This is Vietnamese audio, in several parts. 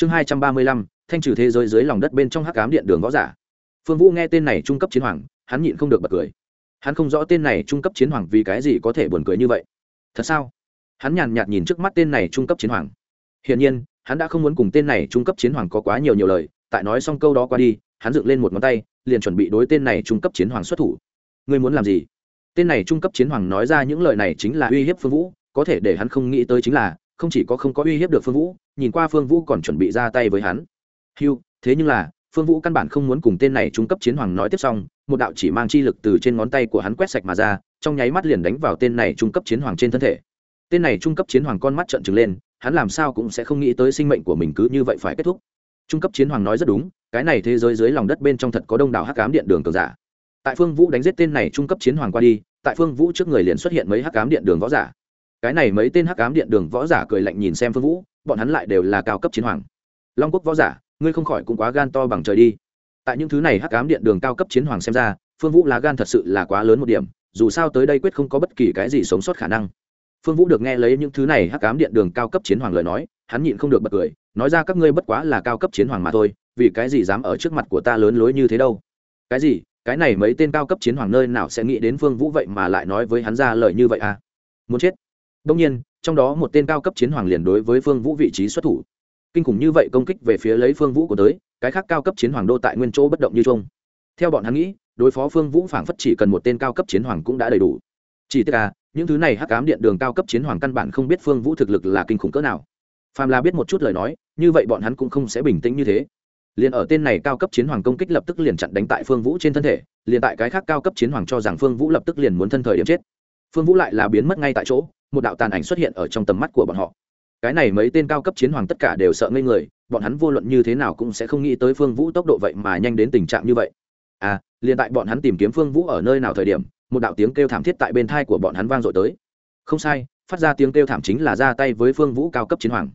chương hai trăm ba mươi lăm, thanh trừ thế giới dưới lòng đất bên trong hắc ám điện đường võ giả. Phương vũ nghe tên này trung cấp chiến hoàng, hắn nhịn không được bật cười. Hắn không rõ tên này trung cấp chiến hoàng vì cái gì có thể buồn cười như vậy. Thật sao? Hắn nhàn nhạt nhìn trước mắt tên này trung cấp chiến hoàng. Hiển nhiên, hắn đã không muốn cùng tên này trung cấp chiến hoàng có quá nhiều nhiều lời, tại nói xong câu đó qua đi, hắn dựng lên một ngón tay, liền chuẩn bị đối tên này trung cấp chiến hoàng xuất thủ. Ngươi muốn làm gì? Tên này trung cấp chiến hoàng nói ra những lời này chính là uy hiếp phương vũ, có thể để hắn không nghĩ tới chính là không chỉ có không có uy hiếp được phương vũ, nhìn qua phương vũ còn chuẩn bị ra tay với hắn. Hiu thế nhưng là, phương vũ căn bản không muốn cùng tên này trung cấp chiến hoàng nói tiếp xong, một đạo chỉ mang chi lực từ trên ngón tay của hắn quét sạch mà ra, trong nháy mắt liền đánh vào tên này trung cấp chiến hoàng trên thân thể. Tên này trung cấp chiến hoàng con mắt trợn trừng lên, hắn làm sao cũng sẽ không nghĩ tới sinh mệnh của mình cứ như vậy phải kết thúc. Trung cấp chiến hoàng nói rất đúng, cái này thế giới dưới lòng đất bên trong thật có đông đảo hắc cám điện đường cường giả. Tại phương vũ đánh giết tên này trung cấp chiến hoàng qua đi, tại phương vũ trước người liền xuất hiện mấy hắc cám điện đường võ giả cái này mấy tên hắc ám điện đường võ giả cười lạnh nhìn xem phương vũ, bọn hắn lại đều là cao cấp chiến hoàng. Long quốc võ giả, ngươi không khỏi cũng quá gan to bằng trời đi. Tại những thứ này hắc ám điện đường cao cấp chiến hoàng xem ra, phương vũ lá gan thật sự là quá lớn một điểm, dù sao tới đây quyết không có bất kỳ cái gì sống sót khả năng. Phương vũ được nghe lấy những thứ này hắc ám điện đường cao cấp chiến hoàng lời nói, hắn nhịn không được bật cười, nói ra các ngươi bất quá là cao cấp chiến hoàng mà thôi, vì cái gì dám ở trước mặt của ta lớn lối như thế đâu? Cái gì? Cái này mấy tên cao cấp chiến hoàng nơi nào sẽ nghĩ đến phương vũ vậy mà lại nói với hắn ra lời như vậy à? Muốn chết? Đông nhiên, trong đó một tên cao cấp chiến hoàng liền đối với phương vũ vị trí xuất thủ. Kinh khủng như vậy công kích về phía lấy phương vũ của tới, cái khác cao cấp chiến hoàng đô tại nguyên chỗ bất động như trung theo bọn hắn nghĩ, đối phó phương vũ phảng phất chỉ cần một tên cao cấp chiến hoàng cũng đã đầy đủ. Chỉ tiếc là, những thứ này hắc ám điện đường cao cấp chiến hoàng căn bản không biết phương vũ thực lực là kinh khủng cỡ nào. Phàm là biết một chút lời nói, như vậy bọn hắn cũng không sẽ bình tĩnh như thế. Liền ở tên này cao cấp chiến hoàng công kích lập tức liền chặn đánh tại phương vũ trên thân thể, liền tại cái khác cao cấp chiến hoàng cho rằng phương vũ lập tức liền muốn thân thời điểm chết. Phương vũ lại là biến mất ngay tại chỗ một đạo tàn ảnh xuất hiện ở trong tầm mắt của bọn họ. Cái này mấy tên cao cấp chiến hoàng tất cả đều sợ ngây người, bọn hắn vô luận như thế nào cũng sẽ không nghĩ tới phương vũ tốc độ vậy mà nhanh đến tình trạng như vậy. À liền tại bọn hắn tìm kiếm phương vũ ở nơi nào thời điểm, một đạo tiếng kêu thảm thiết tại bên thai của bọn hắn vang dội tới. Không sai, phát ra tiếng kêu thảm chính là ra tay với phương vũ cao cấp chiến hoàng.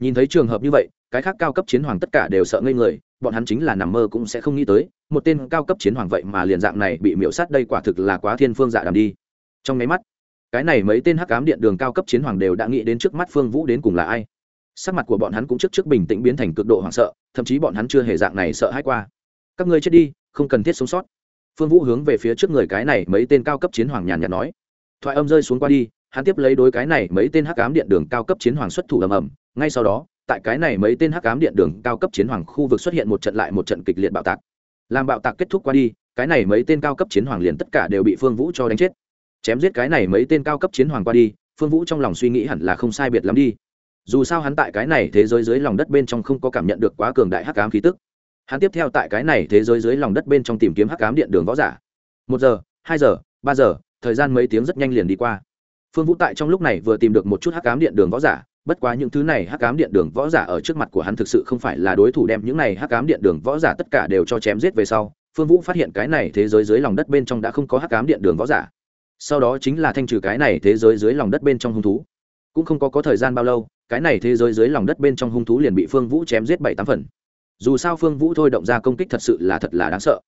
Nhìn thấy trường hợp như vậy, cái khác cao cấp chiến hoàng tất cả đều sợ ngây người, bọn hắn chính là nằm mơ cũng sẽ không nghĩ tới, một tên cao cấp chiến hoàng vậy mà liền dạng này bị miễu sát đây quả thực là quá thiên phương dạ đàm đi. Trong nháy mắt cái này mấy tên hắc ám điện đường cao cấp chiến hoàng đều đã nghĩ đến trước mắt phương vũ đến cùng là ai. Sắc mặt của bọn hắn cũng trước trước bình tĩnh biến thành cực độ hoảng sợ, thậm chí bọn hắn chưa hề dạng này sợ hãi qua. Các ngươi chết đi, không cần thiết sống sót. Phương vũ hướng về phía trước người cái này mấy tên cao cấp chiến hoàng nhàn nhạt nói. Thoại âm rơi xuống qua đi, hắn tiếp lấy đối cái này mấy tên hắc ám điện đường cao cấp chiến hoàng xuất thủ ầm ầm. Ngay sau đó, tại cái này mấy tên hắc ám điện đường cao cấp chiến hoàng khu vực xuất hiện một trận lại một trận kịch liệt bạo tạc. Làm bạo tạc kết thúc qua đi, cái này mấy tên cao cấp chiến hoàng liền tất cả đều bị phương vũ cho đánh chết chém giết cái này mấy tên cao cấp chiến hoàng qua đi, phương vũ trong lòng suy nghĩ hẳn là không sai biệt lắm đi. Dù sao hắn tại cái này thế giới dưới lòng đất bên trong không có cảm nhận được quá cường đại hắc ám khí tức. Hắn tiếp theo tại cái này thế giới dưới lòng đất bên trong tìm kiếm hắc ám điện đường võ giả. Một giờ, hai giờ, ba giờ, thời gian mấy tiếng rất nhanh liền đi qua. Phương vũ tại trong lúc này vừa tìm được một chút hắc ám điện đường võ giả, bất quá những thứ này hắc ám điện đường võ giả ở trước mặt của hắn thực sự không phải là đối thủ đem những này hắc ám điện đường võ giả tất cả đều cho chém giết về sau. Phương vũ phát hiện cái này thế giới dưới lòng đất bên trong đã không có hắc ám điện đường võ giả sau đó chính là thanh trừ cái này thế giới dưới lòng đất bên trong hung thú. Cũng không có có thời gian bao lâu, cái này thế giới dưới lòng đất bên trong hung thú liền bị phương vũ chém giết bảy tám phần. Dù sao phương vũ thôi động ra công kích thật sự là thật là đáng sợ.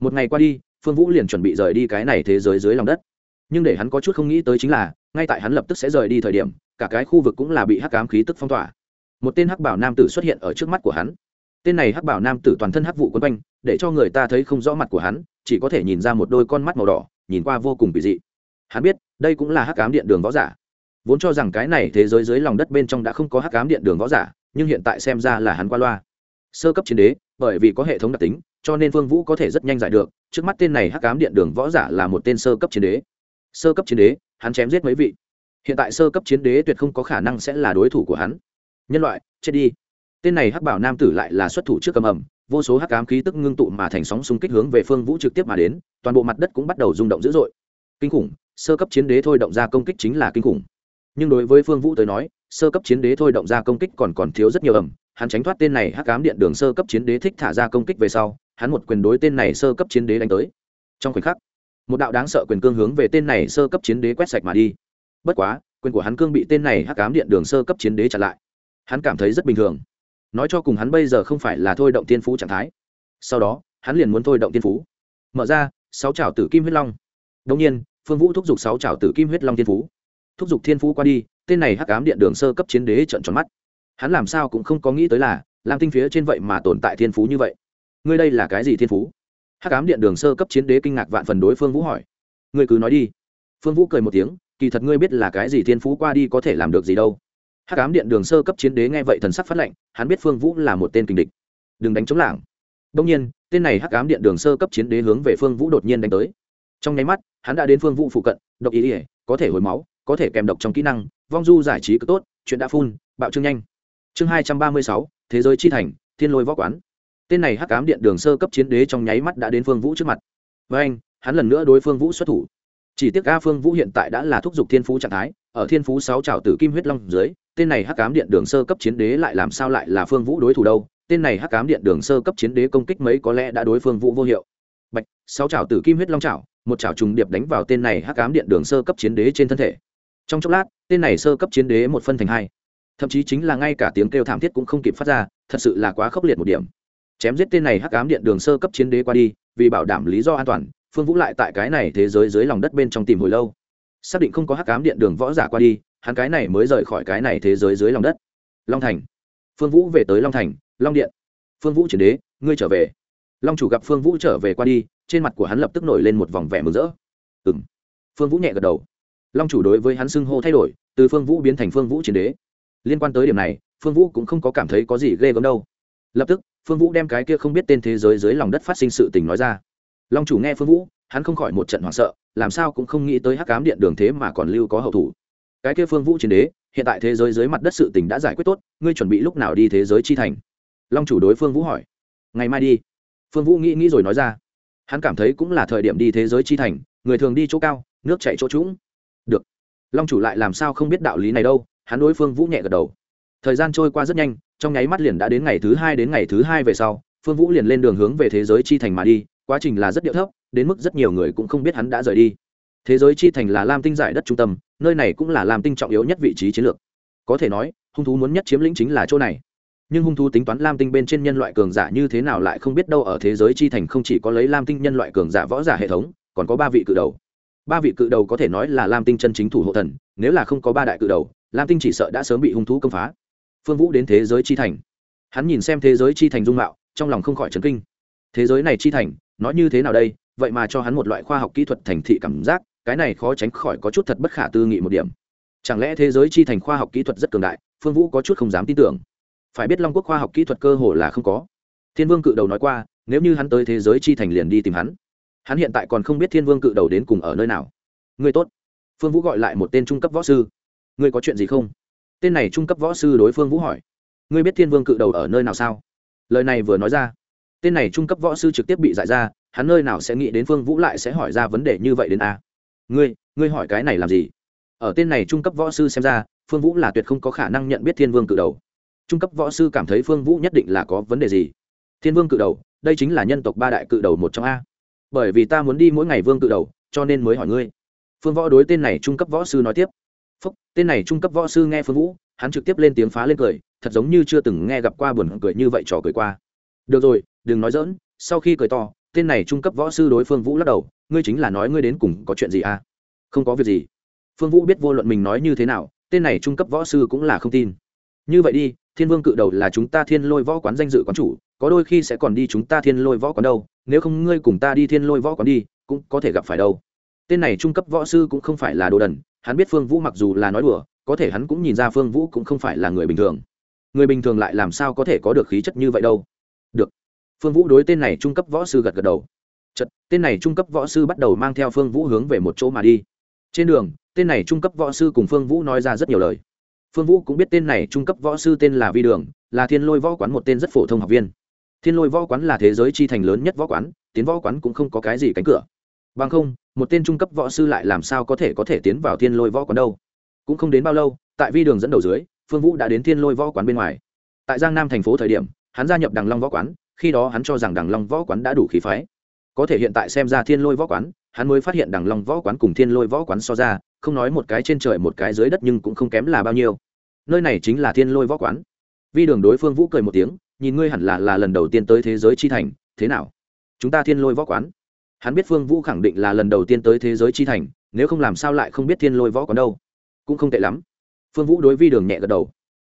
Một ngày qua đi, phương vũ liền chuẩn bị rời đi cái này thế giới dưới lòng đất. Nhưng để hắn có chút không nghĩ tới chính là, ngay tại hắn lập tức sẽ rời đi thời điểm, cả cái khu vực cũng là bị hắc cám khí tức phong tỏa. Một tên hắc bảo nam tử xuất hiện ở trước mắt của hắn. Tên này hắc bảo nam tử toàn thân hắc vụ quấn quanh, để cho người ta thấy không rõ mặt của hắn, chỉ có thể nhìn ra một đôi con mắt màu đỏ, nhìn qua vô cùng kỳ dị hắn biết, đây cũng là hắc cám điện đường võ giả. Vốn cho rằng cái này thế giới dưới lòng đất bên trong đã không có hắc cám điện đường võ giả, nhưng hiện tại xem ra là hắn qua loa. Sơ cấp chiến đế, bởi vì có hệ thống đặc tính, cho nên vương vũ có thể rất nhanh giải được, trước mắt tên này hắc cám điện đường võ giả là một tên sơ cấp chiến đế. Sơ cấp chiến đế, hắn chém giết mấy vị. Hiện tại sơ cấp chiến đế tuyệt không có khả năng sẽ là đối thủ của hắn. Nhân loại, chết đi. Tên này hắc bảo nam tử lại là xuất thủ trước cầm ẩm vô số hắc ám khí tức ngưng tụ mà thành sóng xung kích hướng về phương vũ trực tiếp mà đến, toàn bộ mặt đất cũng bắt đầu rung động dữ dội. Kinh khủng sơ cấp chiến đế thôi động ra công kích chính là kinh khủng. Nhưng đối với phương vũ tới nói, sơ cấp chiến đế thôi động ra công kích còn còn thiếu rất nhiều ẩm. Hắn tránh thoát tên này hắc ám điện đường sơ cấp chiến đế thích thả ra công kích về sau, hắn một quyền đối tên này sơ cấp chiến đế đánh tới. Trong khoảnh khắc, một đạo đáng sợ quyền cương hướng về tên này sơ cấp chiến đế quét sạch mà đi. Bất quá, quyền của hắn cương bị tên này hắc ám điện đường sơ cấp chiến đế chặn lại. Hắn cảm thấy rất bình thường. Nói cho cùng hắn bây giờ không phải là thôi động tiên phú trạng thái. Sau đó, hắn liền muốn thôi động tiên phú. Mở ra, sáu trào tử kim huyết long. Đông nhiên phương vũ thúc giục sáu trào tử kim huyết long thiên phú. Thúc giục thiên phú qua đi, tên này hắc ám điện đường sơ cấp chiến đế trận tròn mắt. Hắn làm sao cũng không có nghĩ tới là làm tinh phía trên vậy mà tồn tại thiên phú như vậy. Ngươi đây là cái gì thiên phú? Hắc ám điện đường sơ cấp chiến đế kinh ngạc vạn phần đối phương vũ hỏi. Ngươi cứ nói đi. Phương vũ cười một tiếng, kỳ thật ngươi biết là cái gì thiên phú qua đi có thể làm được gì đâu. Hắc ám điện đường sơ cấp chiến đế nghe vậy thần sắc phát lệnh hắn biết phương vũ là một tên kinh địch. Đừng đánh chống lảng. Đông nhiên, tên này hắc ám điện đường sơ cấp chiến đế hướng về phương vũ đột nhiên đánh tới trong nháy mắt, hắn đã đến phương vũ phụ cận, độc ý ỉa có thể hồi máu, có thể kèm độc trong kỹ năng, vong du giải trí cực tốt, chuyện đã phun bạo trương nhanh. Chương hai trăm ba mươi sáu, thế giới chi thành, thiên lôi võ quán. Tên này hắc ám điện đường sơ cấp chiến đế trong nháy mắt đã đến phương vũ trước mặt. Với anh, hắn lần nữa đối phương vũ xuất thủ. Chỉ tiếc a phương vũ hiện tại đã là thúc giục thiên phú trạng thái, ở thiên phú sáu trào tử kim huyết long dưới, tên này hắc ám điện đường sơ cấp chiến đế lại làm sao lại là phương vũ đối thủ đâu? Tên này hắc ám điện đường sơ cấp chiến đế công kích mấy có lẽ đã đối phương vũ vô hiệu. Bạch, sáu trào tử kim huyết long trào một chảo trùng điệp đánh vào tên này hắc ám điện đường sơ cấp chiến đế trên thân thể. Trong chốc lát, tên này sơ cấp chiến đế một phân thành hai. Thậm chí chính là ngay cả tiếng kêu thảm thiết cũng không kịp phát ra, thật sự là quá khốc liệt một điểm. Chém giết tên này hắc ám điện đường sơ cấp chiến đế qua đi, vì bảo đảm lý do an toàn, phương vũ lại tại cái này thế giới dưới lòng đất bên trong tìm hồi lâu. Xác định không có hắc ám điện đường võ giả qua đi, hắn cái này mới rời khỏi cái này thế giới dưới lòng đất. Long thành. Phương vũ về tới long thành, long điện. Phương vũ chiến đế, ngươi trở về long chủ gặp phương vũ trở về qua đi, trên mặt của hắn lập tức nổi lên một vòng vẻ mừng rỡ. Ừ m phương vũ nhẹ gật đầu. Long chủ đối với hắn xưng hô thay đổi, từ phương vũ biến thành phương vũ chiến đế. Liên quan tới điểm này, phương vũ cũng không có cảm thấy có gì ghê gớm đâu. Lập tức, phương vũ đem cái kia không biết tên thế giới dưới lòng đất phát sinh sự tình nói ra. Long chủ nghe phương vũ, hắn không khỏi một trận hoảng sợ, làm sao cũng không nghĩ tới hắc cám điện đường thế mà còn lưu có hậu thủ. Cái kia phương vũ chiến đế, hiện tại thế giới dưới mặt đất sự tình đã giải quyết tốt, ngươi chuẩn bị lúc nào đi thế giới chi thành? Long chủ đối phương vũ hỏi. Ngày mai đi phương vũ nghĩ nghĩ rồi nói ra. Hắn cảm thấy cũng là thời điểm đi thế giới chi thành, người thường đi chỗ cao, nước chạy chỗ trũng. Được. Long chủ lại làm sao không biết đạo lý này đâu, hắn đối phương vũ nhẹ gật đầu. Thời gian trôi qua rất nhanh, trong nháy mắt liền đã đến ngày thứ hai đến ngày thứ hai về sau, phương vũ liền lên đường hướng về thế giới chi thành mà đi, quá trình là rất điệu thấp, đến mức rất nhiều người cũng không biết hắn đã rời đi. Thế giới chi thành là lam tinh giải đất trung tâm, nơi này cũng là lam tinh trọng yếu nhất vị trí chiến lược. Có thể nói, hung thú muốn nhất chiếm lĩnh chính là chỗ này nhưng hung thú tính toán lam tinh bên trên nhân loại cường giả như thế nào lại không biết đâu ở thế giới chi thành không chỉ có lấy lam tinh nhân loại cường giả võ giả hệ thống, còn có ba vị cự đầu. Ba vị cự đầu có thể nói là lam tinh chân chính thủ hộ thần, nếu là không có ba đại cự đầu, lam tinh chỉ sợ đã sớm bị hung thú công phá. Phương vũ đến thế giới chi thành. Hắn nhìn xem thế giới chi thành dung mạo, trong lòng không khỏi chấn kinh. Thế giới này chi thành, nói như thế nào đây? Vậy mà cho hắn một loại khoa học kỹ thuật thành thị cảm giác, cái này khó tránh khỏi có chút thật bất khả tư nghị một điểm. Chẳng lẽ thế giới chi thành khoa học kỹ thuật rất cường đại? Phương vũ có chút không dám tin tưởng phải biết long quốc khoa học kỹ thuật cơ hồ là không có. Thiên vương cự đầu nói qua, nếu như hắn tới thế giới chi thành liền đi tìm hắn. Hắn hiện tại còn không biết thiên vương cự đầu đến cùng ở nơi nào. Người tốt. Phương vũ gọi lại một tên trung cấp võ sư. Ngươi có chuyện gì không? Tên này trung cấp võ sư đối phương vũ hỏi. Ngươi biết thiên vương cự đầu ở nơi nào sao? Lời này vừa nói ra, tên này trung cấp võ sư trực tiếp bị giải ra, hắn nơi nào sẽ nghĩ đến phương vũ lại sẽ hỏi ra vấn đề như vậy đến a? Ngươi ngươi hỏi cái này làm gì? Ở tên này trung cấp võ sư xem ra, phương vũ là tuyệt không có khả năng nhận biết thiên vương cự đầu trung cấp võ sư cảm thấy phương vũ nhất định là có vấn đề gì? Thiên vương cự đầu, đây chính là nhân tộc ba đại cự đầu một trong a. Bởi vì ta muốn đi mỗi ngày vương cự đầu, cho nên mới hỏi ngươi. Phương võ đối tên này trung cấp võ sư nói tiếp. Phúc, tên này trung cấp võ sư nghe phương vũ, hắn trực tiếp lên tiếng phá lên cười, thật giống như chưa từng nghe gặp qua buồn cười như vậy trò cười qua. Được rồi, đừng nói dỡn sau khi cười to, tên này trung cấp võ sư đối phương vũ lắc đầu, ngươi chính là nói ngươi đến cùng có chuyện gì à? Không có việc gì. Phương vũ biết vô luận mình nói như thế nào, tên này trung cấp võ sư cũng là không tin. Như vậy đi thiên vương cự đầu là chúng ta thiên lôi võ quán danh dự quán chủ có đôi khi sẽ còn đi chúng ta thiên lôi võ quán đâu nếu không ngươi cùng ta đi thiên lôi võ quán đi cũng có thể gặp phải đâu. Tên này trung cấp võ sư cũng không phải là đồ đần hắn biết phương vũ mặc dù là nói đùa có thể hắn cũng nhìn ra phương vũ cũng không phải là người bình thường. Người bình thường lại làm sao có thể có được khí chất như vậy đâu? Được. Phương vũ đối tên này trung cấp võ sư gật gật đầu. Chật, tên này trung cấp võ sư bắt đầu mang theo phương vũ hướng về một chỗ mà đi. Trên đường tên này trung cấp võ sư cùng phương vũ nói ra rất nhiều lời phương vũ cũng biết tên này trung cấp võ sư tên là vi đường, là thiên lôi võ quán một tên rất phổ thông học viên. Thiên lôi võ quán là thế giới chi thành lớn nhất võ quán, tiến võ quán cũng không có cái gì cánh cửa. Bằng không, một tên trung cấp võ sư lại làm sao có thể có thể tiến vào thiên lôi võ quán đâu. Cũng không đến bao lâu, tại vi đường dẫn đầu dưới, phương vũ đã đến thiên lôi võ quán bên ngoài. Tại giang nam thành phố thời điểm, hắn gia nhập đằng long võ quán, khi đó hắn cho rằng đằng long võ quán đã đủ khí phái. Có thể hiện tại xem ra thiên lôi võ quán, hắn mới phát hiện đằng long võ quán cùng thiên lôi võ quán so ra không nói một cái trên trời một cái dưới đất nhưng cũng không kém là bao nhiêu. Nơi này chính là thiên lôi võ quán. Vi đường đối phương vũ cười một tiếng, nhìn ngươi hẳn là là lần đầu tiên tới thế giới chi thành, thế nào? Chúng ta thiên lôi võ quán. Hắn biết phương vũ khẳng định là lần đầu tiên tới thế giới chi thành, nếu không làm sao lại không biết thiên lôi võ quán đâu. Cũng không tệ lắm. Phương vũ đối vi đường nhẹ gật đầu.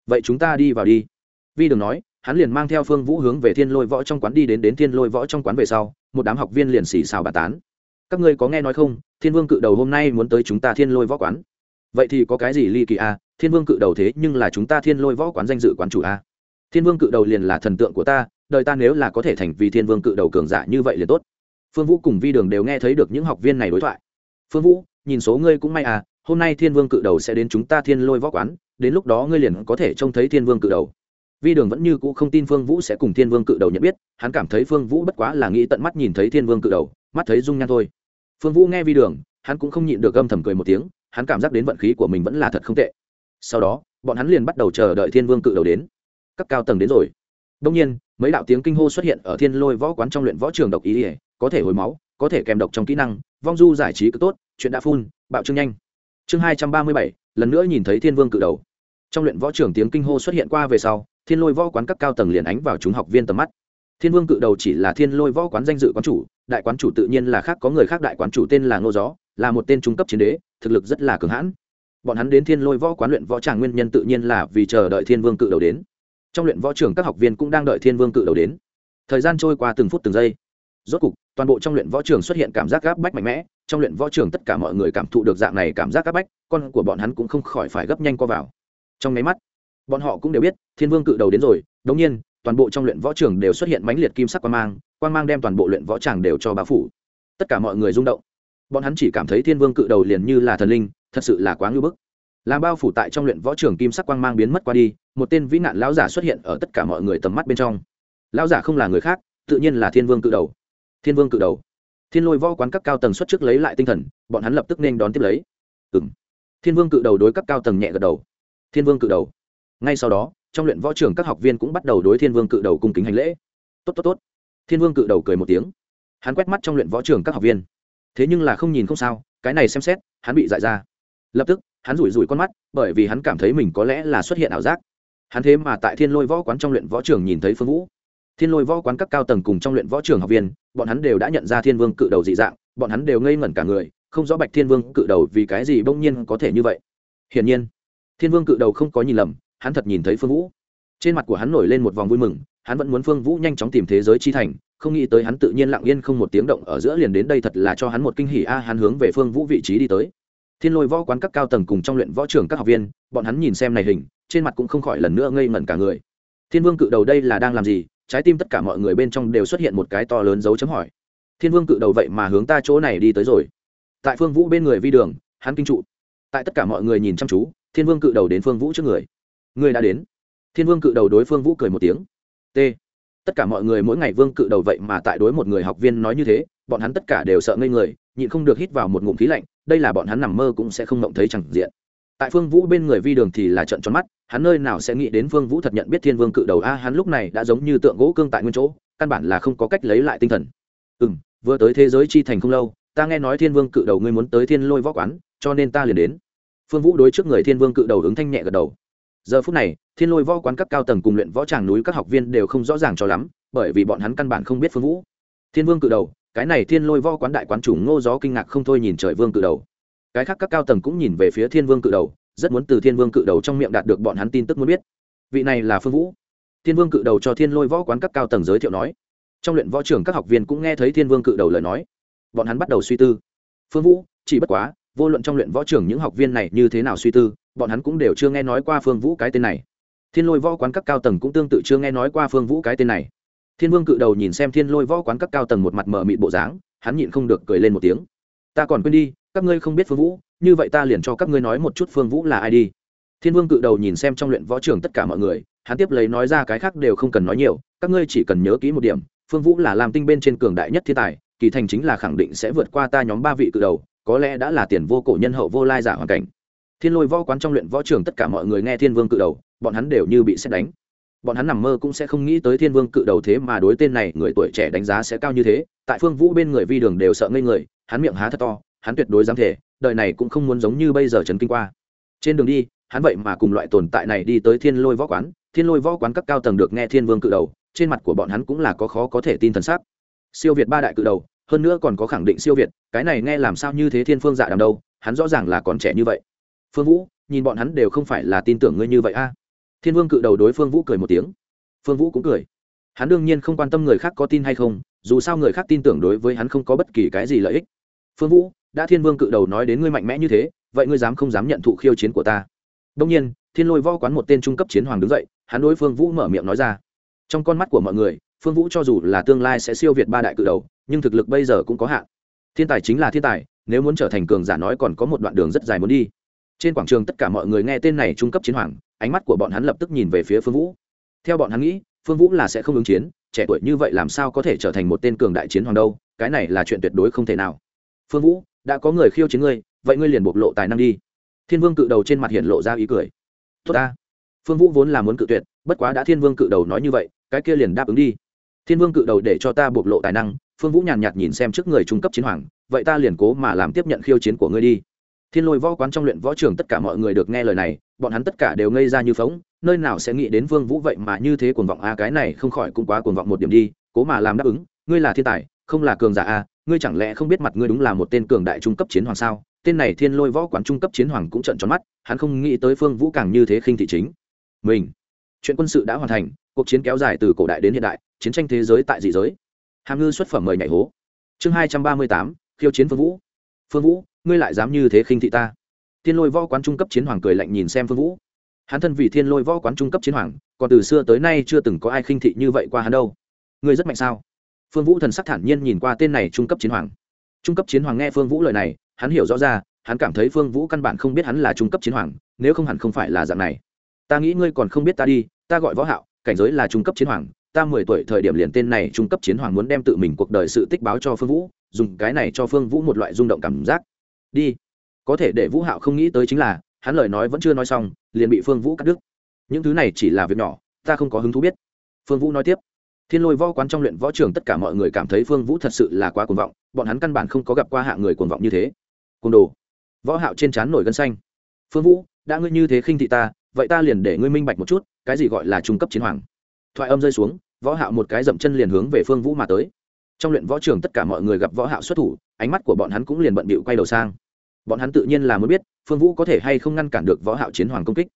Vậy chúng ta đi vào đi. Vi đường nói, hắn liền mang theo phương vũ hướng về thiên lôi võ trong quán đi đến đến thiên lôi võ trong quán về sau, một đám học viên liền xì xào bà tán các ngươi có nghe nói không, thiên vương cự đầu hôm nay muốn tới chúng ta thiên lôi võ quán. Vậy thì có cái gì ly kỳ a? À? thiên vương cự đầu thế nhưng là chúng ta thiên lôi võ quán danh dự quán chủ a. À? thiên vương cự đầu liền là thần tượng của ta, đời ta nếu là có thể thành vì thiên vương cự đầu cường giả như vậy liền tốt. Phương vũ cùng vi đường đều nghe thấy được những học viên này đối thoại. Phương vũ, nhìn số ngươi cũng may à hôm nay thiên vương cự đầu sẽ đến chúng ta thiên lôi võ quán, đến lúc đó ngươi liền có thể trông thấy thiên vương cự đầu. Vi đường vẫn như c ũ không tin phương vũ sẽ cùng thiên vương cự đầu nhận biết, hắn cảm thấy phương vũ bất quá là nghĩ tận mắt nhìn thấy thiên vương cự đầu, mắt thấy dung nhan thôi phương vũ nghe vi đường, hắn cũng không nhịn được âm thầm cười một tiếng, hắn cảm giác đến vận khí của mình vẫn là thật không tệ. Sau đó, bọn hắn liền bắt đầu chờ đợi thiên vương cự đầu đến. Các cao tầng đến rồi. Đông nhiên, mấy đạo tiếng kinh hô xuất hiện ở thiên lôi võ quán trong luyện võ trường độc ý ỉa có thể hồi máu, có thể kèm độc trong kỹ năng, vong du giải trí cứ tốt, chuyện đã phun, bạo trương nhanh. Chương hai trăm ba mươi bảy, lần nữa nhìn thấy thiên vương cự đầu. Trong luyện võ trường tiếng kinh hô xuất hiện qua về sau, thiên lôi võ quán các cao tầng liền ánh vào chúng học viên tầm mắt. Thiên vương cự đầu chỉ là thiên lôi võ quán danh dự quán chủ đại quán chủ tự nhiên là khác, có người khác đại quán chủ tên là ngô gió, là một tên trung cấp chiến đế, thực lực rất là cường hãn. Bọn hắn đến thiên lôi võ quán luyện võ tràng nguyên nhân tự nhiên là vì chờ đợi thiên vương cự đầu đến. Trong luyện võ trường các học viên cũng đang đợi thiên vương cự đầu đến. Thời gian trôi qua từng phút từng giây. Rốt cục, toàn bộ trong luyện võ trường xuất hiện cảm giác gáp bách mạnh mẽ, trong luyện võ trường tất cả mọi người cảm thụ được dạng này cảm giác gáp bách, con của bọn hắn cũng không khỏi phải gấp nhanh qua vào. Trong máy mắt, bọn họ cũng đều biết, thiên vương cự đầu đến rồi, đống nhiên toàn bộ trong luyện võ trường đều xuất hiện mãnh liệt kim sắc quang mang quang mang đem toàn bộ luyện võ tràng đều cho bao phủ. Tất cả mọi người rung động. Bọn hắn chỉ cảm thấy thiên vương cự đầu liền như là thần linh, thật sự là quá ngưỡng bức. Làm bao phủ tại trong luyện võ trường kim sắc quang mang biến mất qua đi, một tên vĩ nạn lão giả xuất hiện ở tất cả mọi người tầm mắt bên trong. Lão giả không là người khác, tự nhiên là thiên vương cự đầu. Thiên vương cự đầu. Thiên lôi võ quán các cao tầng xuất trước lấy lại tinh thần, bọn hắn lập tức nên đón tiếp lấy. Ừ m thiên vương cự đầu đối các cao tầng nhẹ gật đầu. Thiên vương cự đầu. Ngay sau đó trong luyện võ trường các học viên cũng bắt đầu đối thiên vương cự đầu cung kính hành lễ. Tốt tốt tốt. Thiên vương cự đầu cười một tiếng. Hắn quét mắt trong luyện võ trường các học viên. Thế nhưng là không nhìn không sao, cái này xem xét, hắn bị dại ra. Lập tức, hắn rủi rủi con mắt, bởi vì hắn cảm thấy mình có lẽ là xuất hiện ảo giác. Hắn thế mà tại thiên lôi võ quán trong luyện võ trường nhìn thấy phương vũ. Thiên lôi võ quán các cao tầng cùng trong luyện võ trường học viên, bọn hắn đều đã nhận ra thiên vương cự đầu dị dạng, bọn hắn đều ngây ngẩn cả người, không rõ bạch thiên vương cự đầu vì cái gì bỗng nhiên có thể như vậy. Hiển nhiên, thiên vương cự đầu không có nhìn lầm hắn thật nhìn thấy phương vũ. Trên mặt của hắn nổi lên một vòng vui mừng, hắn vẫn muốn phương vũ nhanh chóng tìm thế giới chi thành, không nghĩ tới hắn tự nhiên lặng yên không một tiếng động ở giữa liền đến đây thật là cho hắn một kinh hỉ a, hắn hướng về phương vũ vị trí đi tới. Thiên lôi võ quán các cao tầng cùng trong luyện võ trường các học viên, bọn hắn nhìn xem này hình, trên mặt cũng không khỏi lần nữa ngây ngẩn cả người. Thiên vương cự đầu đây là đang làm gì? Trái tim tất cả mọi người bên trong đều xuất hiện một cái to lớn dấu chấm hỏi. Thiên vương cự đầu vậy mà hướng ta chỗ này đi tới rồi. Tại phương vũ bên người vi đường, hắn kinh trụ. Tại tất cả mọi người nhìn chăm chú, thiên vương cự đầu đến phương vũ trước người. Ngươi đã đến. Thiên vương cự đầu đối phương vũ cười một tiếng. T. Tất cả mọi người mỗi ngày vương cự đầu vậy mà tại đối một người học viên nói như thế, bọn hắn tất cả đều sợ ngây người, nhịn không được hít vào một ngụm khí lạnh, đây là bọn hắn nằm mơ cũng sẽ không mộng thấy chẳng diện. Tại phương vũ bên người vi đường thì là trận tròn mắt, hắn nơi nào sẽ nghĩ đến phương vũ thật nhận biết thiên vương cự đầu? A, hắn lúc này đã giống như tượng gỗ cương tại nguyên chỗ, căn bản là không có cách lấy lại tinh thần. Ừ m vừa tới thế giới chi thành không lâu, ta nghe nói thiên vương cự đầu ngươi muốn tới thiên lôi võ quán, cho nên ta liền đến. Phương vũ đối trước người thiên vương cự đầu ứng thanh nhẹ gật đầu giờ phút này, thiên lôi võ quán các cao tầng cùng luyện võ tràng núi các học viên đều không rõ ràng cho lắm, bởi vì bọn hắn căn bản không biết phương vũ. Thiên vương cự đầu, cái này thiên lôi võ quán đại quán chủ ngô gió kinh ngạc không thôi nhìn trời vương cự đầu. Cái khác các cao tầng cũng nhìn về phía thiên vương cự đầu, rất muốn từ thiên vương cự đầu trong miệng đạt được bọn hắn tin tức muốn biết. Vị này là phương vũ. Thiên vương cự đầu cho thiên lôi võ quán các cao tầng giới thiệu nói. Trong luyện võ trường các học viên cũng nghe thấy thiên vương cự đầu lời nói. Bọn hắn bắt đầu suy tư. Phương vũ, chỉ bất quá, vô luận trong luyện võ trường những học viên này như thế nào suy tư bọn hắn cũng đều chưa nghe nói qua phương vũ cái tên này. Thiên lôi võ quán các cao tầng cũng tương tự chưa nghe nói qua phương vũ cái tên này. Thiên vương cự đầu nhìn xem thiên lôi võ quán các cao tầng một mặt mờ mịt bộ dáng, hắn nhịn không được cười lên một tiếng. Ta còn quên đi, các ngươi không biết phương vũ, như vậy ta liền cho các ngươi nói một chút phương vũ là ai đi. Thiên vương cự đầu nhìn xem trong luyện võ trường tất cả mọi người, hắn tiếp lấy nói ra cái khác đều không cần nói nhiều, các ngươi chỉ cần nhớ kỹ một điểm, phương vũ là làm tinh bên trên cường đại nhất thiên tài, kỳ thành chính là khẳng định sẽ vượt qua ta nhóm ba vị cự đầu, có lẽ đã là tiền vô cổ nhân hậu vô lai giả hoàn cảnh thiên lôi võ quán trong luyện võ trường tất cả mọi người nghe thiên vương cự đầu, bọn hắn đều như bị xét đánh. Bọn hắn nằm mơ cũng sẽ không nghĩ tới thiên vương cự đầu thế mà đối tên này người tuổi trẻ đánh giá sẽ cao như thế. Tại phương vũ bên người vi đường đều sợ ngây người, hắn miệng há thật to, hắn tuyệt đối dám thể đời này cũng không muốn giống như bây giờ trấn kinh qua. Trên đường đi, hắn vậy mà cùng loại tồn tại này đi tới thiên lôi võ quán. Thiên lôi võ quán các cao tầng được nghe thiên vương cự đầu, trên mặt của bọn hắn cũng là có khó có thể tin thần sắc. Siêu việt ba đại cự đầu, hơn nữa còn có khẳng định siêu việt, cái này nghe làm sao như thế thiên phương dạ đàm đâu, hắn rõ ràng là còn trẻ như vậy phương vũ, nhìn bọn hắn đều không phải là tin tưởng ngươi như vậy a. Thiên vương cự đầu đối phương vũ cười một tiếng. Phương vũ cũng cười. Hắn đương nhiên không quan tâm người khác có tin hay không, dù sao người khác tin tưởng đối với hắn không có bất kỳ cái gì lợi ích. Phương vũ, đã thiên vương cự đầu nói đến ngươi mạnh mẽ như thế, vậy ngươi dám không dám nhận thụ khiêu chiến của ta? Đông nhiên, thiên lôi võ quán một tên trung cấp chiến hoàng đứng dậy, hắn đối phương vũ mở miệng nói ra. Trong con mắt của mọi người, phương vũ cho dù là tương lai sẽ siêu việt ba đại cự đầu, nhưng thực lực bây giờ cũng có hạn. Thiên tài chính là thiên tài, nếu muốn trở thành cường giả nói còn có một đoạn đường rất dài muốn đi trên quảng trường tất cả mọi người nghe tên này trung cấp chiến hoàng, ánh mắt của bọn hắn lập tức nhìn về phía phương vũ. Theo bọn hắn nghĩ, phương vũ là sẽ không ứng chiến, trẻ tuổi như vậy làm sao có thể trở thành một tên cường đại chiến hoàng đâu, cái này là chuyện tuyệt đối không thể nào. Phương vũ, đã có người khiêu chiến ngươi, vậy ngươi liền bộc lộ tài năng đi. Thiên vương cự đầu trên mặt hiện lộ ra ý cười. Tốt ta. Phương vũ vốn là muốn cự tuyệt, bất quá đã thiên vương cự đầu nói như vậy, cái kia liền đáp ứng đi. Thiên vương cự đầu để cho ta bộc lộ tài năng, phương vũ nhàn nhạt nhìn xem trước người trung cấp chiến hoàng, vậy ta liền cố mà làm tiếp nhận khiêu chiến của ngươi đi thiên lôi võ quán trong luyện võ trường tất cả mọi người được nghe lời này, bọn hắn tất cả đều ngây ra như phóng, nơi nào sẽ nghĩ đến vương vũ vậy mà như thế cuồng vọng a, cái này không khỏi cũng quá cuồng vọng một điểm đi, cố mà làm đáp ứng, ngươi là thiên tài, không là cường giả a, ngươi chẳng lẽ không biết mặt ngươi đúng là một tên cường đại trung cấp chiến hoàng sao? Tên này thiên lôi võ quán trung cấp chiến hoàng cũng trận tròn mắt, hắn không nghĩ tới phương vũ càng như thế khinh thị chính. Mình, chuyện quân sự đã hoàn thành, cuộc chiến kéo dài từ cổ đại đến hiện đại, chiến tranh thế giới tại dị giới. Hàm ngư xuất phẩm mời nhảy hố. Chương hai trăm ba mươi tám, khiêu chiến phương vũ. Phương vũ ngươi lại dám như thế khinh thị ta? Thiên lôi võ quán trung cấp chiến hoàng cười lạnh nhìn xem phương vũ. Hắn thân vì thiên lôi võ quán trung cấp chiến hoàng, còn từ xưa tới nay chưa từng có ai khinh thị như vậy qua hắn đâu. Ngươi rất mạnh sao? Phương vũ thần sắc thản nhiên nhìn qua tên này trung cấp chiến hoàng. Trung cấp chiến hoàng nghe phương vũ lời này, hắn hiểu rõ ra, hắn cảm thấy phương vũ căn bản không biết hắn là trung cấp chiến hoàng, nếu không hẳn không phải là dạng này. Ta nghĩ ngươi còn không biết ta đi, ta gọi võ hạo, cảnh giới là trung cấp chiến hoàng, ta mười tuổi thời điểm liền tên này trung cấp chiến hoàng muốn đem tự mình cuộc đời sự tích báo cho phương vũ, dùng cái này cho phương vũ một loại rung động cảm giác đi. Có thể để vũ hạo không nghĩ tới chính là, hắn lời nói vẫn chưa nói xong, liền bị phương vũ cắt đứt. Những thứ này chỉ là việc nhỏ, ta không có hứng thú biết. Phương vũ nói tiếp. Thiên lôi võ quán trong luyện võ trường tất cả mọi người cảm thấy phương vũ thật sự là quá cuồng vọng, bọn hắn căn bản không có gặp qua hạ người cuồng vọng như thế. Cuồng đồ. Võ hạo trên trán nổi gân xanh. Phương vũ, đã ngươi như thế khinh thị ta, vậy ta liền để ngươi minh bạch một chút, cái gì gọi là trung cấp chiến hoàng. Thoại âm rơi xuống, võ hạo một cái dậm chân liền hướng về phương vũ mà tới trong luyện võ trường tất cả mọi người gặp võ hạo xuất thủ, ánh mắt của bọn hắn cũng liền bận bịu quay đầu sang. Bọn hắn tự nhiên là muốn biết, phương vũ có thể hay không ngăn cản được võ hạo chiến hoàng công kích.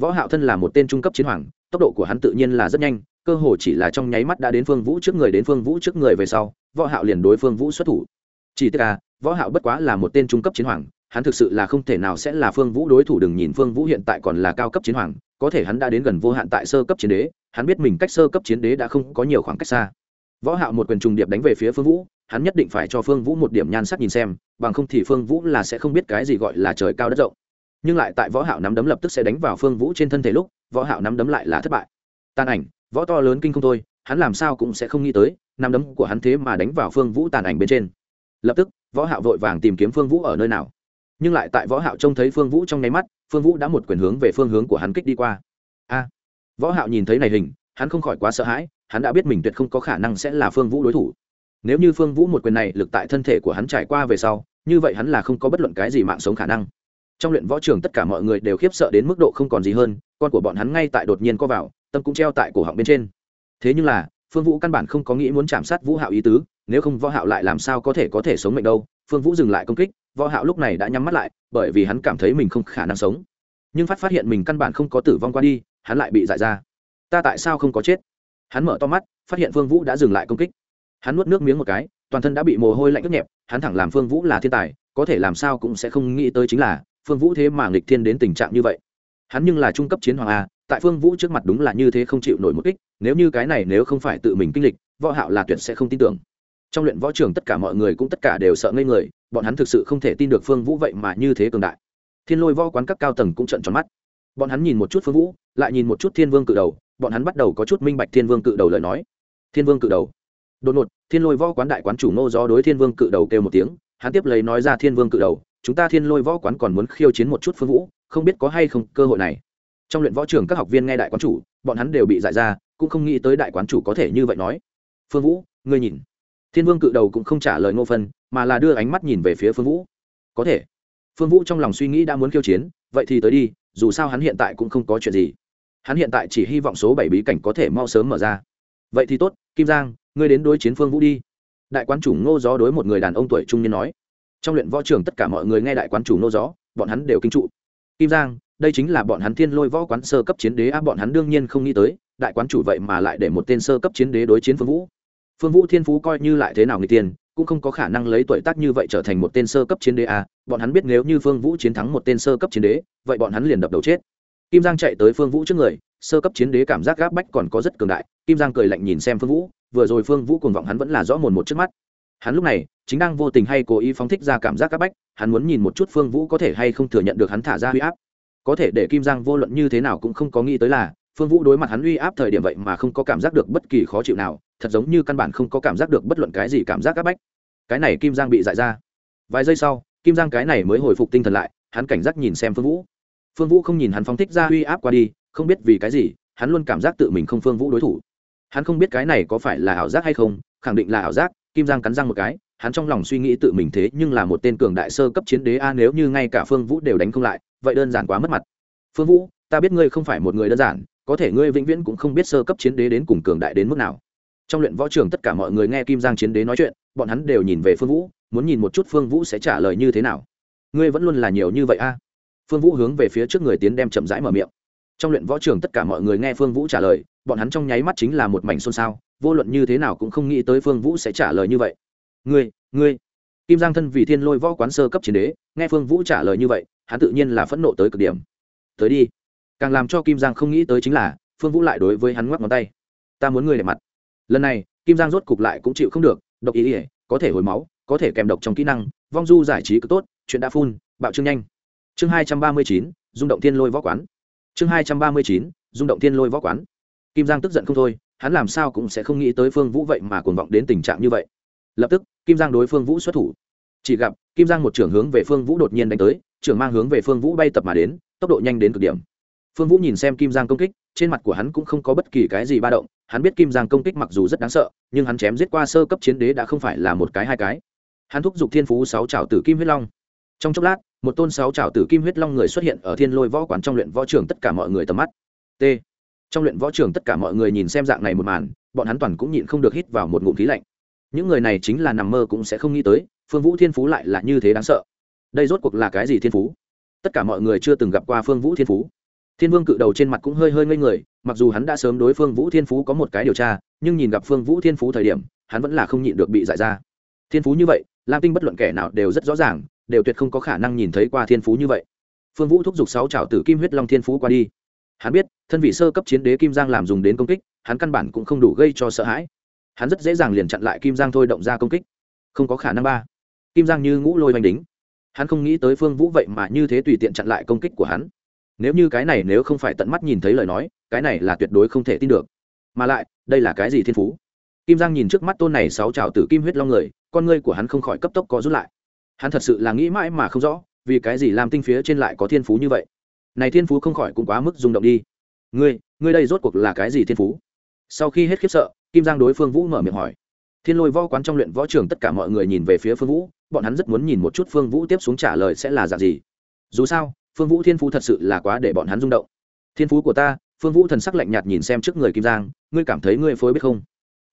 Võ hạo thân là một tên trung cấp chiến hoàng, tốc độ của hắn tự nhiên là rất nhanh, cơ hồ chỉ là trong nháy mắt đã đến phương vũ trước người, đến phương vũ trước người về sau, võ hạo liền đối phương vũ xuất thủ. Chỉ tiếc là, võ hạo bất quá là một tên trung cấp chiến hoàng, hắn thực sự là không thể nào sẽ là phương vũ đối thủ, đừng nhìn phương vũ hiện tại còn là cao cấp chiến hoàng, có thể hắn đã đến gần vô hạn tại sơ cấp chiến đế, hắn biết mình cách sơ cấp chiến đế đã không có nhiều khoảng cách xa võ hạo một quyền trùng điệp đánh về phía phương vũ, hắn nhất định phải cho phương vũ một điểm nhan sắc nhìn xem, bằng không thì phương vũ là sẽ không biết cái gì gọi là trời cao đất rộng. Nhưng lại tại võ hạo nắm đấm lập tức sẽ đánh vào phương vũ trên thân thể lúc, võ hạo nắm đấm lại là thất bại. Tàn ảnh, võ to lớn kinh không thôi, hắn làm sao cũng sẽ không nghĩ tới, nắm đấm của hắn thế mà đánh vào phương vũ tàn ảnh bên trên. Lập tức, võ hạo vội vàng tìm kiếm phương vũ ở nơi nào. Nhưng lại tại võ hạo trông thấy phương vũ trong nháy mắt, phương vũ đã một quyền hướng về phương hướng của hắn kích đi qua. A! Võ hạo nhìn thấy này hình, hắn không khỏi quá sợ hãi hắn đã biết mình tuyệt không có khả năng sẽ là phương vũ đối thủ. Nếu như phương vũ một quyền này lực tại thân thể của hắn trải qua về sau, như vậy hắn là không có bất luận cái gì mạng sống khả năng. Trong luyện võ trường tất cả mọi người đều khiếp sợ đến mức độ không còn gì hơn, con của bọn hắn ngay tại đột nhiên co vào, tâm cũng treo tại cổ họng bên trên. Thế nhưng là, phương vũ căn bản không có nghĩ muốn chạm sát vũ hạo ý tứ, nếu không võ hạo lại làm sao có thể có thể sống mệnh đâu? Phương vũ dừng lại công kích, võ hạo lúc này đã nhắm mắt lại, bởi vì hắn cảm thấy mình không khả năng sống. Nhưng phát phát hiện mình căn bản không có tử vong qua đi, hắn lại bị dại ra. Ta tại sao không có chết? Hắn mở to mắt, phát hiện phương vũ đã dừng lại công kích. Hắn nuốt nước miếng một cái, toàn thân đã bị mồ hôi lạnh ướt nhẹp, hắn thẳng làm phương vũ là thiên tài, có thể làm sao cũng sẽ không nghĩ tới chính là, phương vũ thế mà nghịch thiên đến tình trạng như vậy. Hắn nhưng là trung cấp chiến hoàng a, tại phương vũ trước mặt đúng là như thế không chịu nổi một kích, nếu như cái này nếu không phải tự mình kinh lịch, võ hạo là tuyệt sẽ không tin tưởng. Trong luyện võ trường tất cả mọi người cũng tất cả đều sợ ngây người, bọn hắn thực sự không thể tin được phương vũ vậy mà như thế cường đại. Thiên lôi võ quán các cao tầng cũng trận tròn mắt. Bọn hắn nhìn một chút phương vũ, lại nhìn một chút thiên vương cự đầu bọn hắn bắt đầu có chút minh bạch thiên vương cự đầu lời nói. Thiên vương cự đầu. Đột ngột, thiên lôi võ quán đại quán chủ nô do đối thiên vương cự đầu kêu một tiếng, hắn tiếp lấy nói ra thiên vương cự đầu, chúng ta thiên lôi võ quán còn muốn khiêu chiến một chút phương vũ, không biết có hay không cơ hội này. Trong luyện võ trường các học viên nghe đại quán chủ, bọn hắn đều bị dại ra, cũng không nghĩ tới đại quán chủ có thể như vậy nói. Phương vũ, ngươi nhìn. Thiên vương cự đầu cũng không trả lời ngô phân, mà là đưa ánh mắt nhìn về phía phương vũ. Có thể. Phương vũ trong lòng suy nghĩ đã muốn khiêu chiến, vậy thì tới đi, dù sao hắn hiện tại cũng không có chuyện gì hắn hiện tại chỉ hy vọng số bảy bí cảnh có thể mau sớm mở ra. Vậy thì tốt, kim giang, ngươi đến đối chiến phương vũ đi. Đại quán chủ ngô gió đối một người đàn ông tuổi trung niên nói. Trong luyện võ trường tất cả mọi người nghe đại quán chủ ngô gió, bọn hắn đều kinh trụ. Kim giang, đây chính là bọn hắn thiên lôi võ quán sơ cấp chiến đế à bọn hắn đương nhiên không nghĩ tới, đại quán chủ vậy mà lại để một tên sơ cấp chiến đế đối chiến phương vũ. Phương vũ thiên phú coi như lại thế nào người tiền, cũng không có khả năng lấy tuổi tác như vậy trở thành một tên sơ cấp chiến đế à. bọn hắn biết nếu như phương vũ chiến thắng một tên sơ cấp chiến đế, vậy bọn hắn liền đập đầu chết kim giang chạy tới phương vũ trước người, sơ cấp chiến đế cảm giác gáp bách còn có rất cường đại, kim giang cười lạnh nhìn xem phương vũ, vừa rồi phương vũ cuồng vọng hắn vẫn là rõ mồn một trước mắt. Hắn lúc này, chính đang vô tình hay cố ý phóng thích ra cảm giác gáp bách, hắn muốn nhìn một chút phương vũ có thể hay không thừa nhận được hắn thả ra huy áp. Có thể để kim giang vô luận như thế nào cũng không có nghĩ tới là, phương vũ đối mặt hắn uy áp thời điểm vậy mà không có cảm giác được bất kỳ khó chịu nào, thật giống như căn bản không có cảm giác được bất luận cái gì cảm giác áp bách. Cái này kim giang bị dại ra. Vài giây sau, kim giang cái này mới hồi phục tinh thần lại, hắn cảnh giác nhìn xem phương vũ phương vũ không nhìn hắn phóng thích ra uy áp qua đi, không biết vì cái gì, hắn luôn cảm giác tự mình không phương vũ đối thủ. Hắn không biết cái này có phải là ảo giác hay không, khẳng định là ảo giác, kim giang cắn răng một cái, hắn trong lòng suy nghĩ tự mình thế nhưng là một tên cường đại sơ cấp chiến đế a nếu như ngay cả phương vũ đều đánh không lại, vậy đơn giản quá mất mặt. Phương vũ, ta biết ngươi không phải một người đơn giản, có thể ngươi vĩnh viễn cũng không biết sơ cấp chiến đế đến cùng cường đại đến mức nào. Trong luyện võ trường tất cả mọi người nghe kim giang chiến đế nói chuyện, bọn hắn đều nhìn về phương vũ, muốn nhìn một chút phương vũ sẽ trả lời như thế nào. Ngươi vẫn luôn là nhiều như vậy a? Phương vũ hướng về phía trước người tiến đem chậm rãi mở miệng. Trong luyện võ trường tất cả mọi người nghe phương vũ trả lời, bọn hắn trong nháy mắt chính là một mảnh xôn xao, vô luận như thế nào cũng không nghĩ tới phương vũ sẽ trả lời như vậy. Ngươi ngươi. Kim giang thân vì thiên lôi võ quán sơ cấp chiến đế, nghe phương vũ trả lời như vậy, hắn tự nhiên là phẫn nộ tới cực điểm. Tới đi. Càng làm cho kim giang không nghĩ tới chính là, phương vũ lại đối với hắn ngoắc ngón tay. Ta muốn ngươi để mặt. Lần này, kim giang rốt cục lại cũng chịu không được, độc ý ỉa có thể hồi máu, có thể kèm độc trong kỹ năng, vong du giải trí cứ tốt, chuyện đã phun, bạo trương nhanh chương hai trăm ba mươi chín, rung động thiên lôi võ quán. Chương hai trăm ba mươi chín, rung động thiên lôi võ quán. Kim giang tức giận không thôi, hắn làm sao cũng sẽ không nghĩ tới phương vũ vậy mà cuồng vọng đến tình trạng như vậy. Lập tức, kim giang đối phương vũ xuất thủ. Chỉ gặp, kim giang một trưởng hướng về phương vũ đột nhiên đánh tới, trưởng mang hướng về phương vũ bay tập mà đến, tốc độ nhanh đến cực điểm. Phương vũ nhìn xem kim giang công kích, trên mặt của hắn cũng không có bất kỳ cái gì ba động. Hắn biết kim giang công kích mặc dù rất đáng sợ, nhưng hắn chém giết qua sơ cấp chiến đế đã không phải là một cái hai cái. Hắn thúc giục thiên phú sáu trào tử kim huyết long. Trong chốc lát một tôn sáu trào tử kim huyết long người xuất hiện ở thiên lôi võ quán trong luyện võ trường tất cả mọi người tầm mắt. T. Trong luyện võ trường tất cả mọi người nhìn xem dạng này một màn, bọn hắn toàn cũng nhịn không được hít vào một ngụm khí lạnh. Những người này chính là nằm mơ cũng sẽ không nghĩ tới, phương vũ thiên phú lại là như thế đáng sợ. Đây rốt cuộc là cái gì thiên phú? Tất cả mọi người chưa từng gặp qua phương vũ thiên phú. Thiên vương cự đầu trên mặt cũng hơi hơi ngây người, mặc dù hắn đã sớm đối phương vũ thiên phú có một cái điều tra, nhưng nhìn gặp phương vũ thiên phú thời điểm, hắn vẫn là không nhịn được bị giải ra. Thiên phú như vậy, lam tinh bất luận kẻ nào đều rất rõ ràng đều tuyệt không có khả năng nhìn thấy qua thiên phú như vậy. Phương vũ thúc giục sáu trào tử kim huyết long thiên phú qua đi. Hắn biết, thân vị sơ cấp chiến đế kim giang làm dùng đến công kích, hắn căn bản cũng không đủ gây cho sợ hãi. Hắn rất dễ dàng liền chặn lại kim giang thôi động ra công kích. Không có khả năng ba. Kim giang như ngũ lôi oanh đính hắn không nghĩ tới phương vũ vậy mà như thế tùy tiện chặn lại công kích của hắn. Nếu như cái này nếu không phải tận mắt nhìn thấy lời nói, cái này là tuyệt đối không thể tin được. Mà lại, đây là cái gì thiên phú? Kim giang nhìn trước mắt tôn này sáu trào tử kim huyết long người, con ngươi của hắn không khỏi cấp tốc có rút lại hắn thật sự là nghĩ mãi mà không rõ, vì cái gì làm tinh phía trên lại có thiên phú như vậy. Này thiên phú không khỏi cũng quá mức rung động đi. Ngươi ngươi đây rốt cuộc là cái gì thiên phú? Sau khi hết khiếp sợ, kim giang đối phương vũ mở miệng hỏi. Thiên lôi võ quán trong luyện võ trường tất cả mọi người nhìn về phía phương vũ, bọn hắn rất muốn nhìn một chút phương vũ tiếp xuống trả lời sẽ là dạng gì. Dù sao, phương vũ thiên phú thật sự là quá để bọn hắn rung động. Thiên phú của ta, phương vũ thần sắc lạnh nhạt nhìn xem trước người kim giang, ngươi cảm thấy ngươi phối biết không?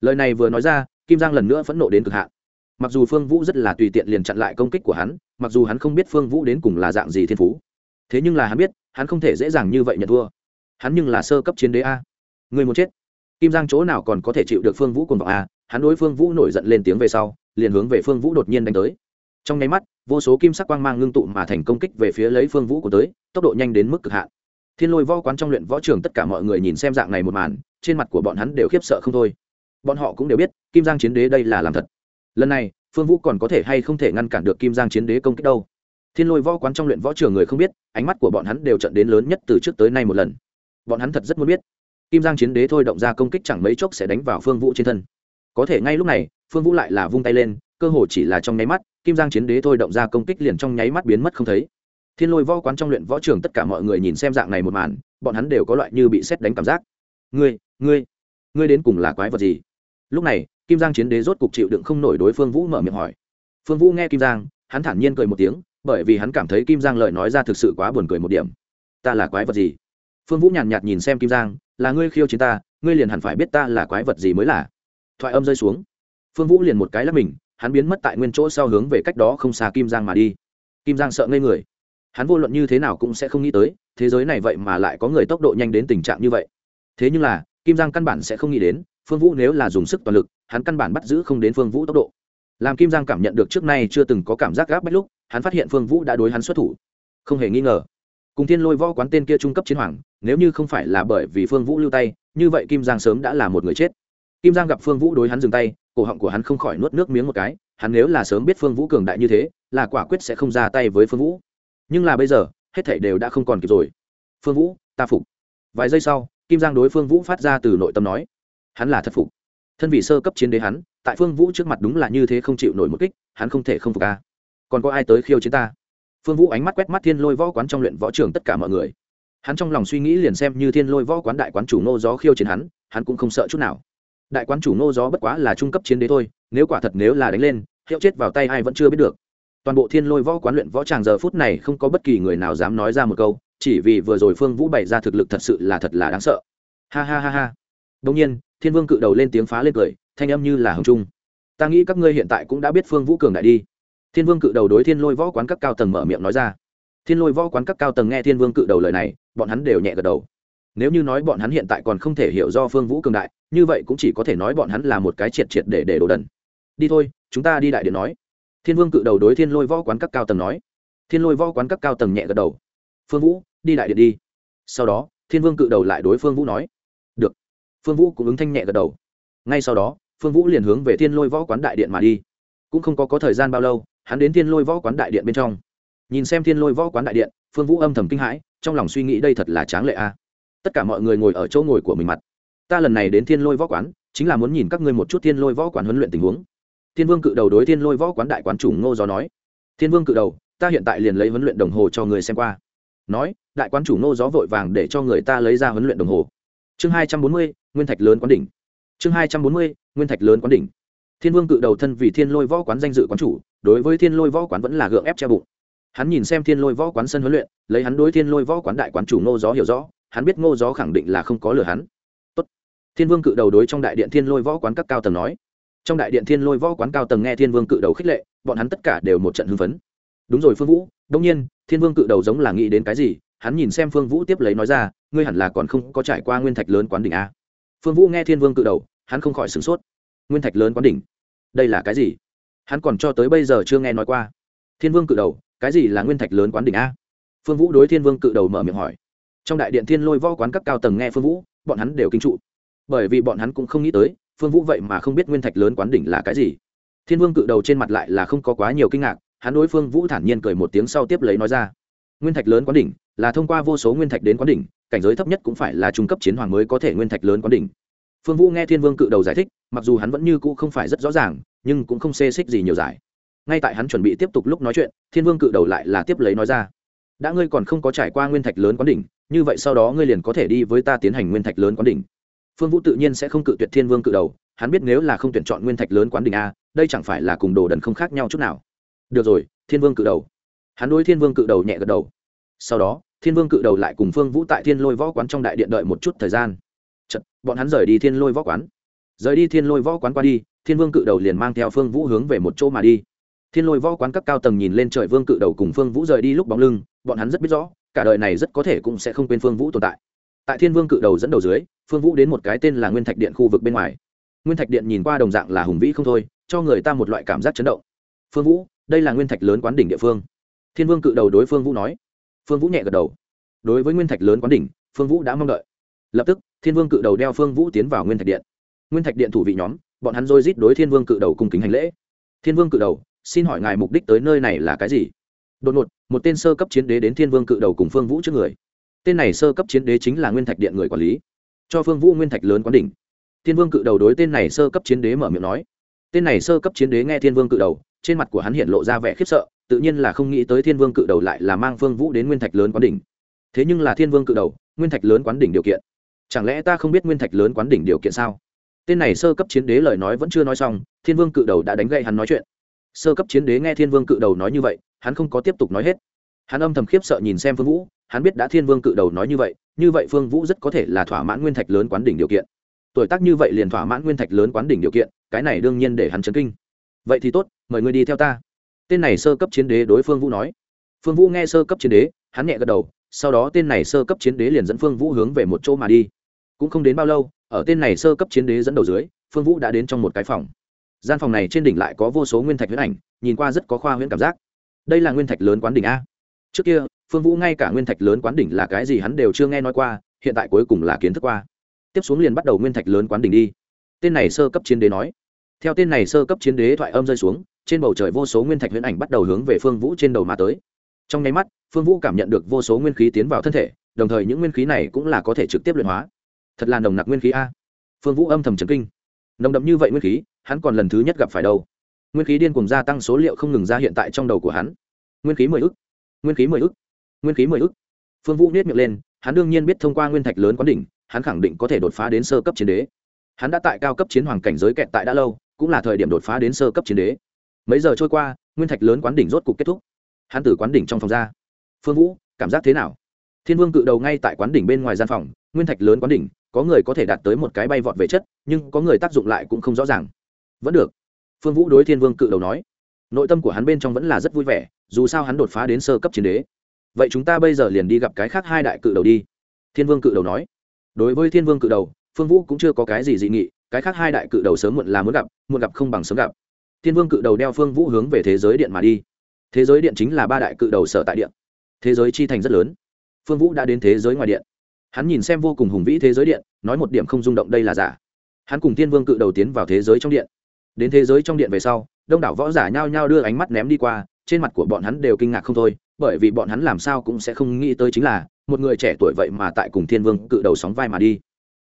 Lời này vừa nói ra, kim giang lần nữa phẫn nộ đến cực hạn mặc dù phương vũ rất là tùy tiện liền chặn lại công kích của hắn, mặc dù hắn không biết phương vũ đến cùng là dạng gì thiên phú. Thế nhưng là hắn biết, hắn không thể dễ dàng như vậy nhận thua. Hắn nhưng là sơ cấp chiến đế a. Người muốn chết. Kim giang chỗ nào còn có thể chịu được phương vũ cùng vọng a, hắn đối phương vũ nổi giận lên tiếng về sau, liền hướng về phương vũ đột nhiên đánh tới. Trong nháy mắt, vô số kim sắc quang mang ngưng tụ mà thành công kích về phía lấy phương vũ của tới, tốc độ nhanh đến mức cực hạn. Thiên lôi võ quán trong luyện võ trường tất cả mọi người nhìn xem dạng này một màn, trên mặt của bọn hắn đều khiếp sợ không thôi. Bọn họ cũng đều biết, kim giang chiến đế đây là làm thật lần này, phương vũ còn có thể hay không thể ngăn cản được kim giang chiến đế công kích đâu? Thiên lôi võ quán trong luyện võ trường người không biết, ánh mắt của bọn hắn đều trận đến lớn nhất từ trước tới nay một lần. Bọn hắn thật rất muốn biết, kim giang chiến đế thôi động ra công kích chẳng mấy chốc sẽ đánh vào phương vũ trên thân. Có thể ngay lúc này, phương vũ lại là vung tay lên, cơ hồ chỉ là trong nháy mắt, kim giang chiến đế thôi động ra công kích liền trong nháy mắt biến mất không thấy. Thiên lôi võ quán trong luyện võ trường tất cả mọi người nhìn xem dạng này một màn, bọn hắn đều có loại như bị xét đánh cảm giác. Ngươi ngươi ngươi đến cùng là quái vật gì? Lúc này kim giang chiến đế rốt cục chịu đựng không nổi đối phương vũ mở miệng hỏi. Phương vũ nghe kim giang hắn thản nhiên cười một tiếng bởi vì hắn cảm thấy kim giang lời nói ra thực sự quá buồn cười một điểm. Ta là quái vật gì? Phương vũ nhàn nhạt, nhạt nhìn xem kim giang là ngươi khiêu chiến ta ngươi liền hẳn phải biết ta là quái vật gì mới là. Thoại âm rơi xuống. Phương vũ liền một cái lắp mình hắn biến mất tại nguyên chỗ sau hướng về cách đó không xa kim giang mà đi. Kim giang sợ ngây người. Hắn vô luận như thế nào cũng sẽ không nghĩ tới thế giới này vậy mà lại có người tốc độ nhanh đến tình trạng như vậy. Thế nhưng là kim giang căn bản sẽ không nghĩ đến phương vũ nếu là dùng sức toàn lực, hắn căn bản bắt giữ không đến phương vũ tốc độ. Làm kim giang cảm nhận được trước nay chưa từng có cảm giác gáp bách lúc, hắn phát hiện phương vũ đã đối hắn xuất thủ. Không hề nghi ngờ, cùng thiên lôi võ quán tên kia trung cấp chiến hoàng, nếu như không phải là bởi vì phương vũ lưu tay, như vậy kim giang sớm đã là một người chết. Kim giang gặp phương vũ đối hắn dừng tay, cổ họng của hắn không khỏi nuốt nước miếng một cái, hắn nếu là sớm biết phương vũ cường đại như thế, là quả quyết sẽ không ra tay với phương vũ. Nhưng là bây giờ, hết thảy đều đã không còn kịp rồi. Phương vũ, ta phục. Vài giây sau, kim giang đối phương vũ phát ra từ nội tâm nói hắn là thất phục. Thân vị sơ cấp chiến đế hắn, tại phương vũ trước mặt đúng là như thế không chịu nổi một kích, hắn không thể không phục ca còn có ai tới khiêu chiến ta? Phương vũ ánh mắt quét mắt thiên lôi võ quán trong luyện võ trường tất cả mọi người. Hắn trong lòng suy nghĩ liền xem như thiên lôi võ quán đại quán chủ nô gió khiêu chiến hắn hắn cũng không sợ chút nào. Đại quán chủ nô gió bất quá là trung cấp chiến đế thôi, nếu quả thật nếu là đánh lên, hiệu chết vào tay ai vẫn chưa biết được. Toàn bộ thiên lôi võ quán luyện võ tràng giờ phút này không có bất kỳ người nào dám nói ra một câu, chỉ vì vừa rồi phương vũ bày ra thực lực thật sự là thật là đáng sợ. Ha ha ha ha. Đông nhiên thiên vương cự đầu lên tiếng phá lên cười, thanh âm như là hồng trung. Ta nghĩ các ngươi hiện tại cũng đã biết phương vũ cường đại đi. Thiên vương cự đầu đối thiên lôi võ quán các cao tầng mở miệng nói ra. Thiên lôi võ quán các cao tầng nghe thiên vương cự đầu lời này, bọn hắn đều nhẹ gật đầu. Nếu như nói bọn hắn hiện tại còn không thể hiểu do phương vũ cường đại, như vậy cũng chỉ có thể nói bọn hắn là một cái triệt triệt để để đồ đần. Đi thôi, chúng ta đi đại điện nói. Thiên vương cự đầu đối thiên lôi võ quán các cao tầng nói. Thiên lôi võ quán các cao tầng nhẹ gật đầu. Phương vũ, đi đại điện đi. Sau đó, thiên vương cự đầu lại đối phương vũ nói phương vũ cũng ứng thanh nhẹ gật đầu. Ngay sau đó phương vũ liền hướng về thiên lôi võ quán đại điện mà đi. Cũng không có, có thời gian bao lâu hắn đến thiên lôi võ quán đại điện bên trong. Nhìn xem thiên lôi võ quán đại điện phương vũ âm thầm kinh hãi trong lòng suy nghĩ đây thật là tráng lệ a. Tất cả mọi người ngồi ở chỗ ngồi của mình mặt. Ta lần này đến thiên lôi võ quán chính là muốn nhìn các ngươi một chút thiên lôi võ quán huấn luyện tình huống. Thiên vương cự đầu đối thiên lôi võ quán đại quán chủ ngô gió nói. Thiên vương cự đầu ta hiện tại liền lấy huấn luyện đồng hồ cho người xem qua. Nói đại quán chủ ngô gió vội vàng để cho người ta lấy ra huấn luyện đồng hồ chương hai trăm bốn mươi, nguyên thạch lớn quán đỉnh. Chương hai trăm bốn mươi, nguyên thạch lớn quán đỉnh. Thiên vương cự đầu thân vì thiên lôi võ quán danh dự quán chủ, đối với thiên lôi võ quán vẫn là gượng ép che bụng. Hắn nhìn xem thiên lôi võ quán sân huấn luyện, lấy hắn đối thiên lôi võ quán đại quán chủ ngô gió hiểu rõ, hắn biết ngô gió khẳng định là không có lừa hắn. Tốt. thiên vương cự đầu đối trong đại điện thiên lôi võ quán các cao tầng nói. Trong đại điện thiên lôi võ quán cao tầng nghe thiên vương cự đầu khích lệ, bọn hắn tất cả đều một trận hưng phấn. Đúng rồi phương vũ đông nhiên, thiên vương cự đầu giống là nghĩ đến cái gì, hắn nhìn xem phương vũ tiếp lấy nói ra ngươi hẳn là còn không có trải qua nguyên thạch lớn quán đỉnh a. Phương vũ nghe thiên vương cự đầu, hắn không khỏi sửng sốt. Nguyên thạch lớn quán đỉnh? Đây là cái gì? Hắn còn cho tới bây giờ chưa nghe nói qua. Thiên vương cự đầu, cái gì là nguyên thạch lớn quán đỉnh a? Phương vũ đối thiên vương cự đầu mở miệng hỏi. Trong đại điện thiên lôi võ quán các cao tầng nghe phương vũ, bọn hắn đều kinh trụ. Bởi vì bọn hắn cũng không nghĩ tới, phương vũ vậy mà không biết nguyên thạch lớn quán đỉnh là cái gì. Thiên vương cự đầu trên mặt lại là không có quá nhiều kinh ngạc, hắn đối phương vũ thản nhiên cười một tiếng sau tiếp lấy nói ra nguyên thạch lớn quán đỉnh là thông qua vô số nguyên thạch đến quán đỉnh, cảnh giới thấp nhất cũng phải là trung cấp chiến hoàng mới có thể nguyên thạch lớn quán đỉnh. Phương vũ nghe thiên vương cự đầu giải thích, mặc dù hắn vẫn như cũ không phải rất rõ ràng, nhưng cũng không xê xích gì nhiều giải. Ngay tại hắn chuẩn bị tiếp tục lúc nói chuyện, thiên vương cự đầu lại là tiếp lấy nói ra, đã ngươi còn không có trải qua nguyên thạch lớn quán đỉnh, như vậy sau đó ngươi liền có thể đi với ta tiến hành nguyên thạch lớn quán đỉnh. Phương vũ tự nhiên sẽ không cự tuyệt thiên vương cự đầu, hắn biết nếu là không tuyển chọn nguyên thạch lớn quán đỉnh a, đây chẳng phải là cùng đồ đần không khác nhau chút nào. Được rồi, thiên vương cự đầu hắn đối thiên vương cự đầu nhẹ gật đầu. Sau đó thiên vương cự đầu lại cùng phương vũ tại thiên lôi võ quán trong đại điện đợi một chút thời gian. Chật, bọn hắn rời đi thiên lôi võ quán. Rời đi thiên lôi võ quán qua đi thiên vương cự đầu liền mang theo phương vũ hướng về một chỗ mà đi. Thiên lôi võ quán các cao tầng nhìn lên trời vương cự đầu cùng phương vũ rời đi lúc bóng lưng bọn hắn rất biết rõ cả đời này rất có thể cũng sẽ không quên phương vũ tồn tại. Tại thiên vương cự đầu dẫn đầu dưới phương vũ đến một cái tên là nguyên thạch điện khu vực bên ngoài. Nguyên thạch điện nhìn qua đồng dạng là hùng vĩ không thôi cho người ta một loại cảm giác chấn động. Phương vũ đây là nguyên thạch lớn quán đỉnh địa phương thiên vương cự đầu đối phương vũ nói. Phương vũ nhẹ gật đầu. Đối với nguyên thạch lớn quán đỉnh, phương vũ đã mong đợi. Lập tức, thiên vương cự đầu đeo phương vũ tiến vào nguyên thạch điện. Nguyên thạch điện thủ vị nhóm, bọn hắn dôi rít đối thiên vương cự đầu cùng kính hành lễ. Thiên vương cự đầu, xin hỏi ngài mục đích tới nơi này là cái gì? Đột ngột, một tên sơ cấp chiến đế đến thiên vương cự đầu cùng phương vũ trước người. Tên này sơ cấp chiến đế chính là nguyên thạch điện người quản lý. Cho phương vũ nguyên thạch lớn quán đỉnh. Thiên vương cự đầu đối tên này sơ cấp chiến đế mở miệng nói. Tên này sơ cấp chiến đế nghe thiên vương cự đầu, trên mặt của hắn hiện lộ ra vẻ khiếp sợ tự nhiên là không nghĩ tới thiên vương cự đầu lại là mang phương vũ đến nguyên thạch lớn quán đỉnh. Thế nhưng là thiên vương cự đầu, nguyên thạch lớn quán đỉnh điều kiện. Chẳng lẽ ta không biết nguyên thạch lớn quán đỉnh điều kiện sao? Tên này sơ cấp chiến đế lời nói vẫn chưa nói xong, thiên vương cự đầu đã đánh gậy hắn nói chuyện. Sơ cấp chiến đế nghe thiên vương cự đầu nói như vậy, hắn không có tiếp tục nói hết. Hắn âm thầm khiếp sợ nhìn xem phương vũ, hắn biết đã thiên vương cự đầu nói như vậy như vậy phương vũ rất có thể là thỏa mãn nguyên thạch lớn quán đỉnh điều kiện. Tuổi tác như vậy liền thỏa mãn nguyên thạch lớn quán đỉnh điều kiện, cái này đương nhiên để hắn chấn kinh. Vậy thì tốt, mời người đi theo ta tên này sơ cấp chiến đế đối phương vũ nói. Phương vũ nghe sơ cấp chiến đế, hắn nhẹ gật đầu, sau đó tên này sơ cấp chiến đế liền dẫn phương vũ hướng về một chỗ mà đi. Cũng không đến bao lâu, ở tên này sơ cấp chiến đế dẫn đầu dưới, phương vũ đã đến trong một cái phòng. Gian phòng này trên đỉnh lại có vô số nguyên thạch huyễn ảnh, nhìn qua rất có khoa huyễn cảm giác. Đây là nguyên thạch lớn quán đỉnh a. Trước kia, phương vũ ngay cả nguyên thạch lớn quán đỉnh là cái gì hắn đều chưa nghe nói qua, hiện tại cuối cùng là kiến thức qua. Tiếp xuống liền bắt đầu nguyên thạch lớn quán đỉnh đi. Tên này sơ cấp chiến đế nói. Theo tên này sơ cấp chiến đế thoại âm rơi xuống trên bầu trời vô số nguyên thạch huyễn ảnh bắt đầu hướng về phương vũ trên đầu mà tới. Trong nháy mắt, phương vũ cảm nhận được vô số nguyên khí tiến vào thân thể, đồng thời những nguyên khí này cũng là có thể trực tiếp luyện hóa. Thật là nồng nặc nguyên khí a. Phương vũ âm thầm trấn kinh. Nồng đậm như vậy nguyên khí, hắn còn lần thứ nhất gặp phải đâu. Nguyên khí điên cùng gia tăng số liệu không ngừng ra hiện tại trong đầu của hắn. Nguyên khí mười ức. Nguyên khí mười ức. Nguyên khí mười ức. Phương vũ niết miệng lên, hắn đương nhiên biết thông qua nguyên thạch lớn quán đỉnh, hắn khẳng định có thể đột phá đến sơ cấp chiến đế. Hắn đã tại cao cấp chiến hoàng cảnh giới kẹt tại đã lâu, cũng là thời điểm đột phá đến sơ cấp chiến đế mấy giờ trôi qua, nguyên thạch lớn quán đỉnh rốt cục kết thúc. Hắn từ quán đỉnh trong phòng ra. Phương vũ, cảm giác thế nào? Thiên vương cự đầu ngay tại quán đỉnh bên ngoài gian phòng, nguyên thạch lớn quán đỉnh, có người có thể đạt tới một cái bay vọt về chất, nhưng có người tác dụng lại cũng không rõ ràng. Vẫn được. Phương vũ đối thiên vương cự đầu nói. Nội tâm của hắn bên trong vẫn là rất vui vẻ, dù sao hắn đột phá đến sơ cấp chiến đế. Vậy chúng ta bây giờ liền đi gặp cái khác hai đại cự đầu đi. Thiên vương cự đầu nói. Đối với thiên vương cự đầu, phương vũ cũng chưa có cái gì dị nghị, cái khác hai đại cự đầu sớm muộn là muốn gặp, muộn gặp không bằng sớm gặp thiên vương cự đầu đeo phương vũ hướng về thế giới điện mà đi. Thế giới điện chính là ba đại cự đầu sở tại điện. Thế giới chi thành rất lớn. Phương vũ đã đến thế giới ngoài điện. Hắn nhìn xem vô cùng hùng vĩ thế giới điện, nói một điểm không rung động đây là giả. Hắn cùng thiên vương cự đầu tiến vào thế giới trong điện. Đến thế giới trong điện về sau, đông đảo võ giả nhao nhao đưa ánh mắt ném đi qua, trên mặt của bọn hắn đều kinh ngạc không thôi, bởi vì bọn hắn làm sao cũng sẽ không nghĩ tới chính là, một người trẻ tuổi vậy mà tại cùng thiên vương cự đầu sóng vai mà đi.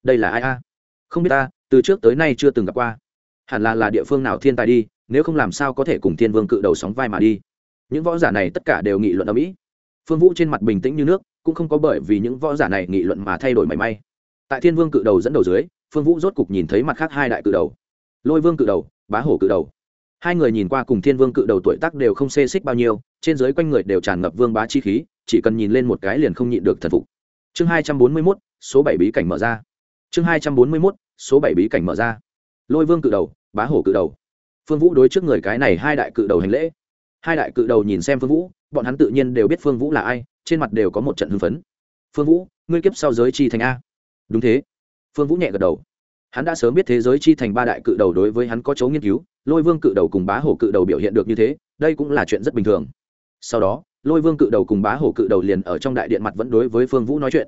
Đây là ai a? Không biết ta, từ trước tới nay chưa từng gặp qua. Hẳn là là địa phương nào thiên tài đi nếu không làm sao có thể cùng thiên vương cự đầu sóng vai mà đi. Những võ giả này tất cả đều nghị luận ở mỹ. Phương vũ trên mặt bình tĩnh như nước, cũng không có bởi vì những võ giả này nghị luận mà thay đổi mảy may. Tại thiên vương cự đầu dẫn đầu dưới, phương vũ rốt cục nhìn thấy mặt khác hai đại cự đầu. Lôi vương cự đầu, bá hổ cự đầu. Hai người nhìn qua cùng thiên vương cự đầu tuổi tác đều không xê xích bao nhiêu, trên dưới quanh người đều tràn ngập vương bá chi khí, chỉ cần nhìn lên một cái liền không nhịn được thần phục. Chương hai trăm bốn mươi mốt, số bảy bí cảnh mở ra. Chương hai trăm bốn mươi mốt, số bảy bí cảnh mở ra. Lôi vương cự đầu, bá hổ cự đầu phương vũ đối trước người cái này hai đại cự đầu hành lễ. Hai đại cự đầu nhìn xem phương vũ, bọn hắn tự nhiên đều biết phương vũ là ai, trên mặt đều có một trận hưng phấn. Phương vũ, ngươi kiếp sau giới chi thành a. Đúng thế. Phương vũ nhẹ gật đầu. Hắn đã sớm biết thế giới chi thành ba đại cự đầu đối với hắn có chấu nghiên cứu, lôi vương cự đầu cùng bá hổ cự đầu biểu hiện được như thế, đây cũng là chuyện rất bình thường. Sau đó, lôi vương cự đầu cùng bá hổ cự đầu liền ở trong đại điện mặt vẫn đối với phương vũ nói chuyện.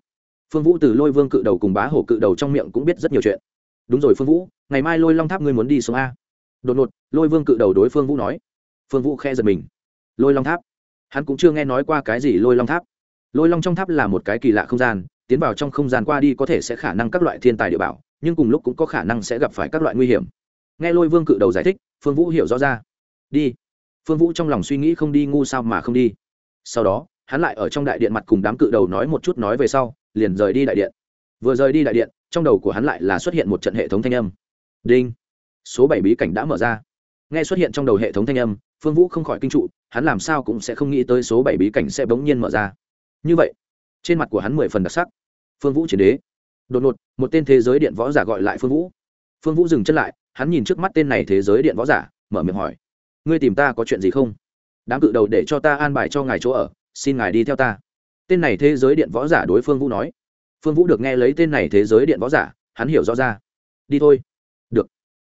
Phương vũ từ lôi vương cự đầu cùng bá hổ cự đầu trong miệng cũng biết rất nhiều chuyện. Đúng rồi phương vũ, ngày mai lôi long tháp ngươi muốn đi xuống a? Đột ngột, lôi vương cự đầu đối phương vũ nói. Phương vũ khe giật mình. Lôi long tháp. Hắn cũng chưa nghe nói qua cái gì lôi long tháp. Lôi long trong tháp là một cái kỳ lạ không gian, tiến vào trong không gian qua đi có thể sẽ khả năng các loại thiên tài địa bảo, nhưng cùng lúc cũng có khả năng sẽ gặp phải các loại nguy hiểm. Nghe lôi vương cự đầu giải thích, phương vũ hiểu rõ ra. Đi. Phương vũ trong lòng suy nghĩ không đi ngu sao mà không đi. Sau đó, hắn lại ở trong đại điện mặt cùng đám cự đầu nói một chút nói về sau, liền rời đi đại điện. Vừa rời đi đại điện, trong đầu của hắn lại là xuất hiện một trận hệ thống thanh âm. Đinh số bảy bí cảnh đã mở ra. Nghe xuất hiện trong đầu hệ thống thanh âm, phương vũ không khỏi kinh trụ, hắn làm sao cũng sẽ không nghĩ tới số bảy bí cảnh sẽ bỗng nhiên mở ra. Như vậy, trên mặt của hắn mười phần đặc sắc. Phương vũ chiến đế. Đột ngột, một tên thế giới điện võ giả gọi lại phương vũ. Phương vũ dừng chân lại, hắn nhìn trước mắt tên này thế giới điện võ giả, mở miệng hỏi, ngươi tìm ta có chuyện gì không? Đám cự đầu để cho ta an bài cho ngài chỗ ở, xin ngài đi theo ta. Tên này thế giới điện võ giả đối phương vũ nói. Phương vũ được nghe lấy tên này thế giới điện võ giả, hắn hiểu rõ ra. Đi thôi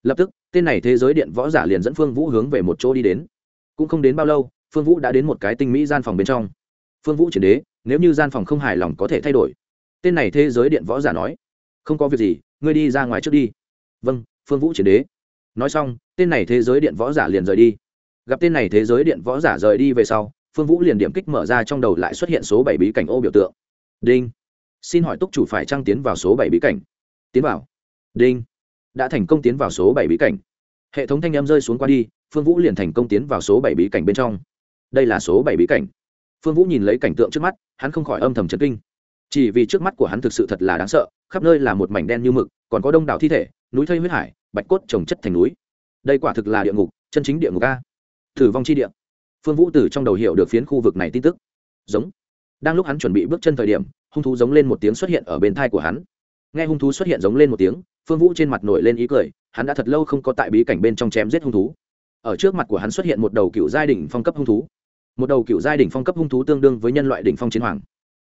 lập tức, tên này thế giới điện võ giả liền dẫn phương vũ hướng về một chỗ đi đến. Cũng không đến bao lâu, phương vũ đã đến một cái tinh mỹ gian phòng bên trong. Phương vũ chuyển đế, nếu như gian phòng không hài lòng có thể thay đổi. Tên này thế giới điện võ giả nói, không có việc gì, ngươi đi ra ngoài trước đi. Vâng phương vũ chuyển đế. Nói xong, tên này thế giới điện võ giả liền rời đi. Gặp tên này thế giới điện võ giả rời đi về sau, phương vũ liền điểm kích mở ra trong đầu lại xuất hiện số bảy bí cảnh ô biểu tượng. Đinh. Xin hỏi túc chủ phải trăng tiến vào số bảy bí cảnh? Tiến vào. Đinh đã thành công tiến vào số bảy bí cảnh. Hệ thống thanh em rơi xuống qua đi, phương vũ liền thành công tiến vào số bảy bí cảnh bên trong. Đây là số bảy bí cảnh. Phương vũ nhìn lấy cảnh tượng trước mắt, hắn không khỏi âm thầm chấn kinh. Chỉ vì trước mắt của hắn thực sự thật là đáng sợ, khắp nơi là một mảnh đen như mực, còn có đông đảo thi thể, núi thây huyết hải, bạch cốt trồng chất thành núi. Đây quả thực là địa ngục, chân chính địa ngục a. Thử vong chi địa. Phương vũ từ trong đầu hiểu được phiến khu vực này tin tức. Giống. Đang lúc hắn chuẩn bị bước chân thời điểm, hung thú giống lên một tiếng xuất hiện ở bên thai của hắn. Nghe hung thú xuất hiện giống lên một tiếng phương vũ trên mặt nổi lên ý cười, hắn đã thật lâu không có tại bí cảnh bên trong chém giết hung thú. Ở trước mặt của hắn xuất hiện một đầu cựu giai đỉnh phong cấp hung thú. Một đầu cựu giai đỉnh phong cấp hung thú tương đương với nhân loại đỉnh phong chiến hoàng.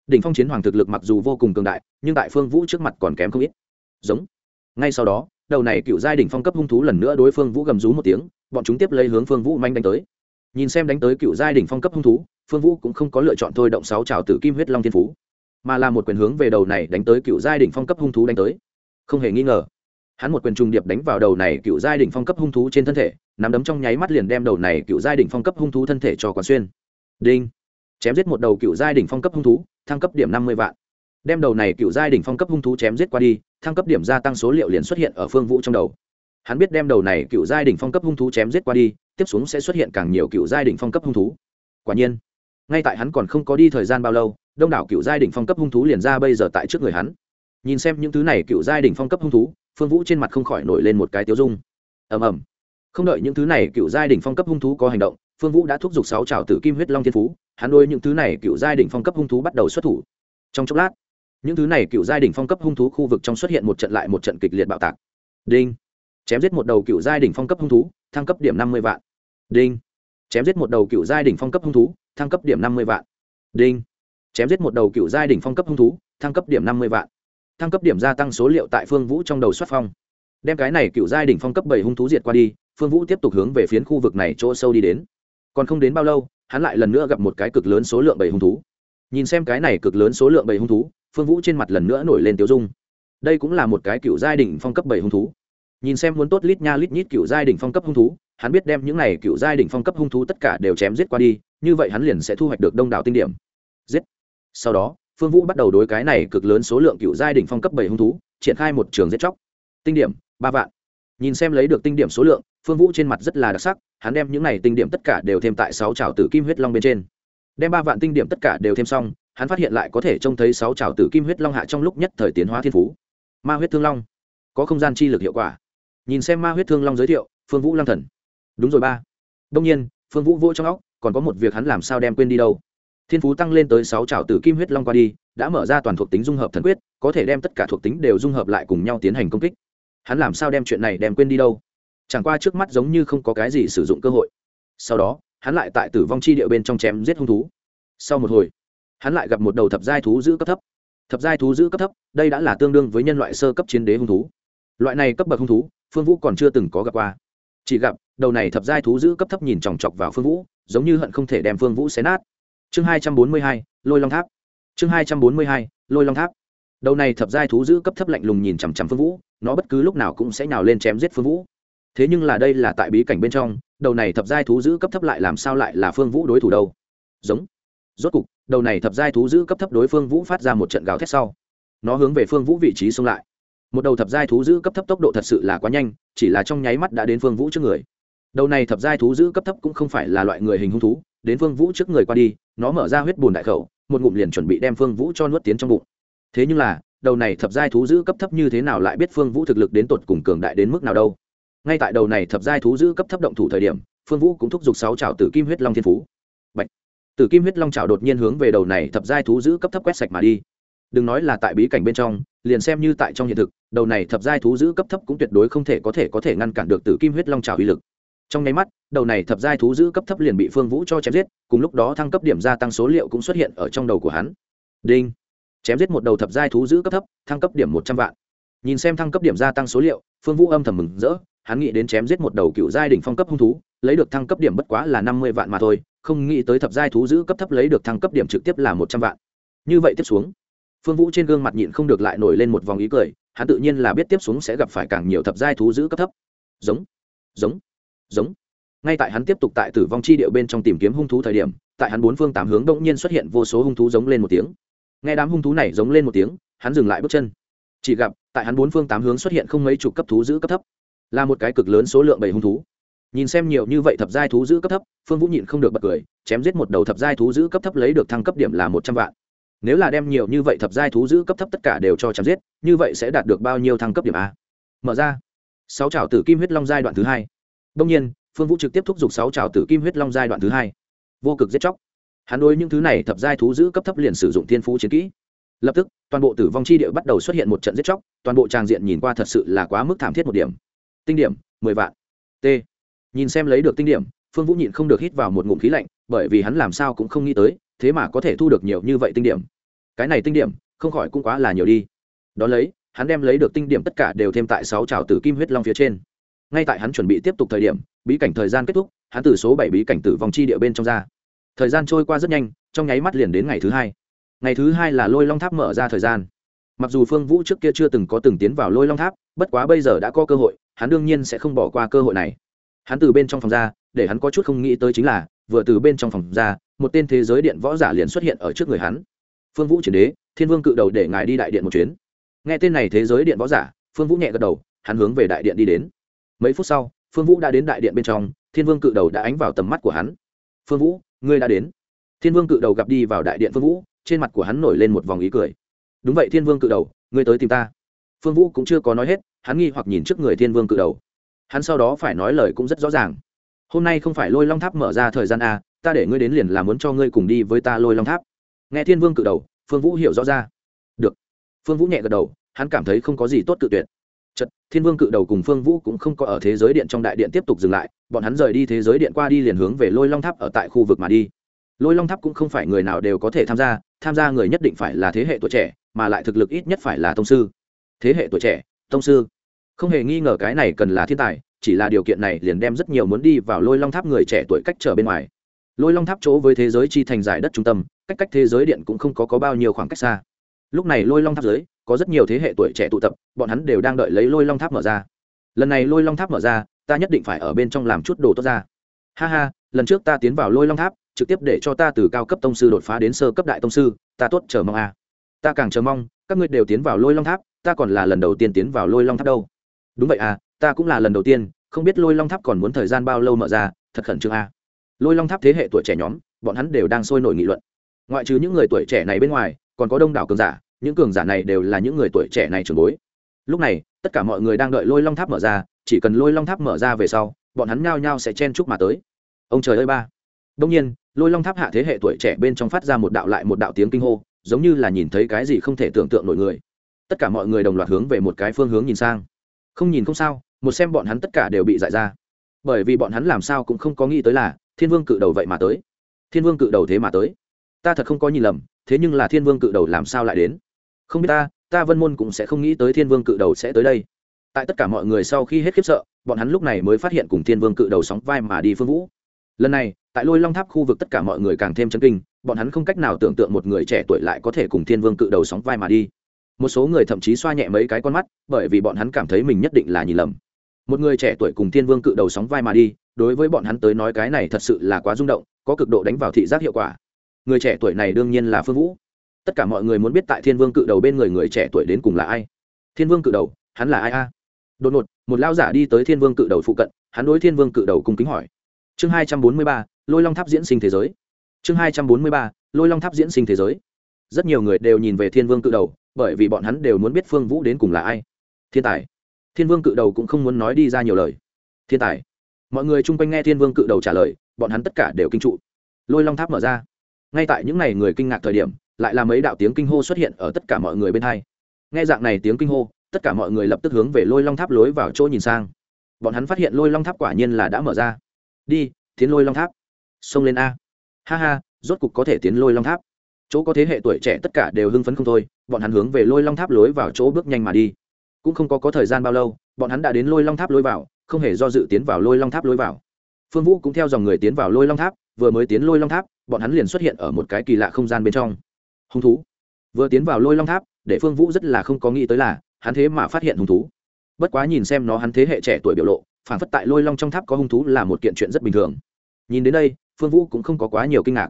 Đỉnh phong chiến hoàng thực lực mặc dù vô cùng cường đại, nhưng tại phương vũ trước mặt còn kém không ít. Giống. Ngay sau đó, đầu này cựu giai đỉnh phong cấp hung thú lần nữa đối phương vũ gầm rú một tiếng, bọn chúng tiếp lấy hướng phương vũ manh đánh tới. Nhìn xem đánh tới cựu giai đỉnh phong cấp hung thú, phương vũ cũng không có lựa chọn thôi động sáu trào tử kim huyết long thiên phú, mà là một quyền hướng về đầu này đánh tới cựu giai đỉnh phong cấp hung thú đánh tới không hề nghi ngờ. Hắn một quyền trùng điệp đánh vào đầu này cựu giai đỉnh phong cấp hung thú trên thân thể, nắm đấm trong nháy mắt liền đem đầu này cựu giai đỉnh phong cấp hung thú thân thể cho quán xuyên. Đinh. Chém giết một đầu cựu giai đỉnh phong cấp hung thú, thăng cấp điểm năm mươi vạn. Đem đầu này cựu giai đỉnh phong cấp hung thú chém giết qua đi, thăng cấp điểm gia tăng số liệu liền xuất hiện ở phương vũ trong đầu. Hắn biết đem đầu này cựu giai đỉnh phong cấp hung thú chém giết qua đi, tiếp xuống sẽ xuất hiện càng nhiều cựu giai đỉnh phong cấp hung thú. Quả nhiên, ngay tại hắn còn không có đi thời gian bao lâu, đông đảo cựu giai đỉnh phong cấp hung thú liền ra bây giờ tại trước người hắn nhìn xem những thứ này cựu giai đỉnh phong cấp hung thú, phương vũ trên mặt không khỏi nổi lên một cái tiêu dung. Ầm ầm. Không đợi những thứ này cựu giai đỉnh phong cấp hung thú có hành động, phương vũ đã thúc giục sáu trào tử kim huyết long thiên phú, hắn đôi những thứ này cựu giai đỉnh phong cấp hung thú bắt đầu xuất thủ. Trong chốc lát, những thứ này cựu giai đỉnh phong cấp hung thú khu vực trong xuất hiện một trận lại một trận kịch liệt bạo tạc. Đinh. Chém giết một đầu cựu giai đỉnh phong cấp hung thú, thăng cấp điểm năm mươi vạn. Đinh. Chém giết một đầu cựu giai đỉnh phong cấp hung thú, thăng cấp điểm năm mươi vạn. Đinh. Chém giết một đầu cựu giai đỉnh phong cấp hung thú, thăng cấp điểm năm mươi vạn thăng cấp điểm gia tăng số liệu tại phương vũ trong đầu xuất phong. Đem cái này cựu giai đỉnh phong cấp bảy hung thú diệt qua đi, phương vũ tiếp tục hướng về phiến khu vực này chỗ sâu đi đến. Còn không đến bao lâu, hắn lại lần nữa gặp một cái cực lớn số lượng bảy hung thú. Nhìn xem cái này cực lớn số lượng bảy hung thú, phương vũ trên mặt lần nữa nổi lên tiêu dung. Đây cũng là một cái cựu giai đỉnh phong cấp bảy hung thú. Nhìn xem muốn tốt lít nha lít nhít cựu giai đỉnh phong cấp hung thú, hắn biết đem những này cựu giai đỉnh phong cấp hung thú tất cả đều chém giết qua đi, như vậy hắn liền sẽ thu hoạch được đông đảo tinh điểm. Giết. Sau đó phương vũ bắt đầu đối cái này cực lớn số lượng cựu giai đỉnh phong cấp bảy hung thú, triển khai một trường giết chóc. Tinh điểm, ba vạn. Nhìn xem lấy được tinh điểm số lượng, phương vũ trên mặt rất là đặc sắc, hắn đem những này tinh điểm tất cả đều thêm tại sáu trào tử kim huyết long bên trên. Đem ba vạn tinh điểm tất cả đều thêm xong, hắn phát hiện lại có thể trông thấy sáu trào tử kim huyết long hạ trong lúc nhất thời tiến hóa thiên phú. Ma huyết thương long. Có không gian chi lực hiệu quả. Nhìn xem ma huyết thương long giới thiệu, phương vũ lang thần. Đúng rồi ba. Đông nhiên, phương vũ vô trong óc, còn có một việc hắn làm sao đem quên đi đâu thiên phú tăng lên tới sáu trào từ kim huyết long qua đi, đã mở ra toàn thuộc tính dung hợp thần quyết, có thể đem tất cả thuộc tính đều dung hợp lại cùng nhau tiến hành công kích. Hắn làm sao đem chuyện này đem quên đi đâu? Chẳng qua trước mắt giống như không có cái gì sử dụng cơ hội. Sau đó, hắn lại tại tử vong chi địa bên trong chém giết hung thú. Sau một hồi, hắn lại gặp một đầu thập giai thú giữ cấp thấp. Thập giai thú giữ cấp thấp, đây đã là tương đương với nhân loại sơ cấp chiến đế hung thú. Loại này cấp bậc hung thú, phương vũ còn chưa từng có gặp qua. Chỉ gặp, đầu này thập giai thú giữ cấp thấp nhìn chòng chọc vào phương vũ, giống như hận không thể đem phương vũ xé nát chương hai trăm bốn mươi hai, lôi long tháp. Chương hai trăm bốn mươi hai, lôi long tháp. Đầu này thập giai thú giữ cấp thấp lạnh lùng nhìn chằm chằm phương vũ, nó bất cứ lúc nào cũng sẽ nhào lên chém giết phương vũ. Thế nhưng là đây là tại bí cảnh bên trong, đầu này thập giai thú giữ cấp thấp lại làm sao lại là phương vũ đối thủ đâu? Giống. Rốt cục, đầu này thập giai thú giữ cấp thấp đối phương vũ phát ra một trận gào thét sau. Nó hướng về phương vũ vị trí xông lại. Một đầu thập giai thú giữ cấp thấp tốc độ thật sự là quá nhanh, chỉ là trong nháy mắt đã đến phương vũ trước người. Đầu này thập giai thú giữ cấp thấp cũng không phải là loại người hình hung thú đến phương vũ trước người qua đi, nó mở ra huyết bùn đại khẩu, một ngụm liền chuẩn bị đem phương vũ cho nuốt tiến trong bụng. Thế nhưng là, đầu này thập giai thú giữ cấp thấp như thế nào lại biết phương vũ thực lực đến tột cùng cường đại đến mức nào đâu? Ngay tại đầu này thập giai thú giữ cấp thấp động thủ thời điểm, phương vũ cũng thúc giục sáu trào tử kim huyết long thiên phú. Bạch. tử kim huyết long trào đột nhiên hướng về đầu này thập giai thú giữ cấp thấp quét sạch mà đi. Đừng nói là tại bí cảnh bên trong, liền xem như tại trong hiện thực, đầu này thập giai thú giữ cấp thấp cũng tuyệt đối không thể có thể có thể ngăn cản được tử kim huyết long trào uy lực trong nháy mắt, đầu này thập giai thú giữ cấp thấp liền bị phương vũ cho chém giết, cùng lúc đó thăng cấp điểm gia tăng số liệu cũng xuất hiện ở trong đầu của hắn. Đinh! Chém giết một đầu thập giai thú giữ cấp thấp, thăng cấp điểm một trăm vạn. Nhìn xem thăng cấp điểm gia tăng số liệu, phương vũ âm thầm mừng rỡ, hắn nghĩ đến chém giết một đầu cựu giai đỉnh phong cấp hung thú, lấy được thăng cấp điểm bất quá là năm mươi vạn mà thôi, không nghĩ tới thập giai thú giữ cấp thấp lấy được thăng cấp điểm trực tiếp là một trăm vạn. Như vậy tiếp xuống, phương vũ trên gương mặt nhịn không được lại nổi lên một vòng ý cười, hắn tự nhiên là biết tiếp xuống sẽ gặp phải càng nhiều thập giai thú giữ cấp thấp. Giống! Giống! Giống. Ngay tại hắn tiếp tục tại tử vong chi điệu bên trong tìm kiếm hung thú thời điểm, tại hắn bốn phương tám hướng đông nhiên xuất hiện vô số hung thú giống lên một tiếng. Nghe đám hung thú này giống lên một tiếng, hắn dừng lại bước chân. Chỉ gặp, tại hắn bốn phương tám hướng xuất hiện không mấy chục cấp thú giữ cấp thấp. Là một cái cực lớn số lượng bảy hung thú. Nhìn xem nhiều như vậy thập giai thú giữ cấp thấp, phương vũ nhịn không được bật cười, chém giết một đầu thập giai thú giữ cấp thấp lấy được thăng cấp điểm là một trăm vạn. Nếu là đem nhiều như vậy thập giai thú giữ cấp thấp tất cả đều cho chém giết, như vậy sẽ đạt được bao nhiêu thăng cấp điểm a? Mở ra. Sáu trào tử kim huyết long giai đoạn thứ hai đông nhiên, phương vũ trực tiếp thúc giục sáu trảo tử kim huyết long giai đoạn thứ hai. Vô cực giết chóc. Hắn đối những thứ này thập giai thú giữ cấp thấp liền sử dụng thiên phú chiến kỹ. Lập tức, toàn bộ tử vong chi địa bắt đầu xuất hiện một trận giết chóc, toàn bộ tràng diện nhìn qua thật sự là quá mức thảm thiết một điểm. Tinh điểm, mười vạn. T. Nhìn xem lấy được tinh điểm, phương vũ nhịn không được hít vào một ngụm khí lạnh, bởi vì hắn làm sao cũng không nghĩ tới, thế mà có thể thu được nhiều như vậy tinh điểm. Cái này tinh điểm, không khỏi cũng quá là nhiều đi. Đó lấy, hắn đem lấy được tinh điểm tất cả đều thêm tại sáu trảo tử kim huyết long phía trên ngay tại hắn chuẩn bị tiếp tục thời điểm, bí cảnh thời gian kết thúc, hắn từ số bảy bí cảnh tử vong chi địa bên trong ra. Thời gian trôi qua rất nhanh, trong nháy mắt liền đến ngày thứ hai. Ngày thứ hai là lôi long tháp mở ra thời gian. Mặc dù phương vũ trước kia chưa từng có từng tiến vào lôi long tháp, bất quá bây giờ đã có cơ hội, hắn đương nhiên sẽ không bỏ qua cơ hội này. Hắn từ bên trong phòng ra, để hắn có chút không nghĩ tới chính là, vừa từ bên trong phòng ra, một tên thế giới điện võ giả liền xuất hiện ở trước người hắn. Phương vũ triển đế, thiên vương cự đầu để ngài đi đại điện một chuyến. Nghe tên này thế giới điện võ giả, phương vũ nhẹ gật đầu, hắn hướng về đại điện đi đến mấy phút sau, phương vũ đã đến đại điện bên trong, thiên vương cự đầu đã ánh vào tầm mắt của hắn. Phương vũ, ngươi đã đến. Thiên vương cự đầu gặp đi vào đại điện phương vũ, trên mặt của hắn nổi lên một vòng ý cười. Đúng vậy, thiên vương cự đầu, ngươi tới tìm ta. Phương vũ cũng chưa có nói hết, hắn nghi hoặc nhìn trước người thiên vương cự đầu. Hắn sau đó phải nói lời cũng rất rõ ràng. Hôm nay không phải lôi long tháp mở ra thời gian a ta để ngươi đến liền là muốn cho ngươi cùng đi với ta lôi long tháp. Nghe thiên vương cự đầu, phương vũ hiểu rõ ra. Được. Phương vũ nhẹ gật đầu, hắn cảm thấy không có gì tốt cự tuyệt. Thiên Vương cự đầu cùng Phương Vũ cũng không có ở thế giới điện trong đại điện tiếp tục dừng lại, bọn hắn rời đi thế giới điện qua đi liền hướng về Lôi Long Tháp ở tại khu vực mà đi. Lôi Long Tháp cũng không phải người nào đều có thể tham gia, tham gia người nhất định phải là thế hệ tuổi trẻ, mà lại thực lực ít nhất phải là tông sư. Thế hệ tuổi trẻ, tông sư. Không hề nghi ngờ cái này cần là thiên tài, chỉ là điều kiện này liền đem rất nhiều muốn đi vào Lôi Long Tháp người trẻ tuổi cách trở bên ngoài. Lôi Long Tháp chỗ với thế giới chi thành giải đất trung tâm, cách cách thế giới điện cũng không có có bao nhiêu khoảng cách xa. Lúc này Lôi Long Tháp dưới, có rất nhiều thế hệ tuổi trẻ tụ tập, bọn hắn đều đang đợi lấy lôi long tháp mở ra. Lần này lôi long tháp mở ra, ta nhất định phải ở bên trong làm chút đồ tốt ra. Ha ha, lần trước ta tiến vào lôi long tháp, trực tiếp để cho ta từ cao cấp tông sư đột phá đến sơ cấp đại tông sư, ta tốt chờ mong a. À. ta càng chờ mong, các ngươi đều tiến vào lôi long tháp, ta còn là lần đầu tiên tiến vào lôi long tháp đâu. Đúng vậy à ta cũng là lần đầu tiên, không biết lôi long tháp còn muốn thời gian bao lâu mở ra, thật khẩn trương a. Lôi long tháp thế hệ tuổi trẻ nhóm, bọn hắn đều đang sôi nổi nghị luận. Ngoại trừ những người tuổi trẻ này bên ngoài, còn có đông đảo cường giả những cường giả này đều là những người tuổi trẻ này trưởng bối. Lúc này, tất cả mọi người đang đợi lôi long tháp mở ra, chỉ cần lôi long tháp mở ra về sau, bọn hắn nhao nhao sẽ chen chúc mà tới. Ông trời ơi ba! Đông nhiên, lôi long tháp hạ thế hệ tuổi trẻ bên trong phát ra một đạo lại một đạo tiếng kinh hô, giống như là nhìn thấy cái gì không thể tưởng tượng nổi người. Tất cả mọi người đồng loạt hướng về một cái phương hướng nhìn sang. Không nhìn không sao, một xem bọn hắn tất cả đều bị giải ra. Bởi vì bọn hắn làm sao cũng không có nghĩ tới là, thiên vương cự đầu vậy mà tới. Thiên vương cự đầu thế mà tới. Ta thật không có nhìn lầm, thế nhưng là thiên vương cự đầu làm sao lại đến? Không biết ta ta vân môn cũng sẽ không nghĩ tới thiên vương cự đầu sẽ tới đây. Tại tất cả mọi người sau khi hết khiếp sợ, bọn hắn lúc này mới phát hiện cùng thiên vương cự đầu sóng vai mà đi phương vũ. Lần này, tại lôi long tháp khu vực tất cả mọi người càng thêm chân kinh, bọn hắn không cách nào tưởng tượng một người trẻ tuổi lại có thể cùng thiên vương cự đầu sóng vai mà đi. Một số người thậm chí xoa nhẹ mấy cái con mắt, bởi vì bọn hắn cảm thấy mình nhất định là nhìn lầm. Một người trẻ tuổi cùng thiên vương cự đầu sóng vai mà đi, đối với bọn hắn tới nói cái này thật sự là quá rung động, có cực độ đánh vào thị giác hiệu quả. Người trẻ tuổi này đương nhiên là phương vũ tất cả mọi người muốn biết tại thiên vương cự đầu bên người người trẻ tuổi đến cùng là ai. Thiên vương cự đầu, hắn là ai a? Đột ngột, một lao giả đi tới thiên vương cự đầu phụ cận, hắn đối thiên vương cự đầu cung kính hỏi. Chương hai trăm bốn mươi ba, lôi long tháp diễn sinh thế giới. Chương hai trăm bốn mươi ba, lôi long tháp diễn sinh thế giới. Rất nhiều người đều nhìn về thiên vương cự đầu, bởi vì bọn hắn đều muốn biết phương vũ đến cùng là ai. Thiên tài. Thiên vương cự đầu cũng không muốn nói đi ra nhiều lời. Thiên tài. Mọi người chung quanh nghe thiên vương cự đầu trả lời, bọn hắn tất cả đều kinh trụ. Lôi long tháp mở ra. Ngay tại những ngày người kinh ngạc thời điểm lại là mấy đạo tiếng kinh hô xuất hiện ở tất cả mọi người bên hai. Nghe dạng này tiếng kinh hô, tất cả mọi người lập tức hướng về lôi long tháp lối vào chỗ nhìn sang. Bọn hắn phát hiện lôi long tháp quả nhiên là đã mở ra. Đi tiến lôi long tháp. Xông lên a. Ha ha, rốt cục có thể tiến lôi long tháp. Chỗ có thế hệ tuổi trẻ tất cả đều hưng phấn không thôi, bọn hắn hướng về lôi long tháp lối vào chỗ bước nhanh mà đi. Cũng không có có thời gian bao lâu, bọn hắn đã đến lôi long tháp lối vào, không hề do dự tiến vào lôi long tháp lối vào. Phương vũ cũng theo dòng người tiến vào lôi long tháp, vừa mới tiến lôi long tháp, bọn hắn liền xuất hiện ở một cái kỳ lạ không gian bên trong hung thú. Vừa tiến vào lôi long tháp, để phương vũ rất là không có nghĩ tới là hắn thế mà phát hiện hung thú. Bất quá nhìn xem nó hắn thế hệ trẻ tuổi biểu lộ phản phất tại lôi long trong tháp có hung thú là một kiện chuyện rất bình thường. Nhìn đến đây, phương vũ cũng không có quá nhiều kinh ngạc.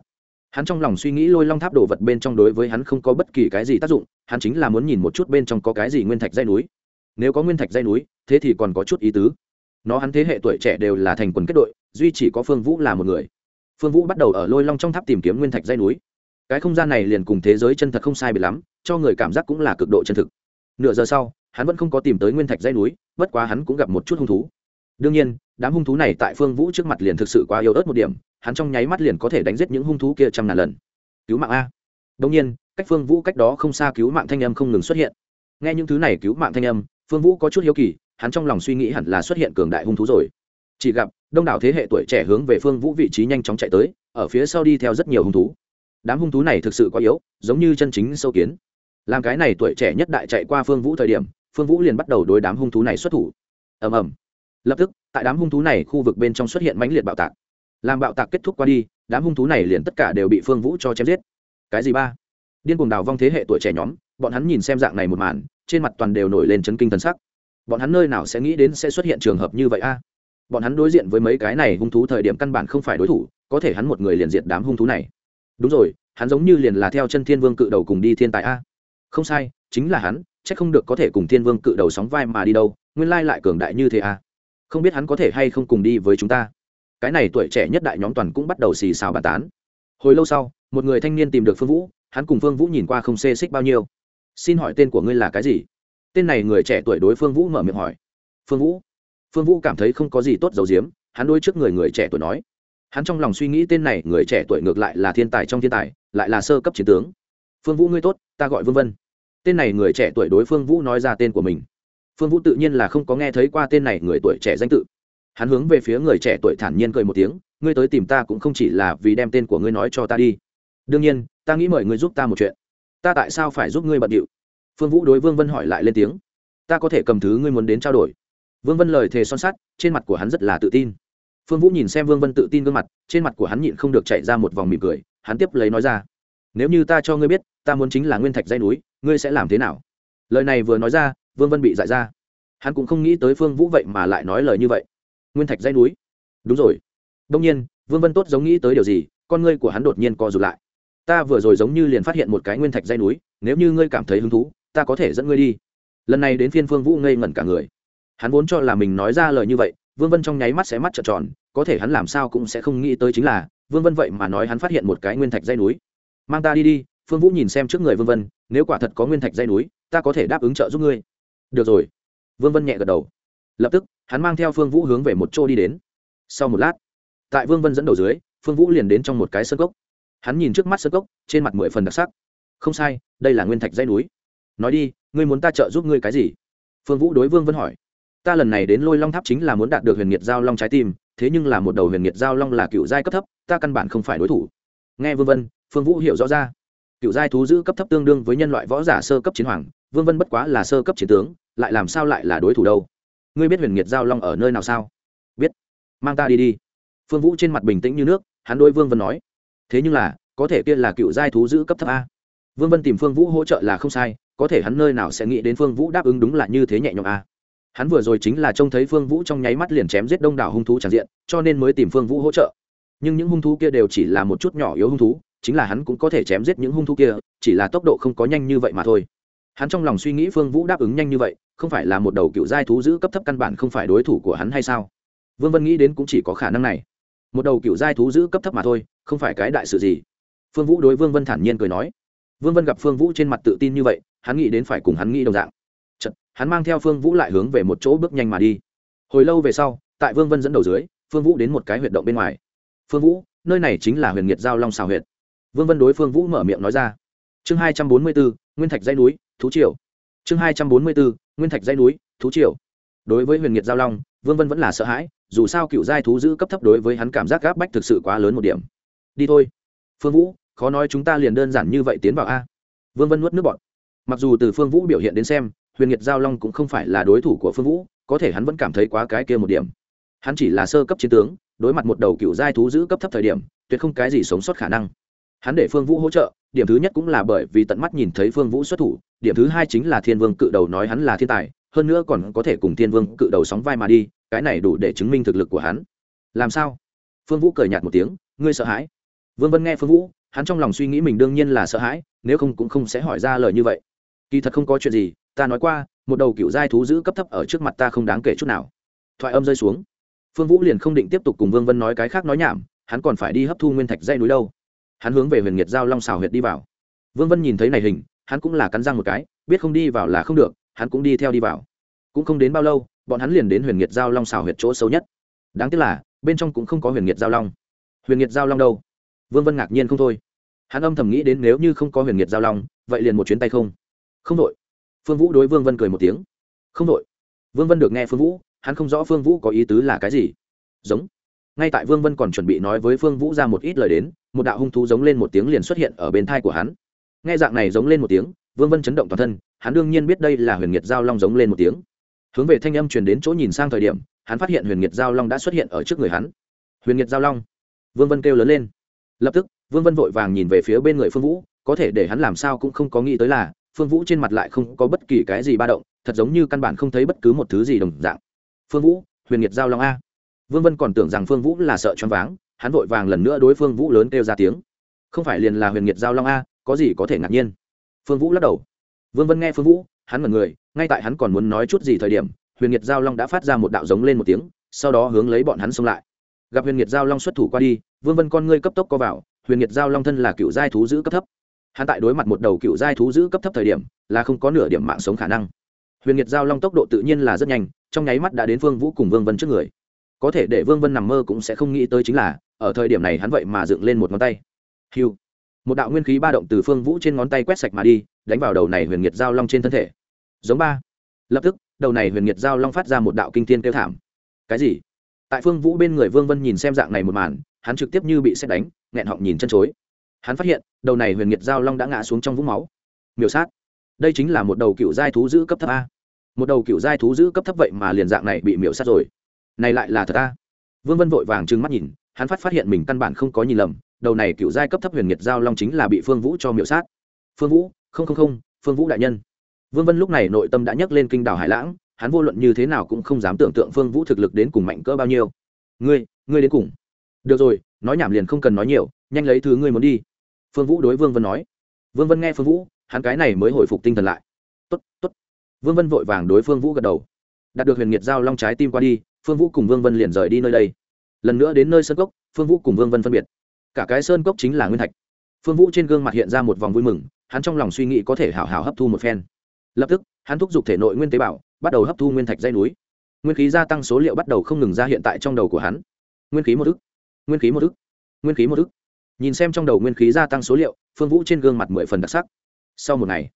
Hắn trong lòng suy nghĩ lôi long tháp đồ vật bên trong đối với hắn không có bất kỳ cái gì tác dụng, hắn chính là muốn nhìn một chút bên trong có cái gì nguyên thạch dây núi. Nếu có nguyên thạch dây núi, thế thì còn có chút ý tứ. Nó hắn thế hệ tuổi trẻ đều là thành quần kết đội, duy chỉ có phương vũ là một người. Phương vũ bắt đầu ở lôi long trong tháp tìm kiếm nguyên thạch dây núi cái không gian này liền cùng thế giới chân thật không sai biệt lắm, cho người cảm giác cũng là cực độ chân thực. Nửa giờ sau, hắn vẫn không có tìm tới nguyên thạch dây núi, bất quá hắn cũng gặp một chút hung thú. Đương nhiên, đám hung thú này tại phương vũ trước mặt liền thực sự quá yếu ớt một điểm, hắn trong nháy mắt liền có thể đánh giết những hung thú kia trăm ngàn lần. Cứu mạng a. Đông nhiên, cách phương vũ cách đó không xa cứu mạng thanh âm không ngừng xuất hiện. Nghe những thứ này cứu mạng thanh âm, phương vũ có chút hiếu kỳ, hắn trong lòng suy nghĩ hẳn là xuất hiện cường đại hung thú rồi. Chỉ gặp, đông đảo thế hệ tuổi trẻ hướng về phương vũ vị trí nhanh chóng chạy tới, ở phía sau đi theo rất nhiều hung thú đám hung thú này thực sự quá yếu, giống như chân chính sâu kiến. Làm cái này tuổi trẻ nhất đại chạy qua phương vũ thời điểm, phương vũ liền bắt đầu đối đám hung thú này xuất thủ. Ầm ầm. Lập tức, tại đám hung thú này khu vực bên trong xuất hiện mãnh liệt bạo tạc. Làm bạo tạc kết thúc qua đi, đám hung thú này liền tất cả đều bị phương vũ cho chém giết. Cái gì ba? Điên cuồng đào vong thế hệ tuổi trẻ nhóm, bọn hắn nhìn xem dạng này một màn, trên mặt toàn đều nổi lên chấn kinh thần sắc. Bọn hắn nơi nào sẽ nghĩ đến sẽ xuất hiện trường hợp như vậy a? Bọn hắn đối diện với mấy cái này hung thú thời điểm căn bản không phải đối thủ, có thể hắn một người liền diệt đám hung thú này đúng rồi, hắn giống như liền là theo chân thiên vương cự đầu cùng đi thiên tài a. Không sai, chính là hắn c h ắ c không được có thể cùng thiên vương cự đầu sóng vai mà đi đâu, nguyên lai lại cường đại như thế a. Không biết hắn có thể hay không cùng đi với chúng ta. Cái này tuổi trẻ nhất đại nhóm toàn cũng bắt đầu xì xào bàn tán. Hồi lâu sau, một người thanh niên tìm được phương vũ, hắn cùng phương vũ nhìn qua không xê xích bao nhiêu. Xin hỏi tên của ngươi là cái gì? Tên này người trẻ tuổi đối phương vũ mở miệng hỏi. Phương vũ. Phương vũ cảm thấy không có gì tốt dầu diếm hắn đôi trước người người trẻ tuổi nói hắn trong lòng suy nghĩ tên này người trẻ tuổi ngược lại là thiên tài trong thiên tài, lại là sơ cấp chiến tướng. Phương vũ ngươi tốt, ta gọi vương vân. Tên này người trẻ tuổi đối phương vũ nói ra tên của mình. Phương vũ tự nhiên là không có nghe thấy qua tên này người tuổi trẻ danh tự. Hắn hướng về phía người trẻ tuổi thản nhiên cười một tiếng, ngươi tới tìm ta cũng không chỉ là vì đem tên của ngươi nói cho ta đi. Đương nhiên, ta nghĩ mời ngươi giúp ta một chuyện. Ta tại sao phải giúp ngươi bận điệu? Phương vũ đối vương vân hỏi lại lên tiếng. Ta có thể cầm thứ ngươi muốn đến trao đổi. Vương vân lời thề son sắt, trên mặt của hắn rất là tự tin phương vũ nhìn xem vương vân tự tin gương mặt, trên mặt của hắn nhịn không được chạy ra một vòng mỉm cười, hắn tiếp lấy nói ra, nếu như ta cho ngươi biết, ta muốn chính là nguyên thạch dây núi, ngươi sẽ làm thế nào? Lời này vừa nói ra, vương vân bị dại ra. Hắn cũng không nghĩ tới phương vũ vậy mà lại nói lời như vậy. Nguyên thạch dây núi? Đúng rồi. Đông nhiên, vương vân tốt giống nghĩ tới điều gì, con ngươi của hắn đột nhiên co rụt lại. Ta vừa rồi giống như liền phát hiện một cái nguyên thạch dây núi, nếu như ngươi cảm thấy hứng thú, ta có thể dẫn ngươi đi. Lần này đến phiên phương vũ ngây ngẩn cả người. Hắn vốn cho là mình nói ra lời như vậy vương vân trong nháy mắt sẽ mắt trợn tròn, có thể hắn làm sao cũng sẽ không nghĩ tới chính là, vương vân vậy mà nói hắn phát hiện một cái nguyên thạch dây núi. Mang ta đi đi, phương vũ nhìn xem trước người vương vân, nếu quả thật có nguyên thạch dây núi, ta có thể đáp ứng trợ giúp ngươi. Được rồi. Vương vân nhẹ gật đầu. Lập tức, hắn mang theo phương vũ hướng về một chỗ đi đến. Sau một lát, tại vương vân dẫn đầu dưới, phương vũ liền đến trong một cái sân cốc. Hắn nhìn trước mắt sân cốc, trên mặt mười phần đặc sắc. Không sai, đây là nguyên thạch dây núi. Nói đi, ngươi muốn ta trợ giúp ngươi cái gì? Phương vũ đối vương vân hỏi ta lần này đến lôi long tháp chính là muốn đạt được huyền nhiệt giao long trái tim, thế nhưng là một đầu huyền nhiệt giao long là cựu giai cấp thấp, ta căn bản không phải đối thủ. Nghe vương vân, phương vũ hiểu rõ ra. Cựu giai thú giữ cấp thấp tương đương với nhân loại võ giả sơ cấp chiến hoàng, vương vân bất quá là sơ cấp chiến tướng, lại làm sao lại là đối thủ đâu? Ngươi biết huyền nhiệt giao long ở nơi nào sao? Biết. Mang ta đi đi. Phương vũ trên mặt bình tĩnh như nước, hắn đôi vương vân nói. Thế nhưng là, có thể kia là cựu giai thú giữ cấp thấp a. Vương vân tìm phương vũ hỗ trợ là không sai, có thể hắn nơi nào sẽ nghĩ đến phương vũ đáp ứng đúng là như thế nhẹ nhõm a hắn vừa rồi chính là trông thấy phương vũ trong nháy mắt liền chém giết đông đảo hung thú tràn diện, cho nên mới tìm phương vũ hỗ trợ. Nhưng những hung thú kia đều chỉ là một chút nhỏ yếu hung thú, chính là hắn cũng có thể chém giết những hung thú kia, chỉ là tốc độ không có nhanh như vậy mà thôi. Hắn trong lòng suy nghĩ phương vũ đáp ứng nhanh như vậy, không phải là một đầu cựu giai thú giữ cấp thấp căn bản không phải đối thủ của hắn hay sao? Vương vân nghĩ đến cũng chỉ có khả năng này. Một đầu cựu giai thú giữ cấp thấp mà thôi, không phải cái đại sự gì. Phương vũ đối vương vân thản nhiên cười nói. Vương vân gặp phương vũ trên mặt tự tin như vậy, hắn nghĩ đến phải cùng hắn nghĩ đồng dạng hắn mang theo phương vũ lại hướng về một chỗ bước nhanh mà đi. Hồi lâu về sau, tại vương vân dẫn đầu dưới, phương vũ đến một cái huyệt động bên ngoài. Phương vũ, nơi này chính là huyền nhiệt giao long xào huyệt. Vương vân đối phương vũ mở miệng nói ra. Chương hai trăm bốn mươi bốn, nguyên thạch dây núi, thú triều. Chương hai trăm bốn mươi bốn, nguyên thạch dây núi, thú triều. Đối với huyền nhiệt giao long, vương vân vẫn là sợ hãi, dù sao cựu giai thú giữ cấp thấp đối với hắn cảm giác gáp bách thực sự quá lớn một điểm. Đi thôi. Phương vũ, khó nói chúng ta liền đơn giản như vậy tiến vào a. Vương vân nuốt nước bọn mặc dù từ phương vũ biểu hiện đến xem huyền nhiệt giao long cũng không phải là đối thủ của phương vũ, có thể hắn vẫn cảm thấy quá cái kia một điểm. Hắn chỉ là sơ cấp chiến tướng, đối mặt một đầu cựu giai thú giữ cấp thấp thời điểm, tuyệt không cái gì sống sót khả năng. Hắn để phương vũ hỗ trợ, điểm thứ nhất cũng là bởi vì tận mắt nhìn thấy phương vũ xuất thủ, điểm thứ hai chính là thiên vương cự đầu nói hắn là thiên tài, hơn nữa còn có thể cùng thiên vương cự đầu sóng vai mà đi, cái này đủ để chứng minh thực lực của hắn. Làm sao? Phương vũ cười nhạt một tiếng, ngươi sợ hãi. Vương vân nghe phương vũ, hắn trong lòng suy nghĩ mình đương nhiên là sợ hãi, nếu không cũng không sẽ hỏi ra lời như vậy. Kỳ thật không có chuyện gì ta nói qua, một đầu cựu giai thú giữ cấp thấp ở trước mặt ta không đáng kể chút nào. Thoại âm rơi xuống. Phương vũ liền không định tiếp tục cùng vương vân nói cái khác nói nhảm, hắn còn phải đi hấp thu nguyên thạch dây núi đâu. Hắn hướng về huyền nhiệt giao long xào huyệt đi vào. Vương vân nhìn thấy này hình, hắn cũng là cắn răng một cái, biết không đi vào là không được, hắn cũng đi theo đi vào. Cũng không đến bao lâu, bọn hắn liền đến huyền nhiệt giao long xào huyệt chỗ xấu nhất. Đáng tiếc là, bên trong cũng không có huyền nhiệt giao long. Huyền nhiệt giao long đâu? Vương vân ngạc nhiên không thôi. Hắn âm thầm nghĩ đến nếu như không có huyền nhiệt giao long, vậy liền một chuyến tay không. Không đội phương vũ đối vương vân cười một tiếng. Không đội vương vân được nghe phương vũ, hắn không rõ phương vũ có ý tứ là cái gì. Giống. Ngay tại vương vân còn chuẩn bị nói với phương vũ ra một ít lời đến, một đạo hung thú giống lên một tiếng liền xuất hiện ở bên thai của hắn. Nghe dạng này giống lên một tiếng, vương vân chấn động toàn thân, hắn đương nhiên biết đây là huyền nhiệt giao long giống lên một tiếng. Hướng về thanh âm truyền đến chỗ nhìn sang thời điểm, hắn phát hiện huyền nhiệt giao long đã xuất hiện ở trước người hắn. Huyền nhiệt giao long. Vương vân kêu lớn lên. Lập tức, vương vân vội vàng nhìn về phía bên người phương vũ, có thể để hắn làm sao cũng không có nghĩ tới là phương vũ trên mặt lại không có bất kỳ cái gì ba động, thật giống như căn bản không thấy bất cứ một thứ gì đồng dạng. Phương vũ, huyền nhiệt giao long a. Vương vân còn tưởng rằng phương vũ là sợ choáng váng, hắn vội vàng lần nữa đối phương vũ lớn kêu ra tiếng. Không phải liền là huyền nhiệt giao long a, có gì có thể ngạc nhiên? Phương vũ lắc đầu. Vương vân nghe phương vũ, hắn mật người, ngay tại hắn còn muốn nói chút gì thời điểm, huyền nhiệt giao long đã phát ra một đạo giống lên một tiếng, sau đó hướng lấy bọn hắn xông lại. Gặp huyền nhiệt giao long xuất thủ qua đi, vương vân con ngươi cấp tốc co vào, huyền nhiệt giao long thân là cựu giai thú giữ cấp thấp hắn tại đối mặt một đầu cựu giai thú giữ cấp thấp thời điểm, là không có nửa điểm mạng sống khả năng. Huyền nhiệt giao long tốc độ tự nhiên là rất nhanh, trong nháy mắt đã đến phương vũ cùng vương vân trước người. Có thể để vương vân nằm mơ cũng sẽ không nghĩ tới chính là, ở thời điểm này hắn vậy mà dựng lên một ngón tay. Hiu một đạo nguyên khí ba động từ phương vũ trên ngón tay quét sạch mà đi, đánh vào đầu này huyền nhiệt giao long trên thân thể. Giống ba. Lập tức, đầu này huyền nhiệt giao long phát ra một đạo kinh thiên kêu thảm. Cái gì? Tại phương vũ bên người vương vân nhìn xem dạng này một màn, hắn trực tiếp như bị xét đánh, nghẹn họng nhìn chân chối hắn phát hiện, đầu này huyền nhiệt giao long đã ngã xuống trong vũng máu. Miêu sát. Đây chính là một đầu cựu giai thú giữ cấp thấp a. Một đầu cựu giai thú giữ cấp thấp vậy mà liền dạng này bị miểu sát rồi. Này lại là thật a. Vương vân vội vàng trừng mắt nhìn, hắn phát phát hiện mình căn bản không có nhìn lầm, đầu này cựu giai cấp thấp huyền nhiệt giao long chính là bị phương vũ cho miểu sát. Phương vũ, không không không, phương vũ đại nhân. Vương vân lúc này nội tâm đã nhấc lên kinh đảo hải lãng, hắn vô luận như thế nào cũng không dám tưởng tượng phương vũ thực lực đến cùng mạnh cỡ bao nhiêu. Ngươi ngươi đến cùng. Được rồi, nói nhảm liền không cần nói nhiều nhanh lấy thứ ngươi muốn đi. Phương vũ đối vương vân nói. Vương vân nghe phương vũ, hắn cái này mới hồi phục tinh thần lại. Tốt tốt. Vương vân vội vàng đối phương vũ gật đầu. Đạt được huyền nhiệt giao long trái tim qua đi, phương vũ cùng vương vân liền rời đi nơi đây. Lần nữa đến nơi sơn cốc, phương vũ cùng vương vân phân biệt. Cả cái sơn cốc chính là nguyên thạch. Phương vũ trên gương mặt hiện ra một vòng vui mừng, hắn trong lòng suy nghĩ có thể hảo hảo hấp thu một phen. Lập tức, hắn thúc giục thể nội nguyên tế bào, bắt đầu hấp thu nguyên thạch dây núi. Nguyên khí gia tăng số liệu bắt đầu không ngừng ra hiện tại trong đầu của hắn. Nguyên khí một ức. Nguyên khí một ức. Nguyên khí một ức nhìn xem trong đầu nguyên khí gia tăng số liệu, phương vũ trên gương mặt mười phần đặc sắc. Sau một ngày,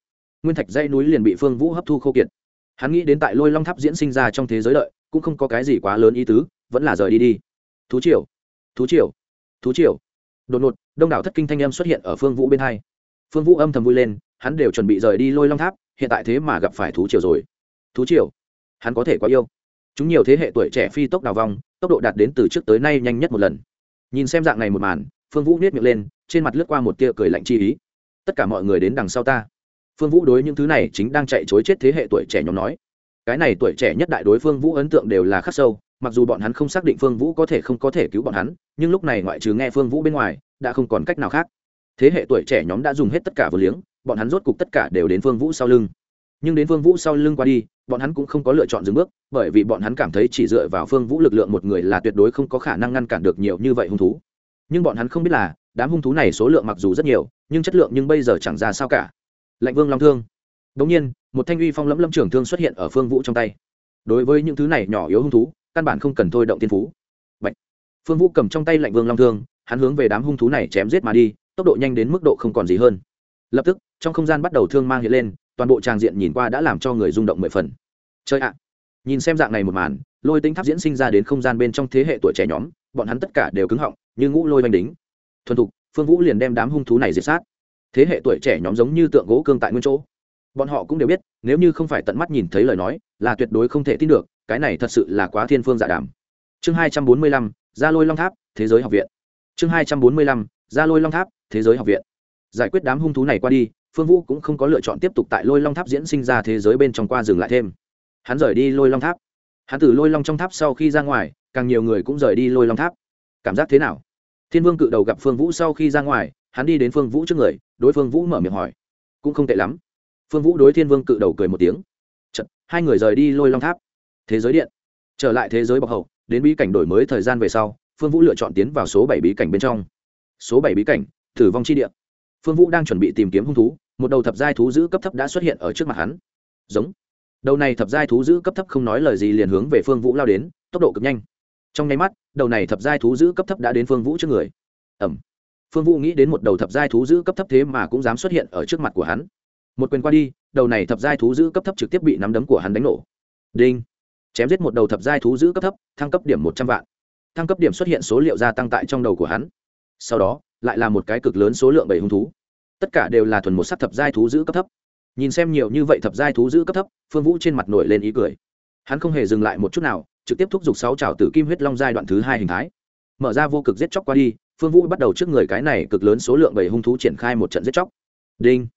nguyên thạch dây núi liền bị phương vũ hấp thu khô kiệt. Hắn nghĩ đến tại lôi long tháp diễn sinh ra trong thế giới lợi, cũng không có cái gì quá lớn ý tứ, vẫn là rời đi đi. Thú triều thú triều thú triều. Đột ngột, đông đảo thất kinh thanh âm xuất hiện ở phương vũ bên hai. Phương vũ âm thầm vui lên, hắn đều chuẩn bị rời đi lôi long tháp, hiện tại thế mà gặp phải thú triều rồi. Thú triều? Hắn có thể quá yêu. Chúng nhiều thế hệ tuổi trẻ phi tốc đào vong, tốc độ đạt đến từ trước tới nay nhanh nhất một lần. Nhìn xem dạng này một màn phương vũ nết miệng lên, trên mặt lướt qua một tia cười lạnh chi ý. Tất cả mọi người đến đằng sau ta. Phương vũ đối những thứ này chính đang chạy chối chết thế hệ tuổi trẻ nhóm nói. Cái này tuổi trẻ nhất đại đối phương vũ ấn tượng đều là khắc sâu, mặc dù bọn hắn không xác định phương vũ có thể không có thể cứu bọn hắn, nhưng lúc này ngoại trừ nghe phương vũ bên ngoài, đã không còn cách nào khác. Thế hệ tuổi trẻ nhóm đã dùng hết tất cả vừa liếng, bọn hắn rốt cục tất cả đều đến phương vũ sau lưng. Nhưng đến phương vũ sau lưng qua đi, bọn hắn cũng không có lựa chọn dừng bước, bởi vì bọn hắn cảm thấy chỉ dựa vào phương vũ lực lượng một người là tuyệt đối không có khả năng ngăn cản được nhiều như vậy hung thú nhưng bọn hắn không biết là, đám hung thú này số lượng mặc dù rất nhiều, nhưng chất lượng nhưng bây giờ chẳng ra sao cả. Lạnh vương long thương. Đống nhiên, một thanh uy phong lẫm lâm trưởng thương xuất hiện ở phương vũ trong tay. Đối với những thứ này nhỏ yếu hung thú, căn bản không cần thôi động tiên phú. Bạch. phương vũ cầm trong tay lạnh vương long thương, hắn hướng về đám hung thú này chém giết mà đi, tốc độ nhanh đến mức độ không còn gì hơn. Lập tức, trong không gian bắt đầu thương mang hiện lên, toàn bộ tràng diện nhìn qua đã làm cho người rung động mười phần. Chơi ạ! Nhìn xem dạng này một màn, lôi tính tháp diễn sinh ra đến không gian bên trong thế hệ tuổi trẻ nhóm, bọn hắn tất cả đều cứng họng như ngũ lôi oanh đính. Thuần thục, phương vũ liền đem đám hung thú này diệt sát. Thế hệ tuổi trẻ nhóm giống như tượng gỗ cương tại nguyên chỗ. Bọn họ cũng đều biết, nếu như không phải tận mắt nhìn thấy lời nói, là tuyệt đối không thể tin được, cái này thật sự là quá thiên phương dạ đàm. Chương hai trăm bốn mươi lăm, gia lôi long tháp, thế giới học viện. Chương hai trăm bốn mươi lăm, gia lôi long tháp, thế giới học viện. Giải quyết đám hung thú này qua đi, phương vũ cũng không có lựa chọn tiếp tục tại lôi long tháp diễn sinh ra thế giới bên trong qua dừng lại thêm. Hắn rời đi lôi long tháp. Hắn từ lôi long trong tháp sau khi ra ngoài, càng nhiều người cũng rời đi lôi long tháp cảm giác thế nào? Thiên vương cự đầu gặp phương vũ sau khi ra ngoài hắn đi đến phương vũ trước người đối phương vũ mở miệng hỏi. Cũng không tệ lắm. Phương vũ đối thiên vương cự đầu cười một tiếng. Chật, hai người rời đi lôi long tháp. Thế giới điện. Trở lại thế giới bọc hậu đến bí cảnh đổi mới thời gian về sau phương vũ lựa chọn tiến vào số bảy bí cảnh bên trong. Số bảy bí cảnh thử vong chi địa. Phương vũ đang chuẩn bị tìm kiếm hung thú một đầu thập giai thú giữ cấp thấp đã xuất hiện ở trước mặt hắn. Giống. Đầu này thập giai thú giữ cấp thấp không nói lời gì liền hướng về phương vũ lao đến tốc độ cực nhanh trong nháy mắt, đầu này thập giai thú giữ cấp thấp đã đến phương vũ trước người. Ẩm phương vũ nghĩ đến một đầu thập giai thú giữ cấp thấp thế mà cũng dám xuất hiện ở trước mặt của hắn. Một quyền qua đi, đầu này thập giai thú giữ cấp thấp trực tiếp bị nắm đấm của hắn đánh nổ. Đinh. Chém giết một đầu thập giai thú giữ cấp thấp, thăng cấp điểm một trăm vạn. Thăng cấp điểm xuất hiện số liệu gia tăng tại trong đầu của hắn. Sau đó, lại là một cái cực lớn số lượng bảy hung thú. Tất cả đều là thuần một sắc thập giai thú giữ cấp thấp. Nhìn xem nhiều như vậy thập giai thú giữ cấp thấp, phương vũ trên mặt nổi lên ý cười. Hắn không hề dừng lại một chút nào trực tiếp thúc giục sáu trào tử kim huyết long giai đoạn thứ hai hình thái. Mở ra vô cực giết chóc qua đi, phương vũ bắt đầu trước người cái này cực lớn số lượng bảy hung thú triển khai một trận giết chóc. Đinh.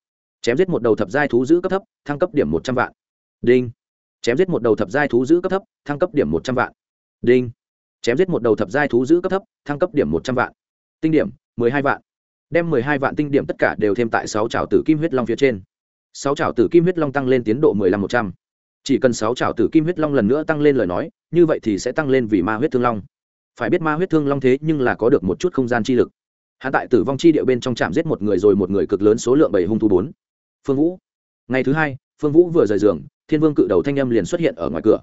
Chém giết một đầu thập giai thú giữ cấp thấp, thăng cấp điểm một trăm vạn. Đinh. Chém giết một đầu thập giai thú giữ cấp thấp, thăng cấp điểm một trăm vạn. Đinh. Chém giết một đầu thập giai thú giữ cấp thấp, thăng cấp điểm một trăm vạn. Tinh điểm, mười hai vạn. Đem mười hai vạn tinh điểm tất cả đều thêm tại sáu trào tử kim huyết long phía trên. Sáu trào tử kim huyết long tăng lên tiến độ mười lăm một trăm chỉ cần sáu trào tử kim huyết long lần nữa tăng lên lời nói, như vậy thì sẽ tăng lên vì ma huyết thương long. Phải biết ma huyết thương long thế nhưng là có được một chút không gian chi lực. Hạ tại tử vong chi địa bên trong trạm giết một người rồi một người cực lớn số lượng bảy hung thu bốn. Phương vũ. Ngày thứ hai, phương vũ vừa rời giường, thiên vương cự đầu thanh âm liền xuất hiện ở ngoài cửa.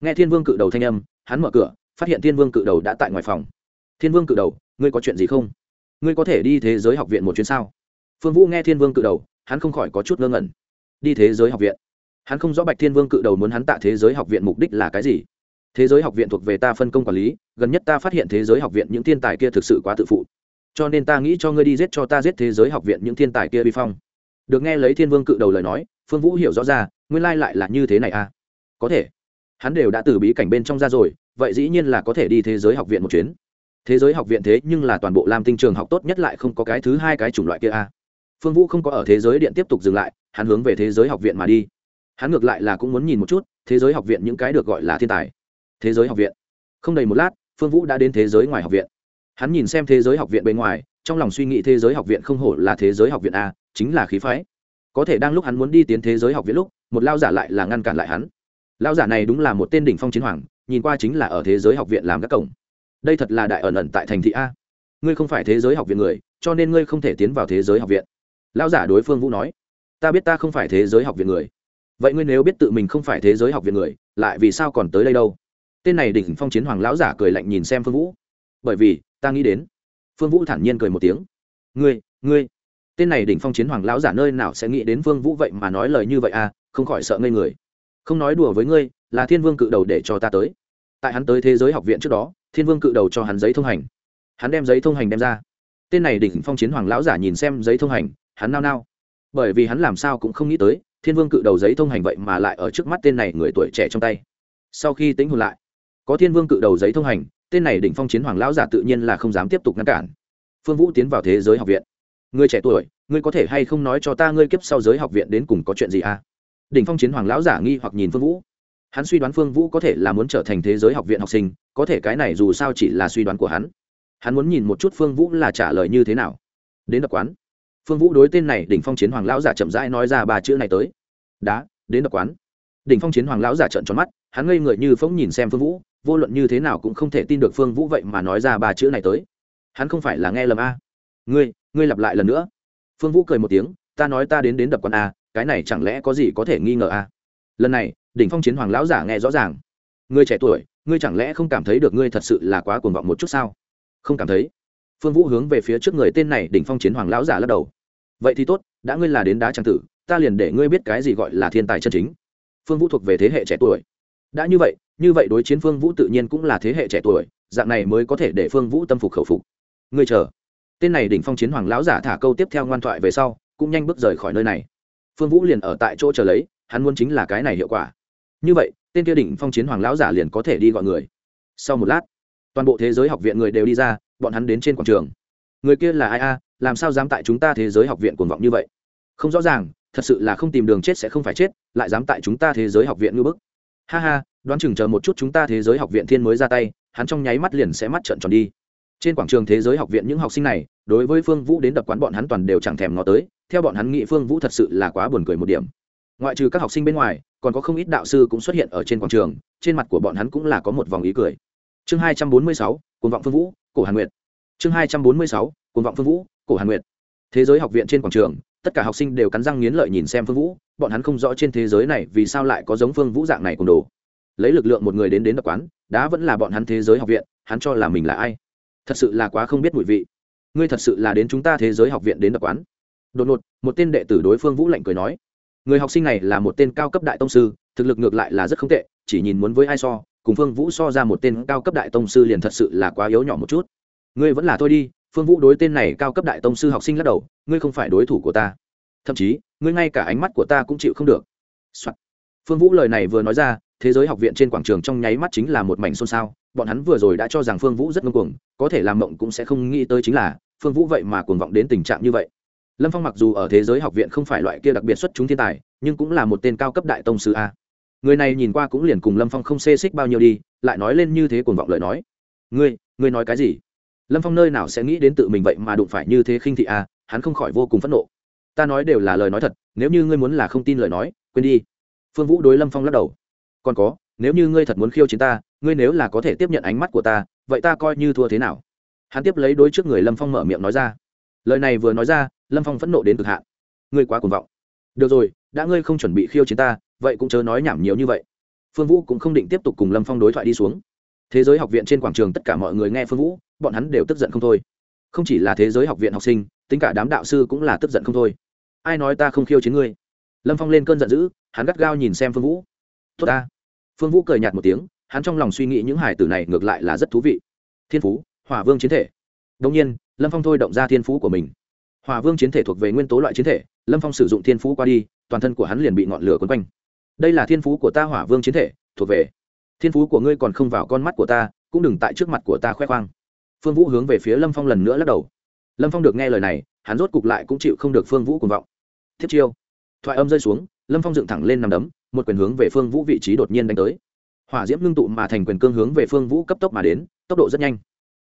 Nghe thiên vương cự đầu thanh âm, hắn mở cửa, phát hiện thiên vương cự đầu đã tại ngoài phòng. Thiên vương cự đầu, ngươi có chuyện gì không? Ngươi có thể đi thế giới học viện một chuyến sao? Phương vũ nghe thiên vương cự đầu, hắn không khỏi có chút ngơ ngẩn. Đi thế giới học viện? Hắn không rõ bạch thiên vương cự đầu muốn hắn tạ thế giới học viện mục đích là cái gì. Thế giới học viện thuộc về ta phân công quản lý, gần nhất ta phát hiện thế giới học viện những thiên tài kia thực sự quá tự phụ. Cho nên ta nghĩ cho ngươi đi giết cho ta giết thế giới học viện những thiên tài kia vi phong. Được nghe lấy thiên vương cự đầu lời nói, phương vũ hiểu rõ ra, nguyên lai lại là như thế này à? Có thể. Hắn đều đã từ bí cảnh bên trong ra rồi, vậy dĩ nhiên là có thể đi thế giới học viện một chuyến. Thế giới học viện thế nhưng là toàn bộ làm tinh trường học tốt nhất lại không có cái thứ hai cái chủng loại kia a phương vũ không có ở thế giới điện tiếp tục dừng lại, hắn hướng về thế giới học viện mà đi hắn ngược lại là cũng muốn nhìn một chút thế giới học viện những cái được gọi là thiên tài thế giới học viện không đầy một lát phương vũ đã đến thế giới ngoài học viện hắn nhìn xem thế giới học viện bên ngoài trong lòng suy nghĩ thế giới học viện không hổ là thế giới học viện a chính là khí phái có thể đang lúc hắn muốn đi tiến thế giới học viện lúc một lao giả lại là ngăn cản lại hắn lao giả này đúng là một tên đỉnh phong chiến hoàng nhìn qua chính là ở thế giới học viện làm các cổng đây thật là đại ẩn ẩn tại thành thị a ngươi không phải thế giới học viện người cho nên ngươi không thể tiến vào thế giới học viện lao giả đối phương vũ nói ta biết ta không phải thế giới học viện người vậy ngươi nếu biết tự mình không phải thế giới học viện người, lại vì sao còn tới đây đâu? Tên này đỉnh phong chiến hoàng lão giả cười lạnh nhìn xem phương vũ. Bởi vì, ta nghĩ đến. Phương vũ thản nhiên cười một tiếng. Ngươi ngươi. Tên này đỉnh phong chiến hoàng lão giả nơi nào sẽ nghĩ đến phương vũ vậy mà nói lời như vậy à không khỏi sợ ngây người. Không nói đùa với ngươi, là thiên vương cự đầu để cho ta tới. Tại hắn tới thế giới học viện trước đó, thiên vương cự đầu cho hắn giấy thông hành. Hắn đem giấy thông hành đem ra. Tên này đỉnh phong chiến hoàng lão giả nhìn xem giấy thông hành, hắn nao nao. Bởi vì hắn làm sao cũng không nghĩ tới thiên vương cự đầu giấy thông hành vậy mà lại ở trước mắt tên này người tuổi trẻ trong tay. Sau khi tính hồn lại, có thiên vương cự đầu giấy thông hành, tên này đỉnh phong chiến hoàng lão giả tự nhiên là không dám tiếp tục ngăn cản. Phương vũ tiến vào thế giới học viện. Người trẻ tuổi, ngươi có thể hay không nói cho ta ngươi kiếp sau giới học viện đến cùng có chuyện gì à? Đỉnh phong chiến hoàng lão giả nghi hoặc nhìn phương vũ. Hắn suy đoán phương vũ có thể là muốn trở thành thế giới học viện học sinh, có thể cái này dù sao chỉ là suy đoán của hắn. Hắn muốn nhìn một chút phương vũ là trả lời như thế nào. Đến đập quán phương vũ đối tên này đỉnh phong chiến hoàng lão giả chậm rãi nói ra ba chữ này tới. Đá, đến đập quán. Đỉnh phong chiến hoàng lão giả trợn tròn mắt, hắn ngây người như phóng nhìn xem phương vũ, vô luận như thế nào cũng không thể tin được phương vũ vậy mà nói ra ba chữ này tới. Hắn không phải là nghe lầm a. Ngươi ngươi lặp lại lần nữa. Phương vũ cười một tiếng, ta nói ta đến đến đập quán a, cái này chẳng lẽ có gì có thể nghi ngờ a? Lần này, đỉnh phong chiến hoàng lão giả nghe rõ ràng. Ngươi trẻ tuổi, ngươi chẳng lẽ không cảm thấy được ngươi thật sự là quá cuồng vọng một chút sao? Không cảm thấy phương vũ hướng về phía trước người tên này, đỉnh phong chiến hoàng lão giả lắc đầu. Vậy thì tốt, đã ngươi là đến đá trang tử, ta liền để ngươi biết cái gì gọi là thiên tài chân chính. Phương vũ thuộc về thế hệ trẻ tuổi. Đã như vậy như vậy đối chiến phương vũ tự nhiên cũng là thế hệ trẻ tuổi, dạng này mới có thể để phương vũ tâm phục khẩu phục. Ngươi chờ. Tên này đỉnh phong chiến hoàng lão giả thả câu tiếp theo ngoan thoại về sau, cũng nhanh bước rời khỏi nơi này. Phương vũ liền ở tại chỗ chờ lấy, hắn muốn chính là cái này hiệu quả. Như vậy, tên kia đỉnh phong chiến hoàng lão giả liền có thể đi gọi người. Sau một lát, toàn bộ thế giới học viện người đều đi ra bọn hắn đến trên quảng trường. Người kia là ai a? Làm sao dám tại chúng ta thế giới học viện cuồng vọng như vậy? Không rõ ràng, thật sự là không tìm đường chết sẽ không phải chết, lại dám tại chúng ta thế giới học viện ngư bức. Ha ha, đoán chừng chờ một chút chúng ta thế giới học viện thiên mới ra tay, hắn trong nháy mắt liền sẽ mắt trợn tròn đi. Trên quảng trường thế giới học viện những học sinh này, đối với phương vũ đến đập quán bọn hắn toàn đều chẳng thèm ngó tới, theo bọn hắn nghĩ phương vũ thật sự là quá buồn cười một điểm. Ngoại trừ các học sinh bên ngoài, còn có không ít đạo sư cũng xuất hiện ở trên quảng trường, trên mặt của bọn hắn cũng là có một vòng ý cười. Chương hai trăm bốn mươi sáu cồn vọng phương vũ cổ hàn nguyệt. Chương hai trăm bốn mươi sáu cồn vọng phương vũ, cổ hàn nguyệt. Thế giới học viện trên quảng trường, tất cả học sinh đều cắn răng nghiến lợi nhìn xem phương vũ, bọn hắn không rõ trên thế giới này vì sao lại có giống phương vũ dạng này cùng đồ. Lấy lực lượng một người đến đến đập quán đã vẫn là bọn hắn thế giới học viện, hắn cho là mình là ai? Thật sự là quá không biết mùi vị. Ngươi thật sự là đến chúng ta thế giới học viện đến đập quán. Đột ngột, một tên đệ tử đối phương vũ lạnh cười nói. Người học sinh này là một tên cao cấp đại tông sư, thực lực ngược lại là rất không tệ, chỉ nhìn muốn với ai so cùng phương vũ so ra một tên cao cấp đại tông sư liền thật sự là quá yếu nhỏ một chút. Ngươi vẫn là thôi đi, phương vũ đối tên này cao cấp đại tông sư học sinh lắc đầu, ngươi không phải đối thủ của ta. Thậm chí, ngươi ngay cả ánh mắt của ta cũng chịu không được、Soạn. phương vũ lời này vừa nói ra, thế giới học viện trên quảng trường trong nháy mắt chính là một mảnh xôn xao. Bọn hắn vừa rồi đã cho rằng phương vũ rất ngưng cuồng, có thể làm mộng cũng sẽ không nghĩ tới chính là, phương vũ vậy mà cuồng vọng đến tình trạng như vậy. Lâm phong mặc dù ở thế giới học viện không phải loại kia đặc biệt xuất chúng thiên tài, nhưng cũng là một tên cao cấp đại tông sư a người này nhìn qua cũng liền cùng lâm phong không xê xích bao nhiêu đi, lại nói lên như thế cuồng vọng lời nói. Ngươi ngươi nói cái gì? Lâm phong nơi nào sẽ nghĩ đến tự mình vậy mà đụng phải như thế khinh thị à? hắn không khỏi vô cùng phẫn nộ. Ta nói đều là lời nói thật, nếu như ngươi muốn là không tin lời nói, quên đi. Phương vũ đối lâm phong lắc đầu. Còn có, nếu như ngươi thật muốn khiêu chiến ta, ngươi nếu là có thể tiếp nhận ánh mắt của ta, vậy ta coi như thua thế nào? Hắn tiếp lấy đối trước người lâm phong mở miệng nói ra. Lời này vừa nói ra, lâm phong phẫn nộ đến cực hạn. Ngươi quá cuồng vọng. Được rồi, đã ngươi không chuẩn bị khiêu chiến ta vậy cũng chớ nói nhảm nhiều như vậy. Phương vũ cũng không định tiếp tục cùng lâm phong đối thoại đi xuống. Thế giới học viện trên quảng trường tất cả mọi người nghe phương vũ, bọn hắn đều tức giận không thôi. Không chỉ là thế giới học viện học sinh, tính cả đám đạo sư cũng là tức giận không thôi. Ai nói ta không khiêu chiến ngươi? Lâm phong lên cơn giận dữ, hắn gắt gao nhìn xem phương vũ. Tốt ta. Phương vũ cười nhạt một tiếng, hắn trong lòng suy nghĩ những hải tử này ngược lại là rất thú vị. Thiên phú, hỏa vương chiến thể. Đông nhiên, lâm phong thôi động ra thiên phú của mình. Hỏa vương chiến thể thuộc về nguyên tố loại chiến thể, lâm phong sử dụng thiên phú qua đi, toàn thân của hắn liền bị ngọn lửa quấn quanh đây là thiên phú của ta hỏa vương chiến thể, thuộc về. Thiên phú của ngươi còn không vào con mắt của ta, cũng đừng tại trước mặt của ta khoe khoang. Phương vũ hướng về phía lâm phong lần nữa lắc đầu. Lâm phong được nghe lời này, hắn rốt cục lại cũng chịu không được phương vũ cùng vọng. Thiết chiêu. Thoại âm rơi xuống, lâm phong dựng thẳng lên nằm đấm, một quyền hướng về phương vũ vị trí đột nhiên đánh tới. Hỏa diễm ngưng tụ mà thành quyền cương hướng về phương vũ cấp tốc mà đến, tốc độ rất nhanh.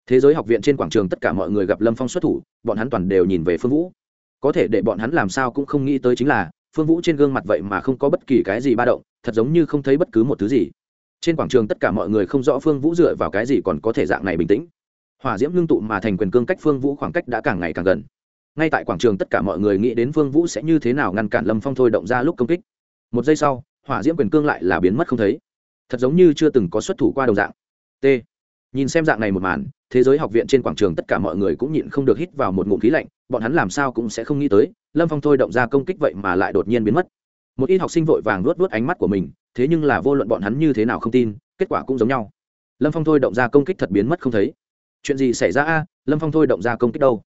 Thế giới học viện trên quảng trường tất cả mọi người gặp lâm phong xuất thủ, bọn hắn toàn đều nhìn về phương vũ. Có thể để bọn hắn làm sao cũng không nghĩ tới chính là phương vũ trên gương mặt vậy mà không có bất kỳ cái gì ba động, thật giống như không thấy bất cứ một thứ gì. Trên quảng trường tất cả mọi người không rõ phương vũ dựa vào cái gì còn có thể dạng này bình tĩnh. Hỏa diễm ngưng tụ mà thành quyền cương cách phương vũ khoảng cách đã càng ngày càng gần. Ngay tại quảng trường tất cả mọi người nghĩ đến phương vũ sẽ như thế nào ngăn cản lâm phong thôi động ra lúc công kích. Một giây sau, hỏa diễm quyền cương lại là biến mất không thấy. Thật giống như chưa từng có xuất thủ qua đồng dạng. T nhìn xem dạng này một màn, thế giới học viện trên quảng trường tất cả mọi người cũng nhịn không được hít vào một ngụm khí lạnh, bọn hắn làm sao cũng sẽ không nghĩ tới, lâm phong thôi động ra công kích vậy mà lại đột nhiên biến mất. Một ít học sinh vội vàng luốt luốt ánh mắt của mình, thế nhưng là vô luận bọn hắn như thế nào không tin, kết quả cũng giống nhau. Lâm phong thôi động ra công kích thật biến mất không thấy. Chuyện gì xảy ra a? Lâm phong thôi động ra công kích đâu?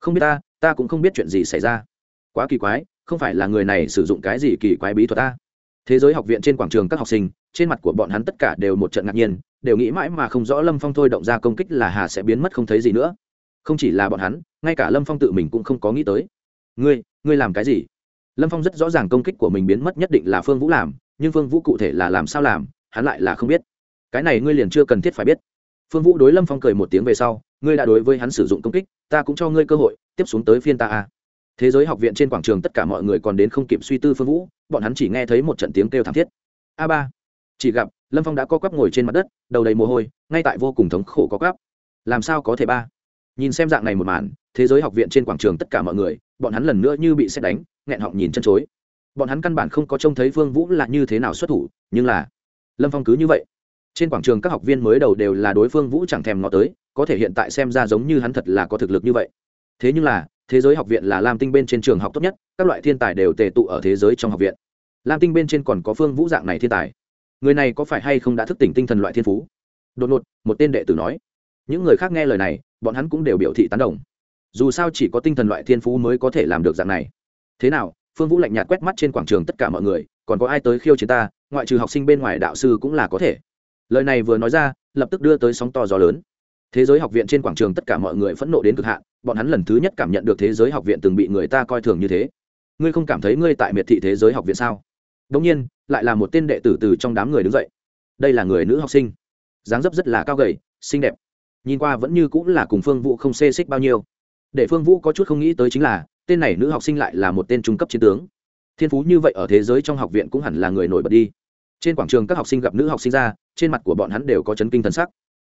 Không biết ta ta cũng không biết chuyện gì xảy ra. Quá kỳ quái, không phải là người này sử dụng cái gì kỳ quái bí thuật ta thế giới học viện trên quảng trường các học sinh, trên mặt của bọn hắn tất cả đều một trận ngạc nhiên, đều nghĩ mãi mà không rõ lâm phong thôi động ra công kích là hà sẽ biến mất không thấy gì nữa. Không chỉ là bọn hắn, ngay cả lâm phong tự mình cũng không có nghĩ tới. Ngươi ngươi làm cái gì? Lâm phong rất rõ ràng công kích của mình biến mất nhất định là phương vũ làm, nhưng phương vũ cụ thể là làm sao làm, hắn lại là không biết. Cái này ngươi liền chưa cần thiết phải biết. Phương vũ đối lâm phong cười một tiếng về sau, ngươi đã đối với hắn sử dụng công kích, ta cũng cho ngươi cơ hội, tiếp xuống tới phiên ta a. Thế giới học viện trên quảng trường tất cả mọi người còn đến không kịp suy tư phương vũ bọn hắn chỉ nghe thấy một trận tiếng kêu thảm thiết. A ba, chỉ gặp lâm phong đã co quắp ngồi trên mặt đất, đầu đầy mồ hôi, ngay tại vô cùng thống khổ có quắp. Làm sao có thể ba? Nhìn xem dạng này một màn, thế giới học viện trên quảng trường tất cả mọi người, bọn hắn lần nữa như bị xét đánh, nghẹn họng nhìn chân chối. Bọn hắn căn bản không có trông thấy Vương vũ là như thế nào xuất thủ, nhưng là lâm phong cứ như vậy. Trên quảng trường các học viên mới đầu đều là đối phương vũ chẳng thèm ngó tới, có thể hiện tại xem ra giống như hắn thật là có thực lực như vậy. Thế nhưng là thế giới học viện là lam tinh bên trên trường học tốt nhất, các loại thiên tài đều tề tụ ở thế giới trong học viện. Lam tinh bên trên còn có phương vũ dạng này thiên tài. Người này có phải hay không đã thức tỉnh tinh thần loại thiên phú? Đột ngột, một tên đệ tử nói. Những người khác nghe lời này, bọn hắn cũng đều biểu thị tán đồng. Dù sao chỉ có tinh thần loại thiên phú mới có thể làm được dạng này. Thế nào, phương vũ lạnh nhạt quét mắt trên quảng trường tất cả mọi người, còn có ai tới khiêu chiến ta, ngoại trừ học sinh bên ngoài đạo sư cũng là có thể. Lời này vừa nói ra, lập tức đưa tới sóng to gió lớn thế giới học viện trên quảng trường tất cả mọi người phẫn nộ đến cực hạn, bọn hắn lần thứ nhất cảm nhận được thế giới học viện từng bị người ta coi thường như thế. Ngươi không cảm thấy ngươi tại miệt thị thế giới học viện sao? Đông nhiên, lại là một tên đệ tử từ trong đám người đứng dậy. Đây là người nữ học sinh. Dáng dấp rất là cao gầy, xinh đẹp. Nhìn qua vẫn như cũng là cùng phương vũ không xê xích bao nhiêu. Để phương vũ có chút không nghĩ tới chính là, tên này nữ học sinh lại là một tên trung cấp chiến tướng. Thiên phú như vậy ở thế giới trong học viện cũng hẳn là người nổi bật đi. Trên quảng trường các học sinh gặp nữ học sinh ra, trên mặt của bọn hắn đều có chấn kinh thần sắc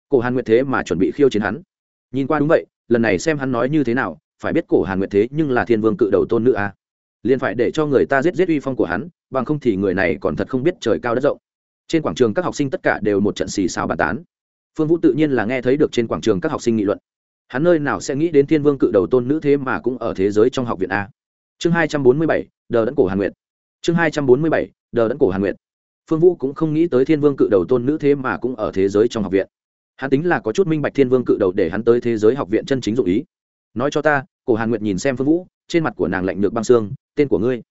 cổ hàn nguyệt thế mà chuẩn bị khiêu chiến hắn. Nhìn qua đúng vậy, lần này xem hắn nói như thế nào, phải biết cổ hàn nguyệt thế nhưng là thiên vương cự đầu tôn nữ a. À. liền phải để cho người ta giết giết uy phong của hắn, bằng không thì người này còn thật không biết trời cao đất rộng. Trên quảng trường các học sinh tất cả đều một trận xì xào bàn tán. Phương vũ tự nhiên là nghe thấy được trên quảng trường các học sinh nghị luận. Hắn nơi nào sẽ nghĩ đến thiên vương cự đầu tôn nữ thế mà cũng ở thế giới trong học viện a. Chương hai trăm bốn mươi bảy, đờ đẫn cổ hàn nguyệt. Chương hai trăm bốn mươi bảy, đờ đẫn cổ hàn nguyệt. Phương vũ cũng không nghĩ tới thiên vương cự đầu tôn nữ thế mà cũng ở thế giới trong học viện hắn tính là có chút minh bạch thiên vương cự đầu để hắn tới thế giới học viện chân chính dụ ý. Nói cho ta, cổ hàn nguyệt nhìn xem phương vũ, trên mặt của nàng lạnh được băng xương tên của ngươi?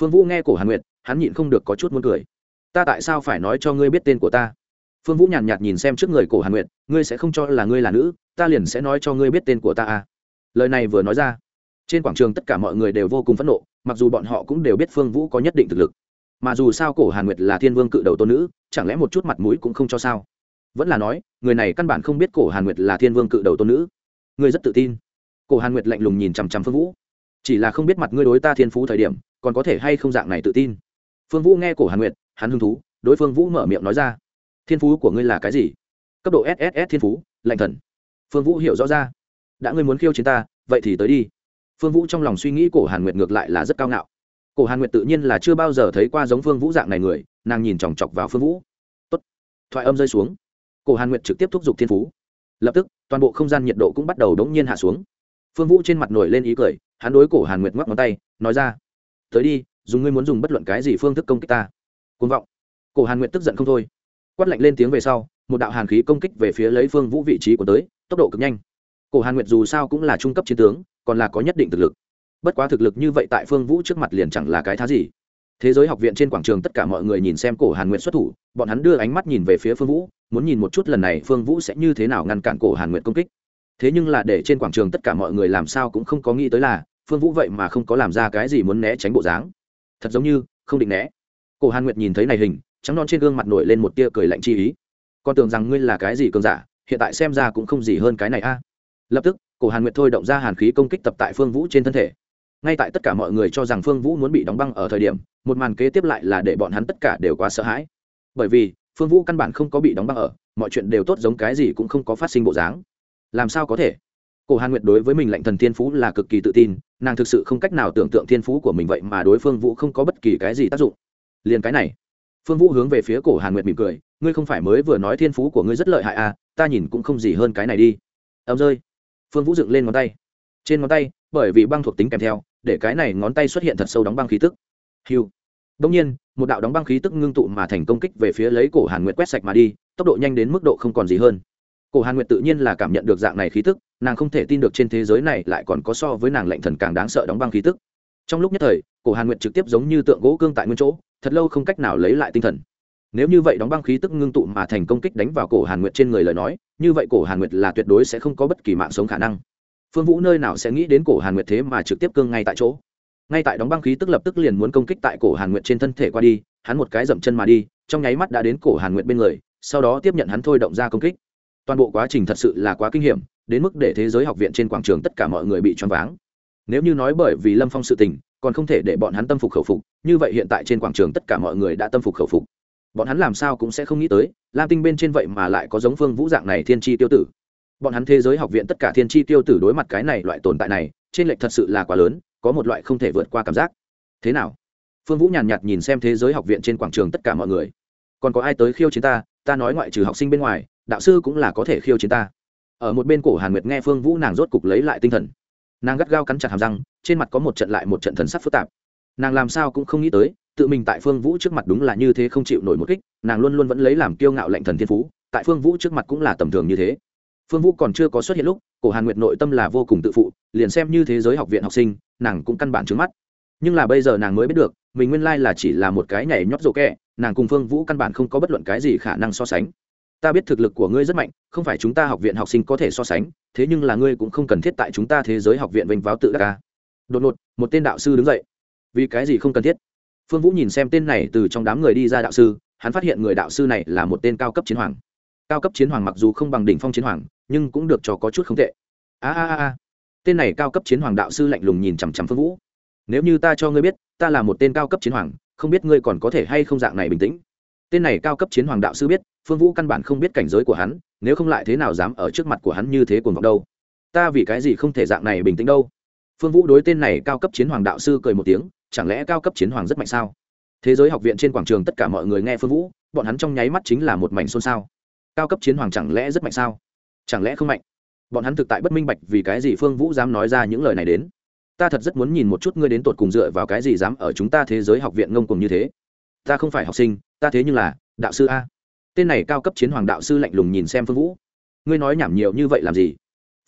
Phương vũ nghe cổ hàn nguyệt, hắn nhịn không được có chút muốn cười. Ta tại sao phải nói cho ngươi biết tên của ta? Phương vũ nhàn nhạt nhìn xem trước người cổ hàn nguyệt, ngươi sẽ không cho là ngươi là nữ, ta liền sẽ nói cho ngươi biết tên của ta à. Lời này vừa nói ra, trên quảng trường tất cả mọi người đều vô cùng phẫn nộ, mặc dù bọn họ cũng đều biết phương vũ có nhất định thực lực. Mà dù sao cổ hàn nguyệt là thiên vương cự đầu tôn nữ, chẳng lẽ một chút mặt mũi cũng không cho sao? Vẫn là nói, người này căn bản không biết cổ hàn nguyệt là thiên vương cự đầu tôn nữ. Ngươi rất tự tin. Cổ hàn nguyệt lạnh lùng nhìn chằm chằm phương vũ. Chỉ là không biết mặt ngươi đối ta thiên phú thời điểm, còn có thể hay không dạng này tự tin. Phương vũ nghe cổ hàn nguyệt, hắn hứng thú, đối phương vũ mở miệng nói ra. Thiên phú của ngươi là cái gì? Cấp độ sss thiên phú, lạnh thần. Phương vũ hiểu rõ ra. Đã ngươi muốn khiêu chiến ta, vậy thì tới đi. Phương vũ trong lòng suy nghĩ cổ hàn nguyệt ngược lại là rất cao ngạo. Cổ hàn nguyệt tự nhiên là chưa bao giờ thấy qua giống phương vũ dạng này người, nàng nhìn chòng chọc vào phương vũ. Tốt. thoại âm rơi xuống cổ hàn nguyệt trực tiếp thúc giục thiên phú. Lập tức, toàn bộ không gian nhiệt độ cũng bắt đầu đống nhiên hạ xuống. Phương vũ trên mặt nổi lên ý cười, hắn đối cổ hàn nguyệt ngoắc ngón tay, nói ra, tới đi, dùng ngươi muốn dùng bất luận cái gì phương thức công kích ta. Côn vọng. Cổ hàn nguyệt tức giận không thôi. Quát lạnh lên tiếng về sau, một đạo hàn khí công kích về phía lấy phương vũ vị trí của tới, tốc độ cực nhanh. Cổ hàn nguyệt dù sao cũng là trung cấp chiến tướng, còn là có nhất định thực lực. Bất quá thực lực như vậy tại phương vũ trước mặt liền chẳng là cái thá gì. Thế giới học viện trên quảng trường tất cả mọi người nhìn xem cổ hàn nguyện xuất thủ, bọn hắn đưa ánh mắt nhìn về phía phương vũ muốn nhìn một chút lần này phương vũ sẽ như thế nào ngăn cản cổ hàn nguyện công kích. Thế nhưng là để trên quảng trường tất cả mọi người làm sao cũng không có nghĩ tới là, phương vũ vậy mà không có làm ra cái gì muốn né tránh bộ dáng. Thật giống như, không định né. Cổ hàn nguyệt nhìn thấy này hình, trắng non trên gương mặt nổi lên một tia cười lạnh chi ý. Con tưởng rằng ngươi là cái gì cường giả, hiện tại xem ra cũng không gì hơn cái này a. Lập tức, cổ hàn nguyệt thôi động ra hàn khí công kích tập tại phương vũ trên thân thể. Ngay tại tất cả mọi người cho rằng phương vũ muốn bị đóng băng ở thời điểm, một màn kế tiếp lại là để bọn hắn tất cả đều quá sợ hãi. Bởi vì phương vũ căn bản không có bị đóng băng ở, mọi chuyện đều tốt giống cái gì cũng không có phát sinh bộ dáng. Làm sao có thể? Cổ hàn nguyệt đối với mình lệnh thần thiên phú là cực kỳ tự tin, nàng thực sự không cách nào tưởng tượng thiên phú của mình vậy mà đối phương vũ không có bất kỳ cái gì tác dụng. Liền cái này, phương vũ hướng về phía cổ hàn nguyệt mỉm cười, ngươi không phải mới vừa nói thiên phú của ngươi rất lợi hại à ta nhìn cũng không gì hơn cái này đi. Ấm rơi. Phương vũ dựng lên ngón tay. Trên ngón tay, bởi vì băng thuộc tính kèm theo, để cái này ngón tay xuất hiện thật sâu đóng băng khí tức. Hiu đông nhiên một đạo đóng băng khí tức ngưng tụ mà thành công kích về phía lấy cổ hàn nguyệt quét sạch mà đi, tốc độ nhanh đến mức độ không còn gì hơn. Cổ hàn nguyệt tự nhiên là cảm nhận được dạng này khí tức, nàng không thể tin được trên thế giới này lại còn có so với nàng lệnh thần càng đáng sợ đóng băng khí tức. Trong lúc nhất thời, cổ hàn nguyệt trực tiếp giống như tượng gỗ cương tại nguyên chỗ, thật lâu không cách nào lấy lại tinh thần. Nếu như vậy đóng băng khí tức ngưng tụ mà thành công kích đánh vào cổ hàn nguyệt trên người lời nói, như vậy cổ hàn nguyệt là tuyệt đối sẽ không có bất kỳ mạng sống khả năng. Phương vũ nơi nào sẽ nghĩ đến cổ hàn nguyệt thế mà trực tiếp cương ngay tại chỗ? Ngay tại đóng băng khí tức lập tức liền muốn công kích tại cổ hàn nguyệt trên thân thể qua đi, hắn một cái dậm chân mà đi, trong nháy mắt đã đến cổ hàn nguyệt bên người, sau đó tiếp nhận hắn thôi động ra công kích. Toàn bộ quá trình thật sự là quá kinh hiểm, đến mức để thế giới học viện trên quảng trường tất cả mọi người bị choáng váng. Nếu như nói bởi vì lâm phong sự tình, còn không thể để bọn hắn tâm phục khẩu phục, như vậy hiện tại trên quảng trường tất cả mọi người đã tâm phục khẩu phục. Bọn hắn làm sao cũng sẽ không nghĩ tới, lam tinh bên trên vậy mà lại có giống phương vũ dạng này thiên tri tiêu tử. Bọn hắn thế giới học viện tất cả thiên tri tiêu tử đối mặt cái này loại tồn tại này, trên lệch thật sự là quá lớn có một loại không thể vượt qua cảm giác. Thế nào? Phương vũ nhàn nhạt, nhìn xem thế giới học viện trên quảng trường tất cả mọi người. Còn có ai tới khiêu chiến ta? Ta nói ngoại trừ học sinh bên ngoài đạo sư cũng là có thể khiêu chiến ta. Ở một bên cổ hàn nguyệt nghe phương vũ nàng rốt cục lấy lại tinh thần. Nàng gắt gao cắn chặt hàm răng trên mặt có một trận lại một trận thần sắc phức tạp. Nàng làm sao cũng không nghĩ tới tự mình tại phương vũ trước mặt đúng là như thế không chịu nổi một kích nàng luôn luôn vẫn lấy làm kiêu ngạo lệnh thần thiên phú tại phương vũ trước mặt cũng là tầm thường như thế phương vũ còn chưa có xuất hiện lúc, cổ hàn nguyệt nội tâm là vô cùng tự phụ, liền xem như thế giới học viện học sinh, nàng cũng căn bản trứng mắt. Nhưng là bây giờ nàng mới biết được, mình nguyên lai là chỉ là một cái nhảy nhót rổ kẹ, nàng cùng phương vũ căn bản không có bất luận cái gì khả năng so sánh. Ta biết thực lực của ngươi rất mạnh, không phải chúng ta học viện học sinh có thể so sánh, thế nhưng là ngươi cũng không cần thiết tại chúng ta thế giới học viện vinh váo tự đắc ca. Đột ngột, một tên đạo sư đứng dậy. Vì cái gì không cần thiết? Phương vũ nhìn xem tên này từ trong đám người đi ra đạo sư, hắn phát hiện người đạo sư này là một tên cao cấp chiến hoàng cao cấp chiến hoàng mặc dù không bằng đỉnh phong chiến hoàng, nhưng cũng được cho có chút không tệ. A a a tên này cao cấp chiến hoàng đạo sư lạnh lùng nhìn chằm chằm phương vũ. Nếu như ta cho ngươi biết, ta là một tên cao cấp chiến hoàng, không biết ngươi còn có thể hay không dạng này bình tĩnh. Tên này cao cấp chiến hoàng đạo sư biết, phương vũ căn bản không biết cảnh giới của hắn, nếu không lại thế nào dám ở trước mặt của hắn như thế cuồng vọng đâu. Ta vì cái gì không thể dạng này bình tĩnh đâu? Phương vũ đối tên này cao cấp chiến hoàng đạo sư cười một tiếng, chẳng lẽ cao cấp chiến hoàng rất mạnh sao? Thế giới học viện trên quảng trường tất cả mọi người nghe phương vũ, bọn hắn trong nháy mắt chính là một mảnh xôn xao cao cấp chiến hoàng chẳng lẽ rất mạnh sao? Chẳng lẽ không mạnh? Bọn hắn thực tại bất minh bạch vì cái gì phương vũ dám nói ra những lời này đến. Ta thật rất muốn nhìn một chút ngươi đến tột cùng dựa vào cái gì dám ở chúng ta thế giới học viện ngông cùng như thế. Ta không phải học sinh, ta thế nhưng là đạo sư a. Tên này cao cấp chiến hoàng đạo sư lạnh lùng nhìn xem phương vũ. Ngươi nói nhảm nhiều như vậy làm gì?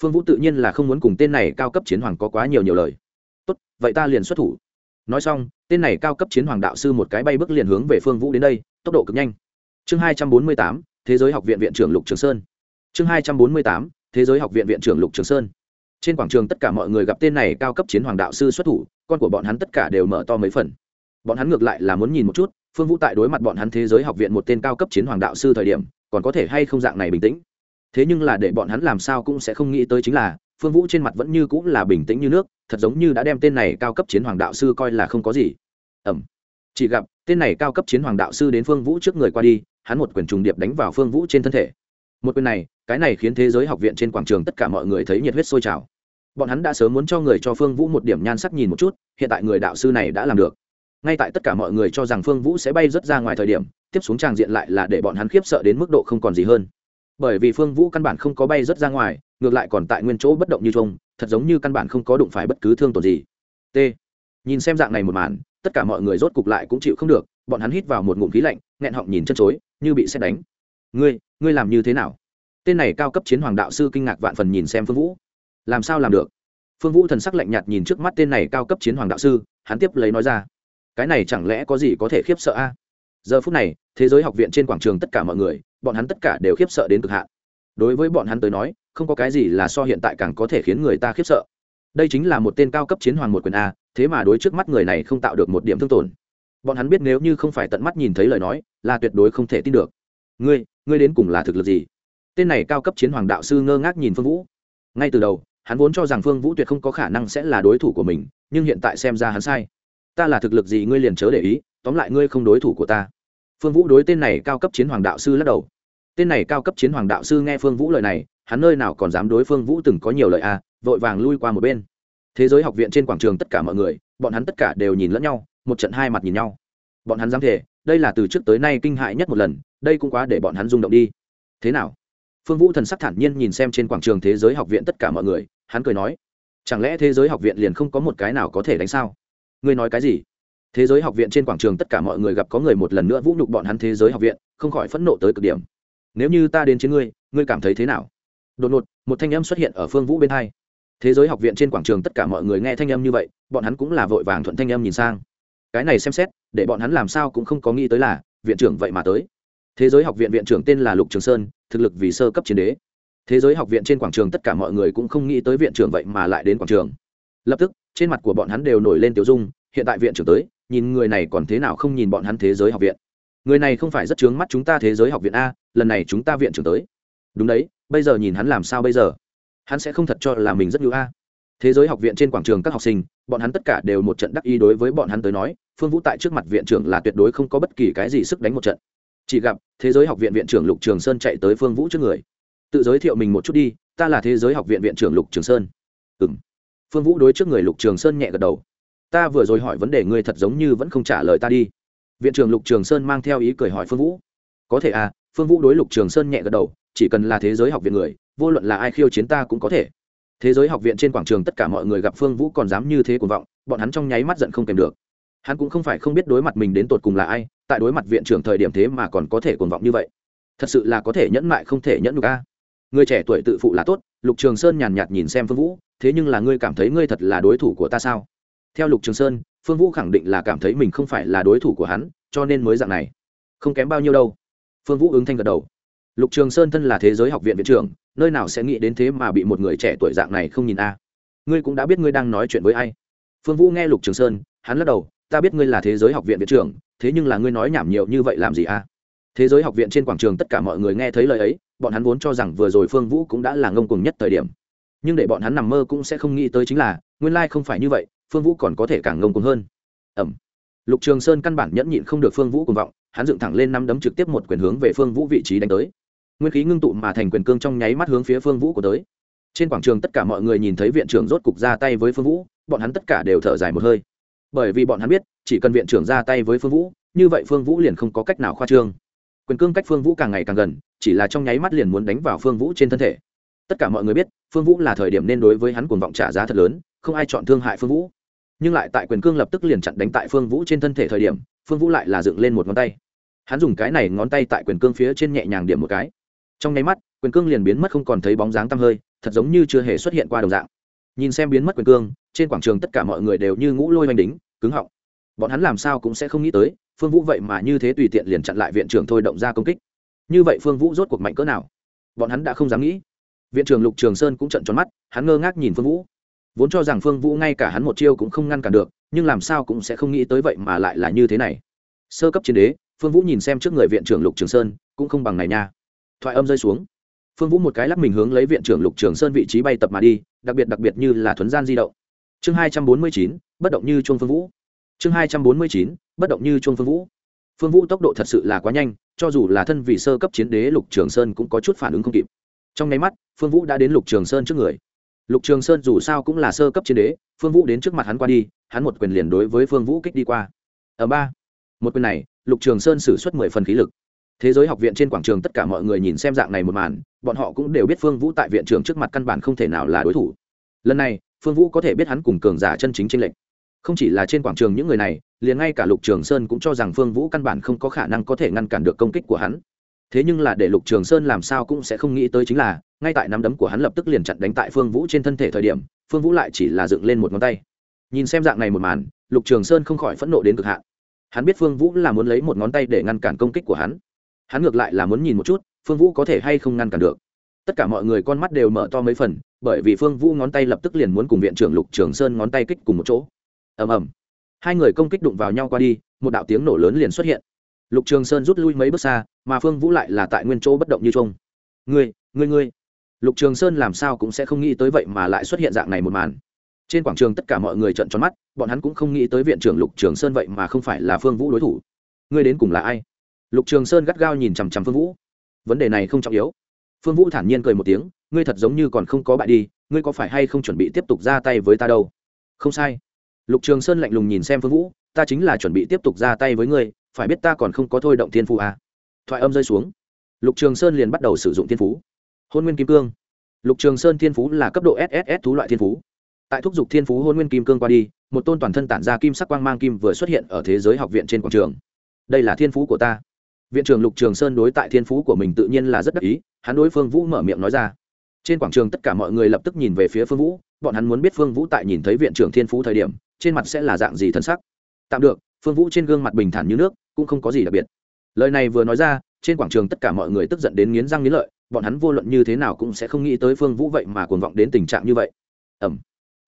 Phương vũ tự nhiên là không muốn cùng tên này cao cấp chiến hoàng có quá nhiều nhiều lời. Tốt, vậy ta liền xuất thủ. Nói xong, tên này cao cấp chiến hoàng đạo sư một cái bay bước liền hướng về phương vũ đến đây, tốc độ cực nhanh. Chương hai trăm bốn mươi tám thế giới học viện viện trưởng lục trường sơn. Chương hai trăm bốn mươi tám, thế giới học viện viện trưởng lục trường sơn. Trên quảng trường tất cả mọi người gặp tên này cao cấp chiến hoàng đạo sư xuất thủ, con của bọn hắn tất cả đều mở to mấy phần. Bọn hắn ngược lại là muốn nhìn một chút, phương vũ tại đối mặt bọn hắn thế giới học viện một tên cao cấp chiến hoàng đạo sư thời điểm, còn có thể hay không dạng này bình tĩnh. Thế nhưng là để bọn hắn làm sao cũng sẽ không nghĩ tới chính là, phương vũ trên mặt vẫn như cũng là bình tĩnh như nước, thật giống như đã đem tên này cao cấp chiến hoàng đạo sư coi là không có gì. Ẩm. Chỉ gặp, tên này cao cấp chiến hoàng đạo sư đến phương vũ trước người qua đi hắn một quyền trùng điệp đánh vào phương vũ trên thân thể. Một quyền này, cái này khiến thế giới học viện trên quảng trường tất cả mọi người thấy nhiệt huyết sôi trào. Bọn hắn đã sớm muốn cho người cho phương vũ một điểm nhan sắc nhìn một chút, hiện tại người đạo sư này đã làm được. Ngay tại tất cả mọi người cho rằng phương vũ sẽ bay rớt ra ngoài thời điểm, tiếp xuống tràng diện lại là để bọn hắn khiếp sợ đến mức độ không còn gì hơn. Bởi vì phương vũ căn bản không có bay rớt ra ngoài, ngược lại còn tại nguyên chỗ bất động như trông, thật giống như căn bản không có đụng phải bất cứ thương tổn gì. T. Nhìn xem dạng này một màn, tất cả mọi người rốt cục lại cũng chịu không được, bọn hắn hít vào một ngụm khí lạnh nghẹn họng nhìn chân chối, như bị xét đánh. Ngươi ngươi làm như thế nào? Tên này cao cấp chiến hoàng đạo sư kinh ngạc vạn phần nhìn xem phương vũ. Làm sao làm được? Phương vũ thần sắc lạnh nhạt nhìn trước mắt tên này cao cấp chiến hoàng đạo sư, hắn tiếp lấy nói ra. Cái này chẳng lẽ có gì có thể khiếp sợ a? Giờ phút này, thế giới học viện trên quảng trường tất cả mọi người, bọn hắn tất cả đều khiếp sợ đến cực hạn. Đối với bọn hắn tới nói, không có cái gì là so hiện tại càng có thể khiến người ta khiếp sợ. Đây chính là một tên cao cấp chiến hoàng một quyền a, thế mà đối trước mắt người này không tạo được một điểm thương tổn bọn hắn biết nếu như không phải tận mắt nhìn thấy lời nói là tuyệt đối không thể tin được. Ngươi ngươi đến cùng là thực lực gì? Tên này cao cấp chiến hoàng đạo sư ngơ ngác nhìn phương vũ. Ngay từ đầu hắn vốn cho rằng phương vũ tuyệt không có khả năng sẽ là đối thủ của mình nhưng hiện tại xem ra hắn sai. Ta là thực lực gì ngươi liền chớ để ý tóm lại ngươi không đối thủ của ta. Phương vũ đối tên này cao cấp chiến hoàng đạo sư lắc đầu. Tên này cao cấp chiến hoàng đạo sư nghe phương vũ lời này hắn nơi nào còn dám đối phương vũ từng có nhiều lời a à, vội vàng lui qua một bên. Thế giới học viện trên quảng trường tất cả mọi người bọn hắn tất cả đều nhìn lẫn nhau một trận hai mặt nhìn nhau. Bọn hắn dám thể đây là từ trước tới nay kinh hại nhất một lần, đây cũng quá để bọn hắn rung động đi. Thế nào? Phương vũ thần sắc thản nhiên nhìn xem trên quảng trường thế giới học viện tất cả mọi người, hắn cười nói, chẳng lẽ thế giới học viện liền không có một cái nào có thể đánh sao? Ngươi nói cái gì? Thế giới học viện trên quảng trường tất cả mọi người gặp có người một lần nữa vũ nhục bọn hắn thế giới học viện, không khỏi phẫn nộ tới cực điểm. Nếu như ta đến chiến ngươi ngươi cảm thấy thế nào? Đột ngột, một thanh âm xuất hiện ở phương vũ bên hai. Thế giới học viện trên quảng trường tất cả mọi người nghe thanh âm như vậy, bọn hắn cũng là vội vàng thuận thanh âm nhìn sang cái này xem xét, để bọn hắn làm sao cũng không có nghĩ tới là, viện trưởng vậy mà tới. Thế giới học viện viện trưởng tên là lục trường sơn, thực lực vì sơ cấp chiến đế. Thế giới học viện trên quảng trường tất cả mọi người cũng không nghĩ tới viện trưởng vậy mà lại đến quảng trường. Lập tức, trên mặt của bọn hắn đều nổi lên tiểu dung, hiện tại viện trưởng tới, nhìn người này còn thế nào không nhìn bọn hắn thế giới học viện. Người này không phải rất chướng mắt chúng ta thế giới học viện a, lần này chúng ta viện trưởng tới. Đúng đấy, bây giờ nhìn hắn làm sao bây giờ? Hắn sẽ không thật cho là mình rất ngữ a thế giới học viện trên quảng trường các học sinh, bọn hắn tất cả đều một trận đắc ý đối với bọn hắn tới nói, phương vũ tại trước mặt viện trưởng là tuyệt đối không có bất kỳ cái gì sức đánh một trận. Chỉ gặp, thế giới học viện viện trưởng lục trường sơn chạy tới phương vũ trước người. Tự giới thiệu mình một chút đi, ta là thế giới học viện viện trưởng lục trường sơn. Ừ m phương vũ đối trước người lục trường sơn nhẹ gật đầu. Ta vừa rồi hỏi vấn đề ngươi thật giống như vẫn không trả lời ta đi. Viện trưởng lục trường sơn mang theo ý cười hỏi phương vũ. Có thể à phương vũ đối lục trường sơn nhẹ gật đầu, chỉ cần là thế giới học viện người, vô luận là ai khiêu chiến ta cũng có thể thế giới học viện trên quảng trường tất cả mọi người gặp phương vũ còn dám như thế cuồng vọng, bọn hắn trong nháy mắt giận không kèm được. Hắn cũng không phải không biết đối mặt mình đến tột cùng là ai, tại đối mặt viện trưởng thời điểm thế mà còn có thể cuồng vọng như vậy. Thật sự là có thể nhẫn mại không thể nhẫn được a. Người trẻ tuổi tự phụ là tốt, lục trường sơn nhàn nhạt nhìn xem phương vũ, thế nhưng là ngươi cảm thấy ngươi thật là đối thủ của ta sao? Theo lục trường sơn, phương vũ khẳng định là cảm thấy mình không phải là đối thủ của hắn, cho nên mới dạng này. Không kém bao nhiêu đâu. Phương vũ ứng thanh gật đầu lục trường sơn thân là thế giới học viện viện trưởng, nơi nào sẽ nghĩ đến thế mà bị một người trẻ tuổi dạng này không nhìn a? Ngươi cũng đã biết ngươi đang nói chuyện với ai. Phương vũ nghe lục trường sơn, hắn lắc đầu, ta biết ngươi là thế giới học viện viện trưởng, thế nhưng là ngươi nói nhảm nhiều như vậy làm gì a? Thế giới học viện trên quảng trường tất cả mọi người nghe thấy lời ấy, bọn hắn vốn cho rằng vừa rồi phương vũ cũng đã là ngông cùng nhất thời điểm. Nhưng để bọn hắn nằm mơ cũng sẽ không nghĩ tới chính là, nguyên lai không phải như vậy, phương vũ còn có thể càng ngông cùng hơn. Ẩm lục trường sơn căn bản nhẫn nhịn không được phương vũ cùng vọng, hắn dựng thẳng lên năm đấm trực tiếp một quyền hướng về phương vũ vị trí đánh tới nguyên khí ngưng tụ mà thành quyền cương trong nháy mắt hướng phía phương vũ của tới. Trên quảng trường tất cả mọi người nhìn thấy viện trưởng rốt cục ra tay với phương vũ, bọn hắn tất cả đều thở dài một hơi. Bởi vì bọn hắn biết, chỉ cần viện trưởng ra tay với phương vũ, như vậy phương vũ liền không có cách nào khoa trương. Quyền cương cách phương vũ càng ngày càng gần, chỉ là trong nháy mắt liền muốn đánh vào phương vũ trên thân thể. Tất cả mọi người biết, phương vũ là thời điểm nên đối với hắn cuồng vọng trả giá thật lớn, không ai chọn thương hại phương vũ. Nhưng lại tại quyền cương lập tức liền chặn đánh tại phương vũ trên thân thể thời điểm, phương vũ lại là dựng lên một ngón tay. Hắn dùng cái này ngón tay tại quyền cương phía trên nhẹ nhàng điểm một cái trong nháy mắt, quyền cương liền biến mất không còn thấy bóng dáng tăm hơi, thật giống như chưa hề xuất hiện qua đồng dạng. Nhìn xem biến mất quyền cương, trên quảng trường tất cả mọi người đều như ngũ lôi oanh đính, cứng họng. Bọn hắn làm sao cũng sẽ không nghĩ tới, phương vũ vậy mà như thế tùy tiện liền chặn lại viện trưởng thôi động ra công kích. Như vậy phương vũ rốt cuộc mạnh cỡ nào? Bọn hắn đã không dám nghĩ. Viện trưởng lục trường sơn cũng trận tròn mắt, hắn ngơ ngác nhìn phương vũ. Vốn cho rằng phương vũ ngay cả hắn một chiêu cũng không ngăn cản được, nhưng làm sao cũng sẽ không nghĩ tới vậy mà lại là như thế này. Sơ cấp chiến đế, phương vũ nhìn xem trước người viện trưởng lục trường sơn, cũng không bằng này nha thoại âm rơi xuống. Phương vũ một cái lắc mình hướng lấy viện trưởng lục trường sơn vị trí bay tập mà đi, đặc biệt đặc biệt như là thuấn gian di động. Chương hai trăm bốn mươi chín, bất động như chuông phương vũ. Chương hai trăm bốn mươi chín, bất động như chuông phương vũ. Phương vũ tốc độ thật sự là quá nhanh, cho dù là thân vị sơ cấp chiến đế lục trường sơn cũng có chút phản ứng không kịp. Trong nháy mắt, phương vũ đã đến lục trường sơn trước người. Lục trường sơn dù sao cũng là sơ cấp chiến đế, phương vũ đến trước mặt hắn qua đi, hắn một quyền liền đối với phương vũ kích đi qua. Ở ba, một quyền này, lục trường sơn xử suất mười phần khí lực thế giới học viện trên quảng trường tất cả mọi người nhìn xem dạng này một màn, bọn họ cũng đều biết phương vũ tại viện trường trước mặt căn bản không thể nào là đối thủ. Lần này, phương vũ có thể biết hắn cùng cường giả chân chính tranh lệch. Không chỉ là trên quảng trường những người này, liền ngay cả lục trường sơn cũng cho rằng phương vũ căn bản không có khả năng có thể ngăn cản được công kích của hắn. Thế nhưng là để lục trường sơn làm sao cũng sẽ không nghĩ tới chính là, ngay tại nắm đấm của hắn lập tức liền chặn đánh tại phương vũ trên thân thể thời điểm, phương vũ lại chỉ là dựng lên một ngón tay. Nhìn xem dạng này một màn, lục trường sơn không khỏi phẫn nộ đến cực hạn. Hắn biết phương vũ là muốn lấy một ngón tay để ngăn cản công kích của hắn hắn ngược lại là muốn nhìn một chút, phương vũ có thể hay không ngăn cản được. Tất cả mọi người con mắt đều mở to mấy phần, bởi vì phương vũ ngón tay lập tức liền muốn cùng viện trưởng lục trường sơn ngón tay kích cùng một chỗ. Ầm ầm. Hai người công kích đụng vào nhau qua đi, một đạo tiếng nổ lớn liền xuất hiện. Lục trường sơn rút lui mấy bước xa, mà phương vũ lại là tại nguyên chỗ bất động như trông ngươi ngươi ngươi. Lục trường sơn làm sao cũng sẽ không nghĩ tới vậy mà lại xuất hiện dạng này một màn. Trên quảng trường tất cả mọi người trợn tròn mắt, bọn hắn cũng không nghĩ tới viện trưởng lục trường sơn vậy mà không phải là phương vũ đối thủ. Ngươi đến cùng là ai? Lục trường sơn gắt gao nhìn chằm chằm phương vũ. Vấn đề này không trọng yếu. Phương vũ thản nhiên cười một tiếng, ngươi thật giống như còn không có bại đi, ngươi có phải hay không chuẩn bị tiếp tục ra tay với ta đâu? Không sai. Lục trường sơn lạnh lùng nhìn xem phương vũ, ta chính là chuẩn bị tiếp tục ra tay với ngươi, phải biết ta còn không có thôi động thiên phú à. thoại âm rơi xuống. Lục trường sơn liền bắt đầu sử dụng thiên phú. Hôn nguyên kim cương. Lục trường sơn thiên phú là cấp độ sss thú loại thiên phú. Tại thúc giục thiên phú hôn nguyên kim cương qua đi, một tôn toàn thân tản ra kim sắc quang mang kim vừa xuất hiện ở thế giới học viện trên quảng trường. Đây là thiên phú của ta viện trưởng lục trường sơn đối tại thiên phú của mình tự nhiên là rất đắc ý, hắn đối phương vũ mở miệng nói ra. Trên quảng trường tất cả mọi người lập tức nhìn về phía phương vũ, bọn hắn muốn biết phương vũ tại nhìn thấy viện trưởng thiên phú thời điểm, trên mặt sẽ là dạng gì thân sắc. Tạm được, phương vũ trên gương mặt bình thản như nước, cũng không có gì đặc biệt. Lời này vừa nói ra, trên quảng trường tất cả mọi người tức giận đến nghiến răng nghiến lợi, bọn hắn vô luận như thế nào cũng sẽ không nghĩ tới phương vũ vậy mà cuồng vọng đến tình trạng như vậy. Ẩm.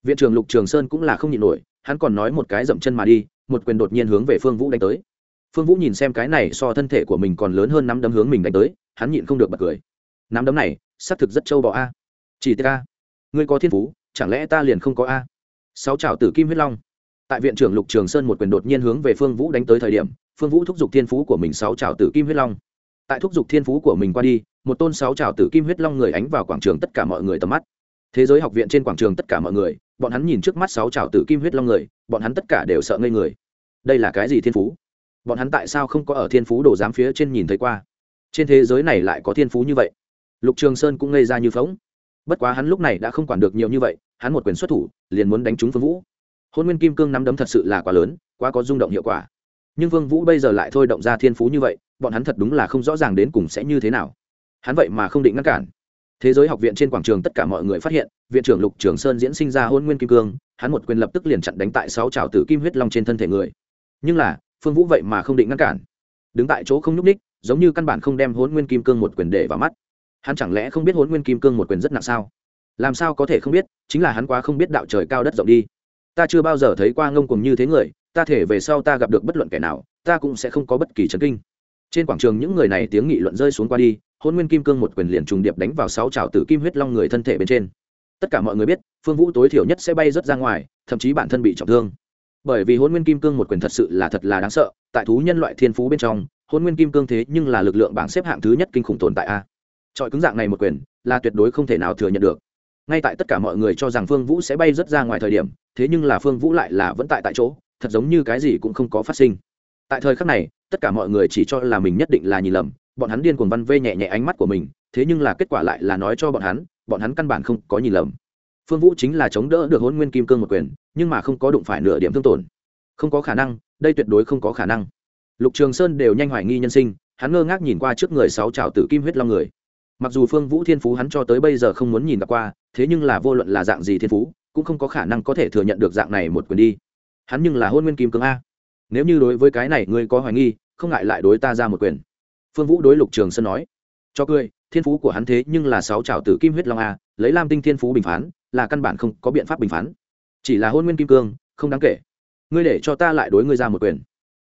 Viện trưởng lục trường sơn cũng là không nhịn nổi, hắn còn nói một cái dậm chân mà đi, một quyền đột nhiên hướng về phương vũ đánh tới phương vũ nhìn xem cái này so thân thể của mình còn lớn hơn nắm đấm hướng mình đánh tới hắn nhịn không được bật cười. Nắm đấm này xác thực rất trâu bọ a. Chỉ ta, ngươi có thiên phú chẳng lẽ ta liền không có a? Sáu trào tử kim huyết long. Tại viện trưởng lục trường sơn một quyền đột nhiên hướng về phương vũ đánh tới thời điểm phương vũ thúc giục thiên phú của mình sáu trào tử kim huyết long. Tại thúc giục thiên phú của mình qua đi một tôn sáu trào tử kim huyết long người ánh vào quảng trường tất cả mọi người tầm mắt. Thế giới học viện trên quảng trường tất cả mọi người bọn hắn nhìn trước mắt sáu trào tử kim huyết long người bọn hắn tất cả đều sợ ngây người. Đây là cái gì thiên phú? Bọn hắn tại sao không có ở thiên phú đồ giám phía trên nhìn thấy qua? Trên thế giới này lại có thiên phú như vậy. Lục trường sơn cũng ngây ra như phóng. Bất quá hắn lúc này đã không quản được nhiều như vậy, hắn một quyền xuất thủ, liền muốn đánh trúng phương vũ. Hôn nguyên kim cương nắm đấm thật sự là quá lớn, quá có rung động hiệu quả. Nhưng vương vũ bây giờ lại thôi động ra thiên phú như vậy, bọn hắn thật đúng là không rõ ràng đến cùng sẽ như thế nào. Hắn vậy mà không định ngăn cản. Thế giới học viện trên quảng trường tất cả mọi người phát hiện, viện trưởng lục trường sơn diễn sinh ra hôn nguyên kim cương, hắn một quyền lập tức liền chặn đánh tại sáu trào tử kim huyết long trên thân thể người. Nhưng là phương vũ vậy mà không định ngăn cản. Đứng tại chỗ không nhúc ních giống như căn bản không đem hôn nguyên kim cương một quyền để vào mắt. Hắn chẳng lẽ không biết hôn nguyên kim cương một quyền rất nặng sao? Làm sao có thể không biết, chính là hắn quá không biết đạo trời cao đất rộng đi. Ta chưa bao giờ thấy qua ngông cùng như thế người, ta thể về sau ta gặp được bất luận kẻ nào, ta cũng sẽ không có bất kỳ chấn kinh. Trên quảng trường những người này tiếng nghị luận rơi xuống qua đi hôn nguyên kim cương một quyền liền trùng điệp đánh vào sáu trào tử kim huyết long người thân thể bên trên. Tất cả mọi người biết, phương vũ tối thiểu nhất sẽ bay rớt ra ngoài, thậm chí bản thân bị trọng thương bởi vì hôn nguyên kim cương một quyền thật sự là thật là đáng sợ, tại thú nhân loại thiên phú bên trong, hôn nguyên kim cương thế nhưng là lực lượng bảng xếp hạng thứ nhất kinh khủng tồn tại a. Trọi cứng dạng này một quyền, là tuyệt đối không thể nào thừa nhận được. Ngay tại tất cả mọi người cho rằng phương vũ sẽ bay rớt ra ngoài thời điểm, thế nhưng là phương vũ lại là vẫn tại tại chỗ, thật giống như cái gì cũng không có phát sinh. Tại thời khắc này, tất cả mọi người chỉ cho là mình nhất định là nhìn lầm, bọn hắn điên cuồng văn vê nhẹ nhẹ ánh mắt của mình, thế nhưng là kết quả lại là nói cho bọn hắn bọn hắn căn bản không có nhìn lầm phương vũ chính là chống đỡ được hôn nguyên kim cương một quyền, nhưng mà không có đụng phải nửa điểm thương tổn. Không có khả năng, đây tuyệt đối không có khả năng. Lục trường sơn đều nhanh hoài nghi nhân sinh, hắn ngơ ngác nhìn qua trước người sáu trào tử kim huyết long người. Mặc dù phương vũ thiên phú hắn cho tới bây giờ không muốn nhìn gặp qua, thế nhưng là vô luận là dạng gì thiên phú, cũng không có khả năng có thể thừa nhận được dạng này một quyền đi. Hắn nhưng là hôn nguyên kim cương a. Nếu như đối với cái này ngươi có hoài nghi, không ngại lại đối ta ra một quyền. Phương vũ đối lục trường sơn nói. Cho cười, thiên phú của hắn thế nhưng là sáu trào tử kim huyết long a, lấy lam tinh thiên phú bình phán là căn bản không có biện pháp bình phán. Chỉ là hôn nguyên kim cương, không đáng kể. Ngươi để cho ta lại đối ngươi ra một quyền.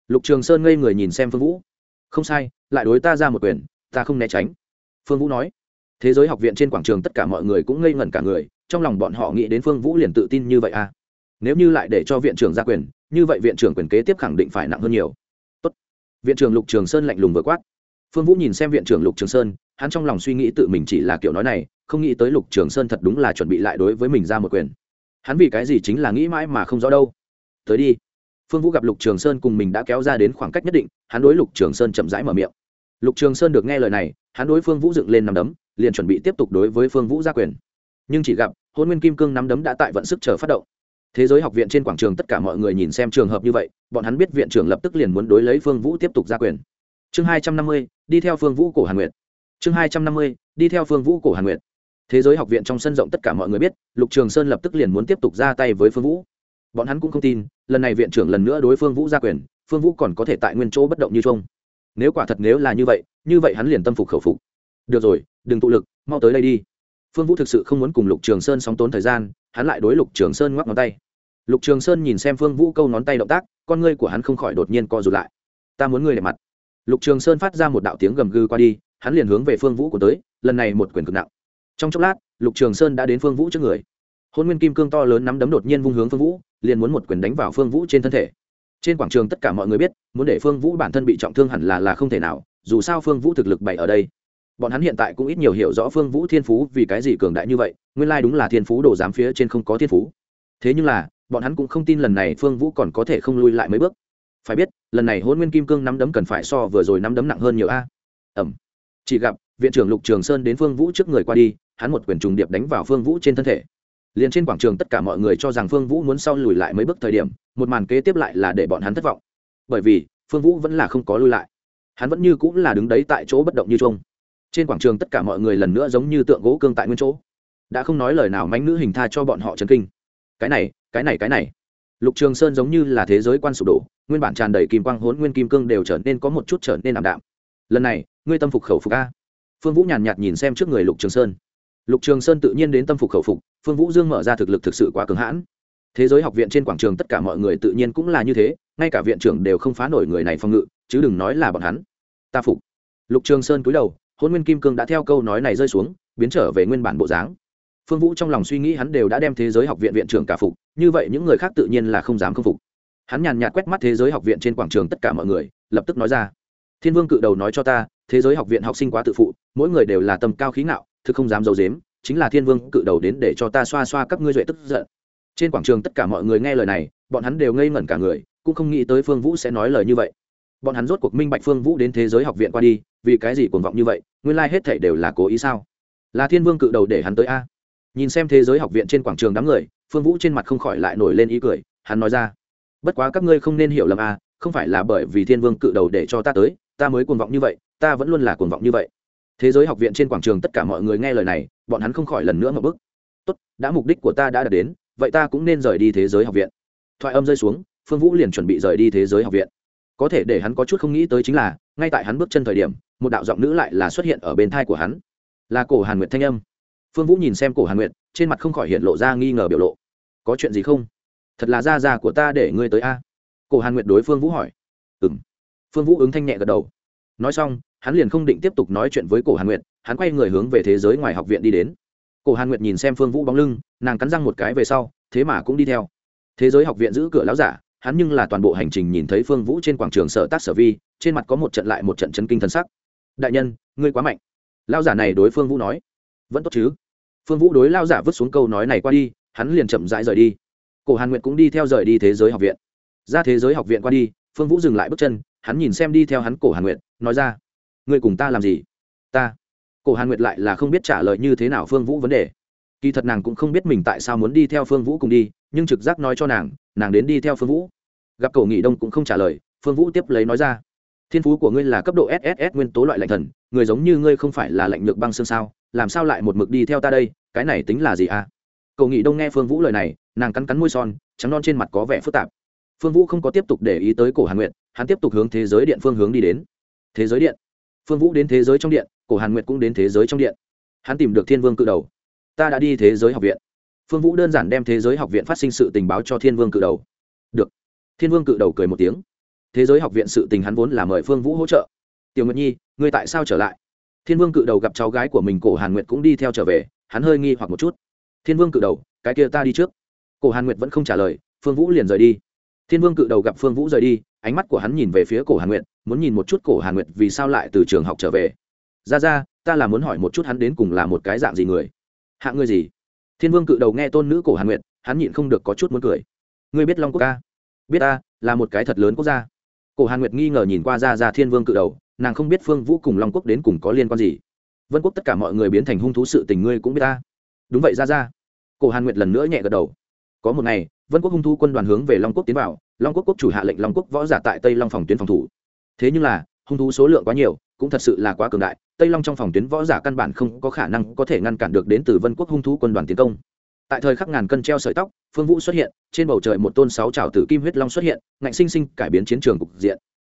Lục trường sơn ngây người nhìn xem phương vũ. Không sai, lại đối ta ra một quyền, ta không né tránh. Phương vũ nói. Thế giới học viện trên quảng trường tất cả mọi người cũng ngây ngẩn cả người, trong lòng bọn họ nghĩ đến phương vũ liền tự tin như vậy à. Nếu như lại để cho viện trưởng ra quyền, như vậy viện trưởng quyền kế tiếp khẳng định phải nặng hơn nhiều. Tốt. viện trưởng lục trường sơn lạnh lùng vừa quát. Phương vũ nhìn xem viện trưởng lục trường sơn, hắn trong lòng suy nghĩ tự mình chỉ là kiểu nói này không nghĩ tới lục trường sơn thật đúng là chuẩn bị lại đối với mình ra một quyền. Hắn vì cái gì chính là nghĩ mãi mà không rõ đâu. Tới đi. Phương vũ gặp lục trường sơn cùng mình đã kéo ra đến khoảng cách nhất định, hắn đối lục trường sơn chậm rãi mở miệng. Lục trường sơn được nghe lời này, hắn đối phương vũ dựng lên nằm đấm, liền chuẩn bị tiếp tục đối với phương vũ ra quyền. Nhưng chỉ gặp, hôn nguyên kim cương nắm đấm đã tại vận sức chờ phát động. Thế giới học viện trên quảng trường tất cả mọi người nhìn xem trường hợp như vậy, bọn hắn biết viện trưởng lập tức liền muốn đối lấy phương vũ tiếp tục ra quyền. Chương hai trăm năm mươi, đi theo phương vũ cổ hàn nguyệt. Chương hai trăm năm mươi, đi theo phương vũ cổ hàn nguyệt thế giới học viện trong sân rộng tất cả mọi người biết, lục trường sơn lập tức liền muốn tiếp tục ra tay với phương vũ. Bọn hắn cũng không tin, lần này viện trưởng lần nữa đối phương vũ ra quyền, phương vũ còn có thể tại nguyên chỗ bất động như trông. Nếu quả thật nếu là như vậy như vậy hắn liền tâm phục khẩu phục. Được rồi, đừng tụ lực, mau tới đây đi. Phương vũ thực sự không muốn cùng lục trường sơn sóng tốn thời gian, hắn lại đối lục trường sơn ngoắc ngón tay. Lục trường sơn nhìn xem phương vũ câu ngón tay động tác, con ngươi của hắn không khỏi đột nhiên co rụt lại. Ta muốn ngươi đẹp mặt. Lục trường sơn phát ra một đạo tiếng gầm gừ qua đi, hắn liền hướng về phương vũ của tới, lần này một quyền cực nặng trong chốc lát, lục trường sơn đã đến phương vũ trước người. Hôn nguyên kim cương to lớn nắm đấm đột nhiên vung hướng phương vũ, liền muốn một quyền đánh vào phương vũ trên thân thể. Trên quảng trường tất cả mọi người biết, muốn để phương vũ bản thân bị trọng thương hẳn là là không thể nào, dù sao phương vũ thực lực bày ở đây. Bọn hắn hiện tại cũng ít nhiều hiểu rõ phương vũ thiên phú vì cái gì cường đại như vậy, nguyên lai đúng là thiên phú đồ giám phía trên không có thiên phú. Thế nhưng là, bọn hắn cũng không tin lần này phương vũ còn có thể không lui lại mấy bước. Phải biết, lần này hôn nguyên kim cương nắm đấm cần phải so vừa rồi nắm đấm nặng hơn nhiều a. Ẩm. Chỉ gặp, viện trưởng lục trường sơn đến phương vũ trước người qua đi hắn một quyền trùng điệp đánh vào phương vũ trên thân thể. Liền trên quảng trường tất cả mọi người cho rằng phương vũ muốn sau lùi lại mấy bước thời điểm, một màn kế tiếp lại là để bọn hắn thất vọng. Bởi vì, phương vũ vẫn là không có lui lại. Hắn vẫn như cũng là đứng đấy tại chỗ bất động như chung trên quảng trường tất cả mọi người lần nữa giống như tượng gỗ cương tại nguyên chỗ. Đã không nói lời nào mánh nữ hình tha cho bọn họ chấn kinh. Cái này cái này cái này. Lục trường sơn giống như là thế giới quan sụp đổ, nguyên bản tràn đầy kim quang hốn nguyên kim cương đều trở nên có một chút trở nên ảm đạm. Lần này, ngươi tâm phục khẩu phục a. Phương vũ nhàn nhạt nhìn xem trước người lục trường sơn lục trường sơn tự nhiên đến tâm phục khẩu phục, phương vũ dương mở ra thực lực thực sự quá cứng hãn. Thế giới học viện trên quảng trường tất cả mọi người tự nhiên cũng là như thế, ngay cả viện trưởng đều không phá nổi người này phòng ngự, chứ đừng nói là bọn hắn. Ta phục. Lục trường sơn cúi đầu hôn nguyên kim cương đã theo câu nói này rơi xuống, biến trở về nguyên bản bộ dáng. Phương vũ trong lòng suy nghĩ hắn đều đã đem thế giới học viện viện trưởng cả phục, như vậy những người khác tự nhiên là không dám khâm phục. Hắn nhàn nhạt quét mắt thế giới học viện trên quảng trường tất cả mọi người, lập tức nói ra. Thiên vương cự đầu nói cho ta, thế giới học viện học sinh quá tự phụ, mỗi người đều là tầm cao khí ngạo thực không dám d i ấ u dếm chính là thiên vương cự đầu đến để cho ta xoa xoa các ngươi duệ tức giận. Trên quảng trường tất cả mọi người nghe lời này, bọn hắn đều ngây ngẩn cả người, cũng không nghĩ tới phương vũ sẽ nói lời như vậy. Bọn hắn rốt cuộc minh bạch phương vũ đến thế giới học viện qua đi, vì cái gì cuồng vọng như vậy, nguyên lai、like、hết thể đều là cố ý sao? Là thiên vương cự đầu để hắn tới a? Nhìn xem thế giới học viện trên quảng trường đám người, phương vũ trên mặt không khỏi lại nổi lên ý cười, hắn nói ra, bất quá các ngươi không nên hiểu lầm a, không phải là bởi vì thiên vương cự đầu để cho ta tới, ta mới cuồng vọng như vậy, ta vẫn luôn là cuồng vọng như vậy thế giới học viện trên quảng trường tất cả mọi người nghe lời này, bọn hắn không khỏi lần nữa ngập bức. Tốt, đã mục đích của ta đã đạt đến, vậy ta cũng nên rời đi thế giới học viện. Thoại âm rơi xuống, phương vũ liền chuẩn bị rời đi thế giới học viện. Có thể để hắn có chút không nghĩ tới chính là, ngay tại hắn bước chân thời điểm, một đạo giọng nữ lại là xuất hiện ở bên thai của hắn. Là cổ hàn nguyệt thanh âm. Phương vũ nhìn xem cổ hàn nguyệt, trên mặt không khỏi hiện lộ ra nghi ngờ biểu lộ. Có chuyện gì không? Thật là da da của ta để ngươi tới a. Cổ hàn nguyệt đối phương vũ hỏi. Ừ m phương vũ ứng thanh nhẹ gật đầu nói xong, hắn liền không định tiếp tục nói chuyện với cổ hàn nguyệt, hắn quay người hướng về thế giới ngoài học viện đi đến. Cổ hàn nguyệt nhìn xem phương vũ bóng lưng, nàng cắn răng một cái về sau, thế mà cũng đi theo. Thế giới học viện giữ cửa láo giả, hắn nhưng là toàn bộ hành trình nhìn thấy phương vũ trên quảng trường sở tác sở vi, trên mặt có một trận lại một trận chấn kinh thân sắc. Đại nhân, ngươi quá mạnh. Lao giả này đối phương vũ nói. Vẫn tốt chứ? Phương vũ đối lao giả vứt xuống câu nói này qua đi, hắn liền chậm rãi rời đi. Cổ hàn nguyệt cũng đi theo rời đi thế giới học viện. Ra thế giới học viện qua đi, phương vũ dừng lại bước chân hắn nhìn xem đi theo hắn cổ hàn nguyệt, nói ra, ngươi cùng ta làm gì? Ta. Cổ hàn nguyệt lại là không biết trả lời như thế nào phương vũ vấn đề. Kỳ thật nàng cũng không biết mình tại sao muốn đi theo phương vũ cùng đi, nhưng trực giác nói cho nàng nàng đến đi theo phương vũ. Gặp cổ nghị đông cũng không trả lời, phương vũ tiếp lấy nói ra, thiên phú của ngươi là cấp độ sss nguyên tố loại lạnh thần, người giống như ngươi không phải là lạnh nhược băng xương sao, làm sao lại một mực đi theo ta đây, cái này tính là gì à? Cổ nghị đông nghe phương vũ lời này, nàng cắn cắn môi son, trắng non trên mặt có vẻ phức tạp. Phương vũ không có tiếp tục để ý tới cổ hàn nguyệt hắn tiếp tục hướng thế giới điện phương hướng đi đến. Thế giới điện. Phương vũ đến thế giới trong điện, cổ hàn nguyệt cũng đến thế giới trong điện. Hắn tìm được thiên vương cự đầu. Ta đã đi thế giới học viện. Phương vũ đơn giản đem thế giới học viện phát sinh sự tình báo cho thiên vương cự đầu. Được. Thiên vương cự đầu cười một tiếng. Thế giới học viện sự tình hắn vốn là mời phương vũ hỗ trợ. Tiểu nguyệt nhi, ngươi tại sao trở lại? Thiên vương cự đầu gặp cháu gái của mình cổ hàn nguyệt cũng đi theo trở về, hắn hơi nghi hoặc một chút. Thiên vương cự đầu, cái kia ta đi trước. Cổ hàn nguyệt vẫn không trả lời, phương vũ liền rời đi. Thiên vương cự đầu gặp phương vũ rời đi ánh mắt của hắn nhìn về phía cổ hàn nguyệt, muốn nhìn một chút cổ hàn nguyệt vì sao lại từ trường học trở về. Ra ra, ta là muốn hỏi một chút hắn đến cùng là một cái dạng gì người? Hạng người gì? Thiên vương cự đầu nghe tôn nữ cổ hàn nguyệt, hắn nhịn không được có chút muốn cười. Ngươi biết long quốc ca? Biết ta, là một cái thật lớn quốc gia. Cổ hàn nguyệt nghi ngờ nhìn qua ra ra thiên vương cự đầu, nàng không biết phương vũ cùng long quốc đến cùng có liên quan gì. Vân quốc tất cả mọi người biến thành hung thú sự tình ngươi cũng biết ta. Đúng vậy, ra ra. Cổ hàn nguyệt lần nữa nhẹ gật đầu. Có một ngày vân quốc hung thu quân đoàn hướng về long quốc tiến vào long quốc quốc chủ hạ lệnh long quốc võ giả tại tây long phòng tuyến phòng thủ thế nhưng là hung thú số lượng quá nhiều cũng thật sự là quá cường đại tây long trong phòng tuyến võ giả căn bản không có khả năng có thể ngăn cản được đến từ vân quốc hung thú quân đoàn tiến công tại thời khắc ngàn cân treo sợi tóc phương vũ xuất hiện trên bầu trời một tôn sáu trào tử kim huyết long xuất hiện ngạnh sinh sinh cải biến chiến trường cục diện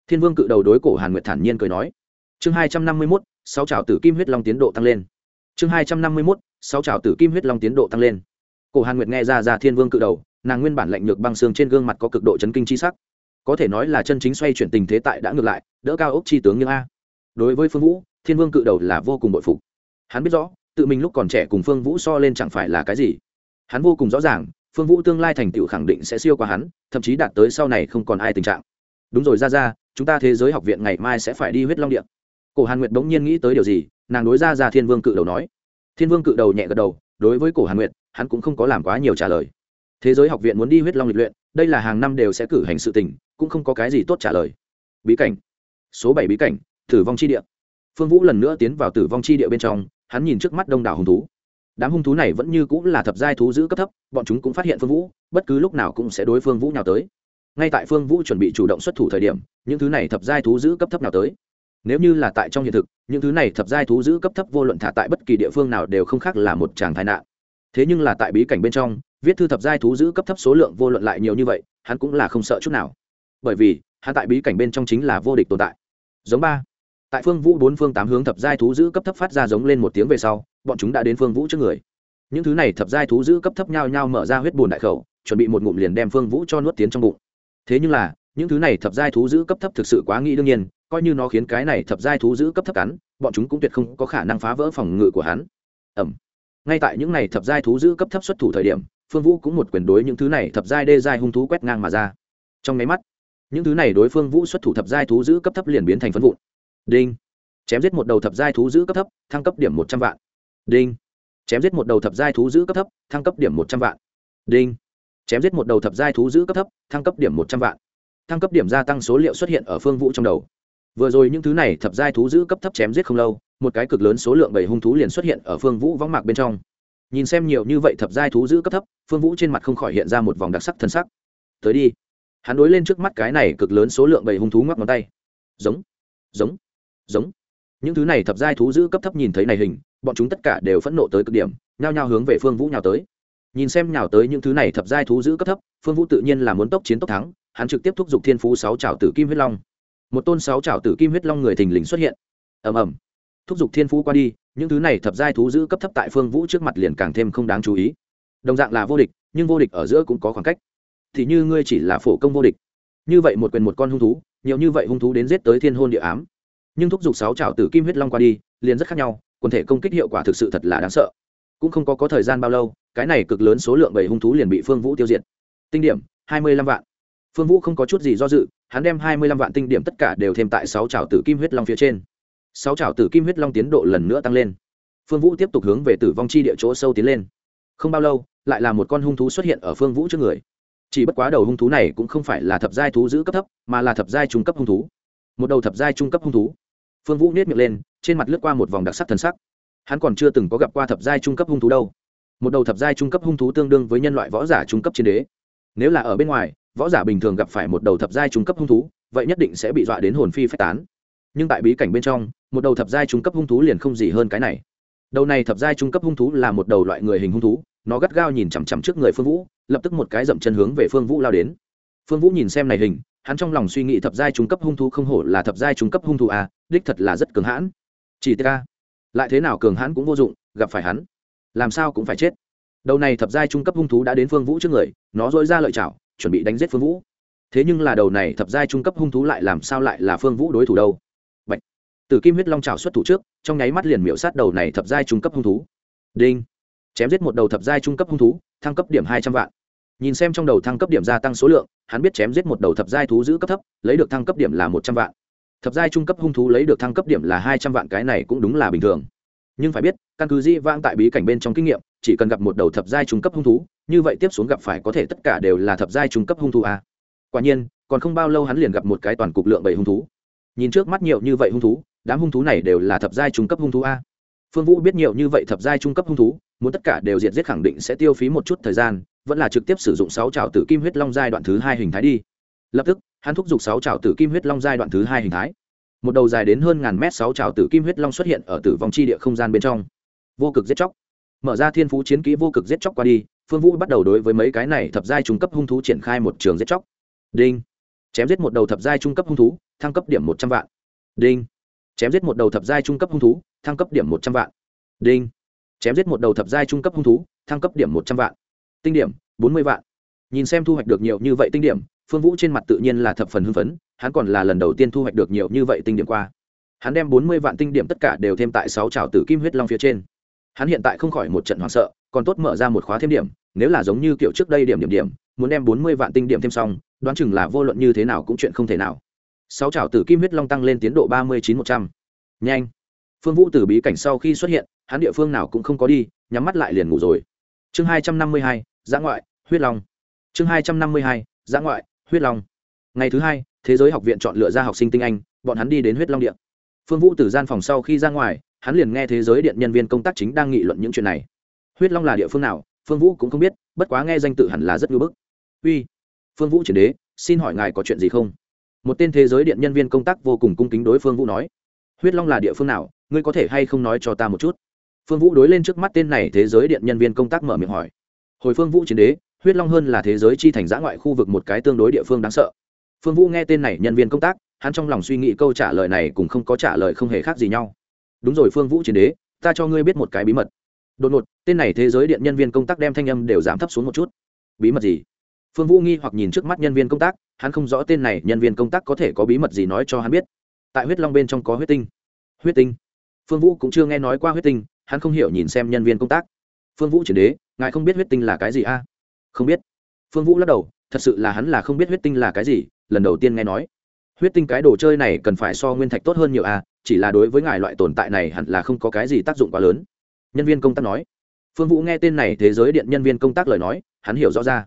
thiên vương cự đầu đối cổ hàn nguyệt thản nhiên cười nói chương hai trăm năm mươi mốt sáu trào tử kim huyết long tiến độ tăng lên chương hai trăm năm mươi mốt sáu trào tử kim huyết long tiến độ tăng lên cổ hàn nguyệt nghe ra ra thiên vương cự đầu nàng nguyên bản lạnh nhược băng xương trên gương mặt có cực độ chấn kinh chi sắc. Có thể nói là chân chính xoay chuyển tình thế tại đã ngược lại, đỡ cao ốc chi tướng như a. Đối với phương vũ, thiên vương cự đầu là vô cùng bội phục. Hắn biết rõ, tự mình lúc còn trẻ cùng phương vũ so lên chẳng phải là cái gì. Hắn vô cùng rõ ràng, phương vũ tương lai thành tựu khẳng định sẽ siêu qua hắn, thậm chí đạt tới sau này không còn ai tình trạng. Đúng rồi, ra ra, chúng ta thế giới học viện ngày mai sẽ phải đi huyết long điện. Cổ hàn nguyệt bỗng nhiên nghĩ tới điều gì, nàng đối ra ra thiên vương cự đầu nói. Thiên vương cự đầu nhẹ gật đầu, đối với cổ hàn nguyệt, hắn cũng không có làm quá nhiều trả lời thế giới học viện muốn đi huyết long lịch luyện, đây là hàng năm đều sẽ cử hành sự tình, cũng không có cái gì tốt trả lời. Bí cảnh. Số bảy bí cảnh, tử vong chi địa. Phương vũ lần nữa tiến vào tử vong chi địa bên trong, hắn nhìn trước mắt đông đảo hung thú. Đám hung thú này vẫn như cũng là thập giai thú giữ cấp thấp, bọn chúng cũng phát hiện phương vũ, bất cứ lúc nào cũng sẽ đối phương vũ nào tới. Ngay tại phương vũ chuẩn bị chủ động xuất thủ thời điểm, những thứ này thập giai thú giữ cấp thấp nào tới. Nếu như là tại trong hiện thực, những thứ này thập giai thú giữ cấp thấp vô luận thả tại bất kỳ địa phương nào đều không khác là một tràng tai nạn thế nhưng là tại bí cảnh bên trong, viết thư thập giai thú giữ cấp thấp số lượng vô luận lại nhiều như vậy, hắn cũng là không sợ chút nào. Bởi vì, hắn tại bí cảnh bên trong chính là vô địch tồn tại. Giống ba. Tại phương vũ bốn phương tám hướng thập giai thú giữ cấp thấp phát ra giống lên một tiếng về sau, bọn chúng đã đến phương vũ trước người. Những thứ này thập giai thú giữ cấp thấp nhau nhau mở ra huyết bùn đại khẩu, chuẩn bị một ngụm liền đem phương vũ cho nuốt tiến trong bụng. Thế nhưng là, những thứ này thập giai thú giữ cấp thấp thực sự quá nghĩ đương nhiên, coi như nó khiến cái này thập giai thú giữ cấp thấp cắn, bọn chúng cũng tuyệt không có khả năng phá vỡ phòng ngự của hắn. Ẩm ngay tại những này thập giai thú giữ cấp thấp xuất thủ thời điểm, phương vũ cũng một quyền đối những thứ này thập giai đê giai hung thú quét ngang mà ra. Trong nháy mắt, những thứ này đối phương vũ xuất thủ thập giai thú giữ cấp thấp liền biến thành phân vụn. Đinh! Chém giết một đầu thập giai thú giữ cấp thấp, thăng cấp điểm một trăm vạn. Đinh! Chém giết một đầu thập giai thú giữ cấp thấp, thăng cấp điểm một trăm vạn. Đinh! Chém giết một đầu thập giai thú giữ cấp thấp, thăng cấp điểm một trăm vạn. Thăng cấp điểm gia tăng số liệu xuất hiện ở phương vũ trong đầu. Vừa rồi những thứ này thập giai thú giữ cấp thấp chém giết không lâu một cái cực lớn số lượng bảy hung thú liền xuất hiện ở phương vũ võng mạc bên trong. Nhìn xem nhiều như vậy thập giai thú giữ cấp thấp, phương vũ trên mặt không khỏi hiện ra một vòng đặc sắc thân sắc. Tới đi. Hắn đối lên trước mắt cái này cực lớn số lượng bảy hung thú ngoắc ngón tay. Giống giống giống. Những thứ này thập giai thú giữ cấp thấp nhìn thấy này hình, bọn chúng tất cả đều phẫn nộ tới cực điểm, nhao nhao hướng về phương vũ nhào tới. Nhìn xem nhào tới những thứ này thập giai thú giữ cấp thấp, phương vũ tự nhiên là muốn tốc chiến tốc thắng, hắn trực tiếp thúc giục thiên phú sáu trào tử kim huyết long. Một tôn sáu trào tử kim huyết long người thình lình xuất hiện. Ầm ầm thúc giục thiên phú qua đi, những thứ này thập giai thú giữ cấp thấp tại phương vũ trước mặt liền càng thêm không đáng chú ý. Đồng dạng là vô địch, nhưng vô địch ở giữa cũng có khoảng cách. Thì như ngươi chỉ là phổ công vô địch. Như vậy một quyền một con hung thú, nhiều như vậy hung thú đến giết tới thiên hôn địa ám. Nhưng thúc giục sáu trào tử kim huyết long qua đi, liền rất khác nhau, quần thể công kích hiệu quả thực sự thật là đáng sợ. Cũng không có có thời gian bao lâu, cái này cực lớn số lượng bảy hung thú liền bị phương vũ tiêu diệt. Tinh điểm, hai mươi lăm vạn. Phương vũ không có chút gì do dự, hắn đem hai mươi lăm vạn tinh điểm tất cả đều thêm tại sáu trào tử kim huyết long phía trên sáu trào tử kim huyết long tiến độ lần nữa tăng lên. Phương vũ tiếp tục hướng về tử vong chi địa chỗ sâu tiến lên. Không bao lâu, lại là một con hung thú xuất hiện ở phương vũ trước người. Chỉ bất quá đầu hung thú này cũng không phải là thập giai thú giữ cấp thấp, mà là thập giai trung cấp hung thú. Một đầu thập giai trung cấp hung thú. Phương vũ nết miệng lên, trên mặt lướt qua một vòng đặc sắc thần sắc. Hắn còn chưa từng có gặp qua thập giai trung cấp hung thú đâu. Một đầu thập giai trung cấp hung thú tương đương với nhân loại võ giả trung cấp chiến đế. Nếu là ở bên ngoài, võ giả bình thường gặp phải một đầu thập giai trung cấp hung thú, vậy nhất định sẽ bị dọa đến hồn phi phách tán nhưng tại bí cảnh bên trong một đầu thập giai trung cấp hung thú liền không gì hơn cái này. Đầu này thập giai trung cấp hung thú là một đầu loại người hình hung thú nó gắt gao nhìn chằm chằm trước người phương vũ lập tức một cái dậm chân hướng về phương vũ lao đến. Phương vũ nhìn xem này hình hắn trong lòng suy nghĩ thập giai trung cấp hung thú không hổ là thập giai trung cấp hung thú à, đích thật là rất cường hãn. Chỉ tk lại thế nào cường hãn cũng vô dụng gặp phải hắn làm sao cũng phải chết. Đầu này thập giai trung cấp hung thú đã đến phương vũ trước người nó dối ra lợi chảo chuẩn bị đánh giết phương vũ. Thế nhưng là đầu này thập giai trung cấp hung thú lại làm sao lại là phương vũ đối thủ đâu? Từ kim huyết long trào xuất thủ trước, trong nháy mắt liền miễu sát đầu này thập giai trung cấp hung thú. Đinh. Chém giết một đầu thập giai trung cấp hung thú, thăng cấp điểm hai trăm vạn. Nhìn xem trong đầu thăng cấp điểm gia tăng số lượng, hắn biết chém giết một đầu thập giai thú giữ cấp thấp, lấy được thăng cấp điểm là một trăm vạn. Thập giai trung cấp hung thú lấy được thăng cấp điểm là hai trăm vạn, cái này cũng đúng là bình thường. Nhưng phải biết, căn cứ di vãng tại bí cảnh bên trong kinh nghiệm, chỉ cần gặp một đầu thập giai trung cấp hung thú, như vậy tiếp xuống gặp phải có thể tất cả đều là thập giai trung cấp hung thú a. Quả nhiên, còn không bao lâu hắn liền gặp một cái toàn cục lượng bảy hung thú. Nhìn trước mắt nhiều như vậy hung thú đám hung thú này đều là thập giai trung cấp hung thú a. Phương vũ biết nhiều như vậy thập giai trung cấp hung thú, muốn tất cả đều diệt giết khẳng định sẽ tiêu phí một chút thời gian, vẫn là trực tiếp sử dụng sáu trào tử kim huyết long giai đoạn thứ hai hình thái đi. Lập tức, hắn thúc giục sáu trào tử kim huyết long giai đoạn thứ hai hình thái. Một đầu dài đến hơn ngàn mét sáu trào tử kim huyết long xuất hiện ở tử vong chi địa không gian bên trong. Vô cực giết chóc. Mở ra thiên phú chiến kỹ vô cực giết chóc qua đi, phương vũ bắt đầu đối với mấy cái này thập giai trung cấp hung thú triển khai một trường giết chóc. Đinh. Chém giết một đầu thập giai trung cấp hung thú, thăng cấp điểm một trăm vạn. Đinh chém giết một đầu thập giai trung cấp hung thú, thăng cấp điểm một trăm vạn. Đinh. Chém giết một đầu thập giai trung cấp hung thú, thăng cấp điểm một trăm vạn. Tinh điểm, bốn mươi vạn. Nhìn xem thu hoạch được nhiều như vậy tinh điểm, phương vũ trên mặt tự nhiên là thập phần hưng phấn, hắn còn là lần đầu tiên thu hoạch được nhiều như vậy tinh điểm qua. Hắn đem bốn mươi vạn tinh điểm tất cả đều thêm tại sáu trào tử kim huyết long phía trên. Hắn hiện tại không khỏi một trận hoảng sợ, còn tốt mở ra một khóa thêm điểm, nếu là giống như kiểu trước đây điểm điểm điểm, muốn đem bốn mươi vạn tinh điểm thêm xong, đoán chừng là vô luận như thế nào cũng chuyện không thể nào sáu trào tử kim huyết long tăng lên tiến độ ba mươi chín một trăm. Nhanh. Phương vũ từ bí cảnh sau khi xuất hiện, hắn địa phương nào cũng không có đi, nhắm mắt lại liền ngủ rồi. Chương hai trăm năm mươi hai, giã ngoại, huyết long. Chương hai trăm năm mươi hai, giã ngoại, huyết long. Ngày thứ hai, thế giới học viện chọn lựa ra học sinh tinh anh, bọn hắn đi đến huyết long điện phương vũ từ gian phòng sau khi ra ngoài, hắn liền nghe thế giới điện nhân viên công tác chính đang nghị luận những chuyện này. Huyết long là địa phương nào, phương vũ cũng không biết, bất quá nghe danh tự hẳn là rất ngưỡng bức. Uy. Phương vũ chuyển đế, xin hỏi ngài có chuyện gì không? Một tên thế giới điện nhân viên công tác vô cùng cung kính đối phương vũ nói huyết long là địa phương nào ngươi có thể hay không nói cho ta một chút phương vũ đối lên trước mắt tên này thế giới điện nhân viên công tác mở miệng hỏi hồi phương vũ chiến đế huyết long hơn là thế giới chi thành giã ngoại khu vực một cái tương đối địa phương đáng sợ phương vũ nghe tên này nhân viên công tác hắn trong lòng suy nghĩ câu trả lời này cũng không có trả lời không hề khác gì nhau đúng rồi phương vũ chiến đế ta cho ngươi biết một cái bí mật đột ngột tên này thế giới điện nhân viên công tác đem thanh âm đều giảm thấp xuống một chút bí mật gì phương vũ nghi hoặc nhìn trước mắt nhân viên công tác, hắn không rõ tên này nhân viên công tác có thể có bí mật gì nói cho hắn biết. Tại huyết long bên trong có huyết tinh. Huyết tinh? Phương vũ cũng chưa nghe nói qua huyết tinh, hắn không hiểu nhìn xem nhân viên công tác. Phương vũ chuyển đế, ngài không biết huyết tinh là cái gì a? Không biết. Phương vũ lắc đầu, thật sự là hắn là không biết huyết tinh là cái gì, lần đầu tiên nghe nói. Huyết tinh cái đồ chơi này cần phải so nguyên thạch tốt hơn nhiều a, chỉ là đối với ngài loại tồn tại này hẳn là không có cái gì tác dụng quá lớn. Nhân viên công tác nói. Phương vũ nghe tên này thế giới điện nhân viên công tác lời nói, hắn hiểu rõ ra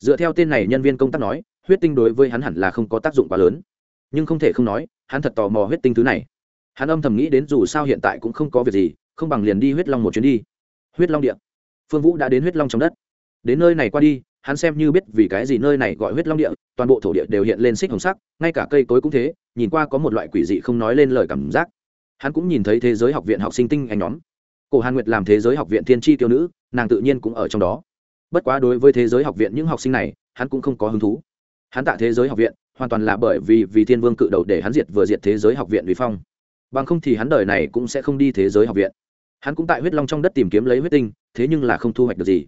dựa theo tên này nhân viên công tác nói, huyết tinh đối với hắn hẳn là không có tác dụng quá lớn. Nhưng không thể không nói, hắn thật tò mò huyết tinh thứ này. Hắn âm thầm nghĩ đến dù sao hiện tại cũng không có việc gì, không bằng liền đi huyết long một chuyến đi. Huyết long điện phương vũ đã đến huyết long trong đất. Đến nơi này qua đi, hắn xem như biết vì cái gì nơi này gọi huyết long địa, toàn bộ thổ địa đều hiện lên xích hồng sắc, ngay cả cây cối cũng thế, nhìn qua có một loại quỷ dị không nói lên lời cảm giác. Hắn cũng nhìn thấy thế giới học viện học sinh tinh anh nhóm. Cổ hàn nguyệt làm thế giới học viện thiên tri tiêu nữ, nàng tự nhiên cũng ở trong đó bất quá đối với thế giới học viện những học sinh này, hắn cũng không có hứng thú. Hắn tại thế giới học viện, hoàn toàn là bởi vì vì thiên vương cự đầu để hắn diệt vừa diệt thế giới học viện vì phong. Bằng không thì hắn đời này cũng sẽ không đi thế giới học viện. Hắn cũng tại huyết long trong đất tìm kiếm lấy huyết tinh, thế nhưng là không thu hoạch được gì.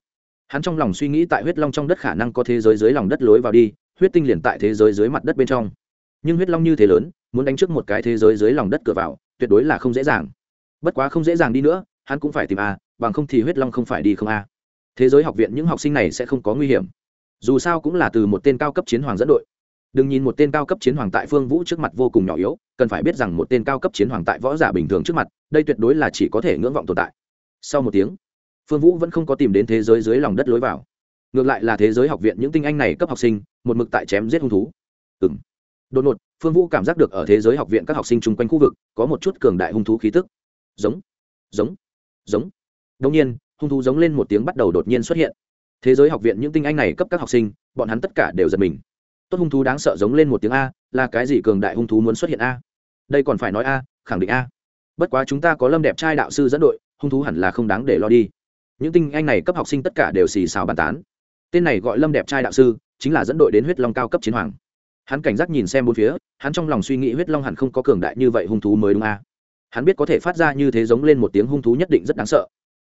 Hắn trong lòng suy nghĩ tại huyết long trong đất khả năng có thế giới dưới lòng đất lối vào đi, huyết tinh liền tại thế giới dưới mặt đất bên trong. Nhưng huyết long như thế lớn, muốn đánh trước một cái thế giới dưới lòng đất cửa vào, tuyệt đối là không dễ dàng. Bất quá không dễ dàng đi nữa, hắn cũng phải tìm a, bằng không thì huyết long không phải đi không a thế giới học viện những học sinh này sẽ không có nguy hiểm. Dù sao cũng là từ một tên cao cấp chiến hoàng dẫn đội. Đừng nhìn một tên cao cấp chiến hoàng tại phương vũ trước mặt vô cùng nhỏ yếu, cần phải biết rằng một tên cao cấp chiến hoàng tại võ giả bình thường trước mặt, đây tuyệt đối là chỉ có thể ngưỡng vọng tồn tại. Sau một tiếng, phương vũ vẫn không có tìm đến thế giới dưới lòng đất lối vào. Ngược lại là thế giới học viện những tinh anh này cấp học sinh, một mực tại chém giết hung thú. Ừ m đột ngột, phương vũ cảm giác được ở thế giới học viện các học sinh chung quanh khu vực có một chút cường đại hung thú khí tức. Giống. Giống. Giống. Đông nhiên hung thú giống lên một tiếng bắt đầu đột nhiên xuất hiện. Thế giới học viện những tinh anh này cấp các học sinh, bọn hắn tất cả đều giật mình. Tốt hung thú đáng sợ giống lên một tiếng a, là cái gì cường đại hung thú muốn xuất hiện a? Đây còn phải nói a, khẳng định a. Bất quá chúng ta có lâm đẹp trai đạo sư dẫn đội, hung thú hẳn là không đáng để lo đi. Những tinh anh này cấp học sinh tất cả đều xì xào bàn tán. Tên này gọi lâm đẹp trai đạo sư, chính là dẫn đội đến huyết long cao cấp chiến hoàng. Hắn cảnh giác nhìn xem bốn phía, hắn trong lòng suy nghĩ huyết long hẳn không có cường đại như vậy hung thú mới đúng a. À? hắn biết có thể phát ra như thế giống lên một tiếng hung thú nhất định rất đáng sợ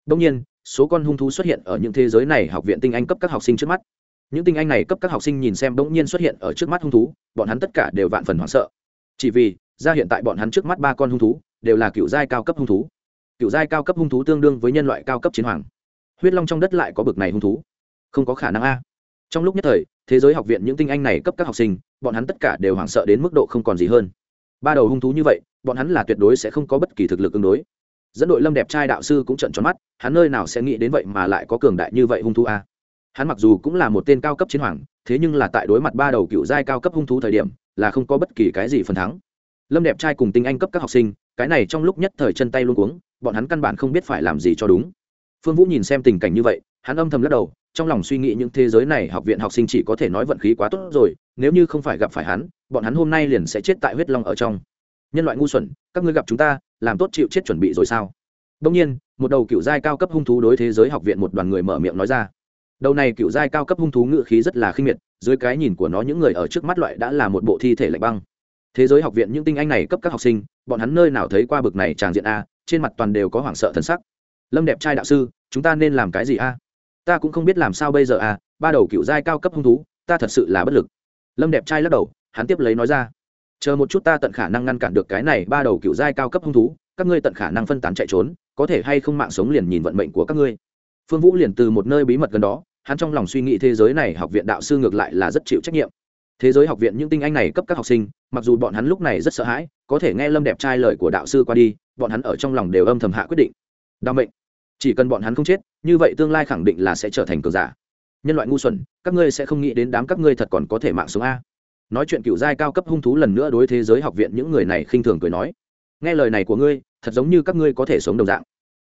đông nhiên, số con hung thú xuất hiện ở những thế giới này học viện tinh anh cấp các học sinh trước mắt. Những tinh anh này cấp các học sinh nhìn xem bỗng nhiên xuất hiện ở trước mắt hung thú, bọn hắn tất cả đều vạn phần hoảng sợ. Chỉ vì, ra hiện tại bọn hắn trước mắt ba con hung thú, đều là cựu giai cao cấp hung thú. Cựu giai cao cấp hung thú tương đương với nhân loại cao cấp chiến hoàng. Huyết long trong đất lại có bực này hung thú. Không có khả năng a. Trong lúc nhất thời, thế giới học viện những tinh anh này cấp các học sinh, bọn hắn tất cả đều hoảng sợ đến mức độ không còn gì hơn. Ba đầu hung thú như vậy, bọn hắn là tuyệt đối sẽ không có bất kỳ thực lực ứng đối dẫn đội lâm đẹp trai đạo sư cũng trận tròn mắt, hắn nơi nào sẽ nghĩ đến vậy mà lại có cường đại như vậy hung thú a? Hắn mặc dù cũng là một tên cao cấp chiến hoàng, thế nhưng là tại đối mặt ba đầu cựu giai cao cấp hung thú thời điểm, là không có bất kỳ cái gì phần thắng. Lâm đẹp trai cùng tinh anh cấp các học sinh, cái này trong lúc nhất thời chân tay luôn cuống, bọn hắn căn bản không biết phải làm gì cho đúng. Phương vũ nhìn xem tình cảnh như vậy, hắn âm thầm lắc đầu, trong lòng suy nghĩ những thế giới này học viện học sinh chỉ có thể nói vận khí quá tốt rồi, nếu như không phải gặp phải hắn, bọn hắn hôm nay liền sẽ chết tại huyết long ở trong. Nhân loại ngu xuẩn, các ngươi gặp chúng ta làm tốt chịu chết chuẩn bị rồi sao? Đông nhiên, một đầu cựu giai cao cấp hung thú đối thế giới học viện một đoàn người mở miệng nói ra. Đầu này cựu giai cao cấp hung thú ngự khí rất là khinh miệt, dưới cái nhìn của nó những người ở trước mắt loại đã là một bộ thi thể lạnh băng. Thế giới học viện những tinh anh này cấp các học sinh, bọn hắn nơi nào thấy qua bực này tràng diện a, trên mặt toàn đều có hoảng sợ thân sắc. Lâm đẹp trai đạo sư, chúng ta nên làm cái gì a? Ta cũng không biết làm sao bây giờ a, ba đầu cựu giai cao cấp hung thú, ta thật sự là bất lực. Lâm đẹp trai lắc đầu, hắn tiếp lấy nói ra chờ một chút ta tận khả năng ngăn cản được cái này ba đầu cựu giai cao cấp hung thú, các ngươi tận khả năng phân tán chạy trốn, có thể hay không mạng sống liền nhìn vận mệnh của các ngươi. Phương vũ liền từ một nơi bí mật gần đó, hắn trong lòng suy nghĩ thế giới này học viện đạo sư ngược lại là rất chịu trách nhiệm. Thế giới học viện những tinh anh này cấp các học sinh, mặc dù bọn hắn lúc này rất sợ hãi, có thể nghe lâm đẹp trai lời của đạo sư qua đi, bọn hắn ở trong lòng đều âm thầm hạ quyết định. Đau mệnh. Chỉ cần bọn hắn không chết, như vậy tương lai khẳng định là sẽ trở thành cờ giả. Nhân loại ngu xuẩn, các ngươi sẽ không nghĩ đến đám các ngươi thật còn có thể mạng sống a nói chuyện cựu giai cao cấp hung thú lần nữa đối thế giới học viện những người này khinh thường cười nói, nghe lời này của ngươi, thật giống như các ngươi có thể sống đồng dạng.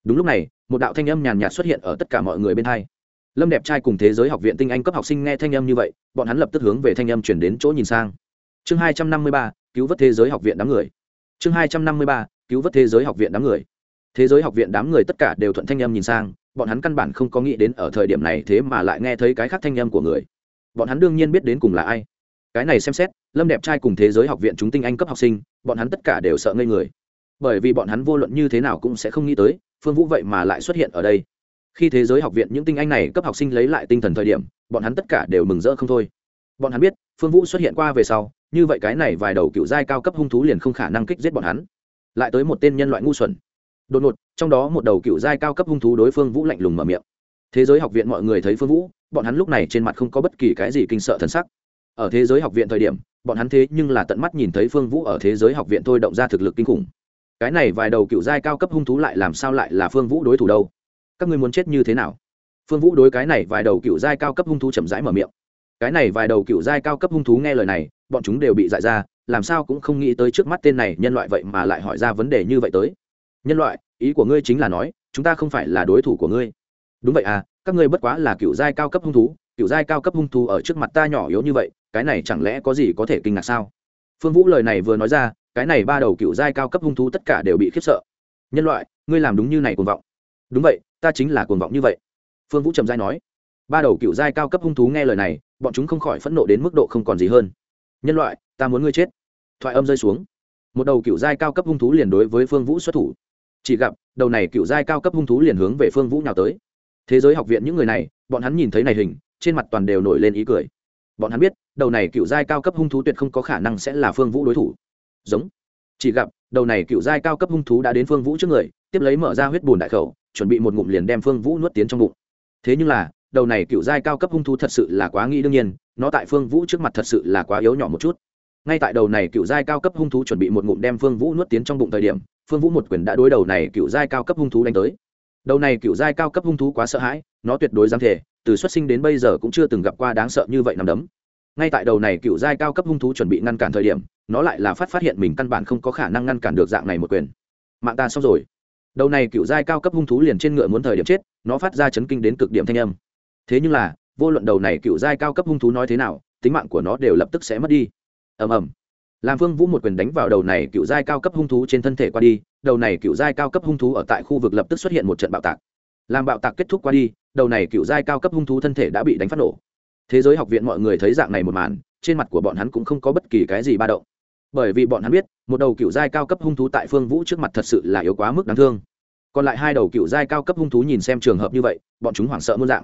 Đúng lúc này, một đạo thanh âm nhàn nhạt xuất hiện ở tất cả mọi người bên hai. Lâm đẹp trai cùng thế giới học viện tinh anh cấp học sinh nghe thanh âm như vậy, bọn hắn lập tức hướng về thanh âm chuyển đến chỗ nhìn sang. Chương hai trăm năm mươi ba, cứu vớt thế giới học viện đám người. Chương hai trăm năm mươi ba, cứu vớt thế giới học viện đám người. Thế giới học viện đám người tất cả đều thuận thanh âm nhìn sang, bọn hắn căn bản không có nghĩ đến ở thời điểm này thế mà lại nghe thấy cái khác thanh âm của người. Bọn hắn đương nhiên biết đến cùng là ai cái này xem xét, lâm đẹp trai cùng thế giới học viện chúng tinh anh cấp học sinh, bọn hắn tất cả đều sợ ngây người. Bởi vì bọn hắn vô luận như thế nào cũng sẽ không nghĩ tới, phương vũ vậy mà lại xuất hiện ở đây. Khi thế giới học viện những tinh anh này cấp học sinh lấy lại tinh thần thời điểm, bọn hắn tất cả đều mừng rỡ không thôi. Bọn hắn biết, phương vũ xuất hiện qua về sau, như vậy cái này vài đầu cựu giai cao cấp hung thú liền không khả năng kích giết bọn hắn. Lại tới một tên nhân loại ngu xuẩn. Đột ngột, trong đó một đầu cựu giai cao cấp hung thú đối phương vũ lạnh lùng mở miệng. Thế giới học viện mọi người thấy phương vũ, bọn hắn lúc này trên mặt không có bất kỳ cái gì kinh sợ thần sắc ở thế giới học viện thời điểm, bọn hắn thế nhưng là tận mắt nhìn thấy phương vũ ở thế giới học viện thôi động ra thực lực kinh khủng. Cái này vài đầu cựu giai cao cấp hung thú lại làm sao lại là phương vũ đối thủ đâu? Các ngươi muốn chết như thế nào? Phương vũ đối cái này vài đầu cựu giai cao cấp hung thú chậm rãi mở miệng. Cái này vài đầu cựu giai cao cấp hung thú nghe lời này, bọn chúng đều bị dại ra, làm sao cũng không nghĩ tới trước mắt tên này nhân loại vậy mà lại hỏi ra vấn đề như vậy tới. Nhân loại, ý của ngươi chính là nói, chúng ta không phải là đối thủ của ngươi. Đúng vậy à các ngươi bất quá là cựu giai cao cấp hung thú cựu giai cao cấp hung thú ở trước mặt ta nhỏ yếu như vậy, cái này chẳng lẽ có gì có thể kinh ngạc sao? Phương vũ lời này vừa nói ra, cái này ba đầu cựu giai cao cấp hung thú tất cả đều bị khiếp sợ. Nhân loại, ngươi làm đúng như này cuồng vọng. Đúng vậy, ta chính là cuồng vọng như vậy. Phương vũ trầm giai nói. Ba đầu cựu giai cao cấp hung thú nghe lời này, bọn chúng không khỏi phẫn nộ đến mức độ không còn gì hơn. Nhân loại, ta muốn ngươi chết. Thoại âm rơi xuống. Một đầu cựu giai cao cấp hung thú liền đối với phương vũ xuất thủ. Chỉ gặp, đầu này cựu giai cao cấp hung thú liền hướng về phương vũ nào tới. Thế giới học viện những người này, bọn hắn nhìn thấy này hình trên mặt toàn đều nổi lên ý cười. Bọn hắn biết, đầu này cựu giai cao cấp hung thú tuyệt không có khả năng sẽ là phương vũ đối thủ. Giống. Chỉ gặp, đầu này cựu giai cao cấp hung thú đã đến phương vũ trước người, tiếp lấy mở ra huyết bùn đại khẩu, chuẩn bị một ngụm liền đem phương vũ nuốt tiến trong bụng. Thế nhưng là, đầu này cựu giai cao cấp hung thú thật sự là quá nghĩ đương nhiên, nó tại phương vũ trước mặt thật sự là quá yếu nhỏ một chút. Ngay tại đầu này cựu giai cao cấp hung thú chuẩn bị một ngụm đem phương vũ nuốt tiến trong bụng thời điểm, phương vũ một quyền đã đối đầu này cựu giai cao cấp hung thú đánh tới. Đầu này cựu giai cao cấp hung thú quá sợ hãi, nó tuyệt đối dám thể từ xuất sinh đến bây giờ cũng chưa từng gặp qua đáng sợ như vậy nằm đấm. Ngay tại đầu này cựu giai cao cấp hung thú chuẩn bị ngăn cản thời điểm, nó lại là phát phát hiện mình căn bản không có khả năng ngăn cản được dạng này một quyền. Mạng ta xong rồi. Đầu này cựu giai cao cấp hung thú liền trên ngựa muốn thời điểm chết, nó phát ra chấn kinh đến cực điểm thanh âm. Thế nhưng là, vô luận đầu này cựu giai cao cấp hung thú nói thế nào, tính mạng của nó đều lập tức sẽ mất đi. Ầm ầm. Làm phương vũ một quyền đánh vào đầu này cựu giai cao cấp hung thú trên thân thể qua đi, đầu này cựu giai cao cấp hung thú ở tại khu vực lập tức xuất hiện một trận bạo tạc. Làm bạo tạc kết thúc qua đi đầu này cựu giai cao cấp hung thú thân thể đã bị đánh phát nổ. Thế giới học viện mọi người thấy dạng này một màn, trên mặt của bọn hắn cũng không có bất kỳ cái gì ba động. Bởi vì bọn hắn biết, một đầu cựu giai cao cấp hung thú tại phương vũ trước mặt thật sự là yếu quá mức đáng thương. Còn lại hai đầu cựu giai cao cấp hung thú nhìn xem trường hợp như vậy, bọn chúng hoảng sợ muôn dạng.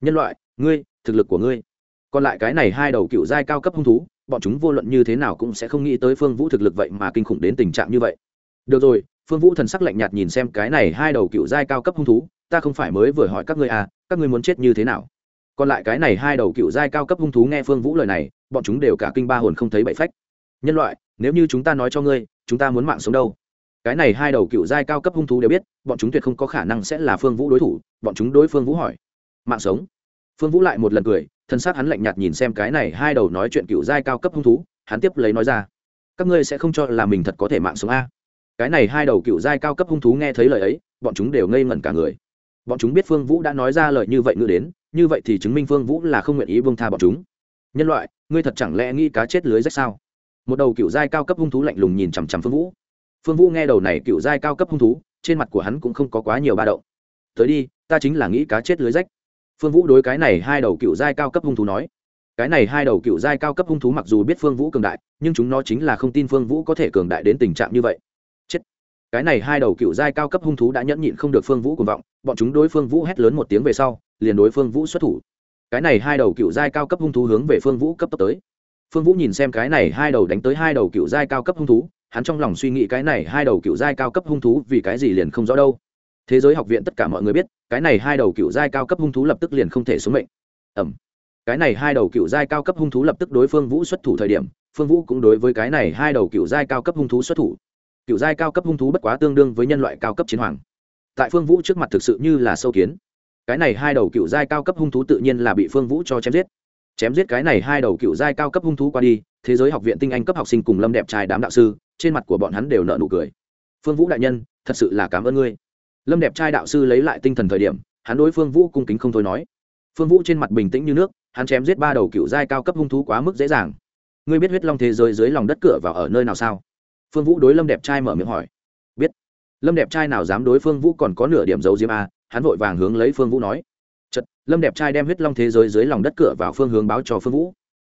Nhân loại, ngươi, thực lực của ngươi. Còn lại cái này hai đầu cựu giai cao cấp hung thú, bọn chúng vô luận như thế nào cũng sẽ không nghĩ tới phương vũ thực lực vậy mà kinh khủng đến tình trạng như vậy. Được rồi, phương vũ thần sắc lạnh nhạt nhìn xem cái này hai đầu cựu giai cao cấp hung thú, ta không phải mới vừa hỏi các ngươi à các ngươi muốn chết như thế nào? Còn lại cái này hai đầu cựu giai cao cấp hung thú nghe phương vũ lời này, bọn chúng đều cả kinh ba hồn không thấy bậy phách. Nhân loại, nếu như chúng ta nói cho ngươi, chúng ta muốn mạng sống đâu? Cái này hai đầu cựu giai cao cấp hung thú đều biết, bọn chúng tuyệt không có khả năng sẽ là phương vũ đối thủ, bọn chúng đối phương vũ hỏi. Mạng sống? Phương vũ lại một lần cười, thân xác hắn lạnh nhạt nhìn xem cái này hai đầu nói chuyện cựu giai cao cấp hung thú, hắn tiếp lấy nói ra. Các ngươi sẽ không cho là mình thật có thể mạng sống a? Cái này hai đầu cựu giai cao cấp hung thú nghe thấy lời ấy, bọn chúng đều ngây ngẩn cả người bọn chúng biết phương vũ đã nói ra lời như vậy ngữ đến, như vậy thì chứng minh phương vũ là không nguyện ý buông tha bọn chúng. Nhân loại, ngươi thật chẳng lẽ nghĩ cá chết lưới rách sao? Một đầu cựu giai cao cấp hung thú lạnh lùng nhìn chằm chằm phương vũ. Phương vũ nghe đầu này cựu giai cao cấp hung thú, trên mặt của hắn cũng không có quá nhiều ba động. Tới đi, ta chính là nghĩ cá chết lưới rách. Phương vũ đối cái này hai đầu cựu giai cao cấp hung thú nói. Cái này hai đầu cựu giai cao cấp hung thú mặc dù biết phương vũ cường đại, nhưng chúng nó chính là không tin phương vũ có thể cường đại đến tình trạng như vậy cái này hai đầu cựu giai cao cấp hung thú đã nhẫn nhịn không được phương vũ cuồng vọng, bọn chúng đối phương vũ hét lớn một tiếng về sau, liền đối phương vũ xuất thủ. Cái này hai đầu cựu giai cao cấp hung thú hướng về phương vũ cấp tốc tới. Phương vũ nhìn xem cái này hai đầu đánh tới hai đầu cựu giai cao cấp hung thú, hắn trong lòng suy nghĩ cái này hai đầu cựu giai cao cấp hung thú vì cái gì liền không rõ đâu. Thế giới học viện tất cả mọi người biết, cái này hai đầu cựu giai cao cấp hung thú lập tức liền không thể xuống mệnh. Ẩm cái này hai đầu cựu giai cao cấp hung thú lập tức đối phương vũ xuất thủ thời điểm, phương vũ cũng đối với cái này hai đầu cựu giai cao cấp hung thú xuất thủ cựu giai cao cấp hung thú bất quá tương đương với nhân loại cao cấp chiến hoàng. Tại phương vũ trước mặt thực sự như là sâu kiến. Cái này hai đầu cựu giai cao cấp hung thú tự nhiên là bị phương vũ cho chém giết. Chém giết cái này hai đầu cựu giai cao cấp hung thú qua đi, thế giới học viện tinh anh cấp học sinh cùng lâm đẹp trai đám đạo sư, trên mặt của bọn hắn đều nợ nụ cười. Phương vũ đại nhân, thật sự là cảm ơn ngươi. Lâm đẹp trai đạo sư lấy lại tinh thần thời điểm, hắn đối phương vũ cung kính không thôi nói. Phương vũ trên mặt bình tĩnh như nước, hắn chém giết ba đầu cựu giai cao cấp hung thú quá mức dễ dàng. Ngươi biết huyết long thế giới dưới lòng đất cửa vào ở nơi nào sao? Phương vũ đối lâm đẹp trai mở miệng hỏi. Biết. Lâm đẹp trai nào dám đối phương vũ còn có nửa điểm giấu diếm a à? hắn vội vàng hướng lấy phương vũ nói. Chật lâm đẹp trai đem huyết long thế giới dưới lòng đất cửa vào phương hướng báo cho phương vũ.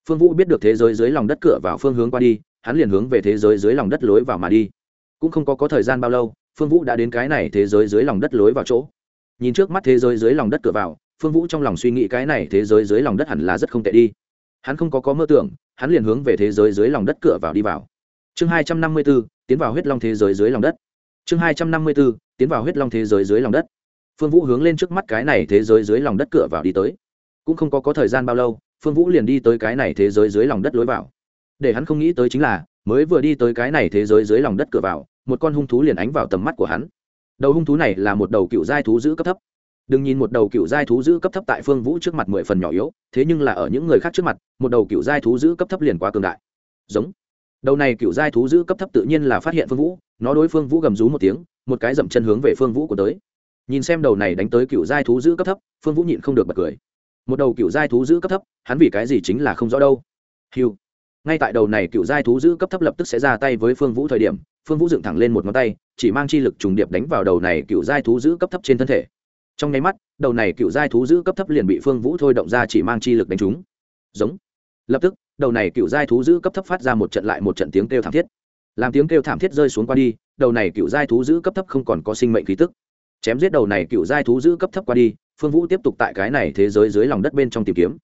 Phương vũ biết được thế giới dưới lòng đất cửa vào phương hướng qua đi, hắn liền hướng về thế giới dưới lòng đất lối vào mà đi. Cũng không có có thời gian bao lâu, phương vũ đã đến cái này thế giới dưới lòng đất lối vào chỗ. Nhìn trước mắt thế giới dưới lòng đất cửa vào, phương vũ trong lòng suy nghĩ cái này thế giới dưới lòng đất hẳn là rất không tệ đi. Hắn không có có mơ tưởng, hắn liền hướng về thế giới dưới lòng đất cửa vào đi vào chương hai trăm năm mươi b ố tiến vào huyết long thế giới dưới lòng đất. Chương hai trăm năm mươi b ố tiến vào huyết long thế giới dưới lòng đất. Phương vũ hướng lên trước mắt cái này thế giới dưới lòng đất cửa vào đi tới. Cũng không có có thời gian bao lâu, phương vũ liền đi tới cái này thế giới dưới lòng đất lối vào. Để hắn không nghĩ tới chính là, mới vừa đi tới cái này thế giới dưới lòng đất cửa vào, một con hung thú liền ánh vào tầm mắt của hắn. Đầu hung thú này là một đầu cựu giai thú giữ cấp thấp. Đừng nhìn một đầu cựu giai thú giữ cấp thấp tại phương vũ trước mặt mười phần nhỏ yếu, thế nhưng là ở những người khác trước mặt, một đầu cựu giai thú giữ cấp thấp liền quá cường đại. Giống đầu này cựu giai thú giữ cấp thấp tự nhiên là phát hiện phương vũ, nó đối phương vũ gầm rú một tiếng, một cái dậm chân hướng về phương vũ của tới. Nhìn xem đầu này đánh tới cựu giai thú giữ cấp thấp, phương vũ nhịn không được bật cười. Một đầu cựu giai thú giữ cấp thấp, hắn vì cái gì chính là không rõ đâu. Hiu ngay tại đầu này cựu giai thú giữ cấp thấp lập tức sẽ ra tay với phương vũ thời điểm, phương vũ dựng thẳng lên một ngón tay, chỉ mang chi lực trùng điệp đánh vào đầu này cựu giai thú giữ cấp thấp trên thân thể. Trong nháy mắt, đầu này cựu giai thú giữ cấp thấp liền bị phương vũ thôi động ra chỉ mang chi lực đánh trúng. Giống. Lập tức đầu này cựu giai thú giữ cấp thấp phát ra một trận lại một trận tiếng kêu thảm thiết. Làm tiếng kêu thảm thiết rơi xuống qua đi, đầu này cựu giai thú giữ cấp thấp không còn có sinh mệnh khí tức. Chém giết đầu này cựu giai thú giữ cấp thấp qua đi, phương vũ tiếp tục tại cái này thế giới dưới lòng đất bên trong tìm kiếm.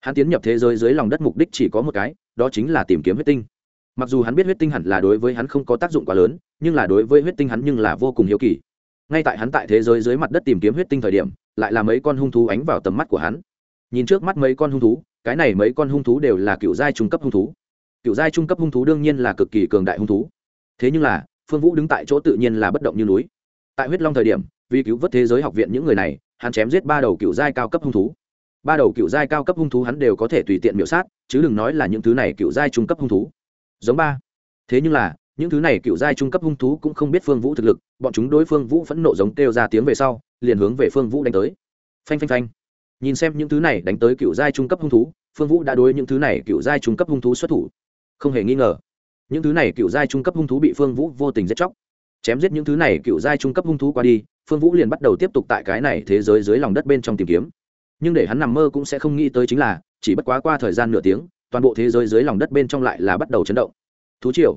Hắn tiến nhập thế giới dưới lòng đất mục đích chỉ có một cái, đó chính là tìm kiếm huyết tinh. Mặc dù hắn biết huyết tinh hẳn là đối với hắn không có tác dụng quá lớn, nhưng là đối với huyết tinh hắn nhưng là vô cùng hiếu kỳ. Ngay tại hắn tại thế giới dưới mặt đất tìm kiếm huyết tinh thời điểm, lại là mấy con hung thú ánh vào tầm mắt của hắn nhìn trước mắt mấy con hung thú, cái này mấy con hung thú đều là cựu giai trung cấp hung thú. Cựu giai trung cấp hung thú đương nhiên là cực kỳ cường đại hung thú. Thế nhưng là, phương vũ đứng tại chỗ tự nhiên là bất động như núi. Tại huyết long thời điểm, vì cứu vớt thế giới học viện những người này, hắn chém giết ba đầu cựu giai cao cấp hung thú. Ba đầu cựu giai cao cấp hung thú hắn đều có thể tùy tiện miểu sát, chứ đừng nói là những thứ này cựu giai trung cấp hung thú. Giống ba. Thế nhưng là, những thứ này cựu giai trung cấp hung thú cũng không biết phương vũ thực lực, bọn chúng đối phương vũ phẫn nộ giống kêu ra tiếng về sau, liền hướng về phương vũ đánh tới. Phanh phanh phanh nhìn xem những thứ này đánh tới cựu giai trung cấp hung thú, phương vũ đã đối những thứ này cựu giai trung cấp hung thú xuất thủ. Không hề nghi ngờ, những thứ này cựu giai trung cấp hung thú bị phương vũ vô tình giết chóc. Chém giết những thứ này cựu giai trung cấp hung thú qua đi, phương vũ liền bắt đầu tiếp tục tại cái này thế giới dưới lòng đất bên trong tìm kiếm. Nhưng để hắn nằm mơ cũng sẽ không nghĩ tới chính là, chỉ bất quá qua thời gian nửa tiếng, toàn bộ thế giới dưới lòng đất bên trong lại là bắt đầu chấn động. Thú triều.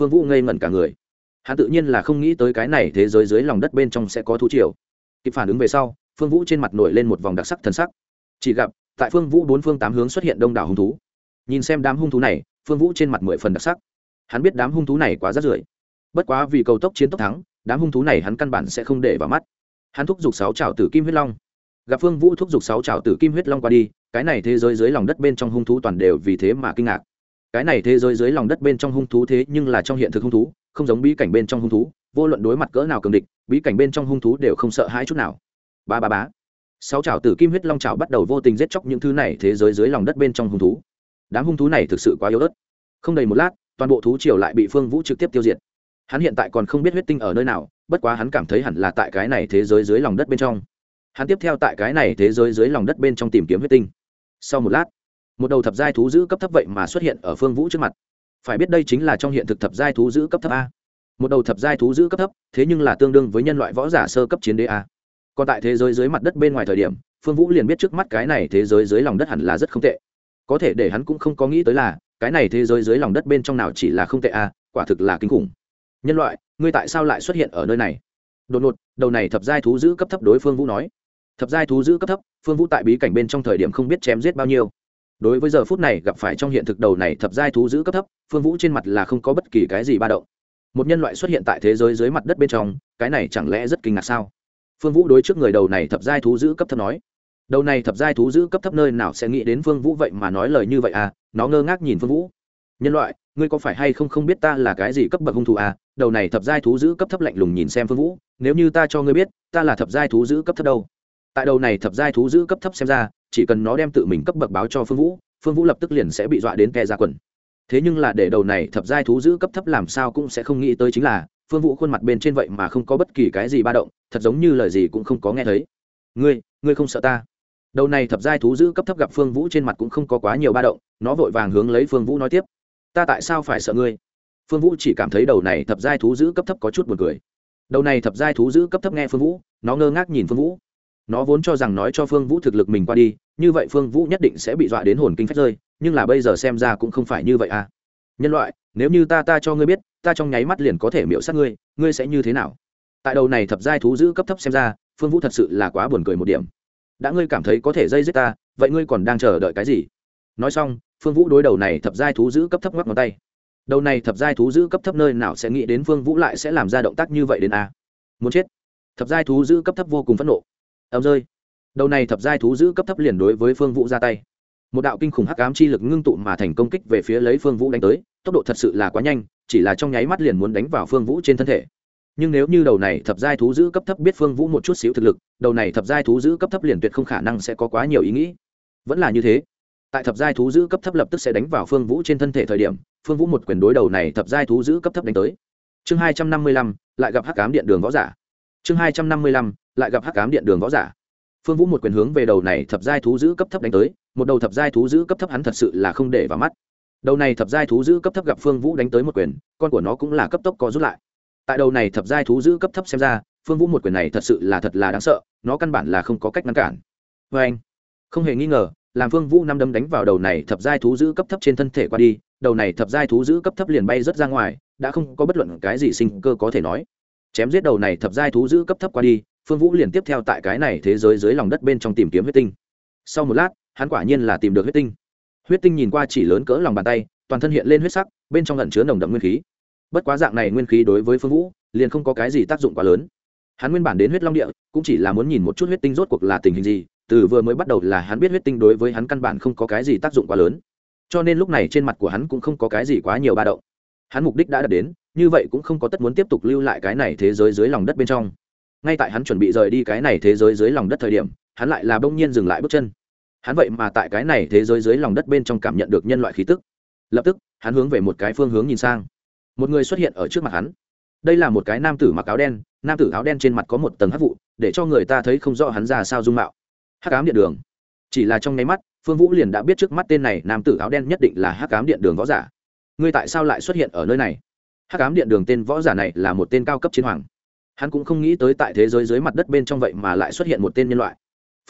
Phương vũ ngây ngẩn cả người. Hắn tự nhiên là không nghĩ tới cái này thế giới dưới lòng đất bên trong sẽ có thú triều. Kịp phản ứng về sau phương vũ trên mặt nổi lên một vòng đặc sắc thần sắc. Chỉ gặp, tại phương vũ bốn phương tám hướng xuất hiện đông đảo hung thú. Nhìn xem đám hung thú này, phương vũ trên mặt mười phần đặc sắc. Hắn biết đám hung thú này quá rát rưởi bất quá vì cầu tốc chiến tốc thắng, đám hung thú này hắn căn bản sẽ không để vào mắt. Hắn thúc giục sáu trào tử kim huyết long. Gặp phương vũ thúc giục sáu trào tử kim huyết long qua đi, cái này thế giới dưới lòng đất bên trong hung thú toàn đều vì thế mà kinh ngạc. Cái này thế giới dưới lòng đất bên trong hung thú thế nhưng là trong hiện thực hung thú, không giống bí cảnh bên trong hung thú, vô luận đối mặt cỡ nào cường địch, bí cảnh bên trong hung thú đều không sợ hãi chút nào ba ba bá sáu trào tử kim huyết long trào bắt đầu vô tình giết chóc những thứ này thế giới dưới lòng đất bên trong hung thú. Đám hung thú này thực sự quá yếu ớt. Không đầy một lát, toàn bộ thú triều lại bị phương vũ trực tiếp tiêu diệt. Hắn hiện tại còn không biết huyết tinh ở nơi nào, bất quá hắn cảm thấy hẳn là tại cái này thế giới dưới lòng đất bên trong. Hắn tiếp theo tại cái này thế giới dưới lòng đất bên trong tìm kiếm huyết tinh. Sau một lát, một đầu thập giai thú giữ cấp thấp vậy mà xuất hiện ở phương vũ trước mặt. Phải biết đây chính là trong hiện thực thập giai thú giữ cấp thấp a. Một đầu thập giai thú giữ cấp thấp, thế nhưng là tương đương với nhân loại võ giả sơ cấp chiến đế a còn tại thế giới dưới mặt đất bên ngoài thời điểm, phương vũ liền biết trước mắt cái này thế giới dưới lòng đất hẳn là rất không tệ. Có thể để hắn cũng không có nghĩ tới là, cái này thế giới dưới lòng đất bên trong nào chỉ là không tệ à? quả thực là kinh khủng. Nhân loại, ngươi tại sao lại xuất hiện ở nơi này? Đột ngột, đầu này thập giai thú giữ cấp thấp đối phương vũ nói. Thập giai thú giữ cấp thấp, phương vũ tại bí cảnh bên trong thời điểm không biết chém giết bao nhiêu. Đối với giờ phút này gặp phải trong hiện thực đầu này thập giai thú giữ cấp thấp, phương vũ trên mặt là không có bất kỳ cái gì ba động. Một nhân loại xuất hiện tại thế giới dưới mặt đất bên trong, cái này chẳng lẽ rất kinh ngạc sao? Phương vũ đối trước người đầu này thập giai thú giữ cấp thấp nói. Đầu này thập giai thú giữ cấp thấp nơi nào sẽ nghĩ đến phương vũ vậy mà nói lời như vậy à? Nó ngơ ngác nhìn phương vũ. Nhân loại, ngươi có phải hay không không biết ta là cái gì cấp bậc hung thủ à? Đầu này thập giai thú giữ cấp thấp lạnh lùng nhìn xem phương vũ. Nếu như ta cho ngươi biết, ta là thập giai thú giữ cấp thấp đâu? Tại đầu này thập giai thú giữ cấp thấp xem ra, chỉ cần nó đem tự mình cấp bậc báo cho phương vũ phương vũ lập tức liền sẽ bị dọa đến kè ra quần. Thế nhưng là để đầu này thập giai thú giữ cấp thấp làm sao cũng sẽ không nghĩ tới chính là phương vũ khuôn mặt bên trên vậy mà không có bất kỳ cái gì ba động, thật giống như lời gì cũng không có nghe thấy. Ngươi ngươi không sợ ta? Đầu này thập giai thú giữ cấp thấp gặp phương vũ trên mặt cũng không có quá nhiều ba động, nó vội vàng hướng lấy phương vũ nói tiếp. Ta tại sao phải sợ ngươi? Phương vũ chỉ cảm thấy đầu này thập giai thú giữ cấp thấp có chút b u ồ n cười. Đầu này thập giai thú giữ cấp thấp nghe phương vũ, nó ngơ ngác nhìn phương vũ. Nó vốn cho rằng nói cho phương vũ thực lực mình qua đi, như vậy phương vũ nhất định sẽ bị dọa đến hồn kinh phách rơi, nhưng là bây giờ xem ra cũng không phải như vậy à. Nhân loại, nếu như ta ta cho ngươi biết ta trong nháy mắt liền có thể miễu sát ngươi ngươi sẽ như thế nào? Tại đầu này thập giai thú giữ cấp thấp xem ra, phương vũ thật sự là quá buồn cười một điểm. Đã ngươi cảm thấy có thể dây giết ta, vậy ngươi còn đang chờ đợi cái gì? Nói xong, phương vũ đối đầu này thập giai thú giữ cấp thấp ngoắc ngón tay. Đầu này thập giai thú giữ cấp thấp nơi nào sẽ nghĩ đến phương vũ lại sẽ làm ra động tác như vậy đến a? Muốn chết. Thập giai thú giữ cấp thấp vô cùng phẫn nộ. Ẩm rơi. Đầu này thập giai thú giữ cấp thấp liền đối với phương vũ ra tay. Một đạo kinh khủng hắc ám chi lực ngưng tụ mà thành công kích về phía lấy phương vũ đánh tới, tốc độ thật sự là quá nhanh chỉ là trong nháy mắt liền muốn đánh vào phương vũ trên thân thể. Nhưng nếu như đầu này thập giai thú giữ cấp thấp biết phương vũ một chút xíu thực lực, đầu này thập giai thú giữ cấp thấp liền tuyệt không khả năng sẽ có quá nhiều ý nghĩ. Vẫn là như thế, tại thập giai thú giữ cấp thấp lập tức sẽ đánh vào phương vũ trên thân thể thời điểm, phương vũ một quyền đối đầu này thập giai thú giữ cấp thấp đánh tới. Chương hai trăm năm mươi lăm, lại gặp hắc cám điện đường võ giả. Chương hai trăm năm mươi lăm, lại gặp hắc cám điện đường võ giả. Phương vũ một quyền hướng về đầu này thập giai thú giữ cấp thấp đánh tới, một đầu thập giai thú giữ cấp thấp hắn thật sự là không để vào mắt đầu này thập giai thú giữ cấp thấp gặp phương vũ đánh tới một quyền, con của nó cũng là cấp tốc có rút lại. Tại đầu này thập giai thú giữ cấp thấp xem ra, phương vũ một quyền này thật sự là thật là đáng sợ, nó căn bản là không có cách ngăn cản. Vê anh, không hề nghi ngờ, làm phương vũ năm đấm đánh vào đầu này thập giai thú giữ cấp thấp trên thân thể qua đi, đầu này thập giai thú giữ cấp thấp liền bay rất ra ngoài, đã không có bất luận cái gì sinh cơ có thể nói. Chém giết đầu này thập giai thú giữ cấp thấp qua đi, phương vũ liền tiếp theo tại cái này thế giới dưới lòng đất bên trong tìm kiếm huyết tinh. Sau một lát, hắn quả nhiên là tìm được huyết tinh huyết tinh nhìn qua chỉ lớn cỡ lòng bàn tay, toàn thân hiện lên huyết sắc, bên trong lẩn chứa nồng đậm nguyên khí. Bất quá dạng này nguyên khí đối với phương vũ, liền không có cái gì tác dụng quá lớn. Hắn nguyên bản đến huyết long địa, cũng chỉ là muốn nhìn một chút huyết tinh rốt cuộc là tình hình gì, từ vừa mới bắt đầu là hắn biết huyết tinh đối với hắn căn bản không có cái gì tác dụng quá lớn. Cho nên lúc này trên mặt của hắn cũng không có cái gì quá nhiều ba động. Hắn mục đích đã đạt đến, như vậy cũng không có tất muốn tiếp tục lưu lại cái này thế giới dưới lòng đất bên trong. Ngay tại hắn chuẩn bị rời đi cái này thế giới dưới lòng đất thời điểm, hắn lại là bỗng nhiên dừng lại bước chân hắn vậy mà tại cái này thế giới dưới lòng đất bên trong cảm nhận được nhân loại khí tức. Lập tức, hắn hướng về một cái phương hướng nhìn sang. Một người xuất hiện ở trước mặt hắn. Đây là một cái nam tử mặc áo đen, nam tử áo đen trên mặt có một tầng hắc vụ, để cho người ta thấy không rõ hắn ra sao dung mạo. Hắc ám điện đường. Chỉ là trong nháy mắt, phương vũ liền đã biết trước mắt tên này nam tử áo đen nhất định là hắc ám điện đường võ giả. Ngươi tại sao lại xuất hiện ở nơi này? Hắc ám điện đường tên võ giả này là một tên cao cấp chiến hoàng. Hắn cũng không nghĩ tới tại thế giới dưới mặt đất bên trong vậy mà lại xuất hiện một tên nhân loại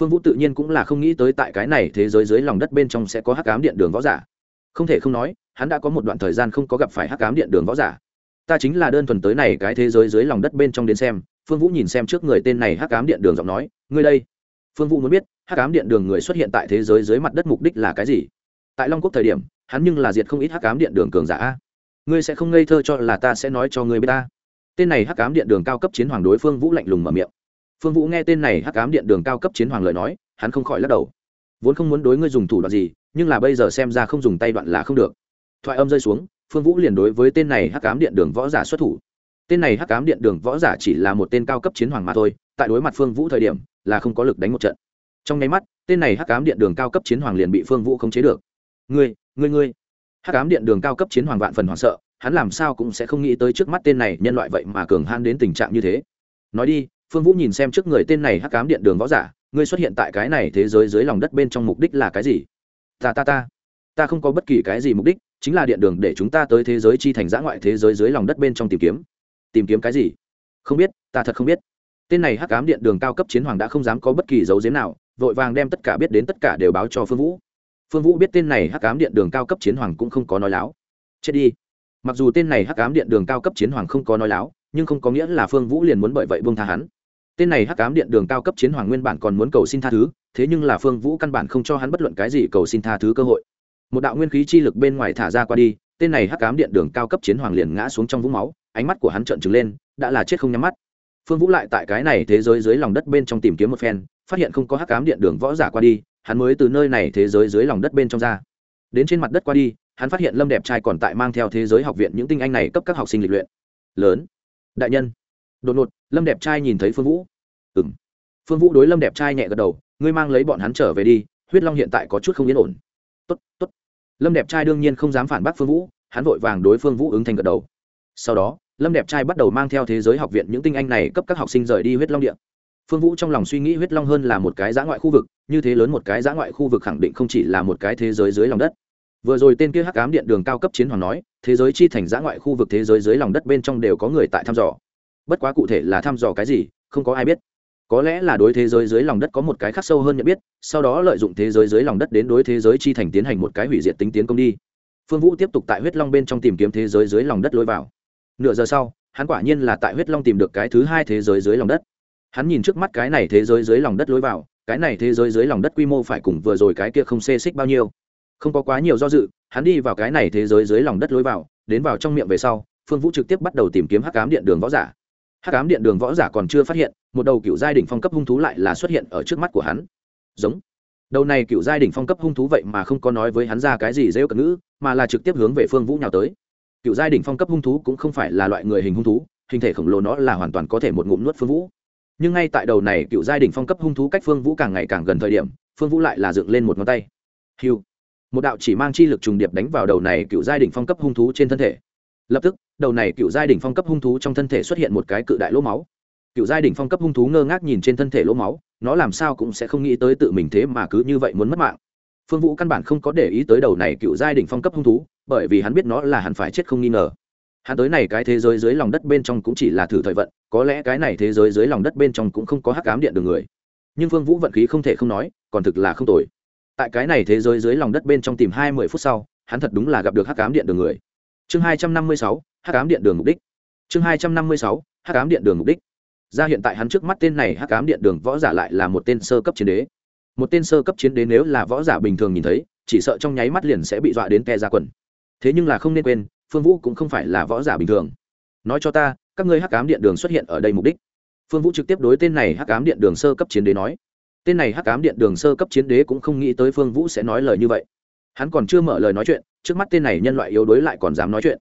phương vũ tự nhiên cũng là không nghĩ tới tại cái này thế giới dưới lòng đất bên trong sẽ có hắc cám điện đường võ giả. Không thể không nói, hắn đã có một đoạn thời gian không có gặp phải hắc cám điện đường võ giả. Ta chính là đơn thuần tới này cái thế giới dưới lòng đất bên trong đến xem, phương vũ nhìn xem trước người tên này hắc cám điện đường giọng nói, ngươi đây. Phương vũ muốn biết, hắc cám điện đường người xuất hiện tại thế giới dưới mặt đất mục đích là cái gì? Tại long quốc thời điểm, hắn nhưng là diệt không ít hắc cám điện đường cường giả ngươi sẽ không ngây thơ cho là ta sẽ nói cho ngươi biết ta. Tên này hắc cám điện đường cao cấp chiến hoàng đối phương vũ lạnh lùng mở miệng phương vũ nghe tên này hắc ám điện đường cao cấp chiến hoàng lời nói, hắn không khỏi lắc đầu. Vốn không muốn đối ngươi dùng thủ đoạn gì, nhưng là bây giờ xem ra không dùng tay đoạn là không được. Thoại âm rơi xuống, phương vũ liền đối với tên này hắc ám điện đường võ giả xuất thủ. Tên này hắc ám điện đường võ giả chỉ là một tên cao cấp chiến hoàng mà thôi, tại đối mặt phương vũ thời điểm, là không có lực đánh một trận. Trong nháy mắt, tên này hắc ám điện đường cao cấp chiến hoàng liền bị phương vũ khống chế được. Ngươi ngươi ngươi. Hắc ám điện đường cao cấp chiến hoàng vạn phần hoảng sợ, hắn làm sao cũng sẽ không nghĩ tới trước mắt tên này nhân loại vậy mà cường han đến tình trạng như thế. Nói đi phương vũ nhìn xem trước người tên này hắc ám điện đường võ giả, ngươi xuất hiện tại cái này thế giới dưới lòng đất bên trong mục đích là cái gì? Ta ta ta. Ta không có bất kỳ cái gì mục đích, chính là điện đường để chúng ta tới thế giới chi thành giã ngoại thế giới dưới lòng đất bên trong tìm kiếm. Tìm kiếm cái gì? Không biết, ta thật không biết. Tên này hắc ám điện đường cao cấp chiến hoàng đã không dám có bất kỳ dấu diếm nào, vội vàng đem tất cả biết đến tất cả đều báo cho phương vũ. Phương vũ biết tên này hắc ám điện đường cao cấp chiến hoàng cũng không có nói láo. Chết đi. Mặc dù tên này hắc ám điện đường cao cấp chiến hoàng không có nói láo, nhưng không có nghĩa là phương vũ liền muốn bởi vậy buông tha hắn tên này hắc cám điện đường cao cấp chiến hoàng nguyên bản còn muốn cầu xin tha thứ, thế nhưng là phương vũ căn bản không cho hắn bất luận cái gì cầu xin tha thứ cơ hội. Một đạo nguyên khí chi lực bên ngoài thả ra qua đi, tên này hắc cám điện đường cao cấp chiến hoàng liền ngã xuống trong vũng máu, ánh mắt của hắn trợn trừng lên, đã là chết không nhắm mắt. Phương vũ lại tại cái này thế giới dưới lòng đất bên trong tìm kiếm một phen, phát hiện không có hắc cám điện đường võ giả qua đi, hắn mới từ nơi này thế giới dưới lòng đất bên trong ra. Đến trên mặt đất qua đi, hắn phát hiện lâm đẹp trai còn tại mang theo thế giới học viện những tinh anh này cấp các học sinh lịch luyện. Lớn. Đại nhân đột ngột, lâm đẹp trai nhìn thấy phương vũ. Ừ m phương vũ đối lâm đẹp trai nhẹ gật đầu, ngươi mang lấy bọn hắn trở về đi, huyết long hiện tại có chút không yên ổn. Tốt tốt. Lâm đẹp trai đương nhiên không dám phản bác phương vũ, hắn vội vàng đối phương vũ ứng thành gật đầu. Sau đó, lâm đẹp trai bắt đầu mang theo thế giới học viện những tinh anh này cấp các học sinh rời đi huyết long điện phương vũ trong lòng suy nghĩ huyết long hơn là một cái giã ngoại khu vực, như thế lớn một cái giã ngoại khu vực khẳng định không chỉ là một cái thế giới dưới lòng đất. Vừa rồi tên kia hắc ám điện đường cao cấp chiến hoàng nói, thế giới chi thành giã ngoại khu vực thế giới dưới lòng đất bên trong đều có người tại thăm dò bất quá cụ thể là thăm dò cái gì, không có ai biết. Có lẽ là đối thế giới dưới lòng đất có một cái khắc sâu hơn nhận biết, sau đó lợi dụng thế giới dưới lòng đất đến đối thế giới chi thành tiến hành một cái hủy diệt tính tiến công đi. Phương vũ tiếp tục tại huyết long bên trong tìm kiếm thế giới dưới lòng đất lối vào. Nửa giờ sau, hắn quả nhiên là tại huyết long tìm được cái thứ hai thế giới dưới lòng đất. Hắn nhìn trước mắt cái này thế giới dưới lòng đất lối vào, cái này thế giới dưới lòng đất quy mô phải cùng vừa rồi cái kia không xê xích bao nhiêu. Không có quá nhiều do dự, hắn đi vào cái này thế giới dưới lòng đất lối vào, đến vào trong miệng về sau, phương vũ trực tiếp bắt đầu tìm kiếm hắc cám điện đường võ giả hắc cám điện đường võ giả còn chưa phát hiện, một đầu cựu giai đ ỉ n h phong cấp hung thú lại là xuất hiện ở trước mắt của hắn. Giống. Đầu này cựu giai đ ỉ n h phong cấp hung thú vậy mà không có nói với hắn ra cái gì dễ cận ngữ, mà là trực tiếp hướng về phương vũ nhào tới. Cựu giai đ ỉ n h phong cấp hung thú cũng không phải là loại người hình hung thú, hình thể khổng lồ nó là hoàn toàn có thể một ngụm nuốt phương vũ. Nhưng ngay tại đầu này cựu giai đ ỉ n h phong cấp hung thú cách phương vũ càng ngày càng gần thời điểm, phương vũ lại là dựng lên một ngón tay. Hiu. Một đạo chỉ mang chi lực trùng điệp đánh vào đầu này cựu giai đ ỉ n h phong cấp hung thú trên thân thể lập tức, đầu này cựu giai đỉnh phong cấp hung thú trong thân thể xuất hiện một cái cự đại lỗ máu. Cựu giai đỉnh phong cấp hung thú ngơ ngác nhìn trên thân thể lỗ máu, nó làm sao cũng sẽ không nghĩ tới tự mình thế mà cứ như vậy muốn mất mạng. Phương vũ căn bản không có để ý tới đầu này cựu giai đỉnh phong cấp hung thú, bởi vì hắn biết nó là hẳn phải chết không nghi ngờ. Hắn tới này cái thế giới dưới lòng đất bên trong cũng chỉ là thử thời vận, có lẽ cái này thế giới dưới lòng đất bên trong cũng không có hắc ám điện được người. Nhưng phương vũ vận khí không thể không nói, còn thực là không tồi. Tại cái này thế giới dưới lòng đất bên trong tìm hai mươi phút sau, hắn thật đúng là gặp được hắc ám điện đường người chương hai trăm năm mươi sáu, hắc ám điện đường mục đích. Chương hai trăm năm mươi sáu, hắc ám điện đường mục đích. Ra hiện tại hắn trước mắt tên này hắc ám điện đường võ giả lại là một tên sơ cấp chiến đế. Một tên sơ cấp chiến đế nếu là võ giả bình thường nhìn thấy, chỉ sợ trong nháy mắt liền sẽ bị dọa đến ke ra quần. Thế nhưng là không nên quên, phương vũ cũng không phải là võ giả bình thường. Nói cho ta, các ngươi hắc ám điện đường xuất hiện ở đây mục đích. Phương vũ trực tiếp đối tên này hắc ám điện đường sơ cấp chiến đế nói. Tên này hắc ám điện đường sơ cấp chiến đế cũng không nghĩ tới phương vũ sẽ nói lời như vậy hắn còn chưa mở lời nói chuyện, trước mắt tên này nhân loại yếu đuối lại còn dám nói chuyện.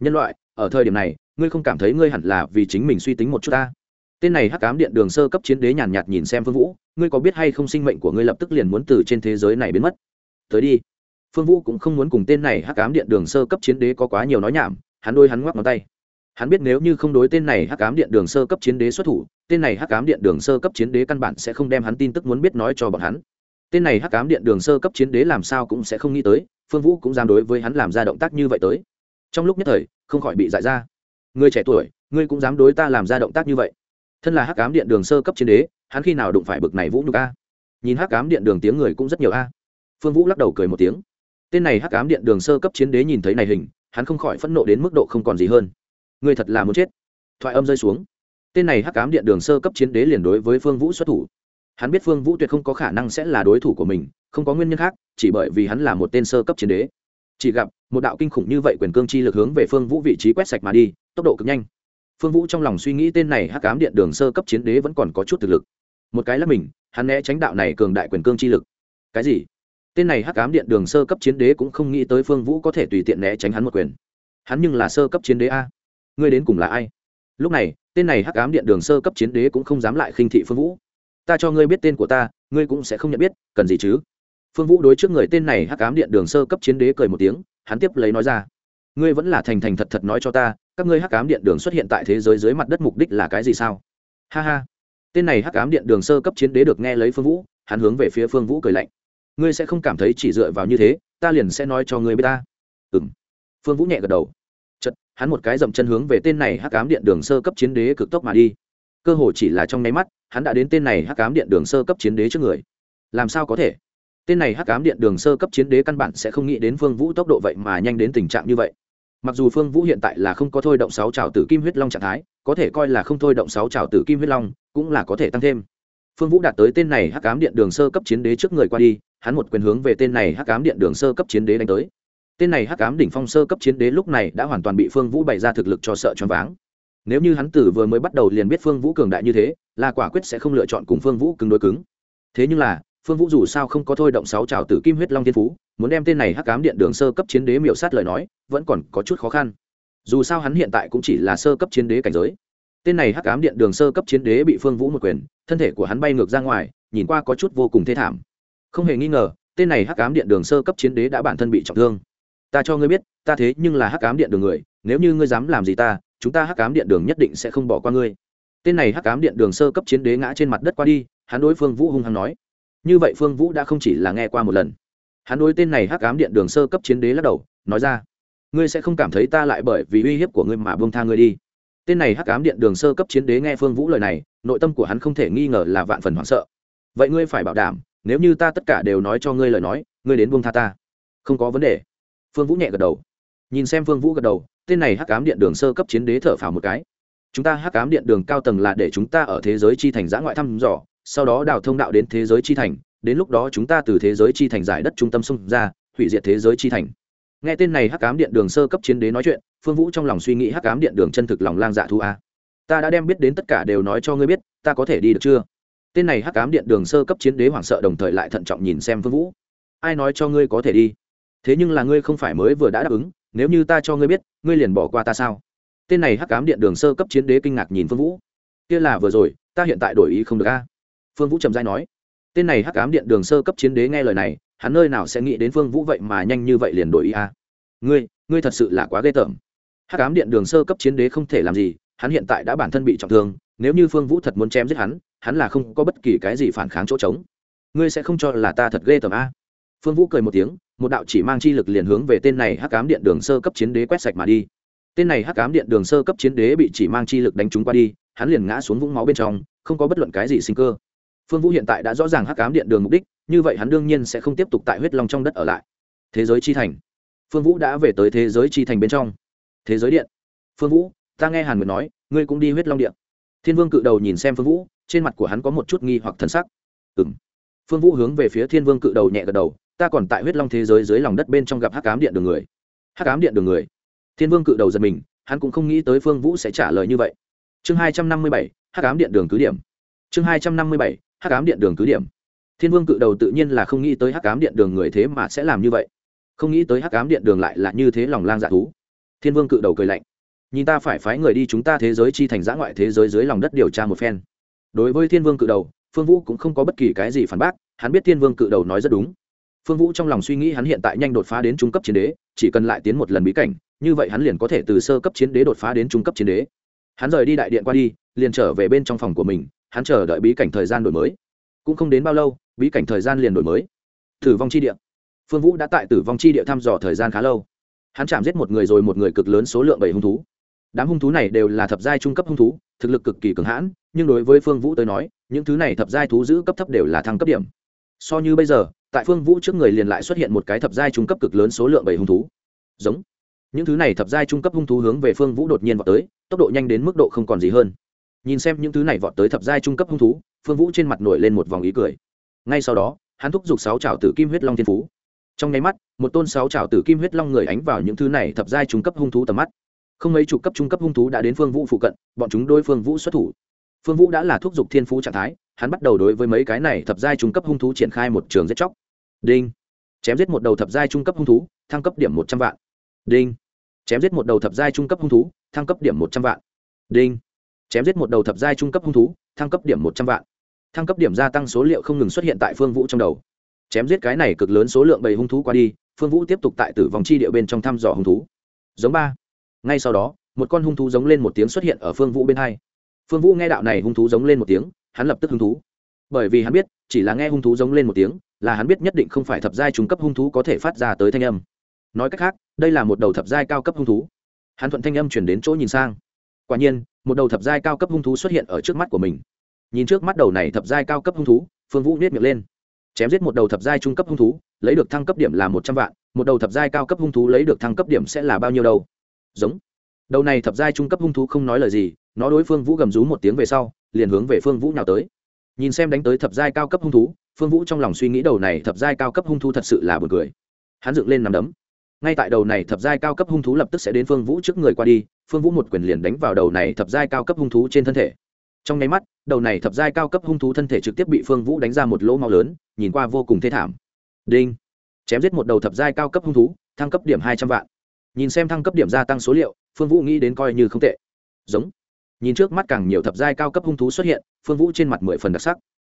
Nhân loại, ở thời điểm này, ngươi không cảm thấy ngươi hẳn là vì chính mình suy tính một chút ta? Tên này hắc cám điện đường sơ cấp chiến đế nhàn nhạt nhìn xem phương vũ, ngươi có biết hay không sinh mệnh của ngươi lập tức liền muốn từ trên thế giới này biến mất? Tới đi. Phương vũ cũng không muốn cùng tên này hắc cám điện đường sơ cấp chiến đế có quá nhiều nói nhảm, hắn đôi hắn ngoắc ngón tay. Hắn biết nếu như không đối tên này hắc cám điện đường sơ cấp chiến đế xuất thủ, tên này hắc cám điện đường sơ cấp chiến đế căn bản sẽ không đem hắn tin tức muốn biết nói cho bọn hắn tên này hắc cám điện đường sơ cấp chiến đế làm sao cũng sẽ không nghĩ tới, phương vũ cũng dám đối với hắn làm ra động tác như vậy tới. Trong lúc nhất thời, không khỏi bị dại ra. Người trẻ tuổi, ngươi cũng dám đối ta làm ra động tác như vậy? Thân là hắc ám điện đường sơ cấp chiến đế, hắn khi nào đụng phải bực này vũ nhục a? Nhìn hắc cám điện đường tiếng người cũng rất nhiều a. Phương vũ lắc đầu cười một tiếng. Tên này hắc cám điện đường sơ cấp chiến đế nhìn thấy này hình, hắn không khỏi phẫn nộ đến mức độ không còn gì hơn. Người thật là muốn chết. Thoại âm rơi xuống. Tên này hắc cám điện đường sơ cấp chiến đế liền đối với phương vũ xuất thủ hắn biết phương vũ tuyệt không có khả năng sẽ là đối thủ của mình, không có nguyên nhân khác, chỉ bởi vì hắn là một tên sơ cấp chiến đế. Chỉ gặp, một đạo kinh khủng như vậy quyền cương chi lực hướng về phương vũ vị trí quét sạch mà đi, tốc độ cực nhanh. Phương vũ trong lòng suy nghĩ tên này hắc cám điện đường sơ cấp chiến đế vẫn còn có chút thực lực. Một cái là mình, hắn né tránh đạo này cường đại quyền cương chi lực. Cái gì? Tên này hắc cám điện đường sơ cấp chiến đế cũng không nghĩ tới phương vũ có thể tùy tiện né tránh hắn một quyền. Hắn nhưng là sơ cấp chiến đế a. Ngươi đến cùng là ai? Lúc này, tên này hắc cám điện đường sơ cấp chiến đế cũng không dám lại khinh thị phương vũ ta cho ngươi biết tên của ta, ngươi cũng sẽ không nhận biết, cần gì chứ? Phương vũ đối trước người tên này hắc ám điện đường sơ cấp chiến đế cười một tiếng, hắn tiếp lấy nói ra. Ngươi vẫn là thành thành thật thật nói cho ta, các ngươi hắc ám điện đường xuất hiện tại thế giới dưới mặt đất mục đích là cái gì sao? Ha ha. Tên này hắc ám điện đường sơ cấp chiến đế được nghe lấy phương vũ, hắn hướng về phía phương vũ cười lạnh. Ngươi sẽ không cảm thấy chỉ dựa vào như thế, ta liền sẽ nói cho ngươi biết ta. Ừ m phương vũ nhẹ gật đầu. Chật hắn một cái dậm chân hướng về tên này hắc ám điện đường sơ cấp chiến đế cực tốc mà đi cơ hồ chỉ là trong nháy mắt, hắn đã đến tên này hắc cám điện đường sơ cấp chiến đế trước người. Làm sao có thể? Tên này hắc cám điện đường sơ cấp chiến đế căn bản sẽ không nghĩ đến phương vũ tốc độ vậy mà nhanh đến tình trạng như vậy. Mặc dù phương vũ hiện tại là không có thôi động sáu trào tử kim huyết long trạng thái, có thể coi là không thôi động sáu trào tử kim huyết long, cũng là có thể tăng thêm. Phương vũ đạt tới tên này hắc cám điện đường sơ cấp chiến đế trước người qua đi, hắn một quyền hướng về tên này hắc cám điện đường sơ cấp chiến đế đánh tới. Tên này hắc cám đỉnh phong sơ cấp chiến đế lúc này đã hoàn toàn bị phương vũ bày ra thực lực cho sợ choáng váng nếu như hắn tử vừa mới bắt đầu liền biết phương vũ cường đại như thế, là quả quyết sẽ không lựa chọn cùng phương vũ cứng đối cứng. Thế nhưng là, phương vũ dù sao không có thôi động sáu trào tử kim huyết long thiên phú, muốn đem tên này hắc cám điện đường sơ cấp chiến đế miểu sát lời nói, vẫn còn có chút khó khăn. Dù sao hắn hiện tại cũng chỉ là sơ cấp chiến đế cảnh giới. Tên này hắc cám điện đường sơ cấp chiến đế bị phương vũ một quyền, thân thể của hắn bay ngược ra ngoài, nhìn qua có chút vô cùng thê thảm. Không hề nghi ngờ, tên này hắc cám điện đường sơ cấp chiến đế đã bản thân bị trọng thương. Ta cho ngươi biết, ta thế nhưng là hắc cám điện đường người, nếu như ngươi dám làm gì ta chúng ta hắc cám điện đường nhất định sẽ không bỏ qua ngươi. Tên này hắc cám điện đường sơ cấp chiến đế ngã trên mặt đất qua đi, hắn đối phương vũ hung hăng nói. Như vậy phương vũ đã không chỉ là nghe qua một lần. Hắn đối tên này hắc cám điện đường sơ cấp chiến đế lắc đầu, nói ra, ngươi sẽ không cảm thấy ta lại bởi vì uy hiếp của ngươi mà bông tha ngươi đi. Tên này hắc ám điện đường sơ cấp chiến đế nghe phương vũ lời này, nội tâm của hắn không thể nghi ngờ là vạn phần hoảng sợ. Vậy ngươi phải bảo đảm, nếu như ta tất cả đều nói cho ngươi lời nói, ngươi đến buông tha ta. Không có vấn đề. Phương vũ nhẹ gật đầu. Nhìn xem phương vũ gật đầu tên này hắc ám điện đường sơ cấp chiến đế thở phào một cái. Chúng ta hắc ám điện đường cao tầng là để chúng ta ở thế giới chi thành giã ngoại thăm dò, sau đó đào thông đạo đến thế giới chi thành, đến lúc đó chúng ta từ thế giới chi thành giải đất trung tâm xung ra, hủy diệt thế giới chi thành. Nghe tên này hắc ám điện đường sơ cấp chiến đế nói chuyện, phương vũ trong lòng suy nghĩ hắc ám điện đường chân thực lòng lang dạ thu a. Ta đã đem biết đến tất cả đều nói cho ngươi biết, ta có thể đi được chưa? Tên này hắc ám điện đường sơ cấp chiến đế hoảng sợ đồng thời lại thận trọng nhìn xem phương vũ. Ai nói cho ngươi có thể đi? Thế nhưng là ngươi không phải mới vừa đã đáp ứng nếu như ta cho ngươi biết, ngươi liền bỏ qua ta sao? Tên này hắc ám điện đường sơ cấp chiến đế kinh ngạc nhìn phương vũ. Kia là vừa rồi, ta hiện tại đổi ý không được a. Phương vũ trầm dai nói. Tên này hắc ám điện đường sơ cấp chiến đế nghe lời này, hắn nơi nào sẽ nghĩ đến phương vũ vậy mà nhanh như vậy liền đổi ý a? Ngươi ngươi thật sự là quá ghê tởm. Hắc ám điện đường sơ cấp chiến đế không thể làm gì, hắn hiện tại đã bản thân bị trọng thương, nếu như phương vũ thật muốn chém giết hắn hắn là không có bất kỳ cái gì phản kháng chỗ trống. Ngươi sẽ không cho là ta thật ghê tởm a? Phương vũ cười một tiếng một đạo chỉ mang chi lực liền hướng về tên này hắc ám điện đường sơ cấp chiến đế quét sạch mà đi. Tên này hắc ám điện đường sơ cấp chiến đế bị chỉ mang chi lực đánh trúng qua đi, hắn liền ngã xuống vũng máu bên trong, không có bất luận cái gì sinh cơ. Phương vũ hiện tại đã rõ ràng hắc ám điện đường mục đích, như vậy hắn đương nhiên sẽ không tiếp tục tại huyết long trong đất ở lại. Thế giới chi thành. Phương vũ đã về tới thế giới chi thành bên trong. Thế giới điện. Phương vũ, ta nghe hàn nguyệt nói, ngươi cũng đi huyết long điện. Thiên vương cự đầu nhìn xem phương vũ, trên mặt của hắn có một chút nghi hoặc thân sắc. Ừ m phương vũ hướng về phía thiên vương cự đầu nhẹ gật đầu ta còn tại huyết long thế giới dưới lòng đất bên trong gặp hắc cám điện đường người. Hắc cám điện đường người. Thiên vương cự đầu giật mình, hắn cũng không nghĩ tới phương vũ sẽ trả lời như vậy. Chương hai trăm năm mươi bảy, hắc cám điện đường cứ điểm. Chương hai trăm năm mươi bảy, hắc cám điện đường cứ điểm. Thiên vương cự đầu tự nhiên là không nghĩ tới hắc cám điện đường người thế mà sẽ làm như vậy. Không nghĩ tới hắc cám điện đường lại là như thế lòng lang dạ thú. Thiên vương cự đầu cười lạnh. Nhìn ta phải phái người đi chúng ta thế giới chi thành giã ngoại thế giới dưới lòng đất điều tra một phen. Đối với thiên vương cự đầu, phương vũ cũng không có bất kỳ cái gì phản bác, hắn biết thiên vương cự đầu nói rất đúng phương vũ trong lòng suy nghĩ hắn hiện tại nhanh đột phá đến trung cấp chiến đế, chỉ cần lại tiến một lần bí cảnh, như vậy hắn liền có thể từ sơ cấp chiến đế đột phá đến trung cấp chiến đế. Hắn rời đi đại điện qua đi, liền trở về bên trong phòng của mình, hắn chờ đợi bí cảnh thời gian đổi mới. Cũng không đến bao lâu, bí cảnh thời gian liền đổi mới. Tử vong chi địa. Phương vũ đã tại tử vong chi địa thăm dò thời gian khá lâu. Hắn chạm giết một người rồi một người cực lớn số lượng bảy hung thú. Đám hung thú này đều là thập giai trung cấp hung thú, thực lực cực kỳ cường hãn, nhưng đối với phương vũ tới nói, những thứ này thập giai thú giữ cấp thấp đều là thăng cấp điểm. So như bây giờ tại phương vũ trước người liền lại xuất hiện một cái thập giai trung cấp cực lớn số lượng bảy hung thú. Giống. Những thứ này thập giai trung cấp hung thú hướng về phương vũ đột nhiên vọt tới, tốc độ nhanh đến mức độ không còn gì hơn. Nhìn xem những thứ này vọt tới thập giai trung cấp hung thú, phương vũ trên mặt nổi lên một vòng ý cười. Ngay sau đó, hắn thúc giục sáu trào tử kim huyết long thiên phú. Trong nháy mắt, một tôn sáu trào tử kim huyết long người ánh vào những thứ này thập giai trung cấp hung thú tầm mắt. Không mấy chục cấp trung cấp hung thú đã đến phương vũ phụ cận, bọn chúng đôi phương vũ xuất thủ. Phương vũ đã là thúc giục thiên phú trạng thái hắn bắt đầu đối với mấy cái này thập giai trung cấp hung thú triển khai một trường giết chóc. Đinh. Chém giết một đầu thập giai trung cấp hung thú, thăng cấp điểm một trăm vạn. Đinh. Chém giết một đầu thập giai trung cấp hung thú, thăng cấp điểm một trăm vạn. Đinh. Chém giết một đầu thập giai trung cấp hung thú, thăng cấp điểm một trăm vạn. Thăng cấp điểm gia tăng số liệu không ngừng xuất hiện tại phương vũ trong đầu. Chém giết cái này cực lớn số lượng bầy hung thú qua đi, phương vũ tiếp tục tại tử vòng chi địa bên trong thăm dò hung thú. Giống ba. Ngay sau đó, một con hung thú giống lên một tiếng xuất hiện ở phương vũ bên hai. Phương vũ nghe đạo này hung thú giống lên một tiếng hắn lập tức hung thú. Bởi vì hắn biết, chỉ là nghe hung thú giống lên một tiếng, là hắn biết nhất định không phải thập giai trung cấp hung thú có thể phát ra tới thanh âm. Nói cách khác, đây là một đầu thập giai cao cấp hung thú. Hắn thuận thanh âm chuyển đến chỗ nhìn sang. Quả nhiên, một đầu thập giai cao cấp hung thú xuất hiện ở trước mắt của mình. Nhìn trước mắt đầu này thập giai cao cấp hung thú, phương vũ nết miệng lên. Chém giết một đầu thập giai trung cấp hung thú, lấy được thăng cấp điểm là một trăm vạn, một đầu thập giai cao cấp hung thú lấy được thăng cấp điểm sẽ là bao nhiêu đâu? Giống. Đầu này thập giai trung cấp hung thú không nói lời gì, nó đối phương vũ gầm rú một tiếng về sau liền hướng về phương vũ nào tới. Nhìn xem đánh tới thập giai cao cấp hung thú, phương vũ trong lòng suy nghĩ đầu này thập giai cao cấp hung thú thật sự là b u ồ n cười. Hắn dựng lên nằm đấm. Ngay tại đầu này thập giai cao cấp hung thú lập tức sẽ đến phương vũ trước người qua đi, phương vũ một quyền liền đánh vào đầu này thập giai cao cấp hung thú trên thân thể. Trong nháy mắt, đầu này thập giai cao cấp hung thú thân thể trực tiếp bị phương vũ đánh ra một lỗ mau lớn, nhìn qua vô cùng thê thảm. Đinh. Chém giết một đầu thập giai cao cấp hung thú, thăng cấp điểm hai trăm vạn. Nhìn xem thăng cấp điểm gia tăng số liệu, phương vũ nghĩ đến coi như không tệ. Giống nhìn trước mắt càng nhiều thập giai cao cấp hung thú xuất hiện, phương vũ trên mặt mười phần đặc sắc.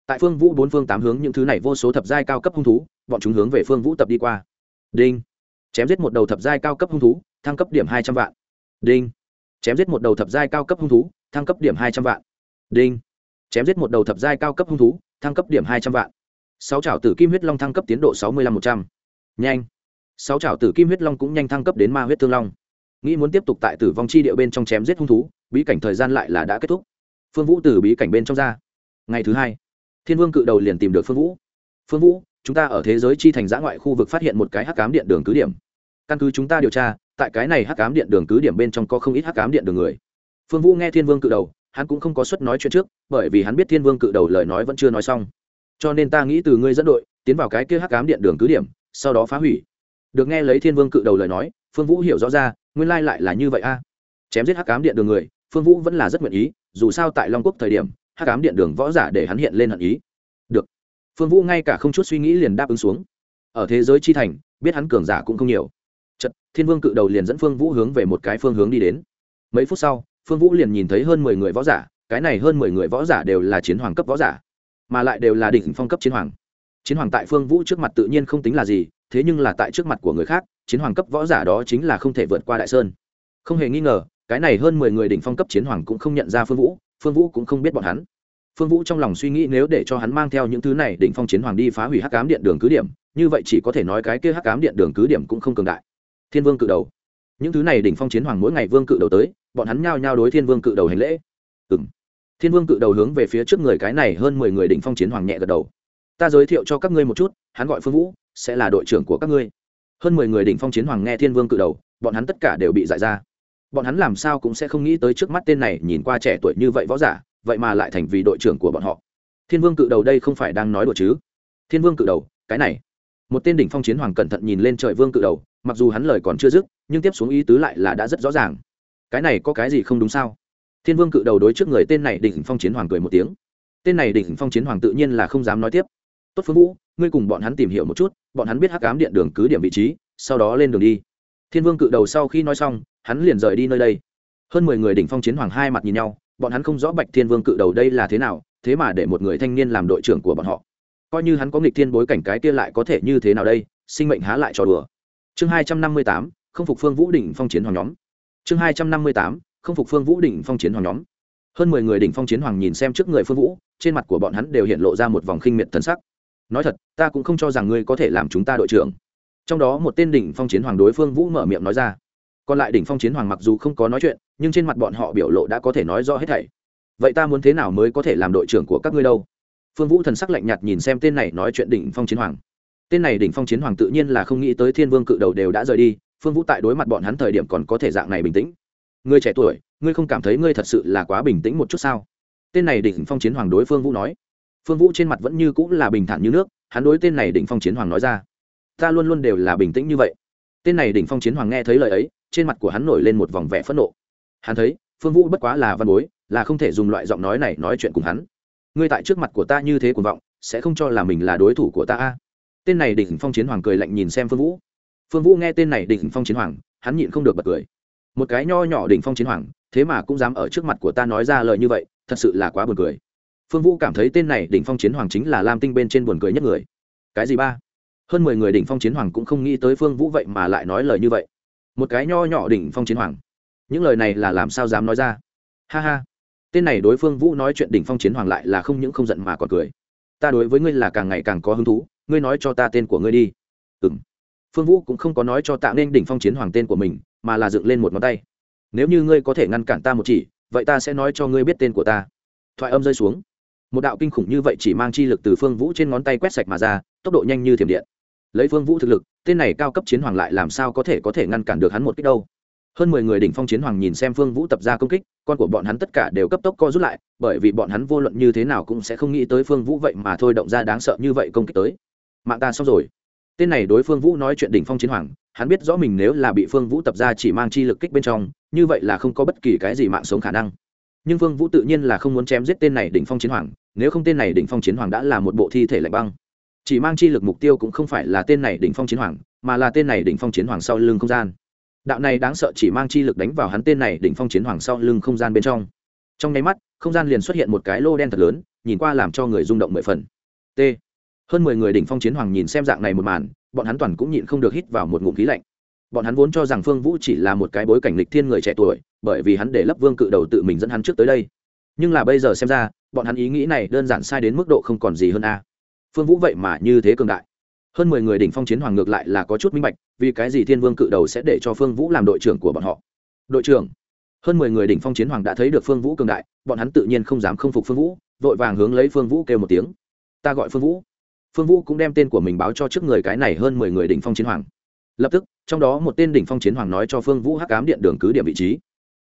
Tại phương vũ bốn phương tám hướng những thứ này vô số thập giai cao cấp hung thú, bọn chúng hướng về phương vũ tập đi qua. Đinh. Chém giết một đầu thập giai cao cấp hung thú, thăng cấp điểm hai trăm vạn. Đinh. Chém giết một đầu thập giai cao cấp hung thú, thăng cấp điểm hai trăm vạn. Đinh. Chém giết một đầu thập giai cao cấp hung thú, thăng cấp điểm hai trăm vạn. Sáu trảo tử kim huyết long thăng cấp tiến độ sáu mươi lăm một trăm. Nhanh. Sáu trảo tử kim huyết long cũng nhanh thăng cấp đến ma huyết thương long. Nghĩ muốn tiếp tục tại tử vong chi địa bên trong chém giết hung thú bí cảnh thời gian lại là đã kết thúc. Phương vũ từ bí cảnh bên trong ra. Ngày thứ hai, thiên vương cự đầu liền tìm được phương vũ. Phương vũ, chúng ta ở thế giới chi thành giã ngoại khu vực phát hiện một cái hắc cám điện đường cứ điểm. Căn cứ chúng ta điều tra, tại cái này hắc cám điện đường cứ điểm bên trong có không ít hắc cám điện đường người. Phương vũ nghe thiên vương cự đầu, hắn cũng không có suất nói chuyện trước, bởi vì hắn biết thiên vương cự đầu lời nói vẫn chưa nói xong. Cho nên ta nghĩ từ ngươi dẫn đội, tiến vào cái kia hắc cám điện đường cứ điểm, sau đó phá hủy. Được nghe lấy thiên vương cự đầu lời nói, phương vũ hiểu rõ ra, nguyên lai lại là như vậy a. Chém giết hắc cám điện đường người phương vũ vẫn là rất nguyện ý dù sao tại long quốc thời điểm hát cám điện đường võ giả để hắn hiện lên hận ý. Được. Phương vũ ngay cả không chút suy nghĩ liền đáp ứng xuống. Ở thế giới chi thành biết hắn cường giả cũng không nhiều. Chật, thiên vương cự đầu liền dẫn phương vũ hướng về một cái phương hướng đi đến. Mấy phút sau phương vũ liền nhìn thấy hơn mười người võ giả cái này hơn mười người võ giả đều là chiến hoàng cấp võ giả mà lại đều là đỉnh phong cấp chiến hoàng. Chiến hoàng tại phương vũ trước mặt tự nhiên không tính là gì thế nhưng là tại trước mặt của người khác chiến hoàng cấp võ giả đó chính là không thể vượt qua đại sơn. Không hề nghi ngờ cái này hơn mười người đỉnh phong cấp chiến hoàng cũng không nhận ra phương vũ phương vũ cũng không biết bọn hắn. Phương vũ trong lòng suy nghĩ nếu để cho hắn mang theo những thứ này đỉnh phong chiến hoàng đi phá hủy hắc cám điện đường cứ điểm, như vậy chỉ có thể nói cái kia hắc cám điện đường cứ điểm cũng không cường đại. Thiên vương cự đầu. Những thứ này đỉnh phong chiến hoàng mỗi ngày vương cự đầu tới, bọn hắn nhao nhao đối thiên vương cự đầu hành lễ. Ừ m thiên vương cự đầu hướng về phía trước người cái này hơn mười người đỉnh phong chiến hoàng nhẹ gật đầu. Ta giới thiệu cho các ngươi một chút, hắn gọi phương vũ, sẽ là đội trưởng của các ngươi. Hơn mười người đỉnh phong chiến hoàng nghe thiên vương cự đầu, bọn hắn tất cả đều bị giải ra bọn hắn làm sao cũng sẽ không nghĩ tới trước mắt tên này nhìn qua trẻ tuổi như vậy võ giả, vậy mà lại thành vì đội trưởng của bọn họ. Thiên vương cự đầu đây không phải đang nói đùa chứ? Thiên vương cự đầu, cái này. Một tên đỉnh phong chiến hoàng cẩn thận nhìn lên trời vương cự đầu, mặc dù hắn lời còn chưa dứt, nhưng tiếp xuống ý tứ lại là đã rất rõ ràng. Cái này có cái gì không đúng sao? Thiên vương cự đầu đối trước người tên này đỉnh phong chiến hoàng cười một tiếng. Tên này đỉnh phong chiến hoàng tự nhiên là không dám nói tiếp. Tốt phương vũ, ngươi cùng bọn hắn tìm hiểu một chút, bọn hắn biết hắc cám điện đường cứ điểm vị trí, sau đó lên đường đi. Thiên vương cự đầu sau khi nói xong hắn liền rời đi nơi đây. Hơn mười người đỉnh phong chiến hoàng hai mặt nhìn nhau, bọn hắn không rõ bạch thiên vương cự đầu đây là thế nào, thế mà để một người thanh niên làm đội trưởng của bọn họ. Coi như hắn có nghịch thiên bối cảnh cái kia lại có thể như thế nào đây, sinh mệnh há lại trò đùa. Chương hai trăm năm mươi tám, không phục phương vũ đỉnh phong chiến hoàng nhóm. Chương hai trăm năm mươi tám, không phục phương vũ đỉnh phong chiến hoàng nhóm. Hơn mười người đỉnh phong chiến hoàng nhìn xem trước người phương vũ, trên mặt của bọn hắn đều hiện lộ ra một vòng khinh miệt thần sắc. Nói thật, ta cũng không cho rằng ngươi có thể làm chúng ta đội trưởng. Trong đó một tên đỉnh phong chiến hoàng đối phương vũ mở miệng nói ra còn lại đỉnh phong chiến hoàng mặc dù không có nói chuyện, nhưng trên mặt bọn họ biểu lộ đã có thể nói rõ hết thảy. Vậy ta muốn thế nào mới có thể làm đội trưởng của các ngươi đâu? Phương vũ thần sắc lạnh nhạt nhìn xem tên này nói chuyện đỉnh phong chiến hoàng. Tên này đỉnh phong chiến hoàng tự nhiên là không nghĩ tới thiên vương cự đầu đều đã rời đi, phương vũ tại đối mặt bọn hắn thời điểm còn có thể dạng này bình tĩnh. Người trẻ tuổi, ngươi không cảm thấy ngươi thật sự là quá bình tĩnh một chút sao? Tên này đỉnh phong chiến hoàng đối phương vũ nói. Phương vũ trên mặt vẫn như cũng là bình thản như nước, hắn đối tên này đỉnh phong chiến hoàng nói ra. Ta luôn luôn đều là bình tĩnh như vậy tên này đỉnh phong chiến hoàng nghe thấy lời ấy, trên mặt của hắn nổi lên một vòng vẻ phẫn nộ. Hắn thấy, phương vũ bất quá là văn bối, là không thể dùng loại giọng nói này nói chuyện cùng hắn. Ngươi tại trước mặt của ta như thế cuồng vọng, sẽ không cho là mình là đối thủ của ta a? Tên này đỉnh phong chiến hoàng cười lạnh nhìn xem phương vũ. Phương vũ nghe tên này đỉnh phong chiến hoàng, hắn nhịn không được bật cười. Một cái nho nhỏ đỉnh phong chiến hoàng, thế mà cũng dám ở trước mặt của ta nói ra lời như vậy, thật sự là quá buồn cười. Phương vũ cảm thấy tên này đỉnh phong chiến hoàng chính là lam tinh bên trên buồn cười nhất người. Cái gì ba? Hơn mười người đỉnh phong chiến hoàng cũng không nghĩ tới phương vũ vậy mà lại nói lời như vậy. Một cái nho nhỏ đỉnh phong chiến hoàng. Những lời này là làm sao dám nói ra? Ha ha. Tên này đối phương vũ nói chuyện đỉnh phong chiến hoàng lại là không những không giận mà còn cười. Ta đối với ngươi là càng ngày càng có hứng thú, ngươi nói cho ta tên của ngươi đi. Ừ m phương vũ cũng không có nói cho tạ nên đỉnh phong chiến hoàng tên của mình, mà là dựng lên một ngón tay. Nếu như ngươi có thể ngăn cản ta một chỉ, vậy ta sẽ nói cho ngươi biết tên của ta. Thoại âm rơi xuống. Một đạo kinh khủng như vậy chỉ mang chi lực từ phương vũ trên ngón tay quét sạch mà ra, tốc độ nhanh như thiểm điện lấy phương vũ thực lực, tên này cao cấp chiến hoàng lại làm sao có thể có thể ngăn cản được hắn một cách đâu? Hơn mười người đỉnh phong chiến hoàng nhìn xem phương vũ tập ra công kích, con của bọn hắn tất cả đều cấp tốc co rút lại, bởi vì bọn hắn vô luận như thế nào cũng sẽ không nghĩ tới phương vũ vậy mà thôi động ra đáng sợ như vậy công kích tới. Mạng ta xong rồi. Tên này đối phương vũ nói chuyện đỉnh phong chiến hoàng, hắn biết rõ mình nếu là bị phương vũ tập ra chỉ mang chi lực kích bên trong, như vậy là không có bất kỳ cái gì mạng sống khả năng. Nhưng phương vũ tự nhiên là không muốn chém giết tên này đỉnh phong chiến hoàng, nếu không tên này đỉnh phong chiến hoàng đã là một bộ thi thể lạnh băng chỉ mang chi lực mục tiêu cũng không phải là tên này đỉnh phong chiến hoàng, mà là tên này đỉnh phong chiến hoàng sau lưng không gian. Đạo này đáng sợ chỉ mang chi lực đánh vào hắn tên này đỉnh phong chiến hoàng sau lưng không gian bên trong. Trong nháy mắt, không gian liền xuất hiện một cái lô đen thật lớn, nhìn qua làm cho người rung động mười phần. T. Hơn mười người đỉnh phong chiến hoàng nhìn xem dạng này một màn, bọn hắn toàn cũng nhịn không được hít vào một ngụm khí lạnh. Bọn hắn vốn cho rằng phương vũ chỉ là một cái bối cảnh lịch thiên người trẻ tuổi, bởi vì hắn để lấp vương cự đầu tự mình dẫn hắn trước tới đây. Nhưng là bây giờ xem ra, bọn hắn ý nghĩ này đơn giản sai đến mức độ không còn gì hơn a phương vũ vậy mà như thế cường đại. Hơn mười người đỉnh phong chiến hoàng ngược lại là có chút minh bạch, vì cái gì thiên vương cự đầu sẽ để cho phương vũ làm đội trưởng của bọn họ? Đội trưởng, hơn mười người đỉnh phong chiến hoàng đã thấy được phương vũ cường đại, bọn hắn tự nhiên không dám không phục phương vũ, vội vàng hướng lấy phương vũ kêu một tiếng. Ta gọi phương vũ. Phương vũ cũng đem tên của mình báo cho trước người cái này hơn mười người đỉnh phong chiến hoàng. Lập tức, trong đó một tên đỉnh phong chiến hoàng nói cho phương vũ hắc cám điện đường cứ điểm vị trí.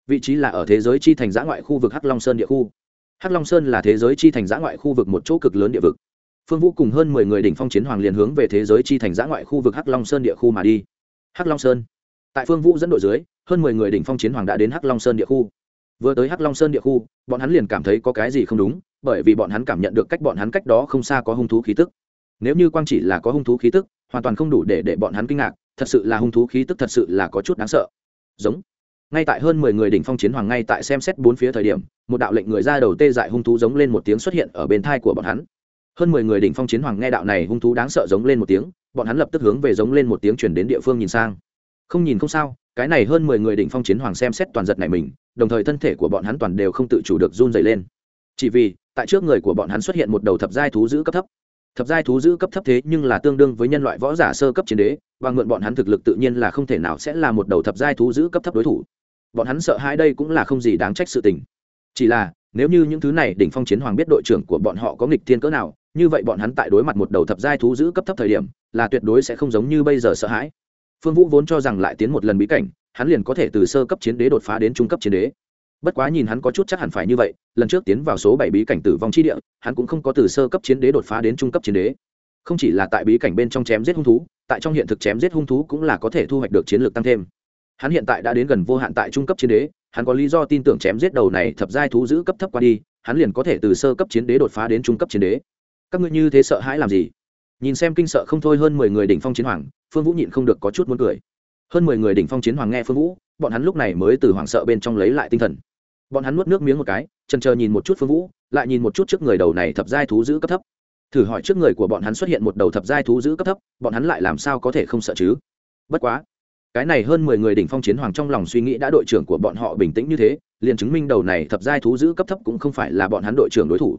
Vị trí là ở thế giới chi thành giã ngoại khu vực hắc long sơn địa khu. Hắc long sơn là thế giới chi thành giã ngoại khu vực một chỗ cực lớn địa vực phương vũ cùng hơn mười người đỉnh phong chiến hoàng liền hướng về thế giới chi thành giã ngoại khu vực hắc long sơn địa khu mà đi. Hắc long sơn. Tại phương vũ dẫn đội dưới, hơn mười người đỉnh phong chiến hoàng đã đến hắc long sơn địa khu. Vừa tới hắc long sơn địa khu, bọn hắn liền cảm thấy có cái gì không đúng, bởi vì bọn hắn cảm nhận được cách bọn hắn cách đó không xa có hung thú khí tức. Nếu như quang chỉ là có hung thú khí tức, hoàn toàn không đủ để để bọn hắn kinh ngạc, thật sự là hung thú khí tức thật sự là có chút đáng sợ. Giống. Ngay tại hơn mười người đỉnh phong chiến hoàng ngay tại xem xét bốn phía thời điểm, một đạo lệnh người ra đầu tê dại hung thú giống lên một tiếng xuất hiện ở bên thai của bọn hắn hơn mười người đỉnh phong chiến hoàng nghe đạo này hung thú đáng sợ giống lên một tiếng, bọn hắn lập tức hướng về giống lên một tiếng chuyển đến địa phương nhìn sang. Không nhìn không sao, cái này hơn mười người đỉnh phong chiến hoàng xem xét toàn giật này mình, đồng thời thân thể của bọn hắn toàn đều không tự chủ được run dày lên. Chỉ vì, tại trước người của bọn hắn xuất hiện một đầu thập giai thú giữ cấp thấp. Thập giai thú giữ cấp thấp thế nhưng là tương đương với nhân loại võ giả sơ cấp chiến đế, và mượn bọn hắn thực lực tự nhiên là không thể nào sẽ là một đầu thập giai thú giữ cấp thấp đối thủ. Bọn hắn sợ hãi đây cũng là không gì đáng trách sự tình. Chỉ là, nếu như những thứ này đỉnh phong chiến hoàng biết đội trưởng của bọn họ có nghịch thiên cỡ nào như vậy bọn hắn tại đối mặt một đầu thập giai thú giữ cấp thấp thời điểm, là tuyệt đối sẽ không giống như bây giờ sợ hãi. Phương vũ vốn cho rằng lại tiến một lần bí cảnh, hắn liền có thể từ sơ cấp chiến đế đột phá đến trung cấp chiến đế. Bất quá nhìn hắn có chút chắc hẳn phải như vậy, lần trước tiến vào số bảy bí cảnh tử vong chi địa, hắn cũng không có từ sơ cấp chiến đế đột phá đến trung cấp chiến đế. Không chỉ là tại bí cảnh bên trong chém giết hung thú, tại trong hiện thực chém giết hung thú cũng là có thể thu hoạch được chiến lược tăng thêm. Hắn hiện tại đã đến gần vô hạn tại trung cấp chiến đế, hắn có lý do tin tưởng chém giết đầu này thập giai thú giữ cấp thấp qua đi, hắn liền có thể từ sơ cấp chiến đế đột phá đến trung cấp chiến đế các ngươi như thế sợ hãi làm gì? Nhìn xem kinh sợ không thôi hơn mười người đỉnh phong chiến hoàng, phương vũ nhịn không được có chút muốn cười. Hơn mười người đỉnh phong chiến hoàng nghe phương vũ, bọn hắn lúc này mới từ hoảng sợ bên trong lấy lại tinh thần. Bọn hắn nuốt nước miếng một cái trần chờ nhìn một chút phương vũ, lại nhìn một chút trước người đầu này thập giai thú giữ cấp thấp. Thử hỏi trước người của bọn hắn xuất hiện một đầu thập giai thú giữ cấp thấp, bọn hắn lại làm sao có thể không sợ chứ? Bất quá, cái này hơn mười người đỉnh phong chiến hoàng trong lòng suy nghĩ đã đội trưởng của bọn họ bình tĩnh như thế, liền chứng minh đầu này thập giai thú giữ cấp thấp cũng không phải là bọn hắn đội trưởng đối thủ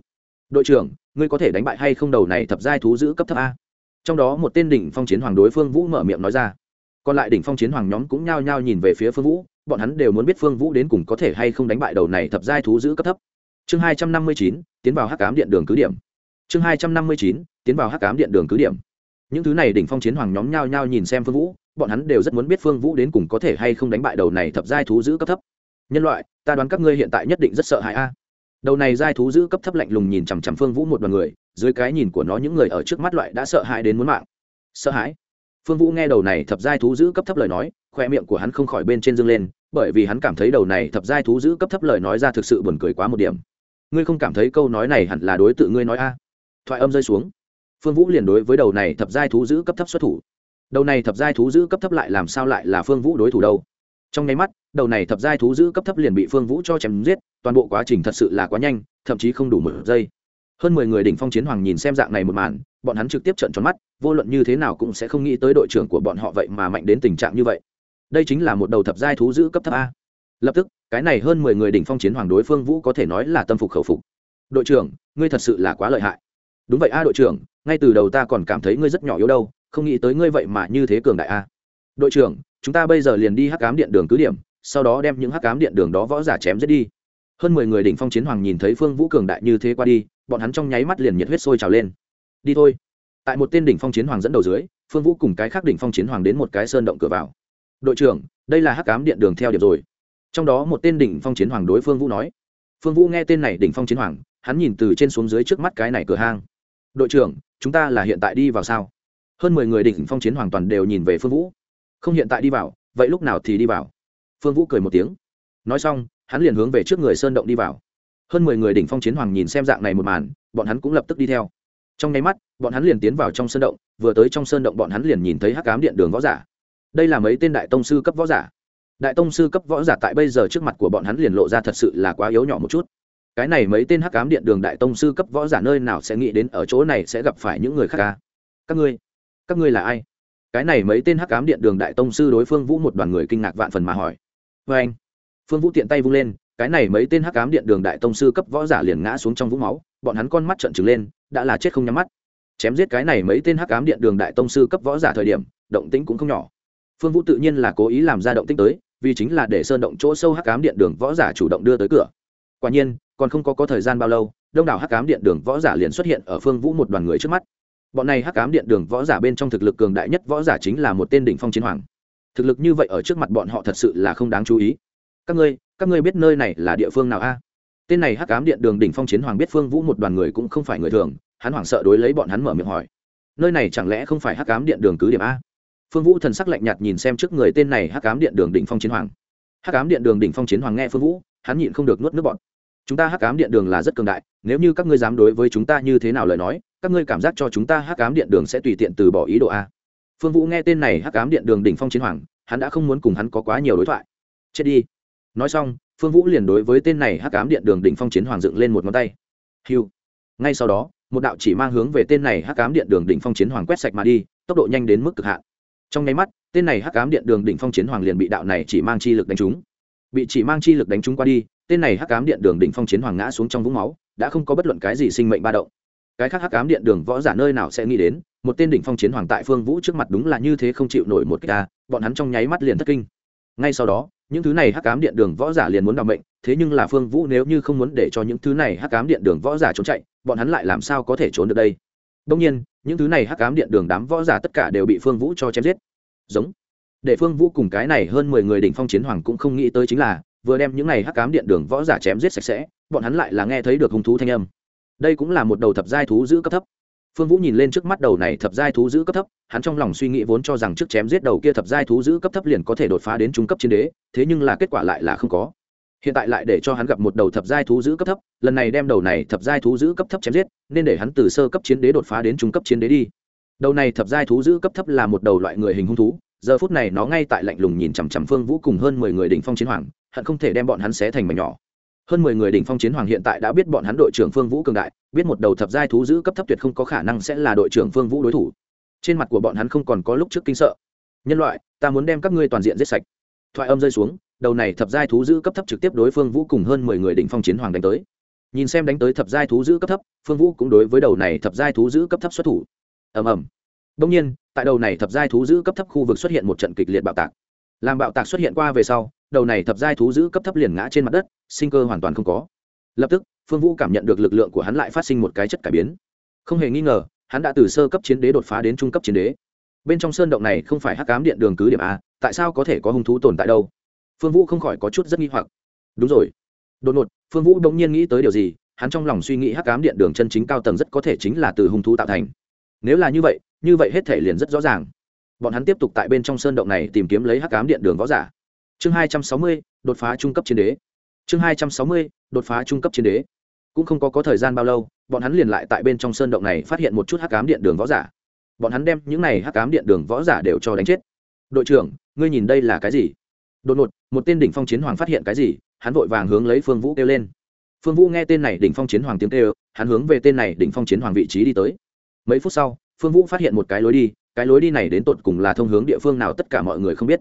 đội trưởng, ngươi có thể đánh bại hay không đầu này thập giai thú giữ cấp thấp a? Trong đó một tên đỉnh phong chiến hoàng đối phương vũ mở miệng nói ra. Còn lại đỉnh phong chiến hoàng nhóm cũng nhao nhao nhìn về phía phương vũ, bọn hắn đều muốn biết phương vũ đến cùng có thể hay không đánh bại đầu này thập giai thú giữ cấp thấp. Chương hai trăm năm mươi chín, tiến vào hắc cám điện đường cứ điểm. Chương hai trăm năm mươi chín, tiến vào hắc cám điện đường cứ điểm. Những thứ này đỉnh phong chiến hoàng nhóm nhao nhao nhìn xem phương vũ, bọn hắn đều rất muốn biết phương vũ đến cùng có thể hay không đánh bại đầu này thập giai thú giữ cấp thấp. Nhân loại, ta đoán các ngươi hiện tại nhất định rất sợ hãi a đầu này giai thú giữ cấp thấp lạnh lùng nhìn chằm chằm phương vũ một đoàn người, dưới cái nhìn của nó những người ở trước mắt loại đã sợ hãi đến muốn mạng. Sợ hãi? Phương vũ nghe đầu này thập giai thú giữ cấp thấp lời nói khoe miệng của hắn không khỏi bên trên dương lên, bởi vì hắn cảm thấy đầu này thập giai thú giữ cấp thấp lời nói ra thực sự buồn cười quá một điểm. Ngươi không cảm thấy câu nói này hẳn là đối tượng ngươi nói a? Thoại âm rơi xuống. Phương vũ liền đối với đầu này thập giai thú giữ cấp thấp xuất thủ. Đầu này thập giai thú giữ cấp thấp lại làm sao lại là phương vũ đối thủ đâu? Trong nháy mắt, đầu này thập giai thú giữ cấp thấp liền bị phương vũ cho chém giết toàn bộ quá trình thật sự là quá nhanh, thậm chí không đủ một giây. Hơn mười người đỉnh phong chiến hoàng nhìn xem dạng này một màn, bọn hắn trực tiếp trận tròn mắt, vô luận như thế nào cũng sẽ không nghĩ tới đội trưởng của bọn họ vậy mà mạnh đến tình trạng như vậy. Đây chính là một đầu thập giai thú giữ cấp thấp a. Lập tức, cái này hơn mười người đỉnh phong chiến hoàng đối phương vũ có thể nói là tâm phục khẩu phục. Đội trưởng, ngươi thật sự là quá lợi hại. Đúng vậy a đội trưởng, ngay từ đầu ta còn cảm thấy ngươi rất nhỏ yếu đâu, không nghĩ tới ngươi vậy mà như thế cường đại a. Đội trưởng, chúng ta bây giờ liền đi hắc cám điện đường cứ điểm, sau đó đem những hắc cám điện đường đó võ giả chém giết đi hơn mười người đỉnh phong chiến hoàng nhìn thấy phương vũ cường đại như thế qua đi, bọn hắn trong nháy mắt liền nhiệt huyết sôi trào lên. Đi thôi. Tại một tên đỉnh phong chiến hoàng dẫn đầu dưới, phương vũ cùng cái khác đỉnh phong chiến hoàng đến một cái sơn động cửa vào. Đội trưởng, đây là hắc cám điện đường theo điểm rồi. Trong đó một tên đỉnh phong chiến hoàng đối phương vũ nói. Phương vũ nghe tên này đỉnh phong chiến hoàng, hắn nhìn từ trên xuống dưới trước mắt cái này cửa hang. Đội trưởng, chúng ta là hiện tại đi vào sao? Hơn mười người đỉnh phong chiến hoàng toàn đều nhìn về phương vũ. Không hiện tại đi vào, vậy lúc nào thì đi vào? Phương vũ cười một tiếng. Nói xong hắn liền hướng về trước người sơn động đi vào. Hơn mười người đỉnh phong chiến hoàng nhìn xem dạng này một màn, bọn hắn cũng lập tức đi theo. Trong nháy mắt, bọn hắn liền tiến vào trong sơn động, vừa tới trong sơn động bọn hắn liền nhìn thấy hắc cám điện đường võ giả. Đây là mấy tên đại tông sư cấp võ giả. Đại tông sư cấp võ giả tại bây giờ trước mặt của bọn hắn liền lộ ra thật sự là quá yếu nhỏ một chút. Cái này mấy tên hắc cám điện đường đại tông sư cấp võ giả nơi nào sẽ nghĩ đến ở chỗ này sẽ gặp phải những người khác ca các ngươi các ngươi là ai? Cái này mấy tên hắc cám điện đường đại tông sư đối phương vũ một đoàn người kinh ngạc vạn phần mà hỏi. Vê anh phương vũ tiện tay vung lên, cái này mấy tên hắc cám điện đường đại tông sư cấp võ giả liền ngã xuống trong vũng máu, bọn hắn con mắt trợn trừng lên, đã là chết không nhắm mắt. Chém giết cái này mấy tên hắc cám điện đường đại tông sư cấp võ giả thời điểm, động tĩnh cũng không nhỏ. Phương vũ tự nhiên là cố ý làm ra động tĩnh tới, vì chính là để sơn động chỗ sâu hắc cám điện đường võ giả chủ động đưa tới cửa. Quả nhiên, còn không có có thời gian bao lâu, đông đảo hắc cám điện đường võ giả liền xuất hiện ở phương vũ một đoàn người trước mắt. Bọn này hắc cám điện đường võ giả bên trong thực lực cường đại nhất võ giả chính là một tên đỉnh phong chiến hoàng. Thực lực như vậy ở trước mặt bọn họ thật sự là không đáng chú ý các ngươi các ngươi biết nơi này là địa phương nào a? Tên này hắc cám điện đường đỉnh phong chiến hoàng biết phương vũ một đoàn người cũng không phải người thường, hắn hoảng sợ đối lấy bọn hắn mở miệng hỏi. Nơi này chẳng lẽ không phải hắc cám điện đường cứ điểm a? Phương vũ thần sắc lạnh nhạt nhìn xem trước người tên này hắc cám điện đường đỉnh phong chiến hoàng. Hắc cám điện đường đỉnh phong chiến hoàng nghe phương vũ, hắn nhịn không được nuốt nước bọn chúng ta hắc cám điện đường là rất cường đại, nếu như các ngươi dám đối với chúng ta như thế nào lời nói, các ngươi cảm giác cho chúng ta hắc cám điện đường sẽ tùy tiện từ bỏ ý đồ a. Phương vũ nghe tên này hắc cám điện đường đỉnh phong chiến hoàng, hắn đã không muốn cùng hắn có quá nhiều đối thoại. Chết đi nói xong, phương vũ liền đối với tên này hắc ám điện đường đỉnh phong chiến hoàng dựng lên một ngón tay. Hiu. Ngay sau đó, một đạo chỉ mang hướng về tên này hắc ám điện đường đỉnh phong chiến hoàng quét sạch mà đi, tốc độ nhanh đến mức cực hạn. Trong nháy mắt, tên này hắc ám điện đường đỉnh phong chiến hoàng liền bị đạo này chỉ mang chi lực đánh trúng. Bị chỉ mang chi lực đánh trúng qua đi, tên này hắc ám điện đường đỉnh phong chiến hoàng ngã xuống trong vũng máu, đã không có bất luận cái gì sinh mệnh ba động. Cái khác hắc ám điện đường võ giả nơi nào sẽ nghĩ đến, một tên đỉnh phong chiến hoàng tại phương vũ trước mặt đúng là như thế không chịu nổi một cái ta bọn hắn trong nháy mắt liền thất kinh. Ngay sau đó những thứ này hắc ám điện đường võ giả liền muốn đ mệnh, thế nhưng là phương vũ nếu như không muốn để cho những thứ này hắc ám điện đường võ giả trốn chạy, bọn hắn lại làm sao có thể trốn được đây? Đông nhiên, những thứ này hắc ám điện đường đám võ giả tất cả đều bị phương vũ cho chém giết. Giống. Để phương vũ cùng cái này hơn mười người đỉnh phong chiến hoàng cũng không nghĩ tới chính là, vừa đem những này hắc cám điện đường võ giả chém giết sạch sẽ, bọn hắn lại là nghe thấy được hung thú thanh âm. Đây cũng là một đầu thập giai thú giữ cấp thấp phương vũ nhìn lên trước mắt đầu này thập giai thú giữ cấp thấp, hắn trong lòng suy nghĩ vốn cho rằng trước chém giết đầu kia thập giai thú giữ cấp thấp liền có thể đột phá đến trung cấp chiến đế, thế nhưng là kết quả lại là không có. Hiện tại lại để cho hắn gặp một đầu thập giai thú giữ cấp thấp, lần này đem đầu này thập giai thú giữ cấp thấp chém giết, nên để hắn từ sơ cấp chiến đế đột phá đến trung cấp chiến đế đi. Đầu này thập giai thú giữ cấp thấp là một đầu loại người hình hung thú, giờ phút này nó ngay tại lạnh lùng nhìn chằm chằm phương vũ cùng hơn mười người đỉnh phong chiến hoàng, hận không thể đem bọn hắn xé thành mảnh nhỏ hơn mười người đỉnh phong chiến hoàng hiện tại đã biết bọn hắn đội trưởng phương vũ cường đại, biết một đầu thập giai thú giữ cấp thấp tuyệt không có khả năng sẽ là đội trưởng phương vũ đối thủ. Trên mặt của bọn hắn không còn có lúc trước kinh sợ. Nhân loại, ta muốn đem các ngươi toàn diện giết sạch. Thoại âm rơi xuống, đầu này thập giai thú giữ cấp thấp trực tiếp đối phương vũ cùng hơn mười người đỉnh phong chiến hoàng đánh tới. Nhìn xem đánh tới thập giai thú giữ cấp thấp, phương vũ cũng đối với đầu này thập giai thú giữ cấp thấp xuất thủ. Ầm ầm. Đông nhiên, tại đầu này thập giai thú giữ cấp thấp khu vực xuất hiện một trận kịch liệt bạo tạc. Làm bạo tạc xuất hiện qua về sau đầu này thập giai thú giữ cấp thấp liền ngã trên mặt đất, sinh cơ hoàn toàn không có. Lập tức, phương vũ cảm nhận được lực lượng của hắn lại phát sinh một cái chất cải biến. Không hề nghi ngờ, hắn đã từ sơ cấp chiến đế đột phá đến trung cấp chiến đế. Bên trong sơn động này không phải hắc cám điện đường cứ điểm a, tại sao có thể có hung thú tồn tại đâu? Phương vũ không khỏi có chút rất nghi hoặc. Đúng rồi. Đột ngột, phương vũ bỗng nhiên nghĩ tới điều gì, hắn trong lòng suy nghĩ hắc cám điện đường chân chính cao tầng rất có thể chính là từ hung thú tạo thành. Nếu là như vậy như vậy hết thể liền rất rõ ràng. Bọn hắn tiếp tục tại bên trong sơn động này tìm kiếm lấy hắc cám điện đường võ giả chương hai trăm sáu mươi, đột phá trung cấp chiến đế. Chương hai trăm sáu mươi, đột phá trung cấp chiến đế. Cũng không có có thời gian bao lâu, bọn hắn liền lại tại bên trong sơn động này phát hiện một chút hắc cám điện đường võ giả. Bọn hắn đem những này hắc cám điện đường võ giả đều cho đánh chết. Đội trưởng, ngươi nhìn đây là cái gì? Đột ngột, một tên đỉnh phong chiến hoàng phát hiện cái gì, hắn vội vàng hướng lấy phương vũ kêu lên. Phương vũ nghe tên này đỉnh phong chiến hoàng tiếng kêu, hắn hướng về tên này đỉnh phong chiến hoàng vị trí đi tới. Mấy phút sau, phương vũ phát hiện một cái lối đi, cái lối đi này đến tột cùng là thông hướng địa phương nào tất cả mọi người không biết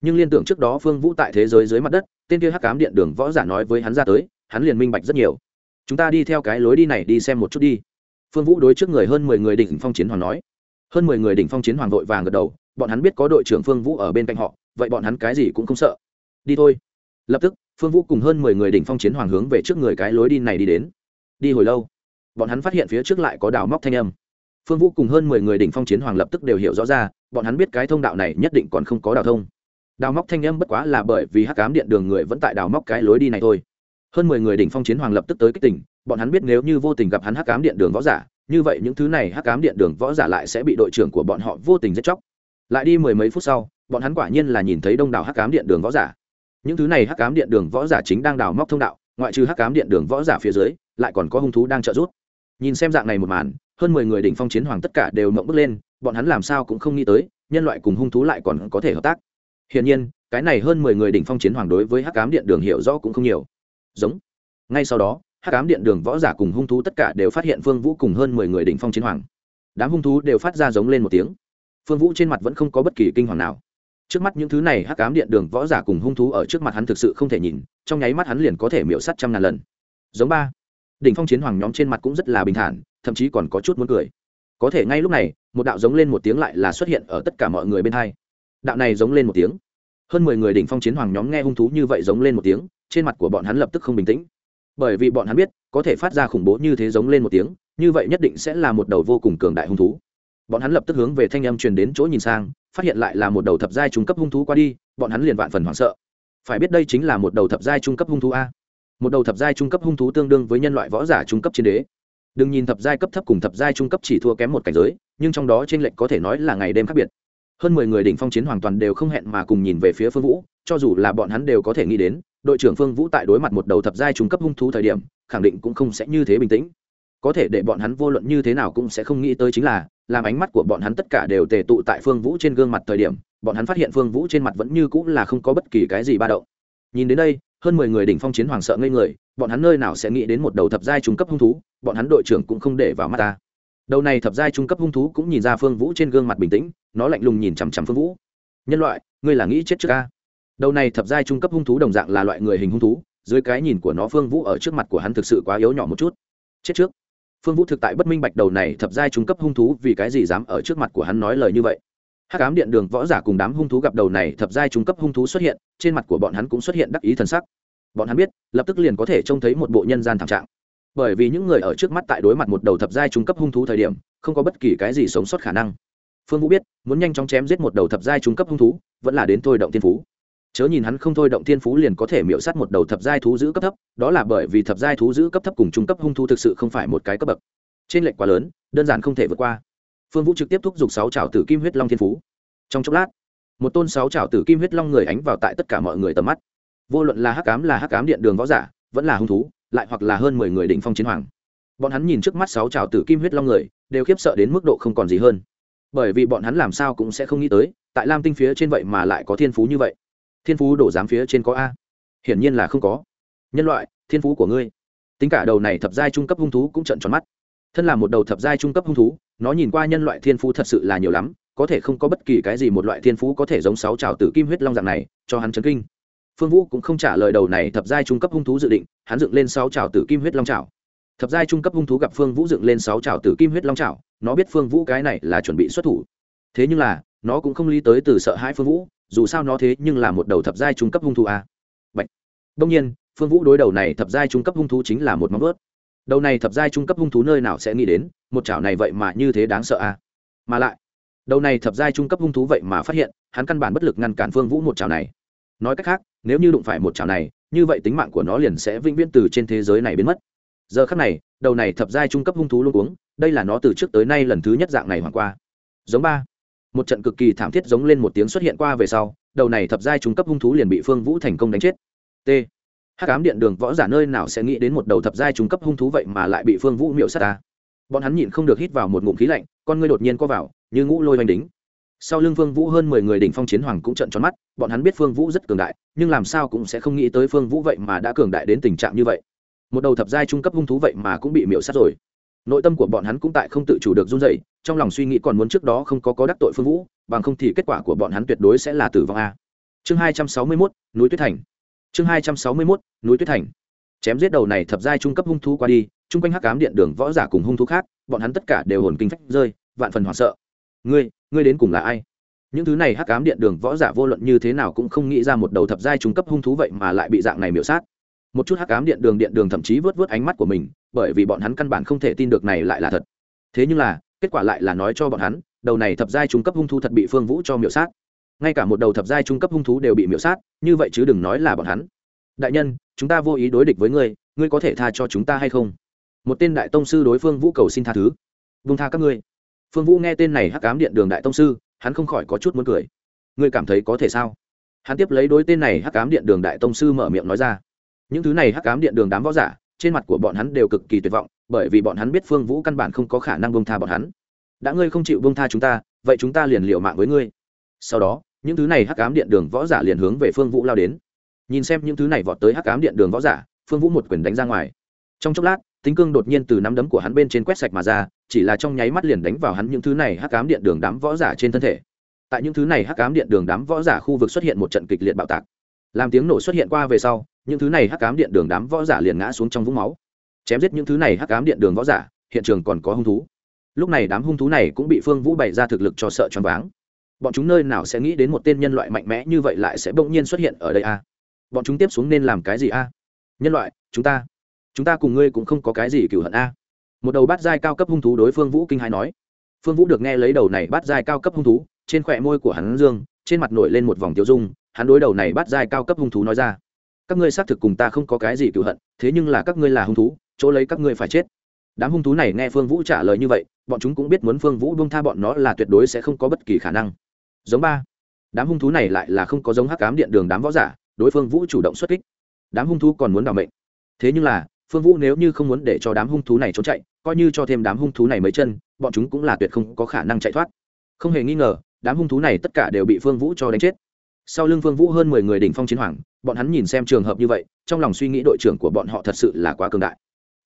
nhưng liên tưởng trước đó phương vũ tại thế giới dưới mặt đất, tên kia hắc cám điện đường võ giả nói với hắn ra tới, hắn liền minh bạch rất nhiều. Chúng ta đi theo cái lối đi này đi xem một chút đi. Phương vũ đối trước người hơn mười người đỉnh phong chiến hoàng nói. Hơn mười người đỉnh phong chiến hoàng vội vàng gật đầu, bọn hắn biết có đội trưởng phương vũ ở bên cạnh họ, vậy bọn hắn cái gì cũng không sợ. Đi thôi. Lập tức, phương vũ cùng hơn mười người đỉnh phong chiến hoàng hướng về trước người cái lối đi này đi đến. Đi hồi lâu, bọn hắn phát hiện phía trước lại có đào móc thanh âm. Phương vũ cùng hơn mười người đỉnh phong chiến hoàng lập tức đều hiểu rõ ra, bọn hắn biết cái thông đạo này nhất định còn không có đào thông đào móc thanh âm bất quá là bởi vì hắc cám điện đường người vẫn tại đào móc cái lối đi này thôi. Hơn mười người đỉnh phong chiến hoàng lập tức tới kích tỉnh, bọn hắn biết nếu như vô tình gặp hắn hắc cám điện đường võ giả, như vậy những thứ này hắc cám điện đường võ giả lại sẽ bị đội trưởng của bọn họ vô tình giết chóc. Lại đi mười mấy phút sau, bọn hắn quả nhiên là nhìn thấy đông đảo hắc cám điện đường võ giả. Những thứ này hắc cám điện đường võ giả chính đang đào móc thông đạo, ngoại trừ hắc cám điện đường võ giả phía dưới, lại còn có hung thú đang trợ giúp. Nhìn xem dạng này một màn, hơn mười người đỉnh phong chiến hoàng tất cả đều mộng bước lên, bọn hắn làm sao cũng không nghĩ tới, nhân loại cùng hung thú lại còn có thể hợp tác hiển nhiên, cái này hơn mười người đỉnh phong chiến hoàng đối với hắc cám điện đường hiểu rõ cũng không nhiều. Giống. Ngay sau đó, hắc ám điện đường võ giả cùng hung thú tất cả đều phát hiện phương vũ cùng hơn mười người đỉnh phong chiến hoàng. Đám hung thú đều phát ra giống lên một tiếng. Phương vũ trên mặt vẫn không có bất kỳ kinh hoàng nào. Trước mắt những thứ này hắc ám điện đường võ giả cùng hung thú ở trước mặt hắn thực sự không thể nhìn, trong nháy mắt hắn liền có thể miễu sắt trăm ngàn lần. Giống ba. Đỉnh phong chiến hoàng nhóm trên mặt cũng rất là bình thản, thậm chí còn có chút muốn cười. Có thể ngay lúc này, một đạo giống lên một tiếng lại là xuất hiện ở tất cả mọi người bên hai đạo này giống lên một tiếng. Hơn mười người đỉnh phong chiến hoàng nhóm nghe hung thú như vậy giống lên một tiếng, trên mặt của bọn hắn lập tức không bình tĩnh. Bởi vì bọn hắn biết, có thể phát ra khủng bố như thế giống lên một tiếng, như vậy nhất định sẽ là một đầu vô cùng cường đại hung thú. Bọn hắn lập tức hướng về thanh âm truyền đến chỗ nhìn sang, phát hiện lại là một đầu thập giai trung cấp hung thú qua đi, bọn hắn liền vạn phần hoảng sợ. Phải biết đây chính là một đầu thập giai trung cấp hung thú a. Một đầu thập giai trung cấp hung thú tương đương với nhân loại võ giả trung cấp chiến đế. Đừng nhìn thập giai cấp thấp cùng thập giai trung cấp chỉ thua kém một cảnh giới, nhưng trong đó t r ê n lệch có thể nói là ngày đêm khác biệt hơn mười người đỉnh phong chiến hoàn toàn đều không hẹn mà cùng nhìn về phía phương vũ, cho dù là bọn hắn đều có thể nghĩ đến, đội trưởng phương vũ tại đối mặt một đầu thập giai trung cấp hung thú thời điểm, khẳng định cũng không sẽ như thế bình tĩnh. Có thể để bọn hắn vô luận như thế nào cũng sẽ không nghĩ tới chính là, làm ánh mắt của bọn hắn tất cả đều tề tụ tại phương vũ trên gương mặt thời điểm, bọn hắn phát hiện phương vũ trên mặt vẫn như cũng là không có bất kỳ cái gì ba động. Nhìn đến đây, hơn mười người đỉnh phong chiến hoàng sợ ngây người, bọn hắn nơi nào sẽ nghĩ đến một đầu thập giai trung cấp hung thú, bọn hắn đội trưởng cũng không để vào mắt ta đầu này thập giai trung cấp hung thú cũng nhìn ra phương vũ trên gương mặt bình tĩnh, nó lạnh lùng nhìn chằm chằm phương vũ. Nhân loại, ngươi là nghĩ chết trước ca đầu này thập giai trung cấp hung thú đồng dạng là loại người hình hung thú, dưới cái nhìn của nó phương vũ ở trước mặt của hắn thực sự quá yếu nhỏ một chút. Chết trước. Phương vũ thực tại bất minh bạch đầu này thập giai trung cấp hung thú vì cái gì dám ở trước mặt của hắn nói lời như vậy. Hắc ám điện đường võ giả cùng đám hung thú gặp đầu này thập giai trung cấp hung thú xuất hiện, trên mặt của bọn hắn cũng xuất hiện đắc ý thần sắc. Bọn hắn biết, lập tức liền có thể trông thấy một bộ nhân gian thảm trạng bởi vì những người ở trước mắt tại đối mặt một đầu thập giai trung cấp hung thú thời điểm, không có bất kỳ cái gì sống sót khả năng. Phương vũ biết, muốn nhanh chóng chém giết một đầu thập giai trung cấp hung thú, vẫn là đến thôi động tiên phú. Chớ nhìn hắn không thôi động thiên phú liền có thể miễu sát một đầu thập giai thú giữ cấp thấp, đó là bởi vì thập giai thú giữ cấp thấp cùng trung cấp hung thú thực sự không phải một cái cấp bậc. Trên lệnh quá lớn, đơn giản không thể vượt qua. Phương vũ trực tiếp thúc giục sáu trào tử kim huyết long thiên phú. Trong chốc lát, một tôn sáu trào tử kim huyết long người ánh vào tại tất cả mọi người tầm mắt. Vô luận là hắc cám là hắc cám điện đường võ giả, vẫn là hung thú lại hoặc là hơn mười người đỉnh phong chiến hoàng. Bọn hắn nhìn trước mắt sáu trào tử kim huyết long người, đều khiếp sợ đến mức độ không còn gì hơn. Bởi vì bọn hắn làm sao cũng sẽ không nghĩ tới, tại lam tinh phía trên vậy mà lại có thiên phú như vậy. Thiên phú đổ giám phía trên có a. Hiển nhiên là không có. Nhân loại, thiên phú của ngươi. Tính cả đầu này thập giai trung cấp hung thú cũng trận tròn mắt. Thân là một đầu thập giai trung cấp hung thú, nó nhìn qua nhân loại thiên phú thật sự là nhiều lắm, có thể không có bất kỳ cái gì một loại thiên phú có thể giống sáu trào tử kim huyết long dạng này, cho hắn chấn kinh phương vũ cũng không trả lời đầu này thập giai trung cấp hung thú dự định hắn dựng lên sáu trào tử kim huyết long trào thập giai trung cấp hung thú gặp phương vũ dựng lên sáu trào tử kim huyết long trào nó biết phương vũ cái này là chuẩn bị xuất thủ thế nhưng là nó cũng không lý tới từ sợ hãi phương vũ dù sao nó thế nhưng là một đầu thập giai trung cấp hung thú a à. Bạch. Đông nhiên, Phương Vũ đối đầu này thập giai trung cấp hung thú chính là một móng vuốt. Đầu này thập giai trung cấp hung thú nơi nào sẽ nghĩ đến, một chảo này vậy mà như thế đáng sợ à mà lại đầu này thập giai trung cấp hung thú vậy mà phát hiện hắn căn bản bất lực ngăn cản phương vũ một chảo này nói cách khác nếu như đụng phải một chảo này, như vậy tính mạng của nó liền sẽ vĩnh viễn từ trên thế giới này biến mất. Giờ khắc này, đầu này thập giai trung cấp hung thú luôn uống đây là nó từ trước tới nay lần thứ nhất dạng này hoàn qua. Giống ba. Một trận cực kỳ thảm thiết giống lên một tiếng xuất hiện qua về sau, đầu này thập giai trung cấp hung thú liền bị phương vũ thành công đánh chết. T. Hát cám điện đường võ giả nơi nào sẽ nghĩ đến một đầu thập giai trung cấp hung thú vậy mà lại bị phương vũ miệu sát ta? Bọn hắn nhịn không được hít vào một ngụm khí lạnh, con ngươi đột nhiên co vào, như ngũ lôi oanh đính sau lưng phương vũ hơn mười người đỉnh phong chiến hoàng cũng trận tròn mắt, bọn hắn biết phương vũ rất cường đại, nhưng làm sao cũng sẽ không nghĩ tới phương vũ vậy mà đã cường đại đến tình trạng như vậy. Một đầu thập giai trung cấp hung thú vậy mà cũng bị miễu sát rồi. Nội tâm của bọn hắn cũng tại không tự chủ được run dậy trong lòng suy nghĩ còn muốn trước đó không có có đắc tội phương vũ, bằng không thì kết quả của bọn hắn tuyệt đối sẽ là tử vong a. Chương hai trăm sáu mươi mốt, núi tuyết thành. Chương hai trăm sáu mươi mốt, núi tuyết thành. Chém giết đầu này thập giai trung cấp hung thú qua đi, chung quanh hắc cám điện đường võ giả cùng hung thú khác, bọn hắn tất cả đều hồn kinh phách rơi, vạn phần hoảng sợ. Ngươi ngươi đến cùng là ai? Những thứ này hắc ám điện đường võ giả vô luận như thế nào cũng không nghĩ ra một đầu thập giai trung cấp hung thú vậy mà lại bị dạng này miểu sát. Một chút hắc ám điện đường điện đường thậm chí vớt vớt ánh mắt của mình, bởi vì bọn hắn căn bản không thể tin được này lại là thật. Thế nhưng là, kết quả lại là nói cho bọn hắn, đầu này thập giai trung cấp hung thú thật bị phương vũ cho miểu sát. Ngay cả một đầu thập giai trung cấp hung thú đều bị miểu sát, như vậy chứ đừng nói là bọn hắn. Đại nhân, chúng ta vô ý đối địch với ngươi ngươi có thể tha cho chúng ta hay không? Một tên đại tông sư đối phương vũ cầu xin tha thứ. Vung tha các ngươi phương vũ nghe tên này hắc ám điện đường đại tông sư, hắn không khỏi có chút muốn cười. Ngươi cảm thấy có thể sao? Hắn tiếp lấy đối tên này hắc ám điện đường đại tông sư mở miệng nói ra. Những thứ này hắc ám điện đường đám võ giả, trên mặt của bọn hắn đều cực kỳ tuyệt vọng, bởi vì bọn hắn biết phương vũ căn bản không có khả năng bông tha bọn hắn. Đã ngươi không chịu bông tha chúng ta, vậy chúng ta liền liệu mạng với ngươi. Sau đó, những thứ này hắc ám điện đường võ giả liền hướng về phương vũ lao đến. Nhìn xem những thứ này vọt tới hắc ám điện đường võ giả, phương vũ một quyền đánh ra ngoài. Trong chốc lát tính cương đột nhiên từ nắm đấm của hắn bên trên quét sạch mà ra, chỉ là trong nháy mắt liền đánh vào hắn những thứ này hắc ám điện đường đám võ giả trên thân thể. Tại những thứ này hắc ám điện đường đám võ giả khu vực xuất hiện một trận kịch liệt bạo tạc. Làm tiếng nổ xuất hiện qua về sau, những thứ này hắc ám điện đường đám võ giả liền ngã xuống trong vũng máu. Chém giết những thứ này hắc ám điện đường võ giả, hiện trường còn có hung thú. Lúc này đám hung thú này cũng bị phương vũ bày ra thực lực cho sợ choáng váng. Bọn chúng nơi nào sẽ nghĩ đến một tên nhân loại mạnh mẽ như vậy lại sẽ bỗng nhiên xuất hiện ở đây a? Bọn chúng tiếp xuống nên làm cái gì a? Nhân loại, chúng ta chúng ta cùng ngươi cũng không có cái gì cửu hận a. Một đầu bát giai cao cấp hung thú đối phương vũ kinh hai nói. Phương vũ được nghe lấy đầu này bát giai cao cấp hung thú, trên khỏe môi của hắn dương, trên mặt nổi lên một vòng tiêu dung, hắn đối đầu này bát giai cao cấp hung thú nói ra. Các ngươi xác thực cùng ta không có cái gì cựu hận, thế nhưng là các ngươi là hung thú, chỗ lấy các ngươi phải chết. Đám hung thú này nghe phương vũ trả lời như vậy, bọn chúng cũng biết muốn phương vũ bông tha bọn nó là tuyệt đối sẽ không có bất kỳ khả năng. Giống ba. Đám hung thú này lại là không có giống hắc cám điện đường đám võ giả, đối phương vũ chủ động xuất kích. Đám hung thú còn muốn đ ả o mệnh. Thế nhưng là phương vũ nếu như không muốn để cho đám hung thú này trốn chạy, coi như cho thêm đám hung thú này mấy chân, bọn chúng cũng là tuyệt không có khả năng chạy thoát. Không hề nghi ngờ, đám hung thú này tất cả đều bị phương vũ cho đánh chết. Sau lưng phương vũ hơn mười người đỉnh phong chiến hoàng, bọn hắn nhìn xem trường hợp như vậy, trong lòng suy nghĩ đội trưởng của bọn họ thật sự là quá cường đại.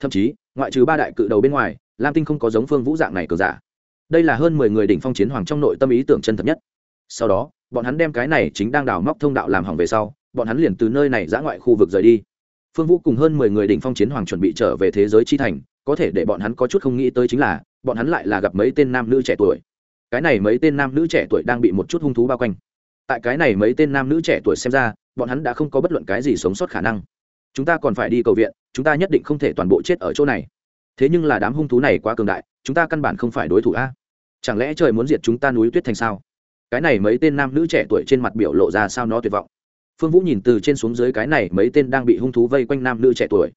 Thậm chí, ngoại trừ ba đại cự đầu bên ngoài, lam tinh không có giống phương vũ dạng này cường giả. Đây là hơn mười người đỉnh phong chiến hoàng trong nội tâm ý tưởng chân thật nhất. Sau đó, bọn hắn đem cái này chính đang đào móc thông đạo làm hỏng về sau, bọn hắn liền từ nơi này ra ngoại khu vực rời đi phương vũ cùng hơn mười người đỉnh phong chiến hoàng chuẩn bị trở về thế giới chi thành, có thể để bọn hắn có chút không nghĩ tới chính là, bọn hắn lại là gặp mấy tên nam nữ trẻ tuổi. Cái này mấy tên nam nữ trẻ tuổi đang bị một chút hung thú bao quanh. Tại cái này mấy tên nam nữ trẻ tuổi xem ra, bọn hắn đã không có bất luận cái gì sống sót khả năng. Chúng ta còn phải đi cầu viện, chúng ta nhất định không thể toàn bộ chết ở chỗ này. Thế nhưng là đám hung thú này quá cường đại, chúng ta căn bản không phải đối thủ a. Chẳng lẽ trời muốn diệt chúng ta núi tuyết thành sao? Cái này mấy tên nam nữ trẻ tuổi trên mặt biểu lộ ra sao nó tuyệt vọng phương vũ nhìn từ trên xuống dưới cái này mấy tên đang bị hung thú vây quanh nam nữ trẻ tuổi.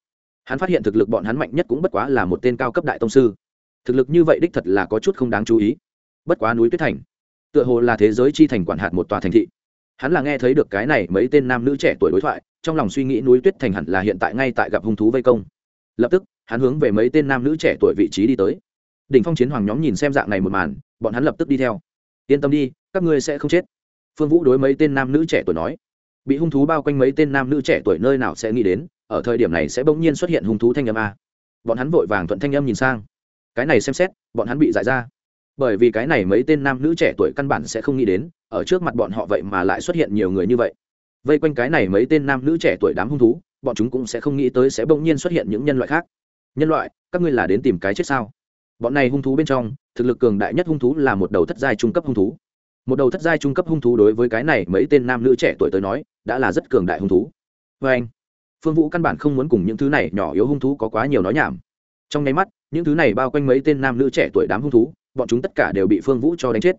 Hắn phát hiện thực lực bọn hắn mạnh nhất cũng bất quá là một tên cao cấp đại tông sư. Thực lực như vậy đích thật là có chút không đáng chú ý. Bất quá núi tuyết thành, tựa hồ là thế giới chi thành quản hạt một tòa thành thị. Hắn là nghe thấy được cái này mấy tên nam nữ trẻ tuổi đối thoại, trong lòng suy nghĩ núi tuyết thành hẳn là hiện tại ngay tại gặp hung thú vây công. Lập tức, hắn hướng về mấy tên nam nữ trẻ tuổi vị trí đi tới. Đỉnh phong chiến hoàng nhóm nhìn xem dạng này một màn, bọn hắn lập tức đi theo. Yên tâm đi, các ngươi sẽ không chết. Phương vũ đối mấy tên nam nữ trẻ tuổi nói bị hung thú bao quanh mấy tên nam nữ trẻ tuổi nơi nào sẽ nghĩ đến, ở thời điểm này sẽ bỗng nhiên xuất hiện hung thú thanh âm a. Bọn hắn vội vàng thuận thanh âm nhìn sang. Cái này xem xét, bọn hắn bị giải ra. Bởi vì cái này mấy tên nam nữ trẻ tuổi căn bản sẽ không nghĩ đến, ở trước mặt bọn họ vậy mà lại xuất hiện nhiều người như vậy. Vây quanh cái này mấy tên nam nữ trẻ tuổi đám hung thú, bọn chúng cũng sẽ không nghĩ tới sẽ bỗng nhiên xuất hiện những nhân loại khác. Nhân loại, các ngươi là đến tìm cái chết sao? Bọn này hung thú bên trong, thực lực cường đại nhất hung thú là một đầu thất giai trung cấp hung thú. Một đầu thất giai trung cấp hung thú đối với cái này mấy tên nam nữ trẻ tuổi tới nói đã là rất cường đại hung thú. Vê anh, phương vũ căn bản không muốn cùng những thứ này nhỏ yếu hung thú có quá nhiều nói nhảm. Trong nháy mắt, những thứ này bao quanh mấy tên nam nữ trẻ tuổi đám hung thú, bọn chúng tất cả đều bị phương vũ cho đánh chết.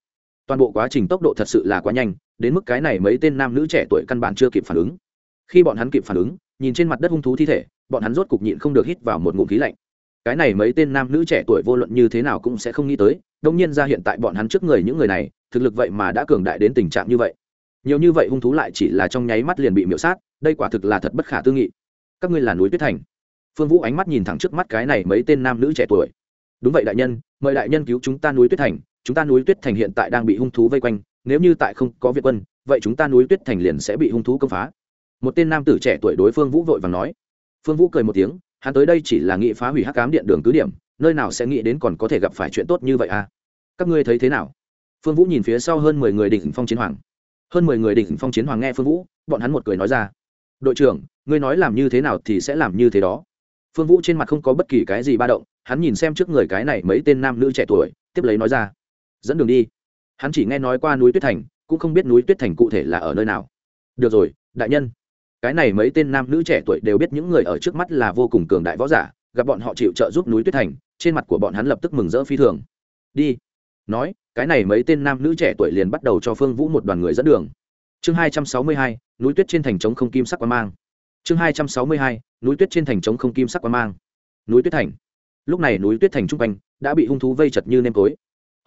Toàn bộ quá trình tốc độ thật sự là quá nhanh, đến mức cái này mấy tên nam nữ trẻ tuổi căn bản chưa kịp phản ứng. Khi bọn hắn kịp phản ứng, nhìn trên mặt đất hung thú thi thể, bọn hắn rốt cục nhịn không được hít vào một ngụm khí lạnh. Cái này mấy tên nam nữ trẻ tuổi vô luận như thế nào cũng sẽ không nghĩ tới, đông nhiên ra hiện tại bọn hắn trước người những người này, thực lực vậy mà đã cường đại đến tình trạng như vậy nhiều như vậy hung thú lại chỉ là trong nháy mắt liền bị miễu sát, đây quả thực là thật bất khả tư nghị. Các ngươi là núi tuyết thành. Phương vũ ánh mắt nhìn thẳng trước mắt cái này mấy tên nam nữ trẻ tuổi. Đúng vậy đại nhân, mời đại nhân cứu chúng ta núi tuyết thành. Chúng ta núi tuyết thành hiện tại đang bị hung thú vây quanh, nếu như tại không có việt quân, vậy chúng ta núi tuyết thành liền sẽ bị hung thú công phá. Một tên nam tử trẻ tuổi đối phương vũ vội và nói. Phương vũ cười một tiếng, hắn tới đây chỉ là nghĩ phá hủy hắc cám điện đường cứ điểm, nơi nào sẽ nghĩ đến còn có thể gặp phải chuyện tốt như vậy à? Các ngươi thấy thế nào? Phương vũ nhìn phía sau hơn mười người đỉnh phong chiến hoàng hơn mười người đỉnh phong chiến hoàng nghe phương vũ, bọn hắn một cười nói ra. Đội trưởng, ngươi nói làm như thế nào thì sẽ làm như thế đó. Phương vũ trên mặt không có bất kỳ cái gì ba động, hắn nhìn xem trước người cái này mấy tên nam nữ trẻ tuổi, tiếp lấy nói ra. Dẫn đường đi. Hắn chỉ nghe nói qua núi tuyết thành, cũng không biết núi tuyết thành cụ thể là ở nơi nào. Được rồi, đại nhân. Cái này mấy tên nam nữ trẻ tuổi đều biết những người ở trước mắt là vô cùng cường đại võ giả, gặp bọn họ chịu trợ giúp núi tuyết thành, trên mặt của bọn hắn lập tức mừng rỡ phi thường. Đi. Nói cái này mấy tên nam nữ trẻ tuổi liền bắt đầu cho phương vũ một đoàn người dẫn đường. Chương hai trăm sáu mươi hai, núi tuyết trên thành trống không kim sắc quá mang. Chương hai trăm sáu mươi hai, núi tuyết trên thành trống không kim sắc quá mang. Núi tuyết thành. Lúc này núi tuyết thành t r quanh, đã bị hung thú vây chật như nêm tối.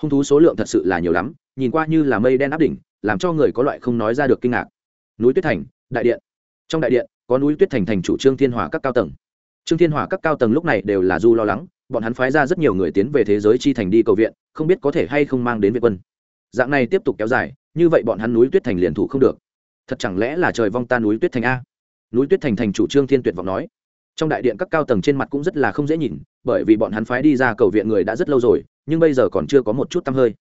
Hung thú số lượng thật sự là nhiều lắm, nhìn qua như là mây đen áp đỉnh, làm cho người có loại không nói ra được kinh ngạc. Núi tuyết thành, đại điện. Trong đại điện, có núi tuyết thành thành chủ trương thiên hòa các cao tầng. Trương thiên hòa các cao tầng lúc này đều là du lo lắng bọn hắn phái ra rất nhiều người tiến về thế giới chi thành đi cầu viện, không biết có thể hay không mang đến việt quân. Dạng này tiếp tục kéo dài, như vậy bọn hắn núi tuyết thành liền thủ không được. Thật chẳng lẽ là trời vong ta núi tuyết thành a? Núi tuyết thành thành chủ trương thiên tuyệt vọng nói. Trong đại điện các cao tầng trên mặt cũng rất là không dễ nhìn, bởi vì bọn hắn phái đi ra cầu viện người đã rất lâu rồi, nhưng bây giờ còn chưa có một chút tăm hơi.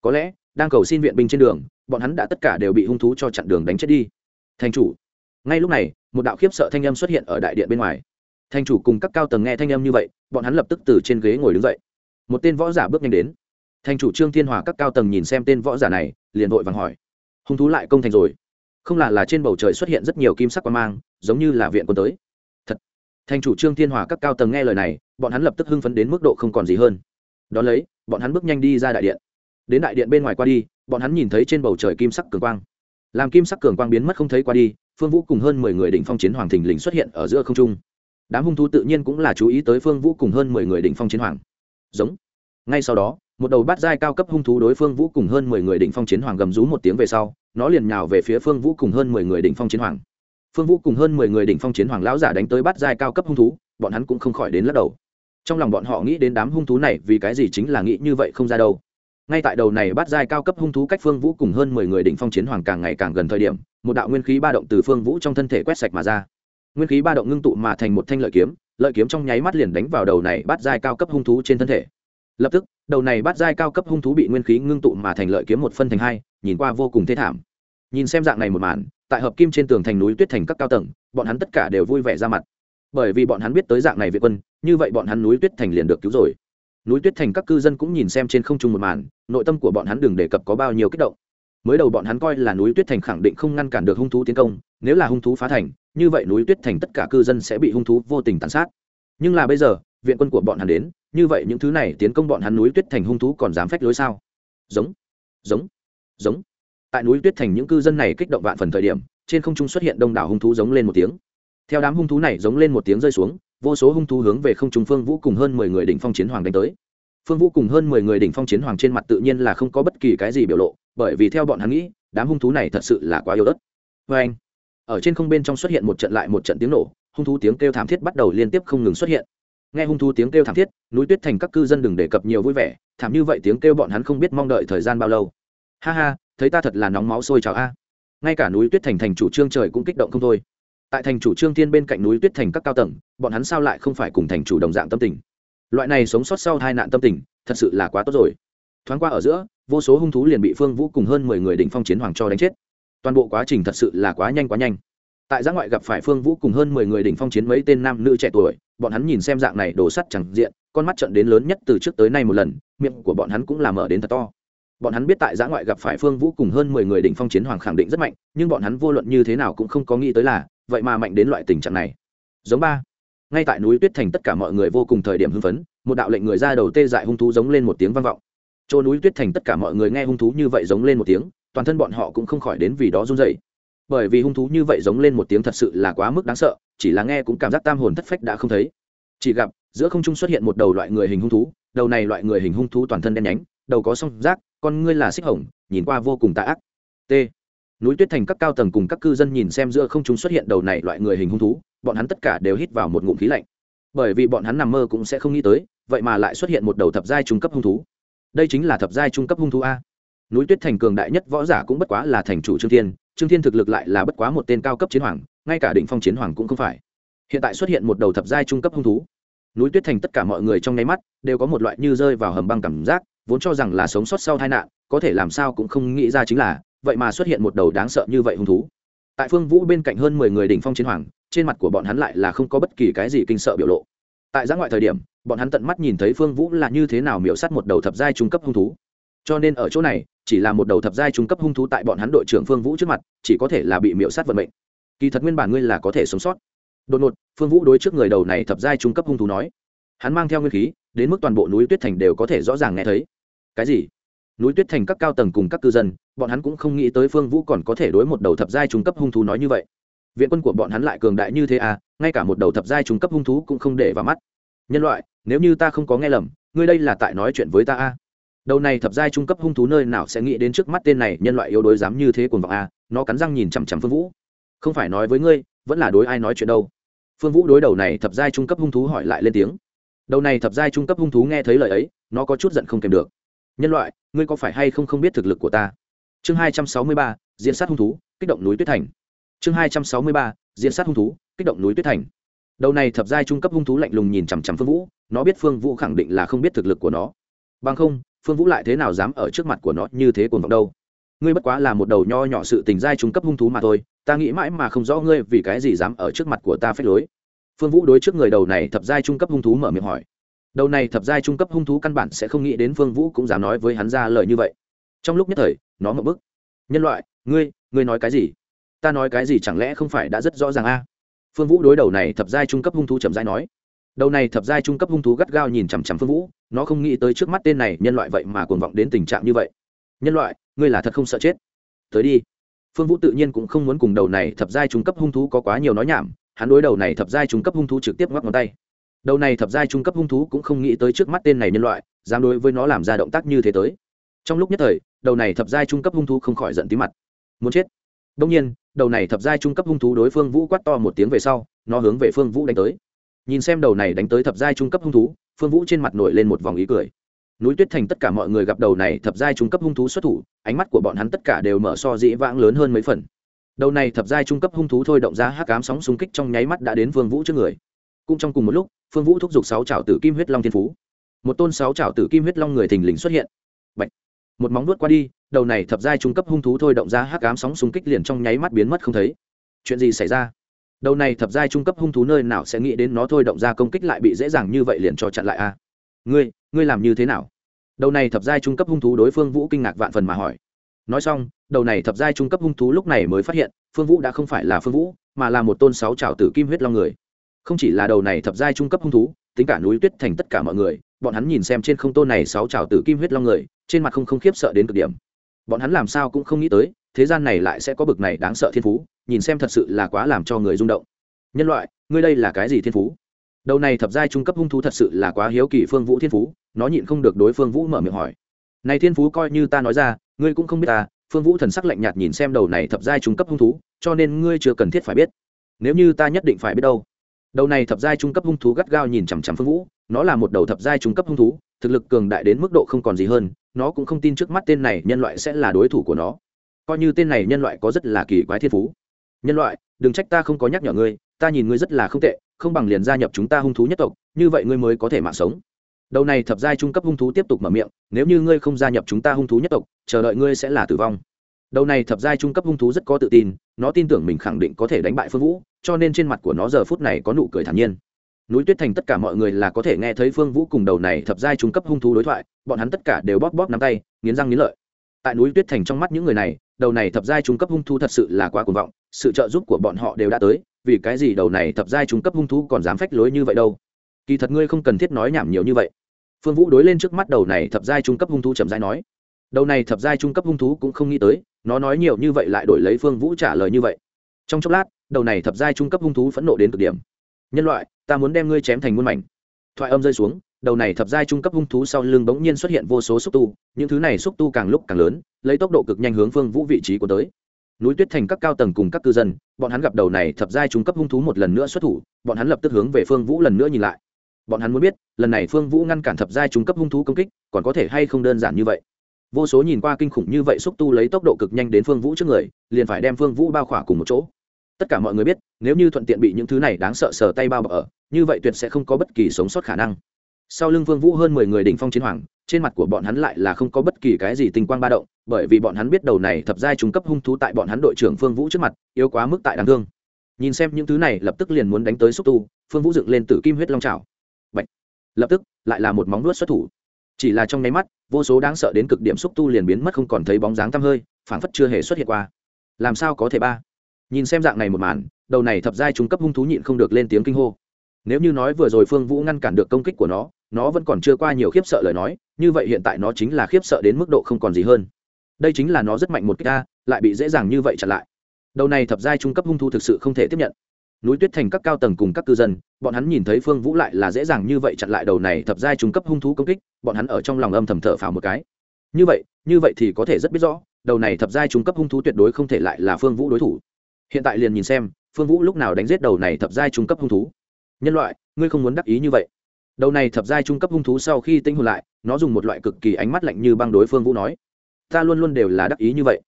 Có lẽ, đang cầu xin viện binh trên đường, bọn hắn đã tất cả đều bị hung thú cho chặn đường đánh chết đi. Thành chủ. Ngay lúc này, một đạo khiếp sợ thanh âm xuất hiện ở đại điện bên ngoài thành chủ cùng các cao tầng nghe thanh âm như vậy, bọn hắn lập tức từ trên ghế ngồi đứng dậy. Một tên võ giả bước nhanh đến. Thành chủ trương thiên hòa các cao tầng nhìn xem tên võ giả này, liền vội vàng hỏi. Hung thú lại công thành rồi. Không là là trên bầu trời xuất hiện rất nhiều kim sắc quan mang, giống như là viện quân tới. Thật. Thành chủ trương thiên hòa các cao tầng nghe lời này, bọn hắn lập tức hưng phấn đến mức độ không còn gì hơn. Đón lấy, bọn hắn bước nhanh đi ra đại điện. Đến đại điện bên ngoài qua đi, bọn hắn nhìn thấy trên bầu trời kim sắc cường quang. Làm kim sắc cường quang biến mất không thấy qua đi, phương vũ cùng hơn mười người đỉnh phong chiến hoàng thình lình xuất hiện ở giữa không trung đám hung thú tự nhiên cũng là chú ý tới phương vũ cùng hơn mười người đỉnh phong chiến hoàng. Giống. Ngay sau đó, một đầu bát giai cao cấp hung thú đối phương vũ cùng hơn mười người đỉnh phong chiến hoàng gầm rú một tiếng về sau, nó liền nhào về phía phương vũ cùng hơn mười người đỉnh phong chiến hoàng. Phương vũ cùng hơn mười người đỉnh phong chiến hoàng lão giả đánh tới bát giai cao cấp hung thú, bọn hắn cũng không khỏi đến lắc đầu. Trong lòng bọn họ nghĩ đến đám hung thú này vì cái gì chính là nghĩ như vậy không ra đâu. Ngay tại đầu này bát giai cao cấp hung thú cách phương vũ cùng hơn mười người đỉnh phong chiến hoàng càng ngày càng gần thời điểm, một đạo nguyên khí ba động từ phương vũ trong thân thể quét sạch mà ra nguyên khí ba động ngưng tụ mà thành một thanh lợi kiếm lợi kiếm trong nháy mắt liền đánh vào đầu này bát giai cao cấp hung thú trên thân thể. Lập tức, đầu này bát giai cao cấp hung thú bị nguyên khí ngưng tụ mà thành lợi kiếm một phân thành hai, nhìn qua vô cùng thê thảm. Nhìn xem dạng này một màn, tại hợp kim trên tường thành núi tuyết thành các cao tầng, bọn hắn tất cả đều vui vẻ ra mặt. Bởi vì bọn hắn biết tới dạng này việt quân, như vậy bọn hắn núi tuyết thành liền được cứu rồi. Núi tuyết thành các cư dân cũng nhìn xem trên không trung một màn, nội tâm của bọn hắn đừng đề cập có bao nhiêu kích động mới đầu bọn hắn coi là núi tuyết thành khẳng định không ngăn cản được hung thú tiến công, nếu là hung thú phá thành, như vậy núi tuyết thành tất cả cư dân sẽ bị hung thú vô tình tàn sát. Nhưng là bây giờ, viện quân của bọn hắn đến, như vậy những thứ này tiến công bọn hắn núi tuyết thành hung thú còn dám phách lối sao? Giống giống giống. Tại núi tuyết thành những cư dân này kích động vạn phần thời điểm, trên không trung xuất hiện đông đảo hung thú giống lên một tiếng. Theo đám hung thú này giống lên một tiếng rơi xuống, vô số hung thú hướng về không trung phương vũ cùng hơn mười người đỉnh phong chiến hoàng đánh tới. Phương vũ cùng hơn mười người đỉnh phong chiến hoàng trên mặt tự nhiên là không có bất kỳ cái gì biểu lộ bởi vì theo bọn hắn nghĩ, đám hung thú này thật sự là quá yếu ớt. Vê anh, ở trên không bên trong xuất hiện một trận lại một trận tiếng nổ, hung thú tiếng kêu thảm thiết bắt đầu liên tiếp không ngừng xuất hiện. Nghe hung thú tiếng kêu thảm thiết, núi tuyết thành các cư dân đừng đề cập nhiều vui vẻ, thảm như vậy tiếng kêu bọn hắn không biết mong đợi thời gian bao lâu. Ha ha, thấy ta thật là nóng máu sôi trào a. Ngay cả núi tuyết thành thành chủ trương trời cũng kích động không thôi. Tại thành chủ trương thiên bên cạnh núi tuyết thành các cao tầng, bọn hắn sao lại không phải cùng thành chủ đồng dạng tâm tình? Loại này sống sót sau hai nạn tâm tình, thật sự là quá tốt rồi. Thoáng qua ở giữa vô số hung thú liền bị phương vũ cùng hơn mười người đỉnh phong chiến hoàng cho đánh chết. Toàn bộ quá trình thật sự là quá nhanh quá nhanh. Tại giã ngoại gặp phải phương vũ cùng hơn mười người đỉnh phong chiến mấy tên nam nữ trẻ tuổi, bọn hắn nhìn xem dạng này đổ sắt chẳng diện, con mắt trận đến lớn nhất từ trước tới nay một lần, miệng của bọn hắn cũng là mở đến thật to. Bọn hắn biết tại giã ngoại gặp phải phương vũ cùng hơn mười người đỉnh phong chiến hoàng khẳng định rất mạnh, nhưng bọn hắn vô luận như thế nào cũng không có nghĩ tới là, vậy mà mạnh đến loại tình trạng này. Giống ba. Ngay tại núi tuyết thành tất cả mọi người vô cùng thời điểm hưng phấn, một đạo lệnh người ra đầu tê dại hung thú giống lên một tiếng vang vọng chỗ núi tuyết thành tất cả mọi người nghe hung thú như vậy giống lên một tiếng, toàn thân bọn họ cũng không khỏi đến vì đó run dậy bởi vì hung thú như vậy giống lên một tiếng thật sự là quá mức đáng sợ, chỉ là nghe cũng cảm giác tam hồn thất phách đã không thấy. Chỉ gặp, giữa không trung xuất hiện một đầu loại người hình hung thú, đầu này loại người hình hung thú toàn thân đen nhánh, đầu có song rác, con ngươi là xích hồng, nhìn qua vô cùng tà ác. T. Núi tuyết thành các cao tầng cùng các cư dân nhìn xem giữa không trung xuất hiện đầu này loại người hình hung thú, bọn hắn tất cả đều hít vào một ngụm khí lạnh. Bởi vì bọn hắn nằm mơ cũng sẽ không nghĩ tới, vậy mà lại xuất hiện một đầu thập giai trung cấp hung thú đây chính là thập giai trung cấp hung thú a. Núi tuyết thành cường đại nhất võ giả cũng bất quá là thành chủ trương thiên trương thiên thực lực lại là bất quá một tên cao cấp chiến hoàng, ngay cả đỉnh phong chiến hoàng cũng không phải. Hiện tại xuất hiện một đầu thập giai trung cấp hung thú. Núi tuyết thành tất cả mọi người trong nháy mắt đều có một loại như rơi vào hầm băng cảm giác, vốn cho rằng là sống sót sau tai nạn, có thể làm sao cũng không nghĩ ra chính là, vậy mà xuất hiện một đầu đáng sợ như vậy hung thú. Tại phương vũ bên cạnh hơn mười người đỉnh phong chiến hoàng, trên mặt của bọn hắn lại là không có bất kỳ cái gì kinh sợ biểu lộ tại giã ngoại thời điểm, bọn hắn tận mắt nhìn thấy phương vũ là như thế nào miễu s á t một đầu thập giai trung cấp hung thú. Cho nên ở chỗ này, chỉ là một đầu thập giai trung cấp hung thú tại bọn hắn đội trưởng phương vũ trước mặt, chỉ có thể là bị miễu sát vận mệnh. Kỳ thật nguyên bản ngươi là có thể sống sót. Đột ngột, phương vũ đối trước người đầu này thập giai trung cấp hung thú nói. Hắn mang theo nguyên khí, đến mức toàn bộ núi tuyết thành đều có thể rõ ràng nghe thấy. Cái gì? Núi tuyết thành các cao tầng cùng các cư dân, bọn hắn cũng không nghĩ tới phương vũ còn có thể đối một đầu thập giai trung cấp hung thú nói như vậy. Viện quân của bọn hắn lại cường đại như thế à? Ngay cả một đầu thập giai trung cấp hung thú cũng không để vào mắt. Nhân loại, nếu như ta không có nghe lầm, ngươi đây là tại nói chuyện với ta à đầu này thập giai trung cấp hung thú nơi nào sẽ nghĩ đến trước mắt tên này nhân loại yếu đuối dám như thế cuồng vọng à nó cắn răng nhìn chằm chằm phương vũ. Không phải nói với ngươi, vẫn là đối ai nói chuyện đâu. Phương vũ đối đầu này thập giai trung cấp hung thú hỏi lại lên tiếng. Đầu này thập giai trung cấp hung thú nghe thấy lời ấy, nó có chút giận không kèm được. Nhân loại, ngươi có phải hay không không biết thực lực của ta? Chương hai trăm sáu mươi ba, diễn sát hung thú, kích động núi tuyết thành. Chương hai trăm sáu mươi ba, diễn sát hung thú kích động núi tuyết thành. Đầu này thập giai trung cấp hung thú lạnh lùng nhìn chằm chằm phương vũ, nó biết phương vũ khẳng định là không biết thực lực của nó. Bằng không, phương vũ lại thế nào dám ở trước mặt của nó như thế cuồng vọng đâu? Ngươi bất quá là một đầu nho nhỏ sự tình giai trung cấp hung thú mà thôi, ta nghĩ mãi mà không rõ ngươi vì cái gì dám ở trước mặt của ta phép lối. Phương vũ đối trước người đầu này thập giai trung cấp hung thú mở miệng hỏi. Đầu này thập giai trung cấp hung thú căn bản sẽ không nghĩ đến phương vũ cũng dám nói với hắn ra lời như vậy. Trong lúc nhất thời, nó ngậm bức. Nhân loại, ngươi ngươi nói cái gì? Ta nói cái gì chẳng lẽ không phải đã rất rõ ràng a? Phương vũ đối đầu này thập giai trung cấp hung thú chậm rãi nói. Đầu này thập giai trung cấp hung thú gắt gao nhìn chằm chằm phương vũ, nó không nghĩ tới trước mắt tên này nhân loại vậy mà cuồng vọng đến tình trạng như vậy. Nhân loại, ngươi là thật không sợ chết? Tới đi. Phương vũ tự nhiên cũng không muốn cùng đầu này thập giai trung cấp hung thú có quá nhiều nói nhảm, hắn đối đầu này thập giai trung cấp hung thú trực tiếp ngoắc ngón tay. Đầu này thập giai trung cấp hung thú cũng không nghĩ tới trước mắt tên này nhân loại, dám đối với nó làm ra động tác như thế tới. Trong lúc nhất thời, đầu này thập giai trung cấp hung thú không khỏi giận tí mặt. Muốn chết? Đông nhiên đầu này thập giai trung cấp hung thú đối phương vũ quát to một tiếng về sau, nó hướng về phương vũ đánh tới. Nhìn xem đầu này đánh tới thập giai trung cấp hung thú, phương vũ trên mặt nổi lên một vòng ý cười. Núi tuyết thành tất cả mọi người gặp đầu này thập giai trung cấp hung thú xuất thủ, ánh mắt của bọn hắn tất cả đều mở so dĩ vãng lớn hơn mấy phần. Đầu này thập giai trung cấp hung thú thôi động ra hắc cám sóng xung kích trong nháy mắt đã đến phương vũ trước người. Cũng trong cùng một lúc, phương vũ thúc giục sáu trào tử kim huyết long thiên phú. Một tôn sáu trào tử kim huyết long người thình lình xuất hiện. Bạch. một móng nuốt qua đi đầu này thập giai trung cấp hung thú thôi động ra hắc ám sóng xung kích liền trong nháy mắt biến mất không thấy. Chuyện gì xảy ra? Đầu này thập giai trung cấp hung thú nơi nào sẽ nghĩ đến nó thôi động ra công kích lại bị dễ dàng như vậy liền cho chặn lại a ngươi ngươi làm như thế nào? Đầu này thập giai trung cấp hung thú đối phương vũ kinh ngạc vạn phần mà hỏi. Nói xong, đầu này thập giai trung cấp hung thú lúc này mới phát hiện, phương vũ đã không phải là phương vũ, mà là một tôn sáu trào tử kim huyết long người. Không chỉ là đầu này thập giai trung cấp hung thú, tính cả núi tuyết thành tất cả mọi người, bọn hắn nhìn xem trên không tôn này sáu trào tử kim huyết long người, trên mặt không không khiếp sợ đến cực điểm bọn hắn làm sao cũng không nghĩ tới, thế gian này lại sẽ có bực này đáng sợ thiên phú, nhìn xem thật sự là quá làm cho người rung động. Nhân loại, ngươi đây là cái gì thiên phú? Đầu này thập giai trung cấp hung thú thật sự là quá hiếu kỳ phương vũ thiên phú, nó nhịn không được đối phương vũ mở miệng hỏi. Này thiên phú coi như ta nói ra, ngươi cũng không biết ta, phương vũ thần sắc lạnh nhạt nhìn xem đầu này thập giai trung cấp hung thú, cho nên ngươi chưa cần thiết phải biết. Nếu như ta nhất định phải biết đâu. Đầu này thập giai trung cấp hung thú gắt gao nhìn chằm chằm phương vũ nó là một đầu thập giai trung cấp hung thú, thực lực cường đại đến mức độ không còn gì hơn, nó cũng không tin trước mắt tên này nhân loại sẽ là đối thủ của nó. Coi như tên này nhân loại có rất là kỳ quái thiên phú. Nhân loại, đừng trách ta không có nhắc nhở ngươi, ta nhìn ngươi rất là không tệ, không bằng liền gia nhập chúng ta hung thú nhất tộc, như vậy ngươi mới có thể mạng sống. Đầu này thập giai trung cấp hung thú tiếp tục mở miệng, nếu như ngươi không gia nhập chúng ta hung thú nhất tộc, chờ đợi ngươi sẽ là tử vong. Đầu này thập giai trung cấp hung thú rất có tự tin, nó tin tưởng mình khẳng định có thể đánh bại phương vũ, cho nên trên mặt của nó giờ phút này có nụ cười thản nhiên núi tuyết thành tất cả mọi người là có thể nghe thấy phương vũ cùng đầu này thập giai trung cấp hung thú đối thoại, bọn hắn tất cả đều bóp bóp nắm tay, nghiến răng nghiến lợi. Tại núi tuyết thành trong mắt những người này, đầu này thập giai trung cấp hung thú thật sự là quá cuồng vọng, sự trợ giúp của bọn họ đều đã tới, vì cái gì đầu này thập giai trung cấp hung thú còn dám phách lối như vậy đâu? Kỳ thật ngươi không cần thiết nói nhảm nhiều như vậy. Phương vũ đối lên trước mắt đầu này thập giai trung cấp hung thú chậm rãi nói. Đầu này thập giai trung cấp hung thú cũng không nghĩ tới, nó nói nhiều như vậy lại đổi lấy phương vũ trả lời như vậy. Trong chốc lát, đầu này thập giai trung cấp hung thú phẫn nộ đến cực điểm. Nhân loại ta muốn đem ngươi chém thành muôn mảnh. Thoại âm rơi xuống, đầu này thập giai trung cấp hung thú sau lưng bỗng nhiên xuất hiện vô số xúc tu, những thứ này xúc tu càng lúc càng lớn, lấy tốc độ cực nhanh hướng phương vũ vị trí của tới. Núi tuyết thành các cao tầng cùng các cư dân, bọn hắn gặp đầu này thập giai trung cấp hung thú một lần nữa xuất thủ, bọn hắn lập tức hướng về phương vũ lần nữa nhìn lại. Bọn hắn muốn biết, lần này phương vũ ngăn cản thập giai trung cấp hung thú công kích, còn có thể hay không đơn giản như vậy? Vô số nhìn qua kinh khủng như vậy xúc tu lấy tốc độ cực nhanh đến phương vũ trước người, liền phải đem phương vũ bao khỏa cùng một chỗ tất cả mọi người biết, nếu như thuận tiện bị những thứ này đáng sợ sờ tay bao bọc ở, như vậy tuyệt sẽ không có bất kỳ sống sót khả năng. Sau lưng Vương vũ hơn mười người đỉnh phong chiến hoàng, trên mặt của bọn hắn lại là không có bất kỳ cái gì tinh quang ba động, bởi vì bọn hắn biết đầu này thập giai trung cấp hung thú tại bọn hắn đội trưởng phương vũ trước mặt, yếu quá mức tại đáng thương. Nhìn xem những thứ này, lập tức liền muốn đánh tới xúc tu, phương vũ dựng lên tử kim huyết long trào Bạch. lập tức, lại là một móng nuốt xuất thủ. Chỉ là trong nháy mắt, vô số đáng sợ đến cực điểm xúc tu liền biến mất không còn thấy bóng dáng tăm hơi, phảng phất chưa hề xuất hiện qua. Làm sao có thể ba? Nhìn xem dạng này một màn, đầu này thập giai trung cấp hung thú nhịn không được lên tiếng kinh hô. Nếu như nói vừa rồi phương vũ ngăn cản được công kích của nó nó vẫn còn chưa qua nhiều khiếp sợ lời nói, như vậy hiện tại nó chính là khiếp sợ đến mức độ không còn gì hơn. Đây chính là nó rất mạnh một kích ta lại bị dễ dàng như vậy chặn lại. Đầu này thập giai trung cấp hung thú thực sự không thể tiếp nhận. Núi tuyết thành các cao tầng cùng các cư dân, bọn hắn nhìn thấy phương vũ lại là dễ dàng như vậy chặn lại đầu này thập giai trung cấp hung thú công kích, bọn hắn ở trong lòng âm thầm thở phào một cái. Như vậy như vậy thì có thể rất biết rõ, đầu này thập giai trung cấp hung thú tuyệt đối không thể lại là phương vũ đối thủ hiện tại liền nhìn xem, phương vũ lúc nào đánh giết đầu này thập giai trung cấp hung thú. Nhân loại, ngươi không muốn đắc ý như vậy. Đầu này thập giai trung cấp hung thú sau khi tinh hồn lại, nó dùng một loại cực kỳ ánh mắt lạnh như băng đối phương vũ nói, ta luôn luôn đều là đắc ý như vậy.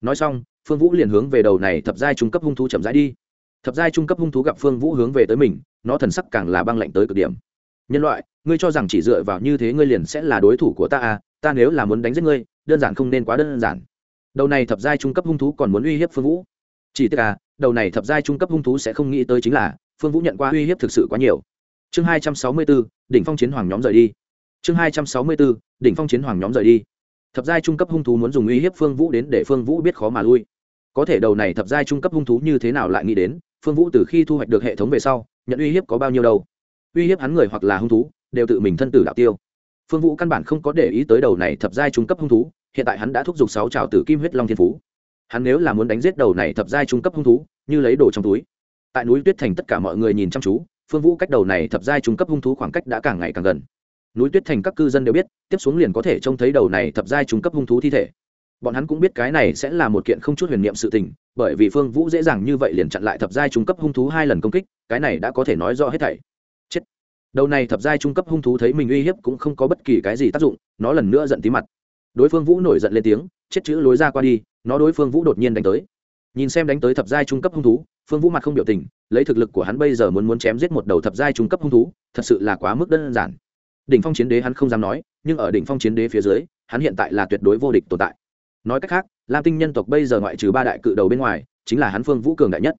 Nói xong, phương vũ liền hướng về đầu này thập giai trung cấp hung thú chậm rãi đi. Thập giai trung cấp hung thú gặp phương vũ hướng về tới mình, nó thần sắc càng là băng lạnh tới cực điểm. Nhân loại, ngươi cho rằng chỉ dựa vào như thế ngươi liền sẽ là đối thủ của ta à? Ta nếu là muốn đánh giết ngươi, đơn giản không nên quá đơn giản. Đầu này thập giai trung cấp hung thú còn muốn uy hiếp phương vũ chỉ tức à đầu này thập giai trung cấp hung thú sẽ không nghĩ tới chính là, phương vũ nhận qua uy hiếp thực sự quá nhiều. Chương hai trăm sáu mươi bốn, đỉnh phong chiến hoàng nhóm rời đi. Chương hai trăm sáu mươi bốn, đỉnh phong chiến hoàng nhóm rời đi. Thập giai trung cấp hung thú muốn dùng uy hiếp phương vũ đến để phương vũ biết khó mà lui. Có thể đầu này thập giai trung cấp hung thú như thế nào lại nghĩ đến, phương vũ từ khi thu hoạch được hệ thống về sau, nhận uy hiếp có bao nhiêu đâu. Uy hiếp hắn người hoặc là hung thú, đều tự mình thân tử đạo tiêu. Phương vũ căn bản không có để ý tới đầu này thập giai trung cấp hung thú, hiện tại hắn đã thúc giục sáu trào tử kim huyết long thiên phú hắn nếu là muốn đánh giết đầu này thập giai trung cấp hung thú, như lấy đồ trong túi. Tại núi tuyết thành tất cả mọi người nhìn chăm chú, phương vũ cách đầu này thập giai trung cấp hung thú khoảng cách đã càng ngày càng gần. Núi tuyết thành các cư dân đều biết, tiếp xuống liền có thể trông thấy đầu này thập giai trung cấp hung thú thi thể. Bọn hắn cũng biết cái này sẽ là một kiện không chút huyền niệm sự tình, bởi vì phương vũ dễ dàng như vậy liền chặn lại thập giai trung cấp hung thú hai lần công kích, cái này đã có thể nói rõ hết thảy. Chết. Đầu này thập giai trung cấp hung thú thấy mình uy hiếp cũng không có bất kỳ cái gì tác dụng, nó lần nữa giận tí mặt đối phương vũ nổi giận lên tiếng, chết chữ lối ra qua đi, nó đối phương vũ đột nhiên đánh tới. Nhìn xem đánh tới thập giai trung cấp hung thú, phương vũ mặt không biểu tình, lấy thực lực của hắn bây giờ muốn muốn chém giết một đầu thập giai trung cấp hung thú, thật sự là quá mức đơn giản. Đỉnh phong chiến đế hắn không dám nói, nhưng ở đỉnh phong chiến đế phía dưới, hắn hiện tại là tuyệt đối vô địch tồn tại. Nói cách khác, lam tinh nhân tộc bây giờ ngoại trừ ba đại cự đầu bên ngoài, chính là hắn phương vũ cường đại nhất.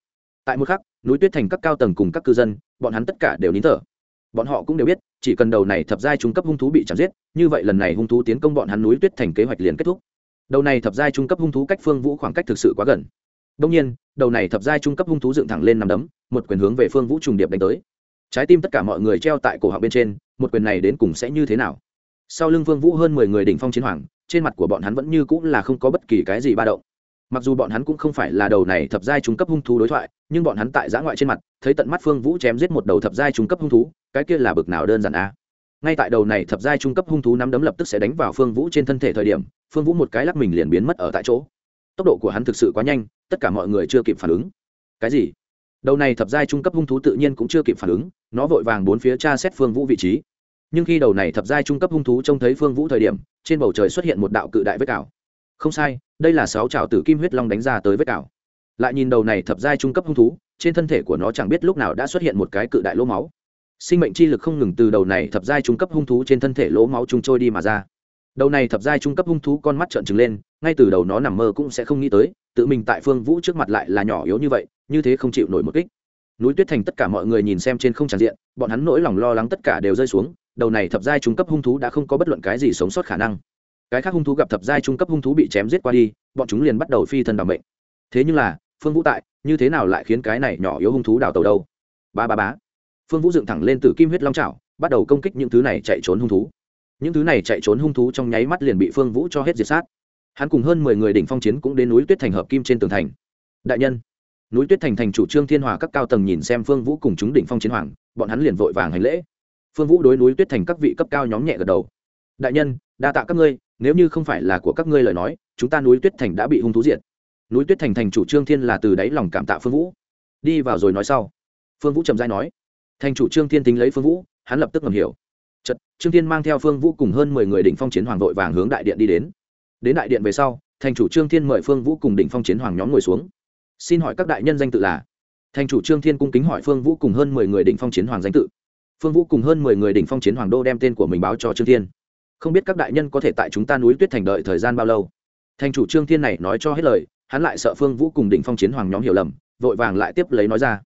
Tại một khắc, núi tuyết thành các cao tầng cùng các cư dân, bọn hắn tất cả đều nín thở. Bọn họ cũng đều biết, chỉ cần đầu này thập giai trung cấp hung thú bị chạm giết như vậy lần này hung thú tiến công bọn hắn núi tuyết thành kế hoạch liền kết thúc. Đầu này thập giai trung cấp hung thú cách phương vũ khoảng cách thực sự quá gần. Đông nhiên, đầu này thập giai trung cấp hung thú dựng thẳng lên nằm đấm, một quyền hướng về phương vũ trùng điệp đánh tới. Trái tim tất cả mọi người treo tại cổ họng bên trên, một quyền này đến cùng sẽ như thế nào? Sau lưng phương vũ hơn mười người đỉnh phong chiến hoàng, trên mặt của bọn hắn vẫn như cũng là không có bất kỳ cái gì ba động. Mặc dù bọn hắn cũng không phải là đầu này thập giai trung cấp hung thú đối thoại, nhưng bọn hắn tại giã ngoại trên mặt, thấy tận mắt phương vũ chém giết một đầu thập giai trung cấp hung thú, cái kia là bực nào đơn giản a ngay tại đầu này thập giai trung cấp hung thú nắm đấm lập tức sẽ đánh vào phương vũ trên thân thể thời điểm, phương vũ một cái lắc mình liền biến mất ở tại chỗ. Tốc độ của hắn thực sự quá nhanh, tất cả mọi người chưa kịp phản ứng. Cái gì? Đầu này thập giai trung cấp hung thú tự nhiên cũng chưa kịp phản ứng, nó vội vàng bốn phía tra xét phương vũ vị trí. Nhưng khi đầu này thập giai trung cấp hung thú trông thấy phương vũ thời điểm, trên bầu trời xuất hiện một đạo cự đại vết cào. Không sai, đây là sáu trào tử kim huyết long đánh ra tới vết cào. Lại nhìn đầu này thập giai trung cấp hung thú, trên thân thể của nó chẳng biết lúc nào đã xuất hiện một cái cự đại lỗ máu sinh mệnh chi lực không ngừng từ đầu này thập giai trung cấp hung thú trên thân thể lỗ máu trung trôi đi mà ra. Đầu này thập giai trung cấp hung thú con mắt trợn trừng lên, ngay từ đầu nó nằm mơ cũng sẽ không nghĩ tới, tự mình tại phương vũ trước mặt lại là nhỏ yếu như vậy, như thế không chịu nổi một kích. Núi tuyết thành tất cả mọi người nhìn xem trên không tràn diện, bọn hắn nỗi lòng lo lắng tất cả đều rơi xuống, đầu này thập giai trung cấp hung thú đã không có bất luận cái gì sống sót khả năng. Cái khác hung thú gặp thập giai trung cấp hung thú bị chém giết qua đi, bọn chúng liền bắt đầu phi thân bằng mệnh. Thế nhưng là, phương vũ tại, như thế nào lại khiến cái này nhỏ yếu hung thú đào tàu đâu? Ba ba bá phương vũ dựng thẳng lên từ kim huyết long trào bắt đầu công kích những thứ này chạy trốn hung thú. Những thứ này chạy trốn hung thú trong nháy mắt liền bị phương vũ cho hết diệt sát. Hắn cùng hơn mười người đỉnh phong chiến cũng đến núi tuyết thành hợp kim trên tường thành. Đại nhân, núi tuyết thành thành chủ trương thiên hòa các cao tầng nhìn xem phương vũ cùng chúng đỉnh phong chiến hoàng, bọn hắn liền vội vàng hành lễ. Phương vũ đối núi tuyết thành các vị cấp cao nhóm nhẹ gật đầu. Đại nhân, đa tạ các ngươi, nếu như không phải là của các ngươi lời nói, chúng ta núi tuyết thành đã bị hung thú diệt. Núi tuyết thành thành chủ trương thiên là từ đáy lòng cảm tạ phương vũ. Đi vào rồi nói sau. Phương vũ trầm dai nói thành chủ trương thiên tính lấy phương vũ hắn lập tức ngầm hiểu. Chật, trương thiên mang theo phương vũ cùng hơn mười người đỉnh phong chiến hoàng vội vàng hướng đại điện đi đến. Đến đại điện về sau thành chủ trương thiên mời phương vũ cùng đỉnh phong chiến hoàng nhóm ngồi xuống. Xin hỏi các đại nhân danh tự là? Thành chủ trương thiên cung kính hỏi phương vũ cùng hơn mười người đỉnh phong chiến hoàng danh tự. Phương vũ cùng hơn mười người đỉnh phong chiến hoàng đô đem tên của mình báo cho trương thiên. Không biết các đại nhân có thể tại chúng ta núi tuyết thành đợi thời gian bao lâu? Thành chủ trương thiên này nói cho hết lời hắn lại sợ phương vũ cùng đỉnh phong chiến hoàng nhóm hiểu lầm vội vàng lại tiếp lấy nói ra.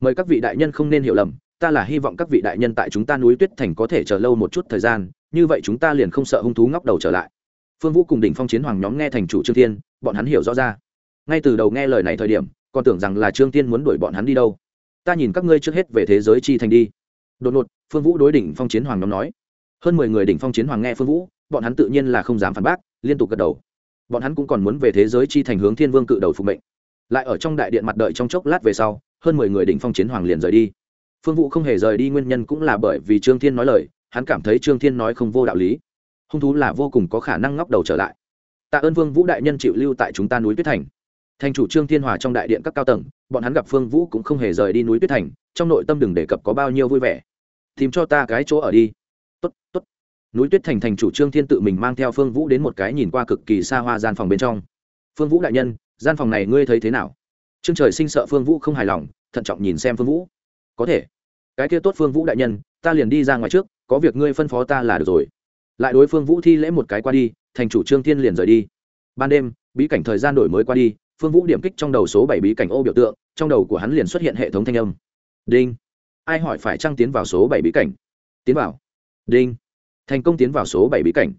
Mời các vị đại nhân không nên hiểu lầm ta là hy vọng các vị đại nhân tại chúng ta núi tuyết thành có thể chờ lâu một chút thời gian như vậy chúng ta liền không sợ hung thú ngóc đầu trở lại. Phương vũ cùng đỉnh phong chiến hoàng nhóm nghe thành chủ trương tiên, bọn hắn hiểu rõ ra. Ngay từ đầu nghe lời này thời điểm còn tưởng rằng là trương tiên muốn đuổi bọn hắn đi đâu. Ta nhìn các ngươi trước hết về thế giới chi thành đi. Đột ngột phương vũ đối đỉnh phong chiến hoàng nhóm nói. Hơn mười người đỉnh phong chiến hoàng nghe phương vũ bọn hắn tự nhiên là không dám phản bác liên tục gật đầu. Bọn hắn cũng còn muốn về thế giới chi thành hướng thiên vương cự đầu phục mệnh. Lại ở trong đại điện mặt đợi trong chốc lát về sau hơn mười người đỉnh phong chiến hoàng liền rời đi phương vũ không hề rời đi nguyên nhân cũng là bởi vì trương thiên nói lời, hắn cảm thấy trương thiên nói không vô đạo lý. Hung thú là vô cùng có khả năng ngóc đầu trở lại. Tạ ơn vương vũ đại nhân chịu lưu tại chúng ta núi tuyết thành. Thành chủ trương thiên hòa trong đại điện các cao tầng, bọn hắn gặp phương vũ cũng không hề rời đi núi tuyết thành, trong nội tâm đừng đề cập có bao nhiêu vui vẻ. Tìm cho ta cái chỗ ở đi. Tốt tốt. Núi tuyết thành thành chủ trương thiên tự mình mang theo phương vũ đến một cái nhìn qua cực kỳ xa hoa gian phòng bên trong. Phương vũ đại nhân, gian phòng này ngươi thấy thế nào? Trương trời sinh sợ phương vũ không hài lòng, thận trọng nhìn xem phương vũ. Có thể cái kia tốt phương vũ đại nhân, ta liền đi ra ngoài trước, có việc ngươi phân phó ta là được rồi. Lại đối phương vũ thi lễ một cái qua đi, thành chủ trương thiên liền rời đi. Ban đêm, bí cảnh thời gian đổi mới qua đi, phương vũ điểm kích trong đầu số bảy bí cảnh ô biểu tượng, trong đầu của hắn liền xuất hiện hệ thống thanh âm. Đinh. Ai hỏi phải trăng tiến vào số bảy bí cảnh? Tiến vào. Đinh. Thành công tiến vào số bảy bí cảnh.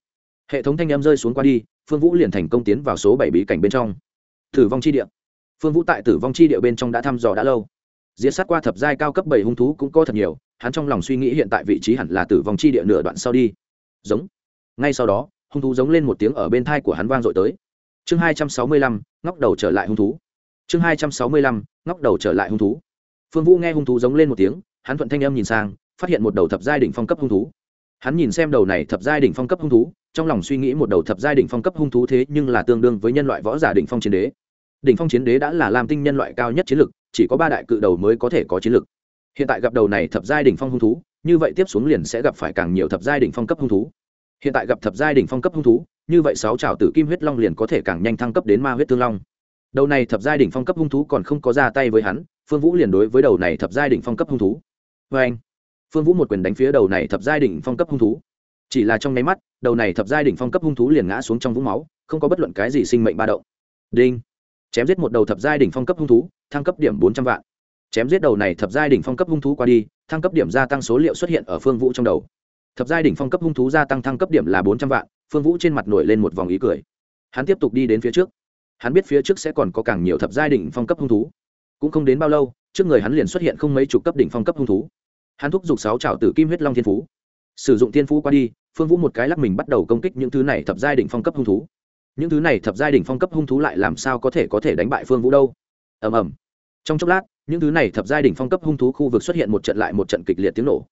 Hệ thống thanh âm rơi xuống qua đi, phương vũ liền thành công tiến vào số bảy bí cảnh bên trong. Tử vong chi địa. Phương vũ tại tử vong chi địa bên trong đã thăm dò đã lâu diệt sát qua thập giai cao cấp bảy hung thú cũng có thật nhiều, hắn trong lòng suy nghĩ hiện tại vị trí hẳn là tử vong chi địa nửa đoạn sau đi. Giống. Ngay sau đó, hung thú giống lên một tiếng ở bên thai của hắn vang dội tới. Chương hai trăm sáu mươi lăm, ngóc đầu trở lại hung thú. Chương hai trăm sáu mươi lăm, ngóc đầu trở lại hung thú. Phương vũ nghe hung thú giống lên một tiếng, hắn thuận thanh âm nhìn sang, phát hiện một đầu thập giai đỉnh phong cấp hung thú. Hắn nhìn xem đầu này thập giai đỉnh phong cấp hung thú, trong lòng suy nghĩ một đầu thập giai đỉnh phong cấp hung thú thế nhưng là tương đương với nhân loại võ giả đỉnh phong chiến đế. Đỉnh phong chiến đế đã là làm tinh nhân loại cao nhất chiến lực chỉ có ba đại cự đầu mới có thể có chiến lực. Hiện tại gặp đầu này thập giai đỉnh phong hung thú, như vậy tiếp xuống liền sẽ gặp phải càng nhiều thập giai đỉnh phong cấp hung thú. Hiện tại gặp thập giai đỉnh phong cấp hung thú, như vậy sáu trào tử kim huyết long liền có thể càng nhanh thăng cấp đến ma huyết tương long. Đầu này thập giai đỉnh phong cấp hung thú còn không có ra tay với hắn, phương vũ liền đối với đầu này thập giai đỉnh phong cấp hung thú. Vê anh, phương vũ một quyền đánh phía đầu này thập giai đỉnh phong cấp hung thú. Chỉ là trong nháy mắt, đầu này thập giai đỉnh phong cấp hung thú liền ngã xuống trong vũng máu, không có bất luận cái gì sinh mệnh ba động. Đinh chém giết một đầu thập giai đỉnh phong cấp hung thú, thăng cấp điểm bốn trăm vạn. Chém giết đầu này thập giai đỉnh phong cấp hung thú qua đi, thăng cấp điểm gia tăng số liệu xuất hiện ở phương vũ trong đầu. Thập giai đỉnh phong cấp hung thú gia tăng thăng cấp điểm là bốn trăm vạn, phương vũ trên mặt nổi lên một vòng ý cười. Hắn tiếp tục đi đến phía trước. Hắn biết phía trước sẽ còn có càng nhiều thập giai đỉnh phong cấp hung thú. Cũng không đến bao lâu, trước người hắn liền xuất hiện không mấy chục cấp đỉnh phong cấp hung thú. Hắn thúc giục sáu trào tử kim huyết long thiên phú. Sử dụng thiên phú qua đi, phương vũ một cái lắc mình bắt đầu công kích những thứ này thập giai đỉnh phong cấp hung thú những thứ này thập giai đỉnh phong cấp hung thú lại làm sao có thể có thể đánh bại phương vũ đâu? Ầm ầm. Trong chốc lát, những thứ này thập giai đỉnh phong cấp hung thú khu vực xuất hiện một trận lại một trận kịch liệt tiếng nổ.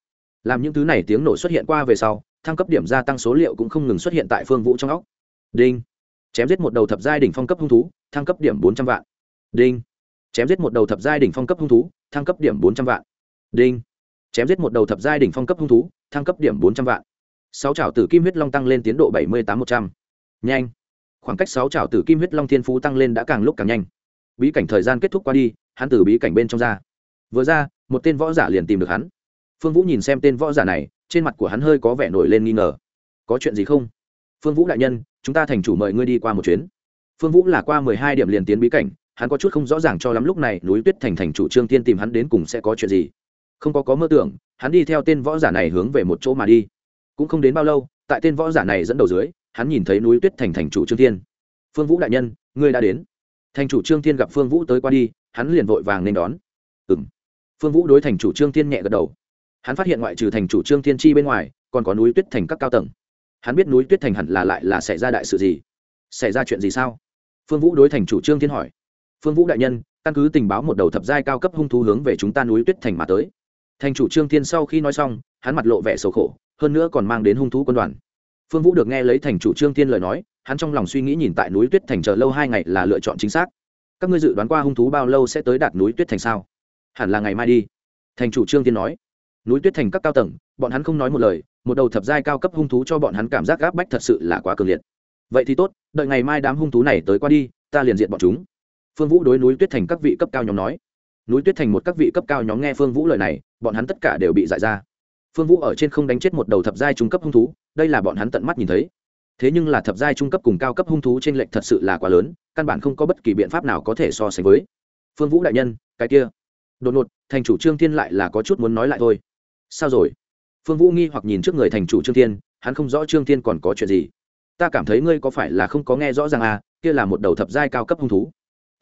Làm những thứ này tiếng nổ xuất hiện qua về sau, thăng cấp điểm gia tăng số liệu cũng không ngừng xuất hiện tại phương vũ trong óc. Đinh. Chém giết một đầu thập giai đỉnh phong cấp hung thú, thăng cấp điểm bốn trăm vạn. Đinh. Chém giết một đầu thập giai đỉnh phong cấp hung thú, thăng cấp điểm bốn trăm vạn. Đinh. Chém giết một đầu thập giai đỉnh phong cấp hung thú, thăng cấp điểm bốn trăm vạn. Sáu trào tử kim huyết long tăng lên tiến độ bảy mươi tám một trăm. Nhanh khoảng cách sáu trào tử kim huyết long thiên phú tăng lên đã càng lúc càng nhanh. Bí cảnh thời gian kết thúc qua đi, hắn từ bí cảnh bên trong ra. Vừa ra, một tên võ giả liền tìm được hắn. Phương vũ nhìn xem tên võ giả này, trên mặt của hắn hơi có vẻ nổi lên nghi ngờ. Có chuyện gì không? Phương vũ đại nhân, chúng ta thành chủ mời ngươi đi qua một chuyến. Phương vũ là qua mười hai điểm liền tiến bí cảnh, hắn có chút không rõ ràng cho lắm lúc này núi tuyết thành thành chủ trương tiên tìm hắn đến cùng sẽ có chuyện gì. Không có có mơ tưởng, hắn đi theo tên võ giả này hướng về một chỗ mà đi. Cũng không đến bao lâu, tại tên võ giả này dẫn đầu dưới hắn nhìn thấy núi tuyết thành thành chủ trương thiên. Phương vũ đại nhân, ngươi đã đến. Thành chủ trương thiên gặp phương vũ tới qua đi, hắn liền vội vàng nên đón. Ừ m phương vũ đối thành chủ trương thiên nhẹ gật đầu. Hắn phát hiện ngoại trừ thành chủ trương thiên chi bên ngoài, còn có núi tuyết thành các cao tầng. Hắn biết núi tuyết thành hẳn là lại là xảy ra đại sự gì. Xảy ra chuyện gì sao? Phương vũ đối thành chủ trương thiên hỏi. Phương vũ đại nhân, căn cứ tình báo một đầu thập giai cao cấp hung thú hướng về chúng ta núi tuyết thành mà tới. Thành chủ trương thiên sau khi nói xong, hắn mặt lộ vẻ sầu khổ, hơn nữa còn mang đến hung thú quân đoàn phương vũ được nghe lấy thành chủ trương thiên lời nói, hắn trong lòng suy nghĩ nhìn tại núi tuyết thành chờ lâu hai ngày là lựa chọn chính xác. Các ngươi dự đoán qua hung thú bao lâu sẽ tới đạt núi tuyết thành sao? Hẳn là ngày mai đi. Thành chủ trương thiên nói. Núi tuyết thành các cao tầng, bọn hắn không nói một lời, một đầu thập giai cao cấp hung thú cho bọn hắn cảm giác gáp bách thật sự là quá cường liệt. Vậy thì tốt, đợi ngày mai đám hung thú này tới qua đi, ta liền diện bọn chúng. Phương vũ đối núi tuyết thành các vị cấp cao nhóm nói. Núi tuyết thành một các vị cấp cao nhóm nghe phương vũ lời này, bọn hắn tất cả đều bị dại ra phương vũ ở trên không đánh chết một đầu thập giai trung cấp hung thú, đây là bọn hắn tận mắt nhìn thấy. Thế nhưng là thập giai trung cấp cùng cao cấp hung thú trên lệnh thật sự là quá lớn, căn bản không có bất kỳ biện pháp nào có thể so sánh với. Phương vũ đại nhân, cái kia. Đột ngột, thành chủ trương thiên lại là có chút muốn nói lại thôi. Sao rồi? Phương vũ nghi hoặc nhìn trước người thành chủ trương thiên, hắn không rõ trương thiên còn có chuyện gì. Ta cảm thấy ngươi có phải là không có nghe rõ ràng à kia là một đầu thập giai cao cấp hung thú.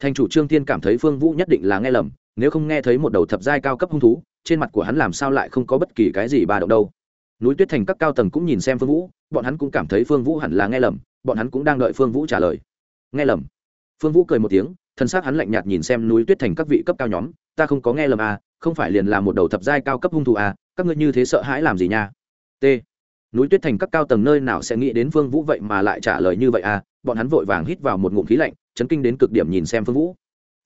Thành chủ trương thiên cảm thấy phương vũ nhất định là nghe lầm, nếu không nghe thấy một đầu thập giai cao cấp hung thú trên mặt của hắn làm sao lại không có bất kỳ cái gì ba động đâu. Núi tuyết thành các cao tầng cũng nhìn xem phương vũ, bọn hắn cũng cảm thấy phương vũ hẳn là nghe lầm, bọn hắn cũng đang đợi phương vũ trả lời. Nghe lầm. Phương vũ cười một tiếng, thân xác hắn lạnh nhạt nhìn xem núi tuyết thành các vị cấp cao nhóm, ta không có nghe lầm à không phải liền là một đầu thập giai cao cấp hung thủ à các ngươi như thế sợ hãi làm gì nha? T. Núi tuyết thành các cao tầng nơi nào sẽ nghĩ đến phương vũ vậy mà lại trả lời như vậy à bọn hắn vội vàng hít vào một ngụm khí lạnh, chấn kinh đến cực điểm nhìn xem phương vũ.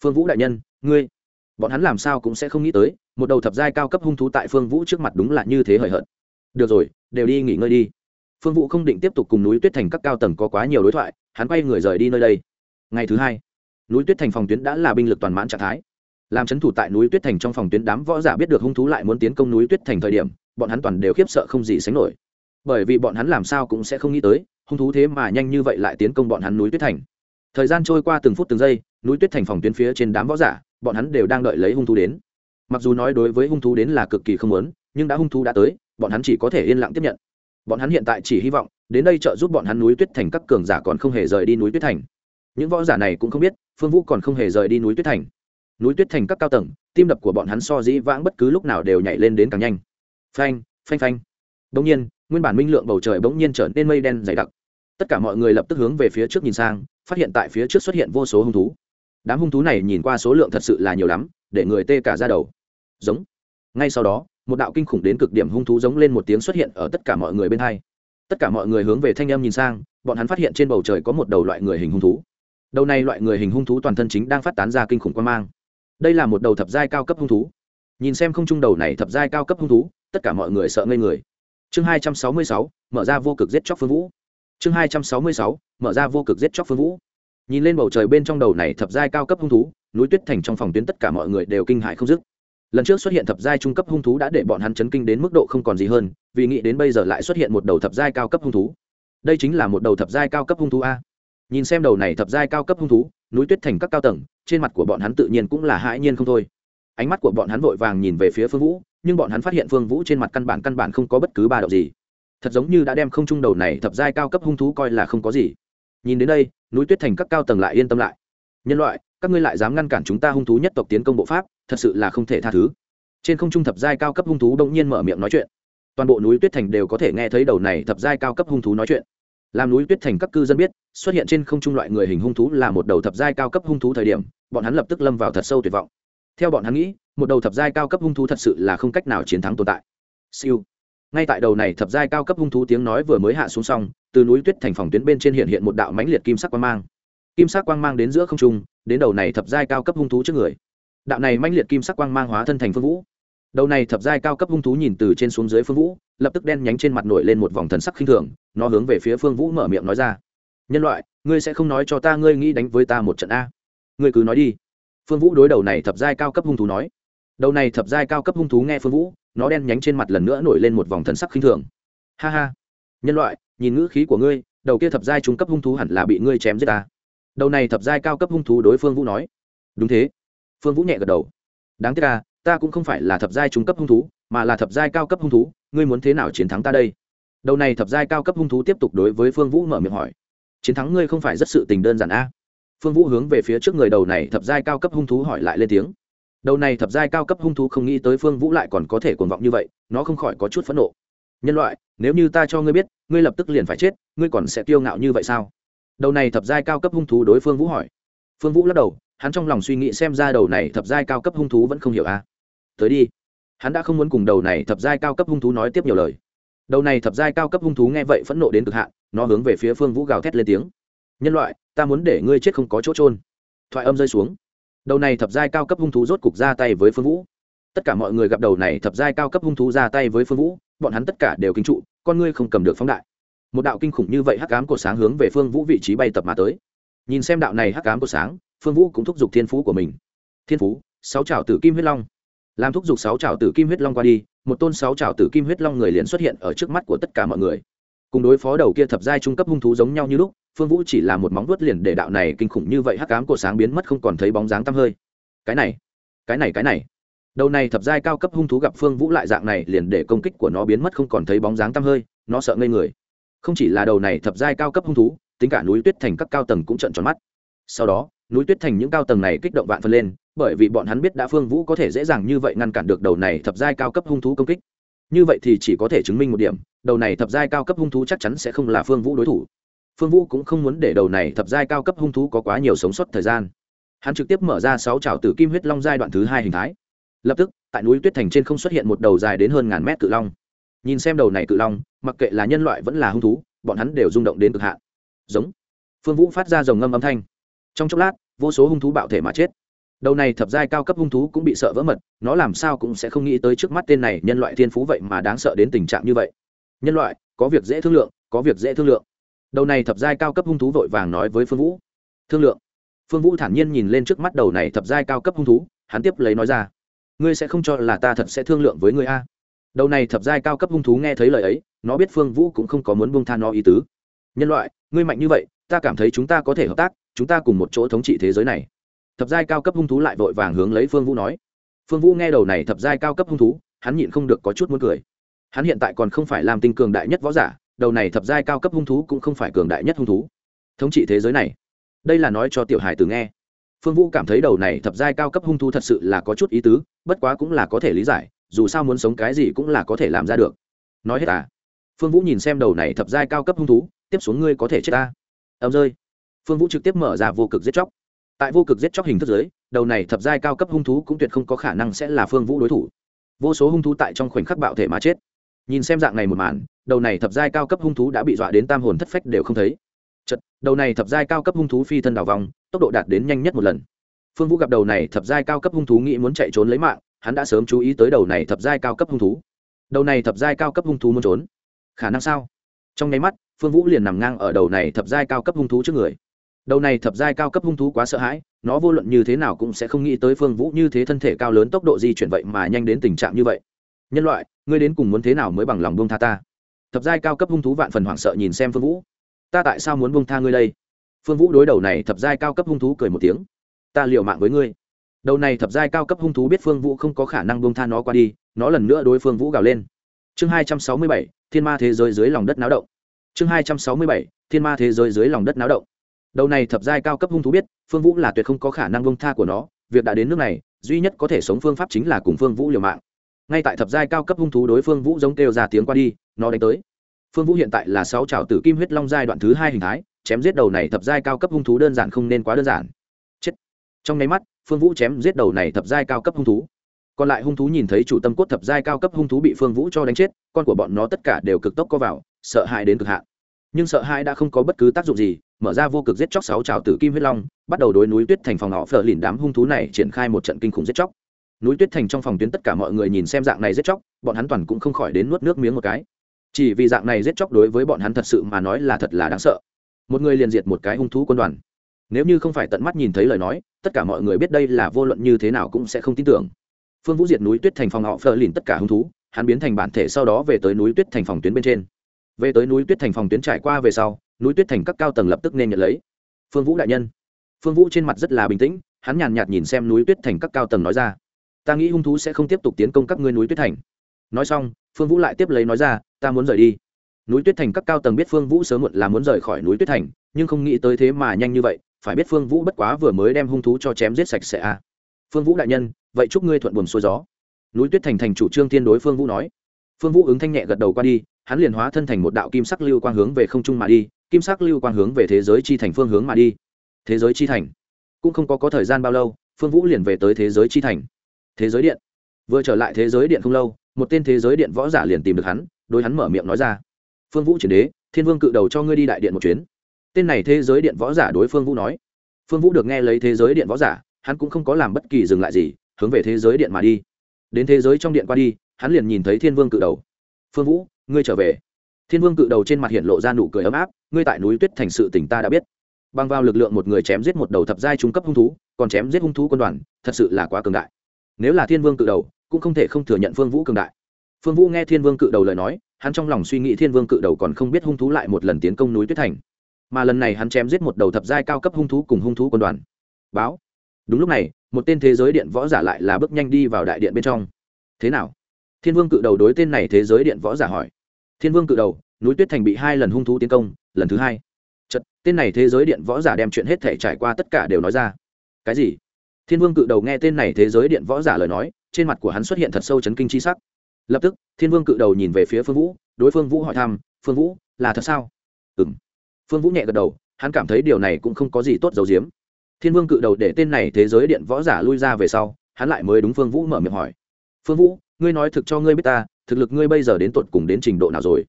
Phương vũ đại nhân, ngươi bọn hắn làm sao cũng sẽ không nghĩ tới, một đầu thập giai cao cấp hung thú tại phương vũ trước mặt đúng là như thế hời hợt. Được rồi, đều đi nghỉ ngơi đi. Phương vũ không định tiếp tục cùng núi tuyết thành các cao tầng có quá nhiều đối thoại, hắn quay người rời đi nơi đây. Ngày thứ hai, núi tuyết thành phòng tuyến đã là binh lực toàn mãn trạng thái. Làm c h ấ n thủ tại núi tuyết thành trong phòng tuyến đám võ giả biết được hung thú lại muốn tiến công núi tuyết thành thời điểm, bọn hắn toàn đều khiếp sợ không gì sánh nổi. Bởi vì bọn hắn làm sao cũng sẽ không nghĩ tới, hung thú thế mà nhanh như vậy lại tiến công bọn hắn núi tuyết thành thời gian trôi qua từng phút từng giây, núi tuyết thành phòng tuyến phía trên đám võ giả, bọn hắn đều đang đợi lấy hung thú đến. Mặc dù nói đối với hung thú đến là cực kỳ không lớn nhưng đã hung thú đã tới, bọn hắn chỉ có thể yên lặng tiếp nhận. Bọn hắn hiện tại chỉ hy vọng, đến đây trợ giúp bọn hắn núi tuyết thành các cường giả còn không hề rời đi núi tuyết thành. Những võ giả này cũng không biết, phương vũ còn không hề rời đi núi tuyết thành. Núi tuyết thành các cao tầng, tim đập của bọn hắn so dĩ vãng bất cứ lúc nào đều nhảy lên đến càng nhanh. Phanh phanh phanh. Bỗng nhiên, nguyên bản minh lượng bầu trời bỗng nhiên trở nên mây đen dày đặc. Tất cả mọi người lập tức hướng về phía trước nhìn sang phát hiện tại phía trước xuất hiện vô số hung thú. Đám hung thú này nhìn qua số lượng thật sự là nhiều lắm, để người tê cả ra đầu. Giống. Ngay sau đó, một đạo kinh khủng đến cực điểm hung thú giống lên một tiếng xuất hiện ở tất cả mọi người bên hai. Tất cả mọi người hướng về thanh em nhìn sang, bọn hắn phát hiện trên bầu trời có một đầu loại người hình hung thú. Đầu này loại người hình hung thú toàn thân chính đang phát tán ra kinh khủng quan mang. Đây là một đầu thập giai cao cấp hung thú. Nhìn xem không trung đầu này thập giai cao cấp hung thú, tất cả mọi người sợ ngây người. Chương hai trăm sáu mươi sáu, mở ra vô cực giết chóc phương vũ chương hai trăm sáu mươi sáu, mở ra vô cực giết chóc phương vũ. Nhìn lên bầu trời bên trong đầu này thập giai cao cấp hung thú, núi tuyết thành trong phòng tuyến tất cả mọi người đều kinh hại không dứt. Lần trước xuất hiện thập giai trung cấp hung thú đã để bọn hắn chấn kinh đến mức độ không còn gì hơn, vì nghĩ đến bây giờ lại xuất hiện một đầu thập giai cao cấp hung thú. Đây chính là một đầu thập giai cao cấp hung thú a. Nhìn xem đầu này thập giai cao cấp hung thú, núi tuyết thành các cao tầng, trên mặt của bọn hắn tự nhiên cũng là hãi nhiên không thôi. Ánh mắt của bọn hắn vội vàng nhìn về phía phương vũ, nhưng bọn hắn phát hiện phương vũ trên mặt căn bản căn bản không có bất cứ ba động gì thật giống như đã đem không trung đầu này thập giai cao cấp hung thú coi là không có gì. Nhìn đến đây, núi tuyết thành các cao tầng lại yên tâm lại. Nhân loại, các ngươi lại dám ngăn cản chúng ta hung thú nhất tộc tiến công bộ pháp, thật sự là không thể tha thứ. Trên không trung thập giai cao cấp hung thú đông nhiên mở miệng nói chuyện. Toàn bộ núi tuyết thành đều có thể nghe thấy đầu này thập giai cao cấp hung thú nói chuyện. Làm núi tuyết thành các cư dân biết, xuất hiện trên không trung loại người hình hung thú là một đầu thập giai cao cấp hung thú thời điểm, bọn hắn lập tức lâm vào thật sâu tuyệt vọng. Theo bọn hắn nghĩ, một đầu thập giai cao cấp hung thú thật sự là không cách nào chiến thắng tồn tại. Siêu ngay tại đầu này thập giai cao cấp hung thú tiếng nói vừa mới hạ xuống xong, từ núi tuyết thành phòng tuyến bên trên hiện hiện một đạo mãnh liệt kim sắc quang mang. Kim sắc quang mang đến giữa không trung, đến đầu này thập giai cao cấp hung thú trước người. Đạo này mãnh liệt kim sắc quang mang hóa thân thành phương vũ. Đầu này thập giai cao cấp hung thú nhìn từ trên xuống dưới phương vũ, lập tức đen nhánh trên mặt nổi lên một vòng thần sắc khinh thường, nó hướng về phía phương vũ mở miệng nói ra. Nhân loại, ngươi sẽ không nói cho ta ngươi nghĩ đánh với ta một trận a? Ngươi cứ nói đi. Phương vũ đối đầu này thập giai cao cấp hung thú nói. Đầu này thập giai cao cấp hung thú nghe phương vũ nó đen nhánh trên mặt lần nữa nổi lên một vòng thần sắc khinh thường. Ha ha. Nhân loại, nhìn ngữ khí của ngươi, đầu kia thập giai trung cấp hung thú hẳn là bị ngươi chém giết ta. Đầu này thập giai cao cấp hung thú đối phương vũ nói. Đúng thế. Phương vũ nhẹ gật đầu. Đáng tiếc à ta cũng không phải là thập giai trung cấp hung thú, mà là thập giai cao cấp hung thú, ngươi muốn thế nào chiến thắng ta đây? Đầu này thập giai cao cấp hung thú tiếp tục đối với phương vũ mở miệng hỏi. Chiến thắng ngươi không phải rất sự tình đơn giản a phương vũ hướng về phía trước người đầu này thập giai cao cấp hung thú hỏi lại lên tiếng đầu này thập giai cao cấp hung thú không nghĩ tới phương vũ lại còn có thể cuồng vọng như vậy, nó không khỏi có chút phẫn nộ. Nhân loại, nếu như ta cho ngươi biết, ngươi lập tức liền phải chết, ngươi còn sẽ kiêu ngạo như vậy sao? Đầu này thập giai cao cấp hung thú đối phương vũ hỏi. Phương vũ lắc đầu, hắn trong lòng suy nghĩ xem ra đầu này thập giai cao cấp hung thú vẫn không hiểu a. À. tới đi. Hắn đã không muốn cùng đầu này thập giai cao cấp hung thú nói tiếp nhiều lời. Đầu này thập giai cao cấp hung thú nghe vậy phẫn nộ đến cực hạn, nó hướng về phía phương vũ gào thét lên tiếng. Nhân loại, ta muốn để ngươi chết không có chỗ trôn thoại âm rơi xuống đầu này thập giai cao cấp hung thú rốt cục ra tay với phương vũ. Tất cả mọi người gặp đầu này thập giai cao cấp hung thú ra tay với phương vũ, bọn hắn tất cả đều kinh trụ, con ngươi không cầm được phóng đại. Một đạo kinh khủng như vậy hắc cám của sáng hướng về phương vũ vị trí bay tập mà tới. Nhìn xem đạo này hắc cám của sáng, phương vũ cũng thúc giục thiên phú của mình. Thiên phú, sáu trào tử kim huyết long. Làm thúc giục sáu trào tử kim huyết long qua đi, một tôn sáu trào tử kim huyết long người liền xuất hiện ở trước mắt của tất cả mọi người cùng đối phó đầu kia thập giai trung cấp hung thú giống nhau như lúc, phương vũ chỉ là một móng vuốt liền để đạo này kinh khủng như vậy hắc cám của sáng biến mất không còn thấy bóng dáng tăm hơi. Cái này cái này cái này. Đầu này thập giai cao cấp hung thú gặp phương vũ lại dạng này liền để công kích của nó biến mất không còn thấy bóng dáng tăm hơi, nó sợ ngây người. Không chỉ là đầu này thập giai cao cấp hung thú, tính cả núi tuyết thành các cao tầng cũng trận tròn mắt. Sau đó, núi tuyết thành những cao tầng này kích động vạn phân lên, bởi vì bọn hắn biết đã phương vũ có thể dễ dàng như vậy ngăn cản được đầu này thập giai cao cấp hung thú công kích. Như vậy thì chỉ có thể chứng minh một điểm đầu này thập giai cao cấp hung thú chắc chắn sẽ không là phương vũ đối thủ. Phương vũ cũng không muốn để đầu này thập giai cao cấp hung thú có quá nhiều sống sót thời gian. Hắn trực tiếp mở ra sáu trào tử kim huyết long giai đoạn thứ hai hình thái. Lập tức, tại núi tuyết thành trên không xuất hiện một đầu dài đến hơn ngàn mét cự long. Nhìn xem đầu này cự long, mặc kệ là nhân loại vẫn là hung thú, bọn hắn đều rung động đến cực hạn. Giống. Phương vũ phát ra dòng ngâm âm thanh. Trong chốc lát, vô số hung thú bạo thể mà chết. Đầu này thập giai cao cấp hung thú cũng bị sợ vỡ mật, nó làm sao cũng sẽ không nghĩ tới trước mắt tên này nhân loại thiên phú vậy mà đáng sợ đến tình trạng như vậy nhân loại, có việc dễ thương lượng, có việc dễ thương lượng. Đầu này thập giai cao cấp hung thú vội vàng nói với phương vũ. Thương lượng. Phương vũ thản nhiên nhìn lên trước mắt đầu này thập giai cao cấp hung thú, hắn tiếp lấy nói ra. Ngươi sẽ không cho là ta thật sẽ thương lượng với ngươi a? Đầu này thập giai cao cấp hung thú nghe thấy lời ấy, nó biết phương vũ cũng không có muốn buông tha nó ý tứ. Nhân loại, ngươi mạnh như vậy, ta cảm thấy chúng ta có thể hợp tác, chúng ta cùng một chỗ thống trị thế giới này. Thập giai cao cấp hung thú lại vội vàng hướng lấy phương vũ nói. Phương vũ nghe đầu này thập giai cao cấp hung thú, hắn nhịn không được có chút muốn cười hắn hiện tại còn không phải làm tinh cường đại nhất võ giả, đầu này thập giai cao cấp hung thú cũng không phải cường đại nhất hung thú. Thống trị thế giới này, đây là nói cho tiểu hải tử nghe. Phương vũ cảm thấy đầu này thập giai cao cấp hung thú thật sự là có chút ý tứ, bất quá cũng là có thể lý giải, dù sao muốn sống cái gì cũng là có thể làm ra được. Nói hết à? Phương vũ nhìn xem đầu này thập giai cao cấp hung thú, tiếp xuống ngươi có thể chết ta. Ẩm rơi. Phương vũ trực tiếp mở ra vô cực giết chóc. Tại vô cực giết chóc hình thức giới đầu này thập giai cao cấp hung thú cũng tuyệt không có khả năng sẽ là phương vũ đối thủ. Vô số hung thú tại trong khoảnh khắc bạo thể mà chết nhìn xem dạng này một màn, đầu này thập giai cao cấp hung thú đã bị dọa đến tam hồn thất phách đều không thấy. Chật đầu này thập giai cao cấp hung thú phi thân đào vòng, tốc độ đạt đến nhanh nhất một lần. Phương vũ gặp đầu này thập giai cao cấp hung thú nghĩ muốn chạy trốn lấy mạng, hắn đã sớm chú ý tới đầu này thập giai cao cấp hung thú. Đầu này thập giai cao cấp hung thú muốn trốn? Khả năng sao? Trong nháy mắt, phương vũ liền nằm ngang ở đầu này thập giai cao cấp hung thú trước người. Đầu này thập giai cao cấp hung thú quá sợ hãi, nó vô luận như thế nào cũng sẽ không nghĩ tới phương vũ như thế thân thể cao lớn tốc độ di chuyển vậy mà nhanh đến tình trạng như vậy. Nhân loại ngươi đến cùng muốn thế nào mới bằng lòng buông tha ta? Thập giai cao cấp hung thú vạn phần hoảng sợ nhìn xem phương vũ. Ta tại sao muốn buông tha ngươi đây? Phương vũ đối đầu này thập giai cao cấp hung thú cười một tiếng. Ta liều mạng với ngươi. Đầu này thập giai cao cấp hung thú biết phương vũ không có khả năng buông tha nó qua đi, nó lần nữa đối phương vũ gào lên. Chương hai trăm sáu mươi bảy, thiên ma thế giới dưới lòng đất náo động. Chương hai trăm sáu mươi bảy, thiên ma thế giới dưới lòng đất náo động. Đầu này thập giai cao cấp hung thú biết, phương vũ là tuyệt không có khả năng buông tha của nó, việc đã đến nước này, duy nhất có thể sống phương pháp chính là cùng phương vũ liều mạng ngay tại thập giai cao cấp hung thú đối phương vũ giống kêu ra tiếng qua đi, nó đánh tới. Phương vũ hiện tại là sáu trào tử kim huyết long giai đoạn thứ hai hình thái, chém giết đầu này thập giai cao cấp hung thú đơn giản không nên quá đơn giản. Chết. Trong nháy mắt, phương vũ chém giết đầu này thập giai cao cấp hung thú. Còn lại hung thú nhìn thấy chủ tâm cốt thập giai cao cấp hung thú bị phương vũ cho đánh chết, con của bọn nó tất cả đều cực tốc co vào, sợ hãi đến cực hạn. Nhưng sợ hãi đã không có bất cứ tác dụng gì, mở ra vô cực giết chóc sáu trào tử kim huyết long, bắt đầu đối núi tuyết thành phòng họ phở lìn đám hung thú này triển khai một trận kinh khủng giết chóc núi tuyết thành trong phòng tuyến tất cả mọi người nhìn xem dạng này giết chóc, bọn hắn toàn cũng không khỏi đến nuốt nước miếng một cái. Chỉ vì dạng này giết chóc đối với bọn hắn thật sự mà nói là thật là đáng sợ. Một người liền diệt một cái hung thú quân đoàn. Nếu như không phải tận mắt nhìn thấy lời nói, tất cả mọi người biết đây là vô luận như thế nào cũng sẽ không tin tưởng. Phương vũ diệt núi tuyết thành phòng họ phờ lìn tất cả hung thú, hắn biến thành bản thể sau đó về tới núi tuyết thành phòng tuyến bên trên. Về tới núi tuyết thành phòng tuyến trải qua về sau, núi tuyết thành các cao tầng lập tức nên nhận lấy. Phương vũ đại nhân. Phương vũ trên mặt rất là bình tĩnh, hắn nhàn nhạt nhìn xem núi tuyết thành các cao tầng nói ra ta nghĩ hung thú sẽ không tiếp tục tiến công các ngươi núi tuyết thành. Nói xong, phương vũ lại tiếp lấy nói ra, ta muốn rời đi. Núi tuyết thành các cao tầng biết phương vũ sớm muộn là muốn rời khỏi núi tuyết thành, nhưng không nghĩ tới thế mà nhanh như vậy, phải biết phương vũ bất quá vừa mới đem hung thú cho chém giết sạch sẽ a à. phương vũ đại nhân, vậy chúc ngươi thuận buồm xuôi gió. Núi tuyết thành thành chủ trương tiên đối phương vũ nói. Phương vũ ứng thanh nhẹ gật đầu qua đi, hắn liền hóa thân thành một đạo kim sắc lưu quang hướng về không trung mà đi, kim sắc lưu quang hướng về thế giới chi thành phương hướng mà đi. Thế giới chi thành. Cũng không có có thời gian bao lâu, phương vũ liền về tới thế giới chi thành thế giới điện. Vừa trở lại thế giới điện không lâu, một tên thế giới điện võ giả liền tìm được hắn, đối hắn mở miệng nói ra, phương vũ chuyển đế, thiên vương cự đầu cho ngươi đi đại điện một chuyến. Tên này thế giới điện võ giả đối phương vũ nói. Phương vũ được nghe lấy thế giới điện võ giả, hắn cũng không có làm bất kỳ dừng lại gì, hướng về thế giới điện mà đi. Đến thế giới trong điện qua đi, hắn liền nhìn thấy thiên vương cự đầu. Phương vũ, ngươi trở về. Thiên vương cự đầu trên mặt hiện lộ ra nụ cười ấm áp, ngươi tại núi tuyết thành sự tỉnh ta đã biết. Bằng vào lực lượng một người chém giết một đầu thập giai trung cấp hung thú, còn chém giết hung thú quân đoàn, thật sự là quá cường đại nếu là thiên vương cự đầu cũng không thể không thừa nhận phương vũ cường đại. Phương vũ nghe thiên vương cự đầu lời nói hắn trong lòng suy nghĩ thiên vương cự đầu còn không biết hung thú lại một lần tiến công núi tuyết thành. Mà lần này hắn chém giết một đầu thập giai cao cấp hung thú cùng hung thú quân đoàn. Báo. Đúng lúc này một tên thế giới điện võ giả lại là bước nhanh đi vào đại điện bên trong. Thế nào? Thiên vương cự đầu đối tên này thế giới điện võ giả hỏi. Thiên vương cự đầu núi tuyết thành bị hai lần hung thú tiến công lần thứ hai. Chật, tên này thế giới điện võ giả đem chuyện hết thể trải qua tất cả đều nói ra. Cái gì? Thiên vương cự đầu nghe tên này thế giới điện võ giả lời nói, trên mặt của hắn xuất hiện thật sâu chấn kinh c h i sắc. Lập tức, thiên vương cự đầu nhìn về phía phương vũ, đối phương vũ hỏi thăm, phương vũ, là thật sao? Ừ m phương vũ nhẹ gật đầu, hắn cảm thấy điều này cũng không có gì tốt dầu diếm thiên vương cự đầu để tên này thế giới điện võ giả lui ra về sau, hắn lại mới đúng phương vũ mở miệng hỏi, phương vũ, ngươi nói thực cho ngươi biết ta, thực lực ngươi bây giờ đến tột cùng đến trình độ nào rồi?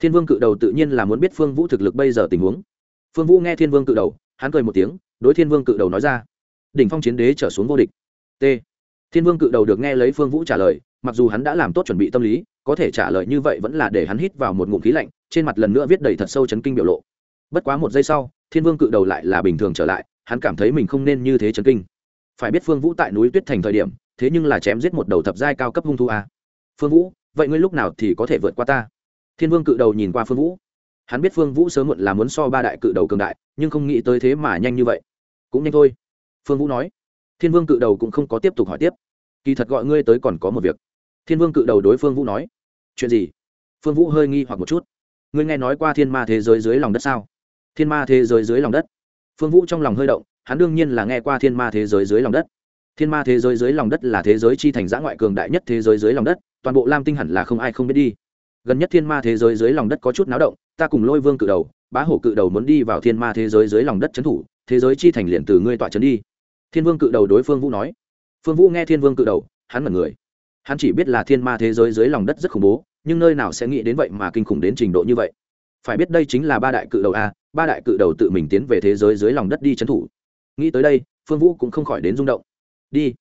Thiên vương cự đầu tự nhiên là muốn biết phương vũ thực lực bây giờ tình huống. Phương vũ nghe thiên vương cự đầu, hắn cười một tiếng, đối thiên vương cự đầu nói ra đỉnh phong chiến đế trở xuống vô địch. T. Thiên vương cự đầu được nghe lấy phương vũ trả lời, mặc dù hắn đã làm tốt chuẩn bị tâm lý, có thể trả lời như vậy vẫn là để hắn hít vào một ngụm khí lạnh, trên mặt lần nữa viết đầy thật sâu chấn kinh biểu lộ. Bất quá một giây sau, thiên vương cự đầu lại là bình thường trở lại, hắn cảm thấy mình không nên như thế chấn kinh. Phải biết phương vũ tại núi tuyết thành thời điểm, thế nhưng là chém giết một đầu thập giai cao cấp hung thu a. Phương vũ, vậy ngươi lúc nào thì có thể vượt qua ta? Thiên vương cự đầu nhìn qua phương vũ. Hắn biết phương vũ sớm muộn là muốn so ba đại cự đầu cường đại, nhưng không nghĩ tới thế mà nhanh như vậy. Cũng nhanh thôi phương vũ nói. Thiên vương cự đầu cũng không có tiếp tục hỏi tiếp. Kỳ thật gọi ngươi tới còn có một việc. Thiên vương cự đầu đối phương vũ nói. Chuyện gì? Phương vũ hơi nghi hoặc một chút. Ngươi nghe nói qua thiên ma thế giới dưới lòng đất sao? Thiên ma thế giới dưới lòng đất. Phương vũ trong lòng hơi động, hắn đương nhiên là nghe qua thiên ma thế giới dưới lòng đất. Thiên ma thế giới dưới lòng đất là thế giới chi thành giã ngoại cường đại nhất thế giới dưới lòng đất, toàn bộ lam tinh hẳn là không ai không biết đi. Gần nhất thiên ma thế giới dưới lòng đất có chút náo động, ta cùng lôi vương cự đầu, bá hổ cự đầu muốn đi vào thiên ma thế giới dưới lòng đất trấn thủ, thế giới chi thành liền từ ngươi tọa trấn đi thiên vương cự đầu đối phương vũ nói. Phương vũ nghe thiên vương cự đầu, hắn mật người. Hắn chỉ biết là thiên ma thế giới dưới lòng đất rất khủng bố, nhưng nơi nào sẽ nghĩ đến vậy mà kinh khủng đến trình độ như vậy. Phải biết đây chính là ba đại cự đầu a, ba đại cự đầu tự mình tiến về thế giới dưới lòng đất đi trấn thủ. Nghĩ tới đây, phương vũ cũng không khỏi đến rung động. Đi.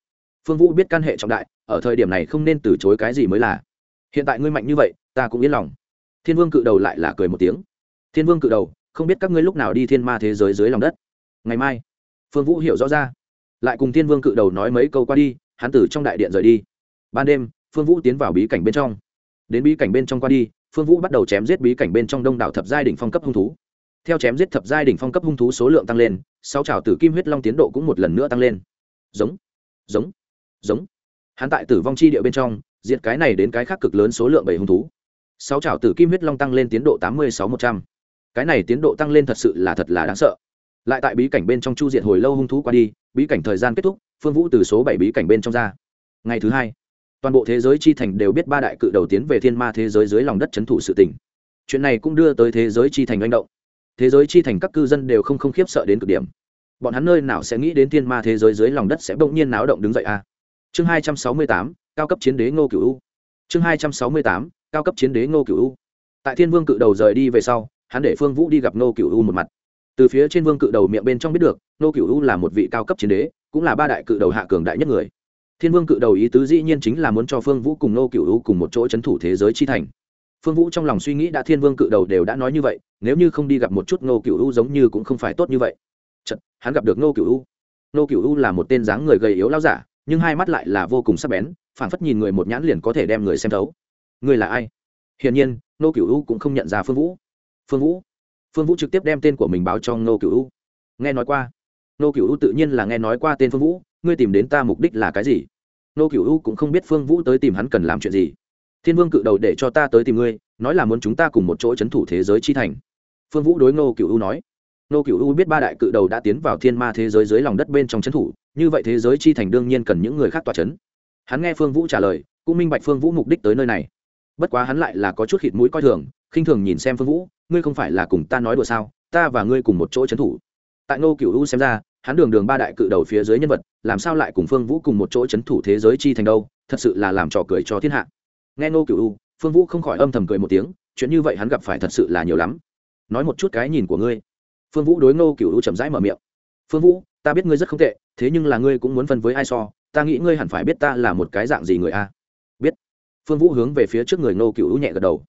Phương vũ biết căn hệ trọng đại, ở thời điểm này không nên từ chối cái gì mới là. Hiện tại ngươi mạnh như vậy, ta cũng yên lòng. Thiên vương cự đầu lại là cười một tiếng. Thiên vương cự đầu, không biết các ngươi lúc nào đi thiên ma thế giới dưới lòng đất. Ngày mai, phương vũ hiểu rõ ra lại cùng thiên vương cự đầu nói mấy câu qua đi, hắn từ trong đại điện rời đi. Ban đêm, phương vũ tiến vào bí cảnh bên trong. Đến bí cảnh bên trong qua đi, phương vũ bắt đầu chém giết bí cảnh bên trong đông đảo thập giai đỉnh phong cấp hung thú. Theo chém giết thập giai đỉnh phong cấp hung thú số lượng tăng lên sau trào tử kim huyết long tiến độ cũng một lần nữa tăng lên. Giống giống giống. Hắn tại tử vong chi địa bên trong, diệt cái này đến cái khác cực lớn số lượng bảy hung thú. Sáu trào tử kim huyết long tăng lên tiến độ tám mươi sáu một trăm. Cái này tiến độ tăng lên thật sự là thật là đáng sợ. Lại tại bí cảnh bên trong chu diệt hồi lâu hung thú qua đi bí cảnh thời gian kết thúc, phương vũ từ số bảy bí cảnh bên trong ra. Ngày thứ hai, toàn bộ thế giới chi thành đều biết ba đại cự đầu tiến về thiên ma thế giới dưới lòng đất c h ấ n thủ sự tỉnh chuyện này cũng đưa tới thế giới chi thành manh động. Thế giới chi thành các cư dân đều không không khiếp sợ đến cực điểm. Bọn hắn nơi nào sẽ nghĩ đến thiên ma thế giới dưới lòng đất sẽ bỗng nhiên náo động đứng dậy a à? chương hai trăm sáu mươi tám, cao cấp chiến đế ngô cửu u. Chương hai trăm sáu mươi tám, cao cấp chiến đế ngô cửu u. Tại thiên vương cự đầu rời đi về sau, hắn để phương vũ đi gặp ngô cửu u một mặt. Từ phía trên vương cự đầu miệng bên trong biết được Nô Cựu u là một vị cao cấp chiến đế cũng là ba đại cự đầu hạ cường đại nhất người. Thiên vương cự đầu ý tứ dĩ nhiên chính là muốn cho phương vũ cùng nô cựu u cùng một chỗ c h ấ n thủ thế giới chi thành. Phương vũ trong lòng suy nghĩ đã thiên vương cự đầu đều đã nói như vậy nếu như không đi gặp một chút nô cựu u giống như cũng không phải tốt như vậy. Chật, hắn gặp được nô cựu u. Nô cựu u là một tên dáng người gầy yếu lao giả nhưng hai mắt lại là vô cùng sắc bén phản phất nhìn người một nhãn liền có thể đem người xem thấu. Người là ai? Hiển nhiên nô cựu u cũng không nhận ra phương vũ. Phương vũ? Phương vũ trực tiếp đem tên của mình báo cho nô cựu u. Nghe nói qua nô cựu u tự nhiên là nghe nói qua tên phương vũ, ngươi tìm đến ta mục đích là cái gì? Nô cựu u cũng không biết phương vũ tới tìm hắn cần làm chuyện gì. Thiên vương cự đầu để cho ta tới tìm ngươi, nói là muốn chúng ta cùng một chỗ c h ấ n thủ thế giới chi thành. Phương vũ đối nô cựu u nói. Nô cựu u biết ba đại cự đầu đã tiến vào thiên ma thế giới dưới lòng đất bên trong c thủ, như vậy thế giới chi thành đương nhiên cần những người khác tỏa c hắn nghe phương vũ trả lời, cũng minh bạch phương vũ mục đích tới nơi này. Bất quá hắn lại là có chút khịt mũi coi thường, khinh thường nhìn xem phương vũ, ngươi không phải là cùng ta nói đùa sao? Ta và ngươi cùng một chỗ c thủ. Tại nô cựu u xem ra hắn đường đường ba đại cự đầu phía dưới nhân vật, làm sao lại cùng phương vũ cùng một chỗ c h ấ n thủ thế giới chi thành đâu, thật sự là làm trò cười cho thiên hạ. Nghe Ngô cựu u, phương vũ không khỏi âm thầm cười một tiếng, chuyện như vậy hắn gặp phải thật sự là nhiều lắm. Nói một chút cái nhìn của ngươi. Phương vũ đối Ngô cựu u chậm rãi mở miệng. Phương vũ, ta biết ngươi rất không tệ, thế nhưng là ngươi cũng muốn phân với ai so, ta nghĩ ngươi hẳn phải biết ta là một cái dạng gì người a. Biết. Phương vũ hướng về phía trước người Ngô cựu u nhẹ gật đầu.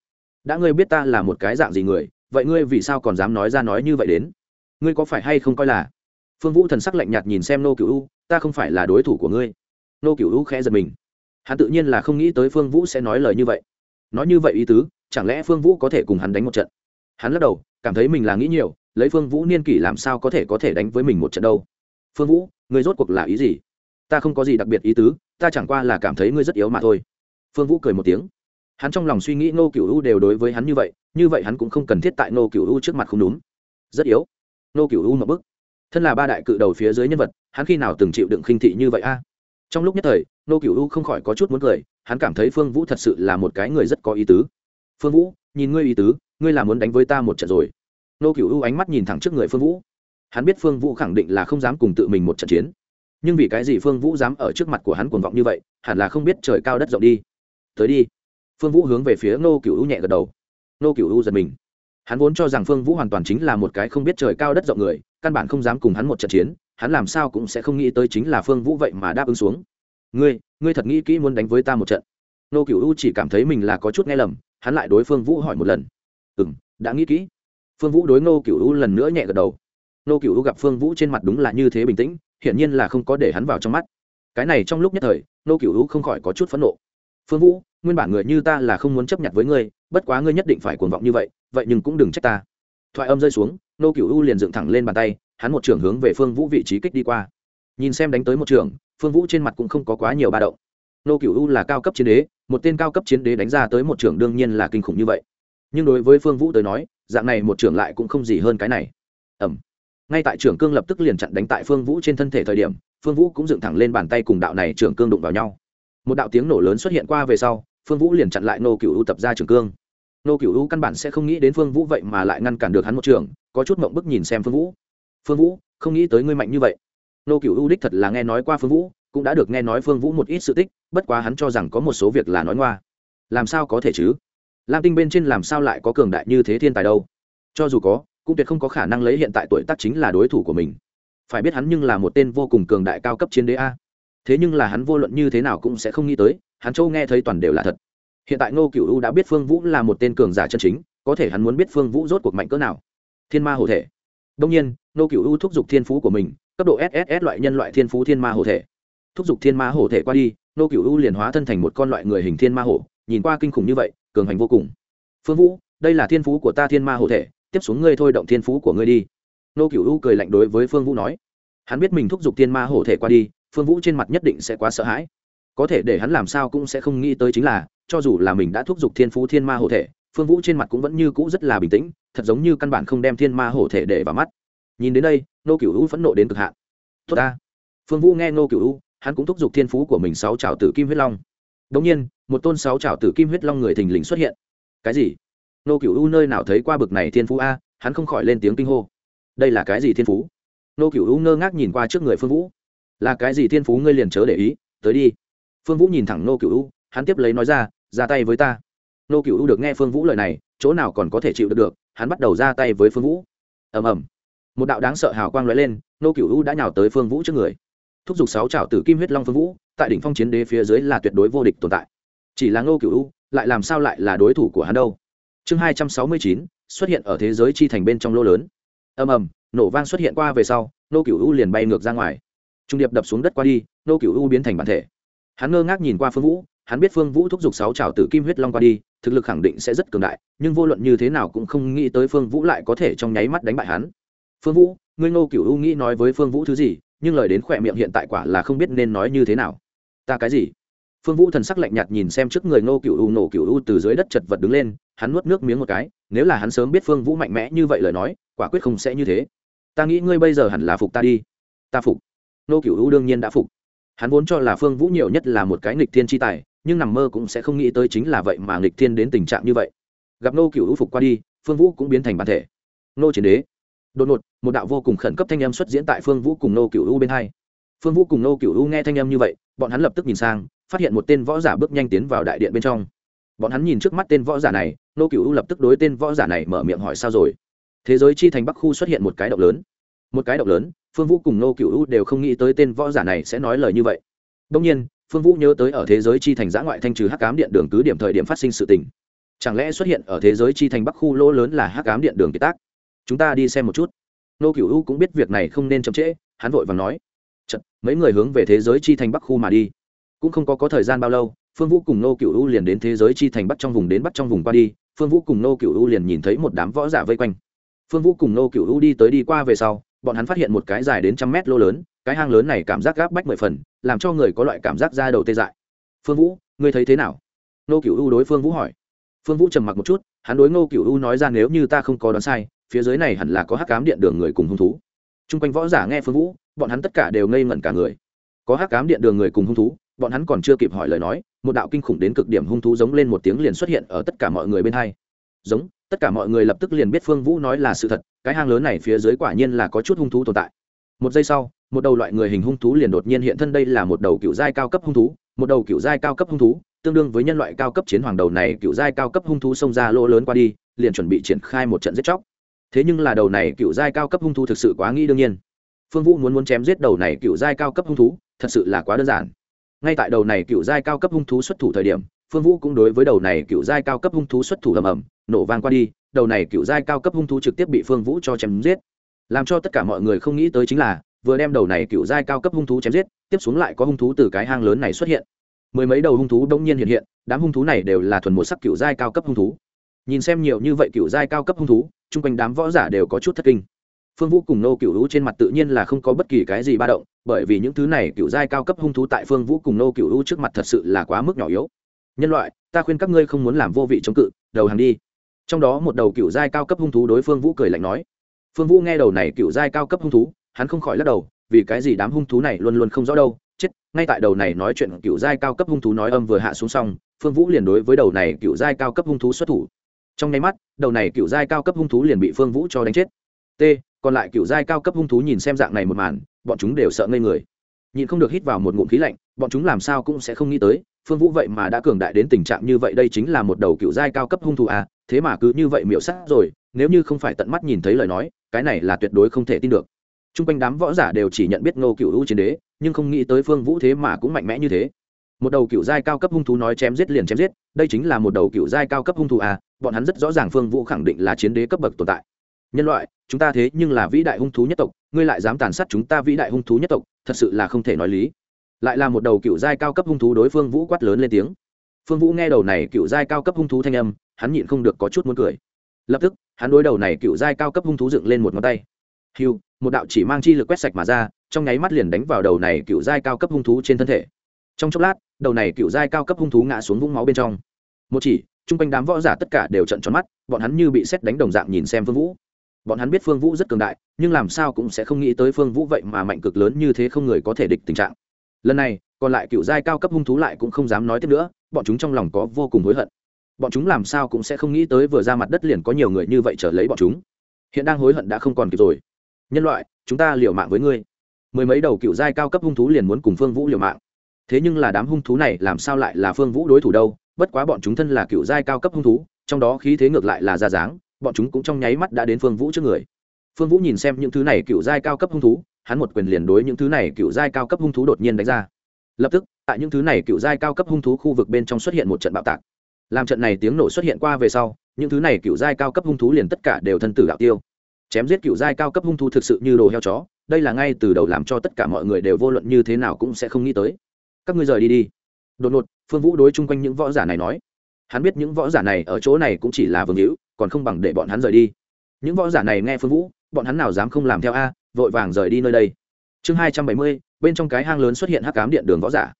Đã ngươi biết ta là một cái dạng gì người, vậy ngươi vì sao còn dám nói ra nói như vậy đến? Ngươi có phải hay không coi là phương vũ thần sắc lạnh nhạt nhìn xem nô cựu u, ta không phải là đối thủ của ngươi. Nô cựu u khẽ giật mình. Hắn tự nhiên là không nghĩ tới phương vũ sẽ nói lời như vậy. Nói như vậy ý tứ, chẳng lẽ phương vũ có thể cùng hắn đánh một trận? Hắn lắc đầu, cảm thấy mình là nghĩ nhiều, lấy phương vũ niên kỷ làm sao có thể có thể đánh với mình một trận đâu? Phương vũ, ngươi rốt cuộc là ý gì? Ta không có gì đặc biệt ý tứ, ta chẳng qua là cảm thấy ngươi rất yếu mà thôi. Phương vũ cười một tiếng. Hắn trong lòng suy nghĩ nô cựu u đều đối với hắn như vậy như vậy hắn cũng không cần thiết tại nô cựu u trước mặt không đúng. Rất yếu. Nô cựu u một bức thân là ba đại cự đầu phía dưới nhân vật, hắn khi nào từng chịu đựng khinh thị như vậy a? Trong lúc nhất thời, nô cựu u không khỏi có chút muốn cười, hắn cảm thấy phương vũ thật sự là một cái người rất có ý tứ. Phương vũ, nhìn ngươi ý tứ, ngươi là muốn đánh với ta một trận rồi. Nô cựu u ánh mắt nhìn thẳng trước người phương vũ. Hắn biết phương vũ khẳng định là không dám cùng tự mình một trận chiến. Nhưng vì cái gì phương vũ dám ở trước mặt của hắn cuồng vọng như vậy, hẳn là không biết trời cao đất rộng đi. Tới đi. Phương vũ hướng về phía nô cựu u nhẹ gật đầu. Nô cựu u giật mình. Hắn vốn cho rằng phương vũ hoàn toàn chính là một cái không biết trời cao đất rộng người căn bản không dám cùng hắn một trận chiến, hắn làm sao cũng sẽ không nghĩ tới chính là phương vũ vậy mà đáp ứng xuống. Ngươi ngươi thật nghĩ kỹ muốn đánh với ta một trận. Nô cựu u chỉ cảm thấy mình là có chút nghe lầm, hắn lại đối phương vũ hỏi một lần. Ừ m đã nghĩ kỹ. Phương vũ đối nô cựu u lần nữa nhẹ gật đầu. Nô cựu u gặp phương vũ trên mặt đúng là như thế bình tĩnh, hiển nhiên là không có để hắn vào trong mắt. Cái này trong lúc nhất thời, nô cựu u không khỏi có chút phẫn nộ. Phương vũ, nguyên bản người như ta là không muốn chấp nhận với ngươi, bất quá ngươi nhất định phải cuồng vọng như vậy vậy nhưng cũng đừng trách ta thoại âm rơi xuống, nô cựu u liền dựng thẳng lên bàn tay, hắn một trưởng hướng về phương vũ vị trí kích đi qua. Nhìn xem đánh tới một trưởng phương vũ trên mặt cũng không có quá nhiều ba động. Nô cựu u là cao cấp chiến đế, một tên cao cấp chiến đế đánh ra tới một trưởng đương nhiên là kinh khủng như vậy. Nhưng đối với phương vũ tới nói, dạng này một trưởng lại cũng không gì hơn cái này. Ẩm ngay tại trưởng cương lập tức liền chặn đánh tại phương vũ trên thân thể thời điểm, phương vũ cũng dựng thẳng lên bàn tay cùng đạo này trưởng cương đụng vào nhau. Một đạo tiếng nổ lớn xuất hiện qua về sau, phương vũ liền chặn lại nô cựu u tập ra trưởng cương nô cựu u căn bản sẽ không nghĩ đến phương vũ vậy mà lại ngăn cản được hắn một trường, có chút mộng bức nhìn xem phương vũ. Phương vũ, không nghĩ tới ngươi mạnh như vậy. Nô cựu u đích thật là nghe nói qua phương vũ, cũng đã được nghe nói phương vũ một ít sự tích, bất quá hắn cho rằng có một số việc là nói ngoa. Làm sao có thể chứ? Lam tinh bên trên làm sao lại có cường đại như thế thiên tài đâu? Cho dù có, cũng tuyệt không có khả năng lấy hiện tại tuổi tác chính là đối thủ của mình. Phải biết hắn nhưng là một tên vô cùng cường đại cao cấp chiến đế a. Thế nhưng là hắn vô luận như thế nào cũng sẽ không nghĩ tới, hắn châu nghe thấy toàn đều là thật hiện tại ngô cựu u đã biết phương vũ là một tên cường giả chân chính, có thể hắn muốn biết phương vũ rốt cuộc mạnh cỡ nào. Thiên ma hồ thể. Đông nhiên, ngô cựu u thúc giục thiên phú của mình, cấp độ sss loại nhân loại thiên phú thiên ma hồ thể. Thúc giục thiên ma hồ thể qua đi, ngô cựu u liền hóa thân thành một con loại người hình thiên ma hồ, nhìn qua kinh khủng như vậy, cường hành vô cùng. Phương vũ, đây là thiên phú của ta thiên ma hồ thể, tiếp xuống ngươi thôi động thiên phú của ngươi đi. Ngô cựu u cười lạnh đối với phương vũ nói. Hắn biết mình thúc giục thiên ma hồ thể qua đi, phương vũ trên mặt nhất định sẽ quá sợ hãi. Có thể để hắn làm sao cũng sẽ không nghĩ tới chính là cho dù là mình đã thúc giục thiên phú thiên ma hộ thể, phương vũ trên mặt cũng vẫn như cũ rất là bình tĩnh, thật giống như căn bản không đem thiên ma hộ thể để vào mắt. Nhìn đến đây nô cựu u phẫn nộ đến cực hạn. Tốt ta. Phương vũ nghe nô cựu u, hắn cũng thúc giục thiên phú của mình sáu trào tử kim huyết long. Đống nhiên, một tôn sáu trào tử kim huyết long người thình lình xuất hiện. Cái gì? Nô cựu u nơi nào thấy qua bực này thiên phú a, hắn không khỏi lên tiếng kinh hô. Đây là cái gì thiên phú? Nô cựu u ngơ ngác nhìn qua trước người phương vũ. Là cái gì thiên phú ngươi liền chớ để ý, tới đi. Phương vũ nhìn thẳng nô cựu u hắn tiếp lấy nói ra ra tay với ta. Nô cựu u được nghe phương vũ lời này, chỗ nào còn có thể chịu được được, hắn bắt đầu ra tay với phương vũ. Ầm ầm. Một đạo đáng sợ hào quang lóe lên, nô cựu u đã nhào tới phương vũ trước người. Thúc giục sáu trào tử kim huyết long phương vũ, tại đỉnh phong chiến đế phía dưới là tuyệt đối vô địch tồn tại. Chỉ là nô cựu u, lại làm sao lại là đối thủ của hắn đâu? Chương hai trăm sáu mươi chín, xuất hiện ở thế giới chi thành bên trong lô lớn. Ầm ầm, nổ vang xuất hiện qua về sau, nô cựu u liền bay ngược ra ngoài. Trung điệp đập xuống đất qua đi, nô cựu u biến thành bản thể. Hắn ngơ ngác nhìn qua phương vũ hắn biết phương vũ thúc giục sáu trào tử kim huyết long qua đi, thực lực khẳng định sẽ rất cường đại, nhưng vô luận như thế nào cũng không nghĩ tới phương vũ lại có thể trong nháy mắt đánh bại hắn. Phương vũ, ngươi ngô cựu u nghĩ nói với phương vũ thứ gì, nhưng lời đến khỏe miệng hiện tại quả là không biết nên nói như thế nào. Ta cái gì? Phương vũ thần sắc lạnh nhạt nhìn xem trước người ngô cựu u, nổ cựu u từ dưới đất chật vật đứng lên, hắn nuốt nước miếng một cái, nếu là hắn sớm biết phương vũ mạnh mẽ như vậy lời nói, quả quyết không sẽ như thế. Ta nghĩ ngươi bây giờ hẳn là phục ta đi. Ta phục. Nô cựu u đương nhiên đã phục. Hắn vốn cho là phương vũ nhiều nhất là một cái nghịch thiên tri tài nhưng nằm mơ cũng sẽ không nghĩ tới chính là vậy mà nghịch thiên đến tình trạng như vậy. Gặp nô cựu u phục qua đi, phương vũ cũng biến thành bản thể. Nô chiến đế. Đột ngột, một đạo vô cùng khẩn cấp thanh âm xuất diễn tại phương vũ cùng nô cựu u bên hai. Phương vũ cùng nô cựu u nghe thanh âm như vậy, bọn hắn lập tức nhìn sang, phát hiện một tên võ giả bước nhanh tiến vào đại điện bên trong. Bọn hắn nhìn trước mắt tên võ giả này nô cựu u lập tức đối tên võ giả này mở miệng hỏi sao rồi. Thế giới chi thành bắc khu xuất hiện một cái động lớn. Một cái động lớn, phương vũ cùng nô cựu u đều không nghĩ tới tên võ giả này sẽ nói lời như vậy. Đông nhiên phương vũ nhớ tới ở thế giới chi thành giã ngoại thanh trừ hắc cám điện đường cứ điểm thời điểm phát sinh sự tình. Chẳng lẽ xuất hiện ở thế giới chi thành bắc khu lỗ lớn là hắc cám điện đường kiệt tác? Chúng ta đi xem một chút. Nô cựu u cũng biết việc này không nên chậm trễ hắn vội và nói. Chật, mấy người hướng về thế giới chi thành bắc khu mà đi. Cũng không có có thời gian bao lâu phương vũ cùng nô cựu u liền đến thế giới chi thành bắc trong vùng đến bắc trong vùng qua đi. Phương vũ cùng nô cựu u liền nhìn thấy một đám võ giả vây quanh. Phương vũ cùng nô cựu u đi tới đi qua về sau bọn hắn phát hiện một cái dài đến trăm mét lô lớn, cái hang lớn này cảm giác gáp bách mười phần, làm cho người có loại cảm giác ra đầu tê dại. Phương vũ, ngươi thấy thế nào? Nô cựu u đối phương vũ hỏi. Phương vũ trầm mặc một chút, hắn đối ngô cựu u nói ra nếu như ta không có đoán sai, phía dưới này hẳn là có hắc cám điện đường người cùng hung thú. T r u n g quanh võ giả nghe phương vũ, bọn hắn tất cả đều ngây ngẩn cả người. Có hắc cám điện đường người cùng hung thú, bọn hắn còn chưa kịp hỏi lời nói, một đạo kinh khủng đến cực điểm hung thú giống lên một tiếng liền xuất hiện ở tất cả mọi người bên hai. Giống tất cả mọi người lập tức liền biết phương vũ nói là sự thật, cái hang lớn này phía dưới quả nhiên là có chút hung thú tồn tại. Một giây sau, một đầu loại người hình hung thú liền đột nhiên hiện thân, đây là một đầu cựu giai cao cấp hung thú, một đầu cựu giai cao cấp hung thú, tương đương với nhân loại cao cấp chiến hoàng đầu này cựu giai cao cấp hung thú xông ra lỗ lớn qua đi, liền chuẩn bị triển khai một trận giết chóc. Thế nhưng là đầu này cựu giai cao cấp hung thú thực sự quá nghĩ đương nhiên. Phương vũ muốn muốn chém giết đầu này cựu giai cao cấp hung thú, thật sự là quá đơn giản. Ngay tại đầu này cựu giai cao cấp hung thú xuất thủ thời điểm, phương vũ cũng đối với đầu này cựu giai cao cấp hung thú xuất thủ ầm ầm nổ vang qua đi, đầu này cựu giai cao cấp hung thú trực tiếp bị phương vũ cho chém giết. Làm cho tất cả mọi người không nghĩ tới chính là, vừa đem đầu này cựu giai cao cấp hung thú chém giết, tiếp xuống lại có hung thú từ cái hang lớn này xuất hiện. Mười mấy đầu hung thú đông nhiên hiện hiện, đám hung thú này đều là thuần một sắc cựu giai cao cấp hung thú. Nhìn xem nhiều như vậy cựu giai cao cấp hung thú, chung quanh đám võ giả đều có chút thất kinh. Phương vũ cùng nô cựu hữu trên mặt tự nhiên là không có bất kỳ cái gì ba động, bởi vì những thứ này cựu giai cao cấp hung thú tại phương vũ cùng nô cựu hữu trước mặt thật sự là quá mức nhỏ yếu. Nhân loại, ta khuyên các ngươi không muốn làm vô vị chống cự, đầu hàng đi trong đó một đầu cựu giai cao cấp hung thú đối phương vũ cười lạnh nói. Phương vũ nghe đầu này cựu giai cao cấp hung thú, hắn không khỏi lắc đầu, vì cái gì đám hung thú này luôn luôn không rõ đâu, chết, ngay tại đầu này nói chuyện cựu giai cao cấp hung thú nói âm vừa hạ xuống xong, phương vũ liền đối với đầu này cựu giai cao cấp hung thú xuất thủ. Trong nháy mắt, đầu này cựu giai cao cấp hung thú liền bị phương vũ cho đánh chết. T, còn lại cựu giai cao cấp hung thú nhìn xem dạng này một màn, bọn chúng đều sợ ngây người. Nhìn không được hít vào một ngụm khí lạnh, bọn chúng làm sao cũng sẽ không nghĩ tới, phương vũ vậy mà đã cường đại đến tình trạng như vậy, đây chính là một đầu cựu giai cao cấp hung thú à thế mà cứ như vậy miểu sát rồi, nếu như không phải tận mắt nhìn thấy lời nói, cái này là tuyệt đối không thể tin được. T r u n g quanh đám võ giả đều chỉ nhận biết ngô cựu hữu chiến đế, nhưng không nghĩ tới phương vũ thế mà cũng mạnh mẽ như thế. Một đầu cựu giai cao cấp hung thú nói chém giết liền chém giết, đây chính là một đầu cựu giai cao cấp hung thú à bọn hắn rất rõ ràng phương vũ khẳng định là chiến đế cấp bậc tồn tại. Nhân loại, chúng ta thế nhưng là vĩ đại hung thú nhất tộc, ngươi lại dám tàn sát chúng ta vĩ đại hung thú nhất tộc, thật sự là không thể nói lý. Lại là một đầu cựu giai cao cấp hung thú đối phương vũ quát lớn lên tiếng phương vũ nghe đầu này cựu giai cao cấp hung thú thanh âm, hắn nhịn không được có chút muốn cười. Lập tức, hắn đối đầu này cựu giai cao cấp hung thú dựng lên một ngón tay. Hiu một đạo chỉ mang chi lực quét sạch mà ra, trong nháy mắt liền đánh vào đầu này cựu giai cao cấp hung thú trên thân thể. Trong chốc lát, đầu này cựu giai cao cấp hung thú ngã xuống vũng máu bên trong. Một chỉ, chung quanh đám võ giả tất cả đều trận tròn mắt, bọn hắn như bị xét đánh đồng dạng nhìn xem phương vũ. Bọn hắn biết phương vũ rất cường đại, nhưng làm sao cũng sẽ không nghĩ tới phương vũ vậy mà mạnh cực lớn như thế không người có thể địch tình trạng. Lần này, còn lại cựu giai cao cấp hung thú lại cũng không dám nói tiếp nữa bọn chúng trong lòng có vô cùng hối hận. Bọn chúng làm sao cũng sẽ không nghĩ tới vừa ra mặt đất liền có nhiều người như vậy trở lấy bọn chúng. Hiện đang hối hận đã không còn kịp rồi. Nhân loại, chúng ta liều mạng với ngươi. Mười mấy đầu cựu giai cao cấp hung thú liền muốn cùng phương vũ liều mạng. Thế nhưng là đám hung thú này làm sao lại là phương vũ đối thủ đâu? Bất quá bọn chúng thân là cựu giai cao cấp hung thú, trong đó khí thế ngược lại là ra dáng, bọn chúng cũng trong nháy mắt đã đến phương vũ trước người. Phương vũ nhìn xem những thứ này cựu giai cao cấp hung thú, hắn một quyền liền đối những thứ này cựu giai cao cấp hung thú đột nhiên đánh ra. Lập tức tại những thứ này cựu giai cao cấp hung thú khu vực bên trong xuất hiện một trận bạo tạc. Làm trận này tiếng nổ xuất hiện qua về sau, những thứ này cựu giai cao cấp hung thú liền tất cả đều thân tử đạo tiêu. Chém giết cựu giai cao cấp hung thú thực sự như đồ heo chó, đây là ngay từ đầu làm cho tất cả mọi người đều vô luận như thế nào cũng sẽ không nghĩ tới. Các ngươi rời đi đi. Đột ngột, phương vũ đối chung quanh những võ giả này nói. Hắn biết những võ giả này ở chỗ này cũng chỉ là vương hữu, còn không bằng để bọn hắn rời đi. Những võ giả này nghe phương vũ, bọn hắn nào dám không làm theo a, vội vàng rời đi nơi đây. Chương hai trăm bảy mươi, bên trong cái hang lớn xuất hiện hắc cám điện đường võ giả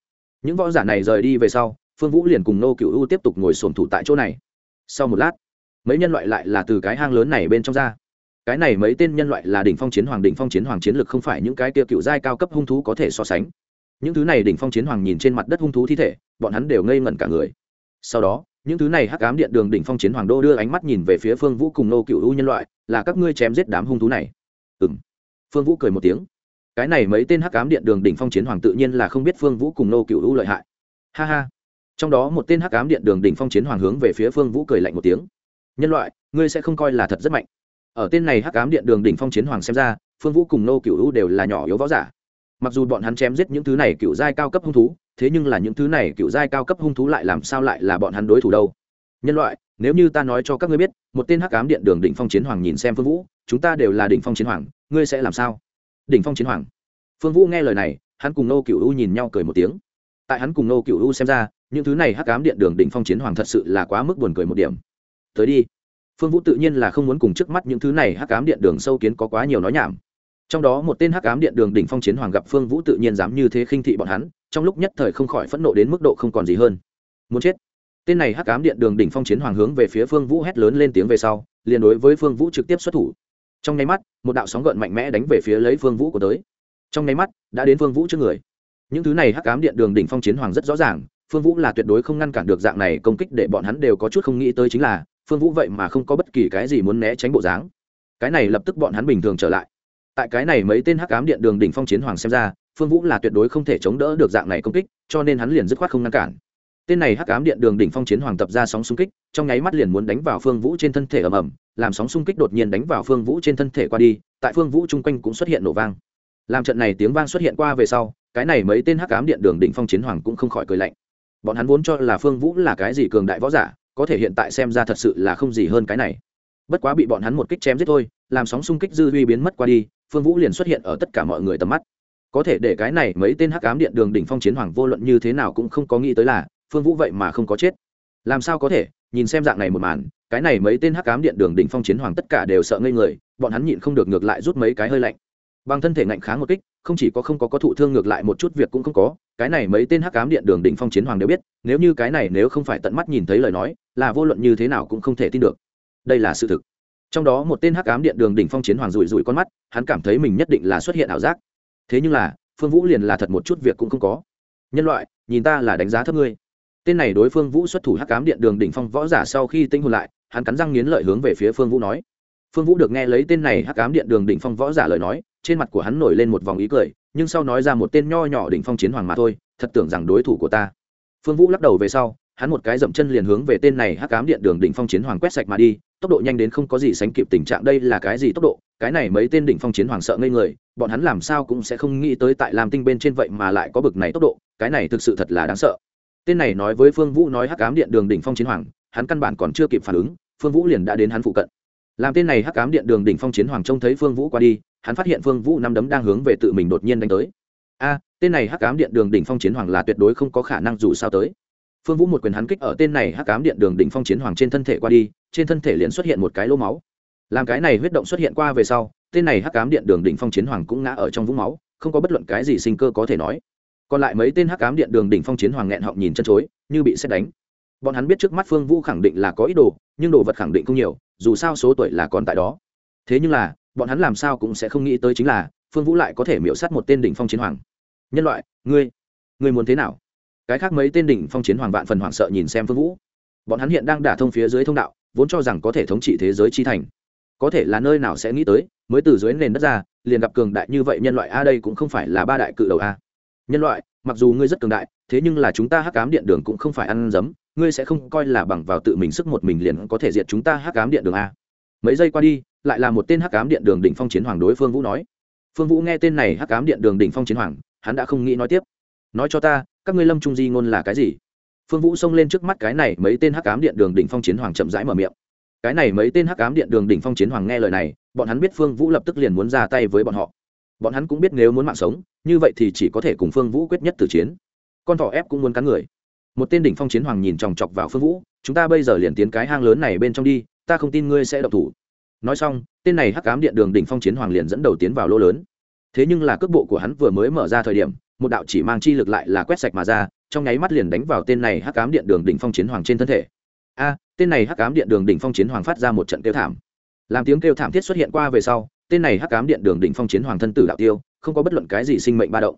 những võ giả này rời đi về sau, phương vũ liền cùng nô cựu u tiếp tục ngồi sổm thủ tại chỗ này. Sau một lát, mấy nhân loại lại là từ cái hang lớn này bên trong ra. Cái này mấy tên nhân loại là đỉnh phong chiến hoàng, đỉnh phong chiến hoàng chiến lực không phải những cái kia cựu giai cao cấp hung thú có thể so sánh. Những thứ này đỉnh phong chiến hoàng nhìn trên mặt đất hung thú thi thể, bọn hắn đều ngây ngẩn cả người. Sau đó, những thứ này hắc ám điện đường đỉnh phong chiến hoàng đô đưa ánh mắt nhìn về phía phương vũ cùng nô cựu u nhân loại, là các ngươi chém giết đám hung thú này? Ừ m phương vũ cười một tiếng cái này mấy tên hắc ám điện đường đỉnh phong chiến hoàng tự nhiên là không biết phương vũ cùng nô cựu hữu lợi hại. Ha ha. Trong đó một tên hắc ám điện đường đỉnh phong chiến hoàng hướng về phía phương vũ cười lạnh một tiếng. Nhân loại, ngươi sẽ không coi là thật rất mạnh. Ở tên này hắc ám điện đường đỉnh phong chiến hoàng xem ra, phương vũ cùng nô cựu hữu đều là nhỏ yếu võ giả. Mặc dù bọn hắn chém giết những thứ này cựu giai cao cấp hung thú, thế nhưng là những thứ này cựu giai cao cấp hung thú lại làm sao lại là bọn hắn đối thủ đâu? Nhân loại, nếu như ta nói cho các ngươi biết, một tên hắc ám điện đường đỉnh phong chiến hoàng nhìn xem phương vũ, chúng ta đều là đỉnh phong chiến hoàng, ngươi sẽ làm sao? Đỉnh phong chiến hoàng. Phương vũ nghe lời này, hắn cùng nô cựu u nhìn nhau cười một tiếng. Tại hắn cùng nô cựu u xem ra, những thứ này hắc ám điện đường đỉnh phong chiến hoàng thật sự là quá mức buồn cười một điểm. Tới đi. Phương vũ tự nhiên là không muốn cùng trước mắt những thứ này hắc ám điện đường sâu kiến có quá nhiều nói nhảm. Trong đó một tên hắc ám điện đường đỉnh phong chiến hoàng gặp phương vũ tự nhiên dám như thế khinh thị bọn hắn, trong lúc nhất thời không khỏi phẫn nộ đến mức độ không còn gì hơn. Muốn chết. Tên này hắc ám điện đường đỉnh phong chiến hoàng hướng về phía phương vũ hét lớn lên tiếng về sau, liền đối với phương vũ trực tiếp xuất thủ trong nháy mắt, một đạo sóng gợn mạnh mẽ đánh về phía lấy phương vũ của tới. Trong nháy mắt, đã đến phương vũ trước người. Những thứ này hắc ám điện đường đỉnh phong chiến hoàng rất rõ ràng, phương vũ là tuyệt đối không ngăn cản được dạng này công kích để bọn hắn đều có chút không nghĩ tới chính là, phương vũ vậy mà không có bất kỳ cái gì muốn né tránh bộ dáng. Cái này lập tức bọn hắn bình thường trở lại. Tại cái này mấy tên hắc ám điện đường đỉnh phong chiến hoàng xem ra, phương vũ là tuyệt đối không thể chống đỡ được dạng này công kích, cho nên hắn liền dứt khoát không ngăn cản tên này hắc ám điện đường đỉnh phong chiến hoàng tập ra sóng xung kích, trong nháy mắt liền muốn đánh vào phương vũ trên thân thể ầm ầm, làm sóng xung kích đột nhiên đánh vào phương vũ trên thân thể qua đi, tại phương vũ chung quanh cũng xuất hiện nổ vang. Làm trận này tiếng vang xuất hiện qua về sau, cái này mấy tên hắc ám điện đường đỉnh phong chiến hoàng cũng không khỏi cười lạnh. Bọn hắn vốn cho là phương vũ là cái gì cường đại võ giả, có thể hiện tại xem ra thật sự là không gì hơn cái này. Bất quá bị bọn hắn một kích chém giết thôi, làm sóng xung kích dư huy biến mất qua đi, phương vũ liền xuất hiện ở tất cả mọi người tầm mắt. Có thể để cái này mấy tên hắc ám điện đường đỉnh phong chiến hoàng vô luận như thế nào cũng không có nghĩ tới là phương vũ vậy mà không có chết. Làm sao có thể? Nhìn xem dạng này một màn, cái này mấy tên hắc ám điện đường đỉnh phong chiến hoàng tất cả đều sợ ngây người, bọn hắn nhịn không được ngược lại rút mấy cái hơi lạnh. Bằng thân thể ngạnh kháng một kích, không chỉ có không có có thụ thương ngược lại một chút việc cũng không có, cái này mấy tên hắc ám điện đường đỉnh phong chiến hoàng đều biết, nếu như cái này nếu không phải tận mắt nhìn thấy lời nói, là vô luận như thế nào cũng không thể tin được. Đây là sự thực. Trong đó một tên hắc ám điện đường đỉnh phong chiến hoàng rủi rủi con mắt, hắn cảm thấy mình nhất định là xuất hiện ảo giác. Thế nhưng là, phương vũ liền là thật một chút việc cũng không có. Nhân loại, nhìn ta là đánh giá thấp ngươi tên này đối phương vũ xuất thủ hắc cám điện đường đỉnh phong võ giả sau khi tinh hồn lại, hắn cắn răng nghiến lợi hướng về phía phương vũ nói. Phương vũ được nghe lấy tên này hắc cám điện đường đỉnh phong võ giả lời nói, trên mặt của hắn nổi lên một vòng ý cười, nhưng sau nói ra một tên nho nhỏ đỉnh phong chiến hoàng mà thôi, thật tưởng rằng đối thủ của ta. Phương vũ lắc đầu về sau, hắn một cái dậm chân liền hướng về tên này hắc cám điện đường đỉnh phong chiến hoàng quét sạch mà đi, tốc độ nhanh đến không có gì sánh kịp tình trạng đây là cái gì tốc độ, cái này mấy tên đỉnh phong chiến hoàng sợ ngây người, bọn hắn làm sao cũng sẽ không nghĩ tới tại làm tinh bên trên vậy mà lại có bực này tốc độ, cái này thực sự thật là đáng sợ tên này nói với phương vũ nói hắc ám điện đường đỉnh phong chiến hoàng, hắn căn bản còn chưa kịp phản ứng, phương vũ liền đã đến hắn phụ cận. Làm tên này hắc ám điện đường đỉnh phong chiến hoàng trông thấy phương vũ qua đi, hắn phát hiện phương vũ năm đấm đang hướng về tự mình đột nhiên đánh tới. A, tên này hắc ám điện đường đỉnh phong chiến hoàng là tuyệt đối không có khả năng dù sao tới. Phương vũ một quyền hắn kích ở tên này hắc ám điện đường đỉnh phong chiến hoàng trên thân thể qua đi, trên thân thể liền xuất hiện một cái lỗ máu. Làm cái này huyết động xuất hiện qua về sau, tên này hắc ám điện đường đỉnh phong chiến hoàng cũng ngã ở trong vũng máu, không có bất luận cái gì sinh cơ có thể nói còn lại mấy tên hắc ám điện đường đỉnh phong chiến hoàng nghẹn họng nhìn chân chối, như bị xét đánh. Bọn hắn biết trước mắt phương vũ khẳng định là có ý đồ, nhưng đồ vật khẳng định không nhiều, dù sao số tuổi là còn tại đó. Thế nhưng là, bọn hắn làm sao cũng sẽ không nghĩ tới chính là, phương vũ lại có thể miễu sát một tên đỉnh phong chiến hoàng. Nhân loại, ngươi ngươi muốn thế nào? Cái khác mấy tên đỉnh phong chiến hoàng vạn phần hoảng sợ nhìn xem phương vũ. Bọn hắn hiện đang đả thông phía dưới thông đạo, vốn cho rằng có thể thống trị thế giới chi thành. Có thể là nơi nào sẽ nghĩ tới, mới từ dưới nền đất ra, liền gặp cường đại như vậy nhân loại, a, đây cũng không phải là ba đại cự đầu, a nhân loại, mặc dù ngươi rất cường đại, thế nhưng là chúng ta hắc cám điện đường cũng không phải ăn dấm, ngươi sẽ không coi là bằng vào tự mình sức một mình liền có thể diệt chúng ta hắc cám điện đường a. Mấy giây qua đi, lại là một tên hắc cám điện đường đỉnh phong chiến hoàng đối phương vũ nói. Phương vũ nghe tên này hắc cám điện đường đỉnh phong chiến hoàng, hắn đã không nghĩ nói tiếp. Nói cho ta, các ngươi lâm trung di ngôn là cái gì? Phương vũ xông lên trước mắt cái này mấy tên hắc cám điện đường đỉnh phong chiến hoàng chậm rãi mở miệng. Cái này mấy tên hắc cám điện đường đỉnh phong chiến hoàng nghe lời này, bọn hắn biết phương vũ lập tức liền muốn ra tay với bọn họ bọn hắn cũng biết nếu muốn mạng sống, như vậy thì chỉ có thể cùng phương vũ quyết nhất từ chiến. Con thỏ ép cũng muốn cắn người. Một tên đỉnh phong chiến hoàng nhìn chòng chọc vào phương vũ, chúng ta bây giờ liền tiến cái hang lớn này bên trong đi, ta không tin ngươi sẽ độc thủ. Nói xong, tên này hắc cám điện đường đỉnh phong chiến hoàng liền dẫn đầu tiến vào lỗ lớn. Thế nhưng là cước bộ của hắn vừa mới mở ra thời điểm, một đạo chỉ mang chi lực lại là quét sạch mà ra, trong nháy mắt liền đánh vào tên này hắc cám điện đường đỉnh phong chiến hoàng trên thân thể. A, tên này hắc cám điện đường đỉnh phong chiến hoàng phát ra một trận tiêu thảm. Làm tiếng kêu thảm thiết xuất hiện qua về sau tên này hắc ám điện đường đỉnh phong chiến hoàng thân tử đạo tiêu, không có bất luận cái gì sinh mệnh ba động.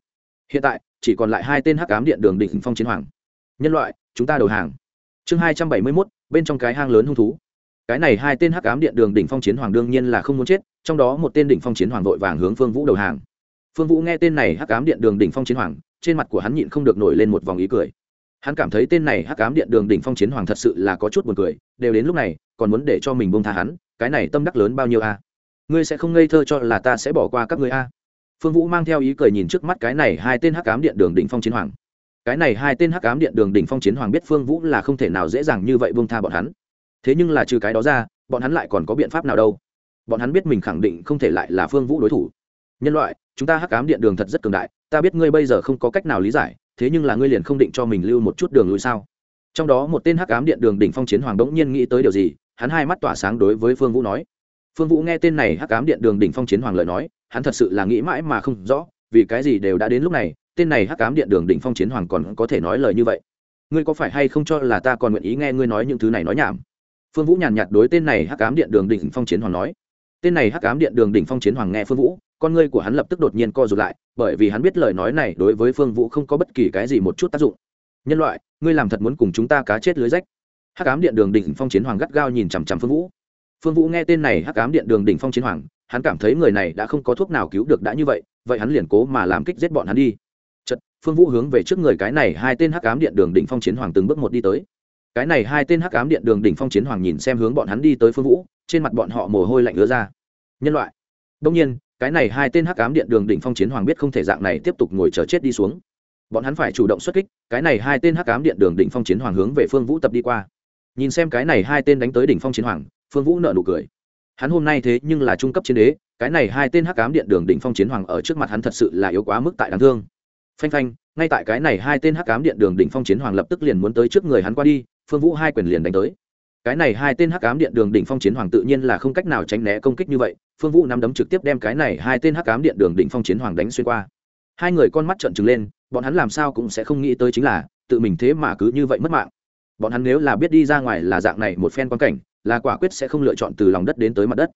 Hiện tại, chỉ còn lại hai tên hắc ám điện đường đỉnh phong chiến hoàng. Nhân loại, chúng ta đầu hàng. Chương hai trăm bảy mươi mốt, bên trong cái hang lớn hung thú. Cái này hai tên hắc ám điện đường đỉnh phong chiến hoàng đương nhiên là không muốn chết, trong đó một tên đỉnh phong chiến hoàng vội vàng hướng phương vũ đầu hàng. Phương vũ nghe tên này hắc ám điện đường đỉnh phong chiến hoàng, trên mặt của hắn nhịn không được nổi lên một vòng ý cười. Hắn cảm thấy tên này hắc ám điện đường đỉnh phong chiến hoàng thật sự là có chút buồn cười, đều đến lúc này, còn muốn để cho mình bông tha hắn, cái này tâm đắc lớn bao nhiêu a? Ngươi sẽ không ngây thơ cho là ta sẽ bỏ qua các ngươi a. Phương vũ mang theo ý cười nhìn trước mắt cái này hai tên hắc ám điện đường đỉnh phong chiến hoàng. Cái này hai tên hắc ám điện đường đỉnh phong chiến hoàng biết phương vũ là không thể nào dễ dàng như vậy buông tha bọn hắn. Thế nhưng là trừ cái đó ra, bọn hắn lại còn có biện pháp nào đâu? Bọn hắn biết mình khẳng định không thể lại là phương vũ đối thủ. Nhân loại, chúng ta hắc ám điện đường thật rất cường đại, ta biết ngươi bây giờ không có cách nào lý giải, thế nhưng là ngươi liền không định cho mình lưu một chút đường lùi sao? Trong đó một tên hắc ám điện đường đỉnh phong chiến hoàng đống nhiên nghĩ tới điều gì, hắn hai mắt tỏa sáng đối với phương vũ nói phương vũ nghe tên này hắc ám điện đường đỉnh phong chiến hoàng lời nói, hắn thật sự là nghĩ mãi mà không rõ, vì cái gì đều đã đến lúc này, tên này hắc ám điện đường đỉnh phong chiến hoàng còn có thể nói lời như vậy. Ngươi có phải hay không cho là ta còn nguyện ý nghe ngươi nói những thứ này nói nhảm? Phương vũ nhàn nhạt đối tên này hắc ám điện đường đỉnh phong chiến hoàng nói. Tên này hắc ám điện đường đỉnh phong chiến hoàng nghe phương vũ, con ngươi của hắn lập tức đột nhiên co rụt lại, bởi vì hắn biết lời nói này đối với phương vũ không có bất kỳ cái gì một chút tác dụng. Nhân loại, ngươi làm thật muốn cùng chúng ta cá chết lưới rách. Hắc ám điện đường đỉnh phong chiến hoàng gắt gao nhìn chằm chằm phương vũ phương vũ nghe tên này hắc ám điện đường đỉnh phong chiến hoàng, hắn cảm thấy người này đã không có thuốc nào cứu được đã như vậy vậy hắn liền cố mà làm kích giết bọn hắn đi. Chật phương vũ hướng về trước người cái này hai tên hắc ám điện đường đỉnh phong chiến hoàng từng bước một đi tới. Cái này hai tên hắc ám điện đường đỉnh phong chiến hoàng nhìn xem hướng bọn hắn đi tới phương vũ, trên mặt bọn họ mồ hôi lạnh ứa ra. Nhân loại. Đông nhiên, cái này hai tên hắc ám điện đường đỉnh phong chiến hoàng biết không thể dạng này tiếp tục ngồi chờ chết đi xuống. Bọn hắn phải chủ động xuất kích, cái này hai tên hắc ám điện đường đỉnh phong chiến hoàng hướng về phương vũ tập đi qua. Nhìn xem cái này hai tên đánh tới đỉnh phong chiến hoàng phương vũ nợ nụ cười. Hắn hôm nay thế nhưng là trung cấp chiến đế, cái này hai tên hắc ám điện đường đỉnh phong chiến hoàng ở trước mặt hắn thật sự là yếu quá mức tại đáng thương. Phanh phanh, ngay tại cái này hai tên hắc ám điện đường đỉnh phong chiến hoàng lập tức liền muốn tới trước người hắn qua đi, phương vũ hai quyền liền đánh tới. Cái này hai tên hắc ám điện đường đỉnh phong chiến hoàng tự nhiên là không cách nào tránh né công kích như vậy, phương vũ nắm đấm trực tiếp đem cái này hai tên hắc ám điện đường đỉnh phong chiến hoàng đánh xuyên qua. Hai người con mắt trợn trừng lên, bọn hắn làm sao cũng sẽ không nghĩ tới chính là, tự mình thế mà cứ như vậy mất mạng. Bọn hắn nếu là biết đi ra ngoài là dạng này một phen quan cảnh là quả quyết sẽ không lựa chọn từ lòng đất đến tới mặt đất.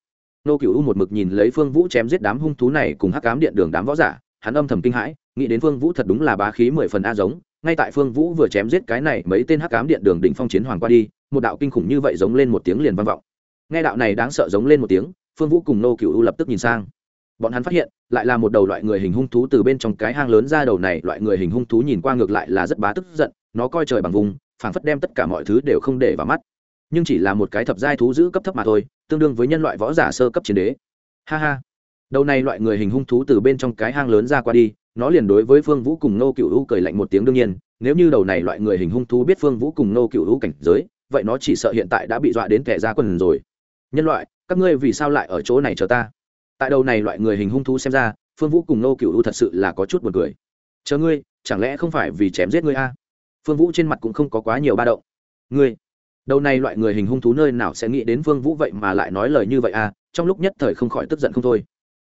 Nô cựu một mực nhìn lấy phương vũ chém giết đám hung thú này cùng hắc ám điện đường đám võ giả, hắn âm thầm kinh hãi, nghĩ đến phương vũ thật đúng là bá khí mười phần a giống, ngay tại phương vũ vừa chém giết cái này mấy tên hắc ám điện đường đỉnh phong chiến hoàng qua đi, một đạo kinh khủng như vậy giống lên một tiếng liền vang vọng. Nghe đạo này đáng sợ giống lên một tiếng, phương vũ cùng nô cựu lập tức nhìn sang. Bọn hắn phát hiện, lại là một đầu loại người hình hung thú từ bên trong cái hang lớn ra đầu này, loại người hình hung thú nhìn qua ngược lại là rất bá tức giận, nó coi trời bằng vùng, phảng phất đem tất cả mọi thứ đều không để vào mắt nhưng chỉ là một cái thập giai thú giữ cấp thấp mà thôi, tương đương với nhân loại võ giả sơ cấp chiến đế. Ha ha. Đầu này loại người hình hung thú từ bên trong cái hang lớn ra qua đi, nó liền đối với phương vũ cùng nô cựu hữu cười lạnh một tiếng đương nhiên, nếu như đầu này loại người hình hung thú biết phương vũ cùng nô cựu hữu cảnh giới, vậy nó chỉ sợ hiện tại đã bị dọa đến kẻ ra quần rồi. Nhân loại, các ngươi vì sao lại ở chỗ này chờ ta? Tại đầu này loại người hình hung thú xem ra, phương vũ cùng nô cựu hữu thật sự là có chút buồn cười. Chờ ngươi, chẳng lẽ không phải vì chém giết ngươi a? Phương vũ trên mặt cũng không có quá nhiều ba động. Ngươi đầu này loại người hình hung thú nơi nào sẽ nghĩ đến Vương vũ vậy mà lại nói lời như vậy à? trong lúc nhất thời không khỏi tức giận không thôi.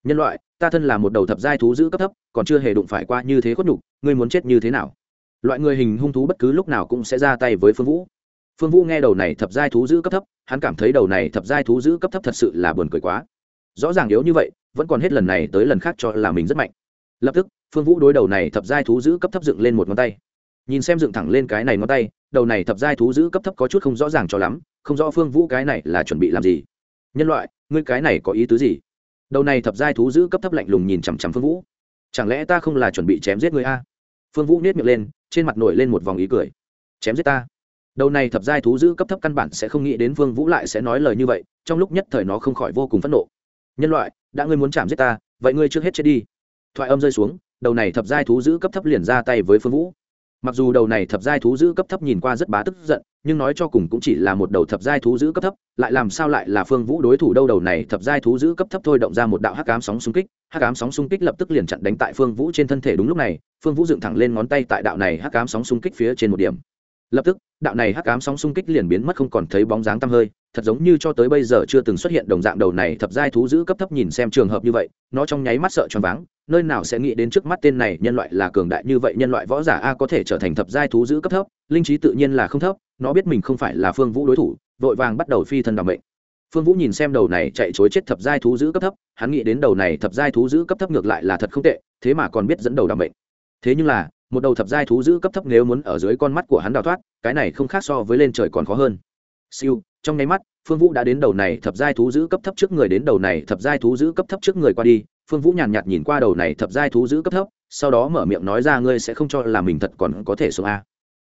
Nhân loại, ta thân là một đầu thập giai thú giữ cấp thấp, còn chưa hề đụng phải qua như thế khuất nhục, ngươi muốn chết như thế nào? Loại người hình hung thú bất cứ lúc nào cũng sẽ ra tay với phương vũ. Phương vũ nghe đầu này thập giai thú giữ cấp thấp, hắn cảm thấy đầu này thập giai thú giữ cấp thấp thật sự là buồn cười quá. Rõ ràng yếu như vậy, vẫn còn hết lần này tới lần khác cho là mình rất mạnh. Lập tức, phương vũ đối đầu này thập giai thú giữ cấp thấp dựng lên một ngón tay nhìn xem dựng thẳng lên cái này ngón tay, đầu này thập giai thú giữ cấp thấp có chút không rõ ràng cho lắm, không rõ phương vũ cái này là chuẩn bị làm gì. Nhân loại, ngươi cái này có ý tứ gì? Đầu này thập giai thú giữ cấp thấp lạnh lùng nhìn chằm chằm phương vũ. Chẳng lẽ ta không là chuẩn bị chém giết người a? Phương vũ nết miệng lên, trên mặt nổi lên một vòng ý cười. Chém giết ta? Đầu này thập giai thú giữ cấp thấp căn bản sẽ không nghĩ đến phương vũ lại sẽ nói lời như vậy, trong lúc nhất thời nó không khỏi vô cùng phẫn nộ. Nhân loại, đã ngươi muốn chạm giết ta, vậy ngươi trước hết chết đi. Thoại âm rơi xuống, đầu này thập giai thú giữ cấp thấp liền ra tay với phương vũ mặc dù đầu này thập giai thú giữ cấp thấp nhìn qua rất bá tức giận, nhưng nói cho cùng cũng chỉ là một đầu thập giai thú giữ cấp thấp, lại làm sao lại là phương vũ đối thủ đâu đầu này thập giai thú giữ cấp thấp thôi động ra một đạo hắc ám sóng xung kích, hắc ám sóng xung kích lập tức liền chặn đánh tại phương vũ trên thân thể đúng lúc này, phương vũ dựng thẳng lên ngón tay tại đạo này hắc ám sóng xung kích phía trên một điểm lập tức, đạo này hắc ám sóng xung kích liền biến mất không còn thấy bóng dáng tăm hơi, thật giống như cho tới bây giờ chưa từng xuất hiện đồng dạng đầu này thập giai thú giữ cấp thấp nhìn xem trường hợp như vậy, nó trong nháy mắt sợ choáng váng, nơi nào sẽ nghĩ đến trước mắt tên này nhân loại là cường đại như vậy, nhân loại võ giả a có thể trở thành thập giai thú giữ cấp thấp, linh trí tự nhiên là không thấp, nó biết mình không phải là phương vũ đối thủ, vội vàng bắt đầu phi thân đảm mệnh. Phương vũ nhìn xem đầu này chạy chối chết thập giai thú giữ cấp thấp, hắn nghĩ đến đầu này thập giai thú giữ cấp thấp ngược lại là thật không tệ, thế mà còn biết dẫn đầu đảm mệnh thế nhưng là, một đầu thập giai thú giữ cấp thấp nếu muốn ở dưới con mắt của hắn đào thoát, cái này không khác so với lên trời còn khó hơn. Siêu, trong nháy mắt, phương vũ đã đến đầu này thập giai thú giữ cấp thấp trước người đến đầu này thập giai thú giữ cấp thấp trước người qua đi. Phương vũ nhàn nhạt nhìn qua đầu này thập giai thú giữ cấp thấp, sau đó mở miệng nói ra, ngươi sẽ không cho là mình thật còn có thể sống a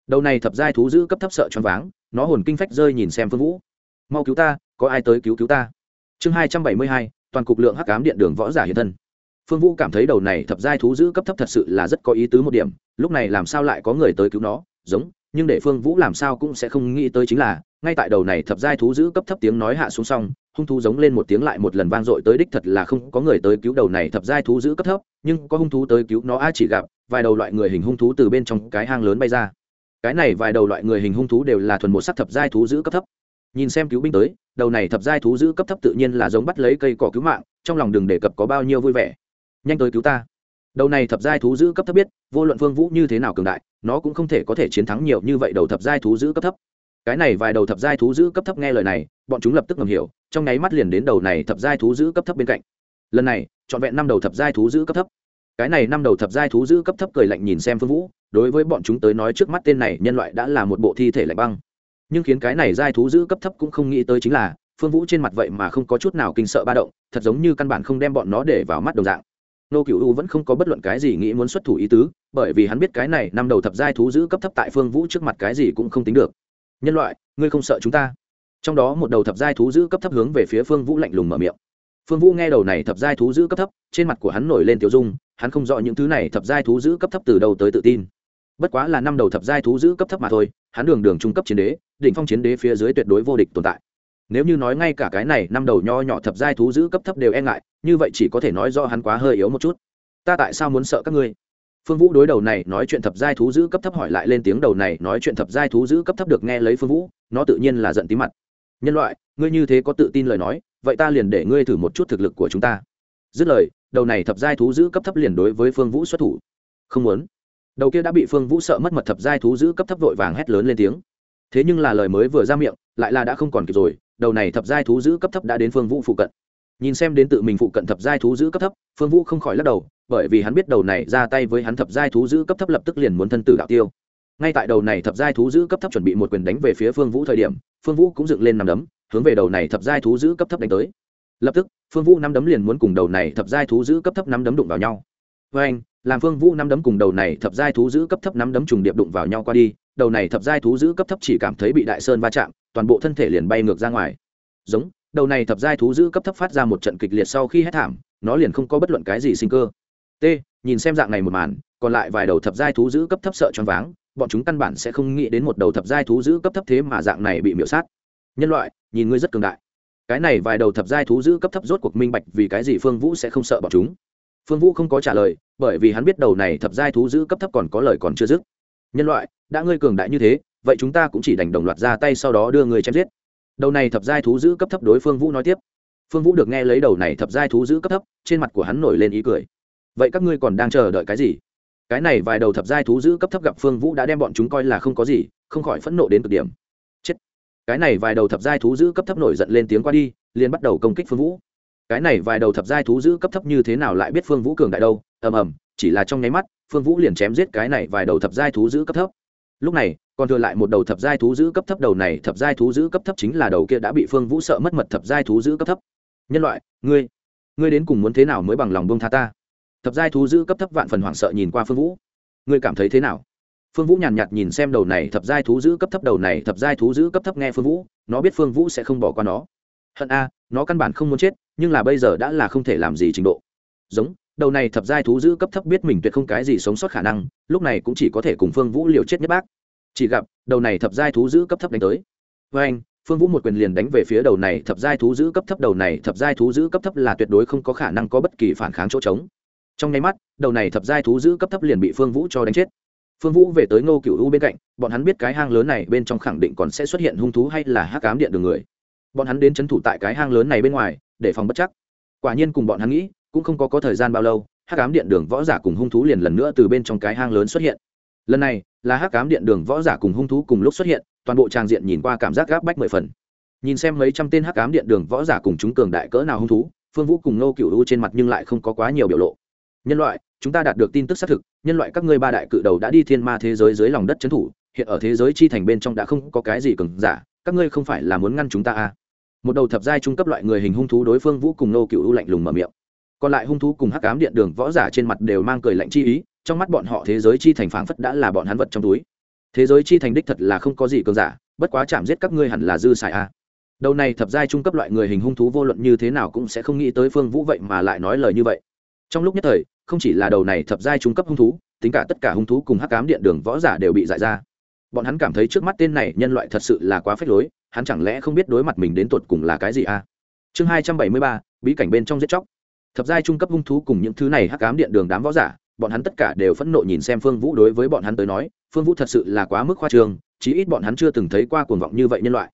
đầu này thập giai thú giữ cấp thấp sợ choáng váng, nó hồn kinh phách rơi nhìn xem phương vũ. Mau cứu ta, có ai tới cứu cứu ta? Chương hai trăm bảy mươi hai, toàn cục lượng hắc cám điện đường võ giả hiện thân phương vũ cảm thấy đầu này thập giai thú giữ cấp thấp thật sự là rất có ý tứ một điểm, lúc này làm sao lại có người tới cứu nó, giống, nhưng để phương vũ làm sao cũng sẽ không nghĩ tới chính là, ngay tại đầu này thập giai thú giữ cấp thấp tiếng nói hạ xuống xong, hung thú giống lên một tiếng lại một lần vang dội tới đích thật là không có người tới cứu đầu này thập giai thú giữ cấp thấp, nhưng có hung thú tới cứu nó a chỉ gặp, vài đầu loại người hình hung thú từ bên trong cái hang lớn bay ra. Cái này vài đầu loại người hình hung thú đều là thuần một sắc thập giai thú giữ cấp thấp. Nhìn xem cứu binh tới, đầu này thập giai thú giữ cấp thấp tự nhiên là giống bắt lấy cây cỏ cứu mạng, trong lòng đừng đề cập có bao nhiêu vui vẻ nhanh tới cứu ta. Đầu này thập giai thú giữ cấp thấp biết, vô luận phương vũ như thế nào cường đại, nó cũng không thể có thể chiến thắng nhiều như vậy đầu thập giai thú giữ cấp thấp. Cái này vài đầu thập giai thú giữ cấp thấp nghe lời này, bọn chúng lập tức ngầm hiểu, trong nháy mắt liền đến đầu này thập giai thú giữ cấp thấp bên cạnh. Lần này, trọn vẹn năm đầu thập giai thú giữ cấp thấp. Cái này năm đầu thập giai thú giữ cấp thấp cười lạnh nhìn xem phương vũ, đối với bọn chúng tới nói trước mắt tên này nhân loại đã là một bộ thi thể lạnh băng. Nhưng khiến cái này giai thú giữ cấp thấp cũng không nghĩ tới chính là, phương vũ trên mặt vậy mà không có chút nào kinh sợ ba động, thật giống như căn bản không đem bọn nó để vào mắt đồng dạng nô cựu u vẫn không có bất luận cái gì nghĩ muốn xuất thủ ý tứ, bởi vì hắn biết cái này năm đầu thập giai thú giữ cấp thấp tại phương vũ trước mặt cái gì cũng không tính được. Nhân loại, ngươi không sợ chúng ta? Trong đó một đầu thập giai thú giữ cấp thấp hướng về phía phương vũ lạnh lùng mở miệng. Phương vũ nghe đầu này thập giai thú giữ cấp thấp, trên mặt của hắn nổi lên tiểu dung, hắn không rõ những thứ này thập giai thú giữ cấp thấp từ đầu tới tự tin. Bất quá là năm đầu thập giai thú giữ cấp thấp mà thôi, hắn đường đường trung cấp chiến đế, đỉnh phong chiến đế phía dưới tuyệt đối vô địch tồn tại nếu như nói ngay cả cái này, năm đầu nho nhỏ thập giai thú giữ cấp thấp đều e ngại, như vậy chỉ có thể nói do hắn quá hơi yếu một chút. Ta tại sao muốn sợ các ngươi? Phương vũ đối đầu này, nói chuyện thập giai thú giữ cấp thấp hỏi lại lên tiếng đầu này, nói chuyện thập giai thú giữ cấp thấp được nghe lấy phương vũ, nó tự nhiên là giận tí mặt. Nhân loại, ngươi như thế có tự tin lời nói, vậy ta liền để ngươi thử một chút thực lực của chúng ta. Dứt lời, đầu này thập giai thú giữ cấp thấp liền đối với phương vũ xuất thủ. Không muốn. Đầu kia đã bị phương vũ sợ mất mật thập giai thú giữ cấp thấp vội vàng hét lớn lên tiếng. Thế nhưng là lời mới vừa ra miệng, lại là đã không còn kịp rồi đầu này thập giai thú giữ cấp thấp đã đến phương vũ phụ cận. Nhìn xem đến tự mình phụ cận thập giai thú giữ cấp thấp, phương vũ không khỏi lắc đầu, bởi vì hắn biết đầu này ra tay với hắn thập giai thú giữ cấp thấp lập tức liền muốn thân tử đạo tiêu. Ngay tại đầu này thập giai thú giữ cấp thấp chuẩn bị một quyền đánh về phía phương vũ thời điểm, phương vũ cũng dựng lên nằm đấm, hướng về đầu này thập giai thú giữ cấp thấp đánh tới. Lập tức, phương vũ năm đấm liền muốn cùng đầu này thập giai thú giữ cấp thấp năm đấm đụng vào nhau. Với anh làm phương vũ năm đấm cùng đầu này thập giai thú giữ cấp thấp năm đấm trùng điệp đụng vào nhau qua đi đầu này thập giai thú giữ cấp thấp chỉ cảm thấy bị đại sơn va chạm, toàn bộ thân thể liền bay ngược ra ngoài. Giống, đầu này thập giai thú giữ cấp thấp phát ra một trận kịch liệt sau khi hết thảm, nó liền không có bất luận cái gì sinh cơ. T, nhìn xem dạng này một màn, còn lại vài đầu thập giai thú giữ cấp thấp sợ choáng váng, bọn chúng căn bản sẽ không nghĩ đến một đầu thập giai thú giữ cấp thấp thế mà dạng này bị miễu sát. Nhân loại, nhìn ngươi rất cường đại. Cái này vài đầu thập giai thú giữ cấp thấp rốt cuộc minh bạch vì cái gì phương vũ sẽ không sợ bọn chúng. Phương vũ không có trả lời, bởi vì hắn biết đầu này thập giai thú giữ cấp thấp còn có lời còn chưa dứt. Nhân loại đã ngươi cường đại như thế, vậy chúng ta cũng chỉ đành đồng loạt ra tay sau đó đưa ngươi chém giết. Đầu này thập giai thú giữ cấp thấp đối phương vũ nói tiếp. Phương vũ được nghe lấy đầu này thập giai thú giữ cấp thấp, trên mặt của hắn nổi lên ý cười. Vậy các ngươi còn đang chờ đợi cái gì? Cái này vài đầu thập giai thú giữ cấp thấp gặp phương vũ đã đem bọn chúng coi là không có gì, không khỏi phẫn nộ đến cực điểm. Chết! Cái này vài đầu thập giai thú giữ cấp thấp nổi giận lên tiếng qua đi, liền bắt đầu công kích phương vũ. Cái này vài đầu thập giai thú giữ cấp thấp như thế nào lại biết phương vũ cường đại đâu? Ầm ầm, chỉ là trong nháy mắt, phương vũ liền chém giết cái này vài đầu thập giai thú giữ cấp thấp lúc này, còn thừa lại một đầu thập giai thú giữ cấp thấp đầu này, thập giai thú giữ cấp thấp chính là đầu kia đã bị phương vũ sợ mất mật thập giai thú giữ cấp thấp. Nhân loại, ngươi ngươi đến cùng muốn thế nào mới bằng lòng bông tha ta? Thập giai thú giữ cấp thấp vạn phần hoảng sợ nhìn qua phương vũ. Ngươi cảm thấy thế nào? Phương vũ nhàn nhạt nhìn xem đầu này, thập giai thú giữ cấp thấp đầu này, thập giai thú giữ cấp thấp nghe phương vũ, nó biết phương vũ sẽ không bỏ qua nó. Hận a, nó căn bản không muốn chết, nhưng là bây giờ đã là không thể làm gì trình độ. Giống đầu này thập giai thú giữ cấp thấp biết mình tuyệt không cái gì sống sót khả năng, lúc này cũng chỉ có thể cùng phương vũ liều chết nhất bác. Chỉ gặp, đầu này thập giai thú giữ cấp thấp đánh tới. Với anh, phương vũ một quyền liền đánh về phía đầu này thập giai thú giữ cấp thấp, đầu này thập giai thú giữ cấp thấp là tuyệt đối không có khả năng có bất kỳ phản kháng chỗ trống. Trong nháy mắt, đầu này thập giai thú giữ cấp thấp liền bị phương vũ cho đánh chết. Phương vũ về tới ngô cựu u bên cạnh, bọn hắn biết cái hang lớn này bên trong khẳng định còn sẽ xuất hiện hung thú hay là hắc cám điện đường người. Bọn hắn đến c h ấ n thủ tại cái hang lớn này bên ngoài, để phòng bất chắc. Quả nhiên cùng bọn hắn nghĩ cũng không có có thời gian bao lâu, hắc cám điện đường võ giả cùng hung thú liền lần nữa từ bên trong cái hang lớn xuất hiện. Lần này, là hắc cám điện đường võ giả cùng hung thú cùng lúc xuất hiện, toàn bộ tràng diện nhìn qua cảm giác gáp bách mười phần. Nhìn xem mấy trăm tên hắc cám điện đường võ giả cùng chúng cường đại cỡ nào hung thú, phương vũ cùng nô cựu u trên mặt nhưng lại không có quá nhiều biểu lộ. Nhân loại, chúng ta đạt được tin tức xác thực, nhân loại các ngươi ba đại cự đầu đã đi thiên ma thế giới dưới lòng đất trấn thủ, hiện ở thế giới chi thành bên trong đã không có cái gì cường giả, các ngươi không phải là muốn ngăn chúng ta à. một đầu thập giai trung cấp loại người hình hung thú đối phương vũ cùng nô cựu u lạnh lùng mở miệng còn lại hung thú cùng hắc ám điện đường võ giả trên mặt đều mang cười lạnh chi ý, trong mắt bọn họ thế giới chi thành phảng phất đã là bọn hắn vật trong túi. Thế giới chi thành đích thật là không có gì cường giả, bất quá chạm giết các ngươi hẳn là dư xài a. Đầu này thập giai trung cấp loại người hình hung thú vô luận như thế nào cũng sẽ không nghĩ tới phương vũ vậy mà lại nói lời như vậy. Trong lúc nhất thời, không chỉ là đầu này thập giai trung cấp hung thú, tính cả tất cả hung thú cùng hắc ám điện đường võ giả đều bị dại ra. Bọn hắn cảm thấy trước mắt tên này nhân loại thật sự là quá phết lối, hắn chẳng lẽ không biết đối mặt mình đến tột cùng là cái gì a? Chương hai trăm bảy mươi ba, bí cảnh bên trong giết chóc thập giai trung cấp hung thú cùng những thứ này hắc cám điện đường đám võ giả, bọn hắn tất cả đều phẫn nộ nhìn xem phương vũ đối với bọn hắn tới nói, phương vũ thật sự là quá mức khoa trương, chí ít bọn hắn chưa từng thấy qua cuồng vọng như vậy nhân loại.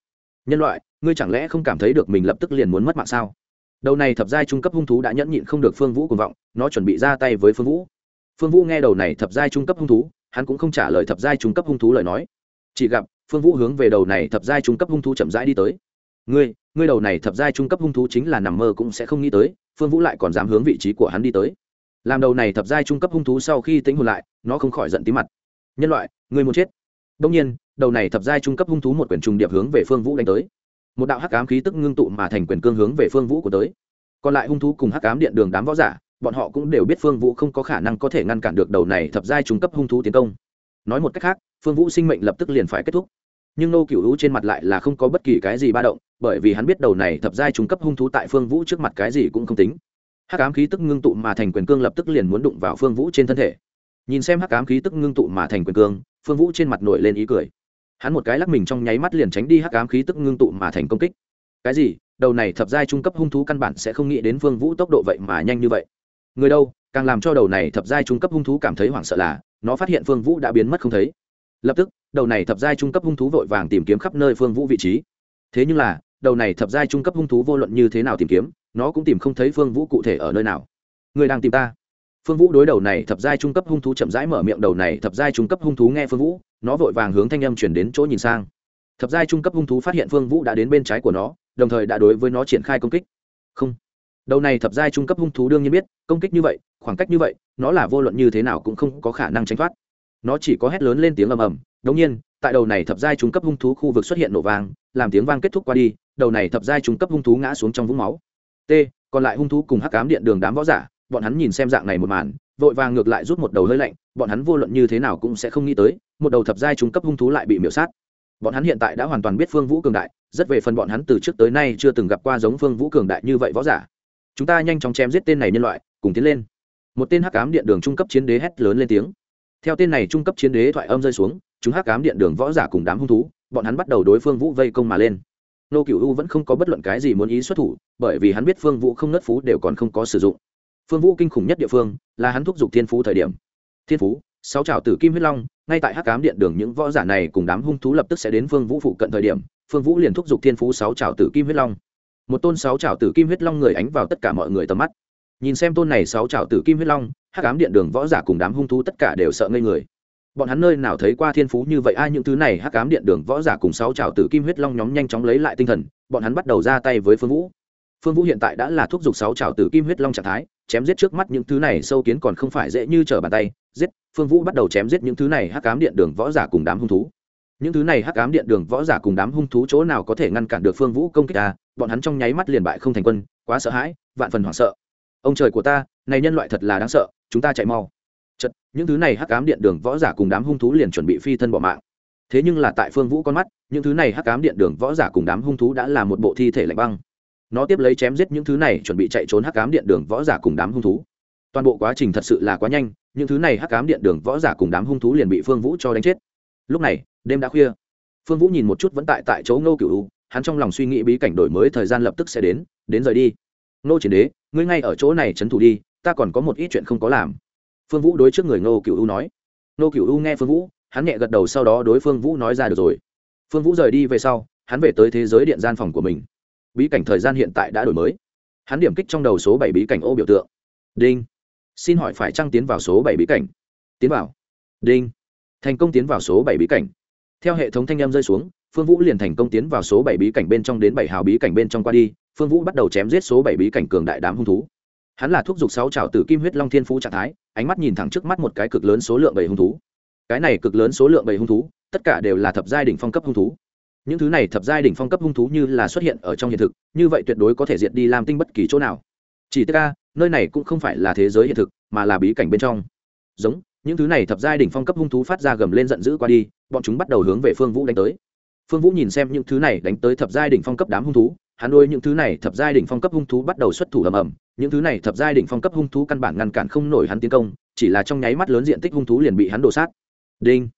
Nhân loại, ngươi chẳng lẽ không cảm thấy được mình lập tức liền muốn mất mạng sao? Đầu này thập giai trung cấp hung thú đã nhẫn nhịn không được phương vũ cuồng vọng, nó chuẩn bị ra tay với phương vũ. Phương vũ nghe đầu này thập giai trung cấp hung thú, hắn cũng không trả lời thập giai trung cấp hung thú lời nói. Chỉ gặp, phương vũ hướng về đầu này thập giai trung cấp hung thú chậm rãi đi tới. Ngươi ngươi đầu này thập giai trung cấp hung thú chính là nằm mơ cũng sẽ không nghĩ tới phương vũ lại còn dám hướng vị trí của hắn đi tới. Làm đầu này thập giai trung cấp hung thú sau khi tính hồn lại, nó không khỏi giận tí mặt. Nhân loại, người muốn chết. Đông nhiên, đầu này thập giai trung cấp hung thú một quyển trùng điệp hướng về phương vũ đánh tới. Một đạo hắc ám khí tức ngưng tụ mà thành quyền cương hướng về phương vũ của tới. Còn lại hung thú cùng hắc ám điện đường đám võ giả, bọn họ cũng đều biết phương vũ không có khả năng có thể ngăn cản được đầu này thập giai trung cấp hung thú tiến công. Nói một cách khác, phương vũ sinh mệnh lập tức liền phải kết thúc nhưng nô cựu hữu trên mặt lại là không có bất kỳ cái gì ba động, bởi vì hắn biết đầu này thập giai trung cấp hung thú tại phương vũ trước mặt cái gì cũng không tính. Hắc ám khí tức ngưng tụ mà thành quyền cương lập tức liền muốn đụng vào phương vũ trên thân thể. Nhìn xem hắc ám khí tức ngưng tụ mà thành quyền cương, phương vũ trên mặt nổi lên ý cười. Hắn một cái lắc mình trong nháy mắt liền tránh đi hắc ám khí tức ngưng tụ mà thành công kích. Cái gì? Đầu này thập giai trung cấp hung thú căn bản sẽ không nghĩ đến phương vũ tốc độ vậy mà nhanh như vậy. Người đâu? Càng làm cho đầu này thập giai trung cấp hung thú cảm thấy hoảng sợ là, nó phát hiện phương vũ đã biến mất không thấy lập tức, đầu này thập giai trung cấp hung thú vội vàng tìm kiếm khắp nơi phương vũ vị trí. Thế nhưng là, đầu này thập giai trung cấp hung thú vô luận như thế nào tìm kiếm, nó cũng tìm không thấy phương vũ cụ thể ở nơi nào. Người đang tìm ta. Phương vũ đối đầu này thập giai trung cấp hung thú chậm rãi mở miệng, đầu này thập giai trung cấp hung thú nghe phương vũ, nó vội vàng hướng thanh âm chuyển đến chỗ nhìn sang. Thập giai trung cấp hung thú phát hiện phương vũ đã đến bên trái của nó, đồng thời đã đối với nó triển khai công kích. Không. Đầu này thập giai trung cấp hung thú đương nhiên biết, công kích như vậy, khoảng cách như vậy, nó là vô luận như thế nào cũng không có khả năng tránh thoát nó chỉ có hét lớn lên tiếng ầm ầm. Đống nhiên, tại đầu này thập giai trung cấp hung thú khu vực xuất hiện nổ vang, làm tiếng vang kết thúc qua đi, đầu này thập giai trung cấp hung thú ngã xuống trong vũng máu. T, còn lại hung thú cùng hắc cám điện đường đám võ giả, bọn hắn nhìn xem dạng này một màn, vội vàng ngược lại rút một đầu hơi lạnh, bọn hắn vô luận như thế nào cũng sẽ không nghĩ tới, một đầu thập giai trung cấp hung thú lại bị miểu sát. Bọn hắn hiện tại đã hoàn toàn biết phương vũ cường đại, rất về phần bọn hắn từ trước tới nay chưa từng gặp qua giống phương vũ cường đại như vậy võ giả. Chúng ta nhanh chóng chém giết tên này nhân loại, cùng tiến lên. Một tên hắc cám điện đường trung cấp chiến đế hét lớn lên tiếng theo tên này trung cấp chiến đế thoại âm rơi xuống, chúng hắc cám điện đường võ giả cùng đám hung thú, bọn hắn bắt đầu đối phương vũ vây công mà lên. Nô cựu u vẫn không có bất luận cái gì muốn ý xuất thủ, bởi vì hắn biết phương vũ không nất phú đều còn không có sử dụng. Phương vũ kinh khủng nhất địa phương là hắn thúc giục thiên phú thời điểm. Thiên phú, sáu trào tử kim huyết long, ngay tại hắc cám điện đường những võ giả này cùng đám hung thú lập tức sẽ đến phương vũ phụ cận thời điểm, phương vũ liền thúc giục thiên phú sáu trào tử kim huyết long. Một tôn sáu trào tử kim huyết long người ánh vào tất cả mọi người tầm mắt. Nhìn xem tôn này sáu trào tử kim huyết long hắc Ám điện đường võ giả cùng đám hung thú tất cả đều sợ ngây người. Bọn hắn nơi nào thấy qua thiên phú như vậy, ai những thứ này, hắc Ám điện đường võ giả cùng sáu trào tử kim huyết long nhóm nhanh chóng lấy lại tinh thần, bọn hắn bắt đầu ra tay với phương vũ. Phương vũ hiện tại đã là thúc giục sáu trào tử kim huyết long trạng thái, chém giết trước mắt những thứ này sâu kiến còn không phải dễ như trở bàn tay, giết, phương vũ bắt đầu chém giết những thứ này hắc Ám điện đường võ giả cùng đám hung thú. Những thứ này hắc Ám điện đường võ giả cùng đám hung thú chỗ nào có thể ngăn cản được phương vũ công kích ta, bọn hắn trong nháy mắt liền bại không thành quân, quá sợ hãi, vạn phần hoảng sợ. Ông trời của ta này nhân loại thật là đáng sợ, chúng ta chạy mau. Chật những thứ này hắc cám điện đường võ giả cùng đám hung thú liền chuẩn bị phi thân bỏ mạng. Thế nhưng là tại phương vũ con mắt, những thứ này hắc cám điện đường võ giả cùng đám hung thú đã là một bộ thi thể lạnh băng. Nó tiếp lấy chém giết những thứ này chuẩn bị chạy trốn hắc cám điện đường võ giả cùng đám hung thú. Toàn bộ quá trình thật sự là quá nhanh, những thứ này hắc cám điện đường võ giả cùng đám hung thú liền bị phương vũ cho đánh chết. Lúc này, đêm đã khuya. Phương vũ nhìn một chút vẫn tại tại chỗ ngô cựu hắn trong lòng suy nghĩ bí cảnh đổi mới thời gian lập tức sẽ đến đến rời đi. Ngô chiến đế, ngươi ngay ở chỗ này trấn thủ đi ta còn có một ít chuyện không có làm. Phương vũ đối trước người ngô cựu u nói. Ngô cựu u nghe phương vũ, hắn nhẹ gật đầu sau đó đối phương vũ nói ra được rồi. Phương vũ rời đi về sau, hắn về tới thế giới điện gian phòng của mình. Bí cảnh thời gian hiện tại đã đổi mới. Hắn điểm kích trong đầu số bảy bí cảnh ô biểu tượng. Đinh. Xin hỏi phải trăng tiến vào số bảy bí cảnh? Tiến vào. Đinh. Thành công tiến vào số bảy bí cảnh. Theo hệ thống thanh em rơi xuống, phương vũ liền thành công tiến vào số bảy bí cảnh bên trong đến bảy hào bí cảnh bên trong qua đi. Phương vũ bắt đầu chém giết số bảy bí cảnh cường đại đám hung thú hắn là thúc giục sáu trào tử kim huyết long thiên phú trạng thái, ánh mắt nhìn thẳng trước mắt một cái cực lớn số lượng bảy hung thú. Cái này cực lớn số lượng bảy hung thú, tất cả đều là thập giai đỉnh phong cấp hung thú. Những thứ này thập giai đỉnh phong cấp hung thú như là xuất hiện ở trong hiện thực, như vậy tuyệt đối có thể diệt đi làm tinh bất kỳ chỗ nào. Chỉ tức ca nơi này cũng không phải là thế giới hiện thực, mà là bí cảnh bên trong. Giống, những thứ này thập giai đỉnh phong cấp hung thú phát ra gầm lên giận dữ qua đi, bọn chúng bắt đầu hướng về phương vũ đánh tới. Phương vũ nhìn xem những thứ này đánh tới thập giai đỉnh phong cấp đám hung thú hắn đôi những thứ này thập giai đỉnh phong cấp hung thú bắt đầu xuất thủ ầm ầm. Những thứ này thập giai đỉnh phong cấp hung thú căn bản ngăn cản không nổi hắn tiến công, chỉ là trong nháy mắt lớn diện tích hung thú liền bị hắn đổ sát. Đinh.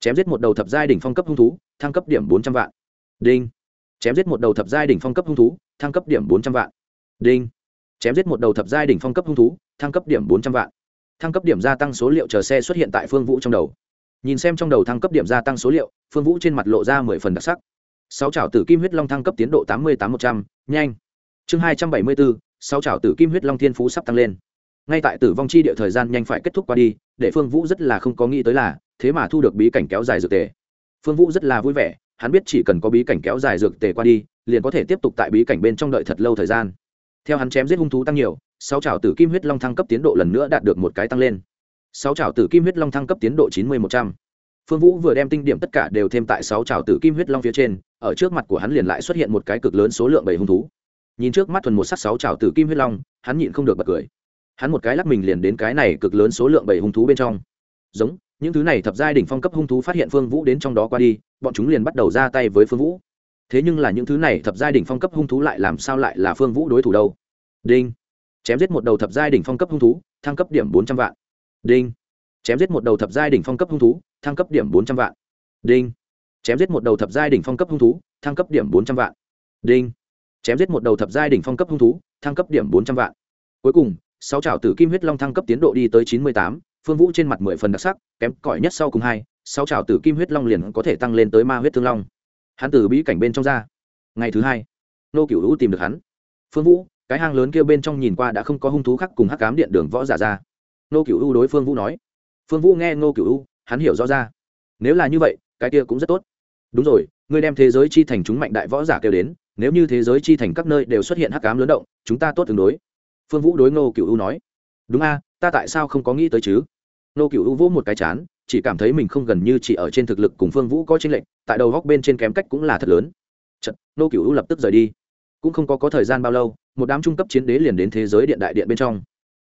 Chém giết một đầu thập giai đỉnh phong cấp hung thú, thăng cấp điểm bốn trăm vạn. Đinh. Chém giết một đầu thập giai đỉnh phong cấp hung thú, thăng cấp điểm bốn trăm vạn. Đinh. Chém giết một đầu thập giai đỉnh phong cấp hung thú, thăng cấp điểm bốn trăm vạn. Thăng cấp điểm gia tăng số liệu chờ xe xuất hiện tại phương vũ trong đầu. Nhìn xem trong đầu thăng cấp điểm gia tăng số liệu, phương vũ trên mặt lộ ra mười phần đặc sắc sáu trào tử kim huyết long thăng cấp tiến độ tám mươi tám một trăm, nhanh. Chương hai trăm bảy mươi bốn, sáu trào tử kim huyết long thiên phú sắp tăng lên. Ngay tại tử vong chi địa thời gian nhanh phải kết thúc qua đi, để phương vũ rất là không có nghĩ tới là, thế mà thu được bí cảnh kéo dài dược tề. Phương vũ rất là vui vẻ, hắn biết chỉ cần có bí cảnh kéo dài dược tề qua đi, liền có thể tiếp tục tại bí cảnh bên trong đợi thật lâu thời gian. Theo hắn chém giết hung thú tăng nhiều, sáu trào tử kim huyết long thăng cấp tiến độ lần nữa đạt được một cái tăng lên. Sáu trào tử kim huyết long thăng cấp tiến độ chín mươi một trăm phương vũ vừa đem tinh điểm tất cả đều thêm tại sáu trào tử kim huyết long phía trên, ở trước mặt của hắn liền lại xuất hiện một cái cực lớn số lượng bảy hung thú. Nhìn trước mắt thuần một sắc sáu trào tử kim huyết long, hắn nhịn không được bật cười. Hắn một cái lắc mình liền đến cái này cực lớn số lượng bảy hung thú bên trong. Giống, những thứ này thập giai đỉnh phong cấp hung thú phát hiện phương vũ đến trong đó qua đi, bọn chúng liền bắt đầu ra tay với phương vũ. Thế nhưng là những thứ này thập giai đỉnh phong cấp hung thú lại làm sao lại là phương vũ đối thủ đâu? Đinh. Chém giết một đầu thập giai đỉnh phong cấp hung thú, thăng cấp điểm bốn trăm vạn. Đinh chém giết một đầu thập giai đỉnh phong cấp hung thú, thăng cấp điểm bốn trăm vạn. Đinh. Chém giết một đầu thập giai đỉnh phong cấp hung thú, thăng cấp điểm bốn trăm vạn. Đinh. Chém giết một đầu thập giai đỉnh phong cấp hung thú, thăng cấp điểm bốn trăm vạn. Cuối cùng, sáu trào tử kim huyết long thăng cấp tiến độ đi tới chín mươi tám, phương vũ trên mặt mười phần đặc sắc, kém cỏi nhất sau cùng hai, sáu trào tử kim huyết long liền có thể tăng lên tới ma huyết thương long. Hắn từ bí cảnh bên trong ra. Ngày thứ hai, nô cựu hữu tìm được hắn. Phương vũ, cái hang lớn kia bên trong nhìn qua đã không có hung thú khác cùng hắc cám điện đường võ giả ra. Nô cựu u đối phương vũ nói phương vũ nghe Ngô cựu u hắn hiểu rõ ra. Nếu là như vậy cái kia cũng rất tốt. Đúng rồi ngươi đem thế giới chi thành chúng mạnh đại võ giả kêu đến nếu như thế giới chi thành các nơi đều xuất hiện hắc cám lớn động chúng ta tốt tương đối. Phương vũ đối Ngô cựu u nói. Đúng a ta tại sao không có nghĩ tới chứ? Ngô cựu u vỗ một cái chán chỉ cảm thấy mình không gần như chỉ ở trên thực lực cùng phương vũ có tranh lệch tại đầu góc bên trên kém cách cũng là thật lớn. Chật, Ngô cựu u lập tức rời đi. Cũng không có có thời gian bao lâu một đám trung cấp chiến đế liền đến thế giới điện đại điện bên trong.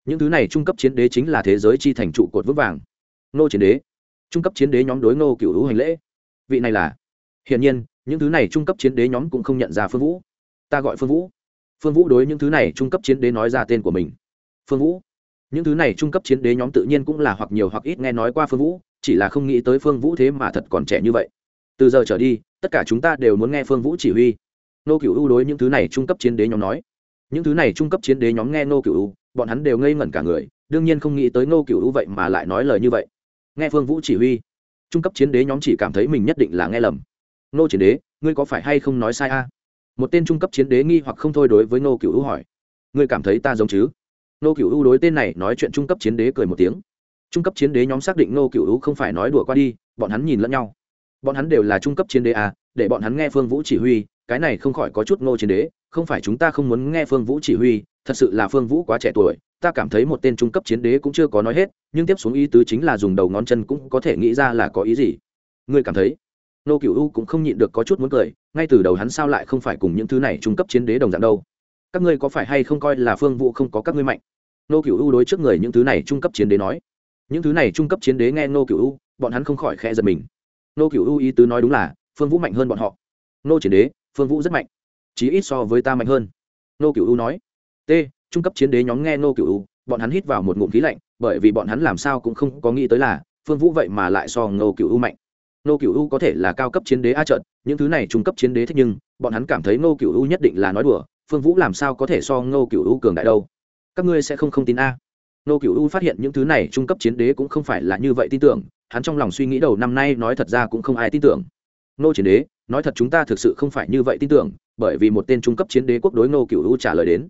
Những thứ này trung cấp chiến đế chính là thế giới chi thành trụ cột vững vàng nô chiến đế. Trung cấp chiến đế nhóm đối nô cựu hữu hành lễ. Vị này là? Hiển nhiên, những thứ này trung cấp chiến đế nhóm cũng không nhận ra phương vũ. Ta gọi phương vũ. Phương vũ đối những thứ này trung cấp chiến đế nói ra tên của mình. Phương vũ. Những thứ này trung cấp chiến đế nhóm tự nhiên cũng là hoặc nhiều hoặc ít nghe nói qua phương vũ, chỉ là không nghĩ tới phương vũ thế mà thật còn trẻ như vậy. Từ giờ trở đi, tất cả chúng ta đều muốn nghe phương vũ chỉ huy. Nô cựu ưu đối những thứ này trung cấp chiến đế nhóm nói. Những thứ này trung cấp chiến đế nhóm nghe nô cựu ưu bọn hắn đều ngây ngẩn cả người, đương nhiên không nghĩ tới nô cựu ưu vậy mà lại nói lời như vậy nghe phương vũ chỉ huy. Trung cấp chiến đế nhóm chỉ cảm thấy mình nhất định là nghe lầm. Nô chiến đế, ngươi có phải hay không nói sai a? Một tên trung cấp chiến đế nghi hoặc không thôi đối với nô cựu ưu hỏi. Ngươi cảm thấy ta giống chứ? Nô cựu ưu đối tên này nói chuyện trung cấp chiến đế cười một tiếng. Trung cấp chiến đế nhóm xác định nô cựu ưu không phải nói đùa qua đi, bọn hắn nhìn lẫn nhau. Bọn hắn đều là trung cấp chiến đế à để bọn hắn nghe phương vũ chỉ huy, cái này không khỏi có chút nô chiến đế, không phải chúng ta không muốn nghe phương vũ chỉ huy, thật sự là phương vũ quá trẻ tuổi ta cảm thấy một tên trung cấp chiến đế cũng chưa có nói hết, nhưng tiếp xuống ý tứ chính là dùng đầu ngón chân cũng có thể nghĩ ra là có ý gì. Ngươi cảm thấy? Nô cựu u cũng không nhịn được có chút muốn cười, ngay từ đầu hắn sao lại không phải cùng những thứ này trung cấp chiến đế đồng dạng đâu? Các ngươi có phải hay không coi là phương vũ không có các ngươi mạnh? Nô cựu u đối trước người những thứ này trung cấp chiến đế nói. Những thứ này trung cấp chiến đế nghe nô cựu u, bọn hắn không khỏi khẽ giật mình. Nô cựu u ý tứ nói đúng là, phương vũ mạnh hơn bọn họ. Nô chiến đế, phương vũ rất mạnh. Chí ít so với ta mạnh hơn. Nô cựu u nói. T trung cấp chiến đế nhóm nghe nô cựu u, bọn hắn hít vào một ngụm khí lạnh, bởi vì bọn hắn làm sao cũng không có nghĩ tới là phương vũ vậy mà lại so nô cựu u mạnh. Nô cựu u có thể là cao cấp chiến đế a trận, những thứ này trung cấp chiến đế thích nhưng, bọn hắn cảm thấy nô cựu u nhất định là nói đùa, phương vũ làm sao có thể so nô cựu u cường đại đâu? Các ngươi sẽ không không tin a. Nô cựu u phát hiện những thứ này trung cấp chiến đế cũng không phải là như vậy tin tưởng, hắn trong lòng suy nghĩ đầu năm nay nói thật ra cũng không ai tin tưởng. Nô chiến đế, nói thật chúng ta thực sự không phải như vậy tin tưởng, bởi vì một tên trung cấp chiến đế quốc đối ngô cựu u trả lời đến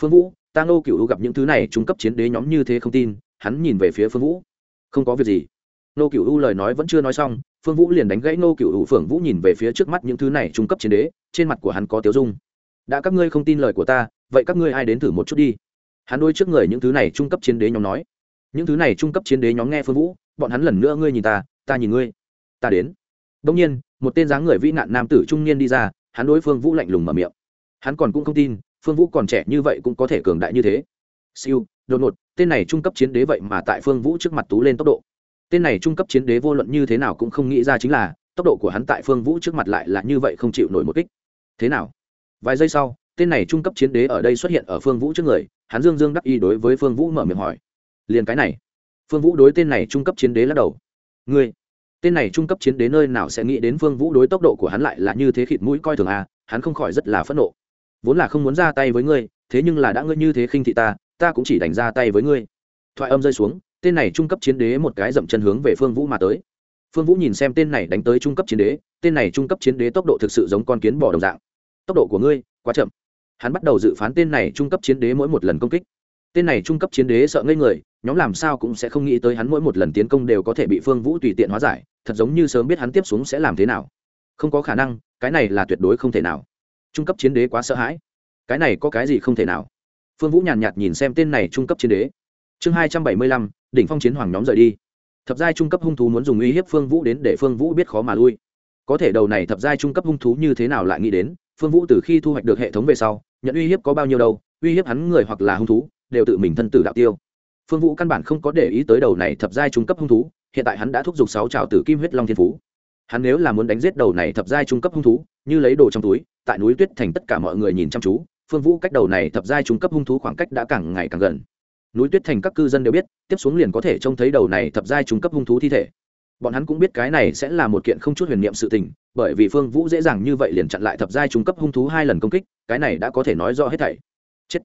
phương vũ, ta ngô cựu u gặp những thứ này, trung cấp chiến đế nhóm như thế không tin, hắn nhìn về phía phương vũ. Không có việc gì. Nô cựu u lời nói vẫn chưa nói xong, phương vũ liền đánh gãy nô cựu u. Phượng vũ nhìn về phía trước mắt những thứ này, trung cấp chiến đế, trên mặt của hắn có tiếu dung. Đã các ngươi không tin lời của ta, vậy các ngươi ai đến thử một chút đi. Hắn đôi trước người những thứ này, trung cấp chiến đế nhóm nói. Những thứ này, trung cấp chiến đế nhóm nghe phương vũ, bọn hắn lần nữa ngươi nhìn ta ta nhìn ngươi. Ta đến. Đông nhiên, một tên dáng người vĩ nạn nam tử trung niên đi ra, hắn đối phương vũ lạnh lùng mở miệng. Hắn còn cũng không tin phương vũ còn trẻ như vậy cũng có thể cường đại như thế. Siêu, đột ngột, tên này trung cấp chiến đế vậy mà tại phương vũ trước mặt tú lên tốc độ. Tên này trung cấp chiến đế vô luận như thế nào cũng không nghĩ ra chính là, tốc độ của hắn tại phương vũ trước mặt lại là như vậy không chịu nổi một kích. Thế nào? Vài giây sau, tên này trung cấp chiến đế ở đây xuất hiện ở phương vũ trước người, hắn dương dương đắc y đối với phương vũ mở miệng hỏi. Liền cái này. Phương vũ đối tên này trung cấp chiến đế lắc đầu. Ngươi, tên này trung cấp chiến đế nơi nào sẽ nghĩ đến phương vũ đối tốc độ của hắn lại là như thế khịt mũi coi thường à hắn không khỏi rất là phẫn nộ vốn là không muốn ra tay với ngươi, thế nhưng là đã ngươi như thế khinh thị ta ta cũng chỉ đánh ra tay với ngươi. Thoại âm rơi xuống, tên này trung cấp chiến đế một cái dậm chân hướng về phương vũ mà tới. Phương vũ nhìn xem tên này đánh tới trung cấp chiến đế, tên này trung cấp chiến đế tốc độ thực sự giống con kiến bò đồng dạng. Tốc độ của ngươi quá chậm. Hắn bắt đầu dự phán tên này trung cấp chiến đế mỗi một lần công kích. Tên này trung cấp chiến đế sợ ngây người, nhóm làm sao cũng sẽ không nghĩ tới hắn mỗi một lần tiến công đều có thể bị phương vũ tùy tiện hóa giải, thật giống như sớm biết hắn tiếp xuống sẽ làm thế nào. Không có khả năng, cái này là tuyệt đối không thể nào trung cấp chiến đế quá sợ hãi. Cái này có cái gì không thể nào? Phương vũ nhàn nhạt nhìn xem tên này trung cấp chiến đế. Chương hai trăm bảy mươi lăm, đỉnh phong chiến hoàng nhóm rời đi. Thập giai trung cấp hung thú muốn dùng uy hiếp phương vũ đến để phương vũ biết khó mà lui. Có thể đầu này thập giai trung cấp hung thú như thế nào lại nghĩ đến, phương vũ từ khi thu hoạch được hệ thống về sau, nhận uy hiếp có bao nhiêu đâu, uy hiếp hắn người hoặc là hung thú, đều tự mình thân tử đạo tiêu. Phương vũ căn bản không có để ý tới đầu này thập giai trung cấp hung thú, hiện tại hắn đã thúc giục sáu trào tử kim huyết long thiên phú. Hắn nếu là muốn đánh giết đầu này thập giai trung cấp hung thú, như lấy đồ trong túi tại núi tuyết thành tất cả mọi người nhìn chăm chú, phương vũ cách đầu này thập giai trung cấp hung thú khoảng cách đã càng ngày càng gần. Núi tuyết thành các cư dân đều biết, tiếp xuống liền có thể trông thấy đầu này thập giai trung cấp hung thú thi thể. Bọn hắn cũng biết cái này sẽ là một kiện không chút huyền niệm sự tình, bởi vì phương vũ dễ dàng như vậy liền chặn lại thập giai trung cấp hung thú hai lần công kích, cái này đã có thể nói rõ hết thảy. Chết.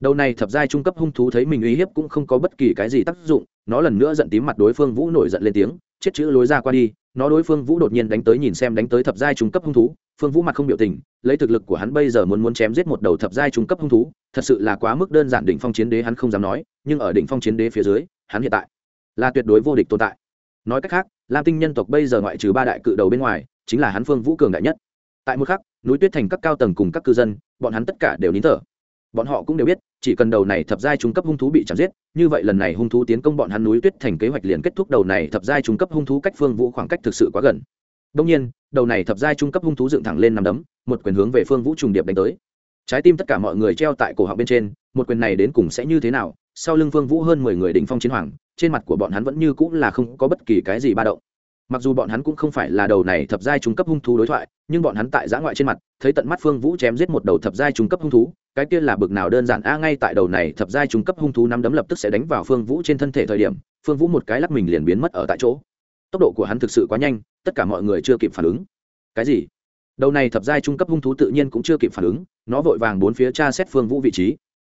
Đầu này thập giai trung cấp hung thú thấy mình uy hiếp cũng không có bất kỳ cái gì tác dụng, nó lần nữa giận tím mặt đối phương vũ nổi giận lên tiếng, chết chữ lối ra qua đi nó đối phương vũ đột nhiên đánh tới nhìn xem đánh tới thập giai trung cấp hung thú, phương vũ mặt không biểu tình, lấy thực lực của hắn bây giờ muốn muốn chém giết một đầu thập giai trung cấp hung thú, thật sự là quá mức đơn giản đỉnh phong chiến đế hắn không dám nói, nhưng ở đỉnh phong chiến đế phía dưới, hắn hiện tại là tuyệt đối vô địch tồn tại. Nói cách khác, lam tinh nhân tộc bây giờ ngoại trừ ba đại cự đầu bên ngoài, chính là hắn phương vũ cường đại nhất. Tại một khắc, núi tuyết thành các cao tầng cùng các cư dân, bọn hắn tất cả đều nín thở bọn họ cũng đều biết, chỉ cần đầu này thập giai trung cấp hung thú bị chạm giết, như vậy lần này hung thú tiến công bọn hắn núi tuyết thành kế hoạch liền kết thúc đầu này thập giai trung cấp hung thú cách phương vũ khoảng cách thực sự quá gần. Đông nhiên, đầu này thập giai trung cấp hung thú dựng thẳng lên nằm đấm, một quyền hướng về phương vũ trùng điệp đánh tới. Trái tim tất cả mọi người treo tại cổ họng bên trên, một quyền này đến cùng sẽ như thế nào? Sau lưng phương vũ hơn mười người đỉnh phong chiến hoàng, trên mặt của bọn hắn vẫn như cũng là không có bất kỳ cái gì ba động. Mặc dù bọn hắn cũng không phải là đầu này thập giai trung cấp hung thú đối thoại, nhưng bọn hắn tại giã ngoại trên mặt, thấy tận mắt phương vũ chém giết một đầu thập giai trung cấp hung thú cái kia là bực nào đơn giản. A, ngay tại đầu này thập giai trung cấp hung thú nắm đấm lập tức sẽ đánh vào phương vũ trên thân thể thời điểm, phương vũ một cái lắc mình liền biến mất ở tại chỗ. Tốc độ của hắn thực sự quá nhanh, tất cả mọi người chưa kịp phản ứng. Cái gì? Đầu này thập giai trung cấp hung thú tự nhiên cũng chưa kịp phản ứng, nó vội vàng bốn phía tra xét phương vũ vị trí.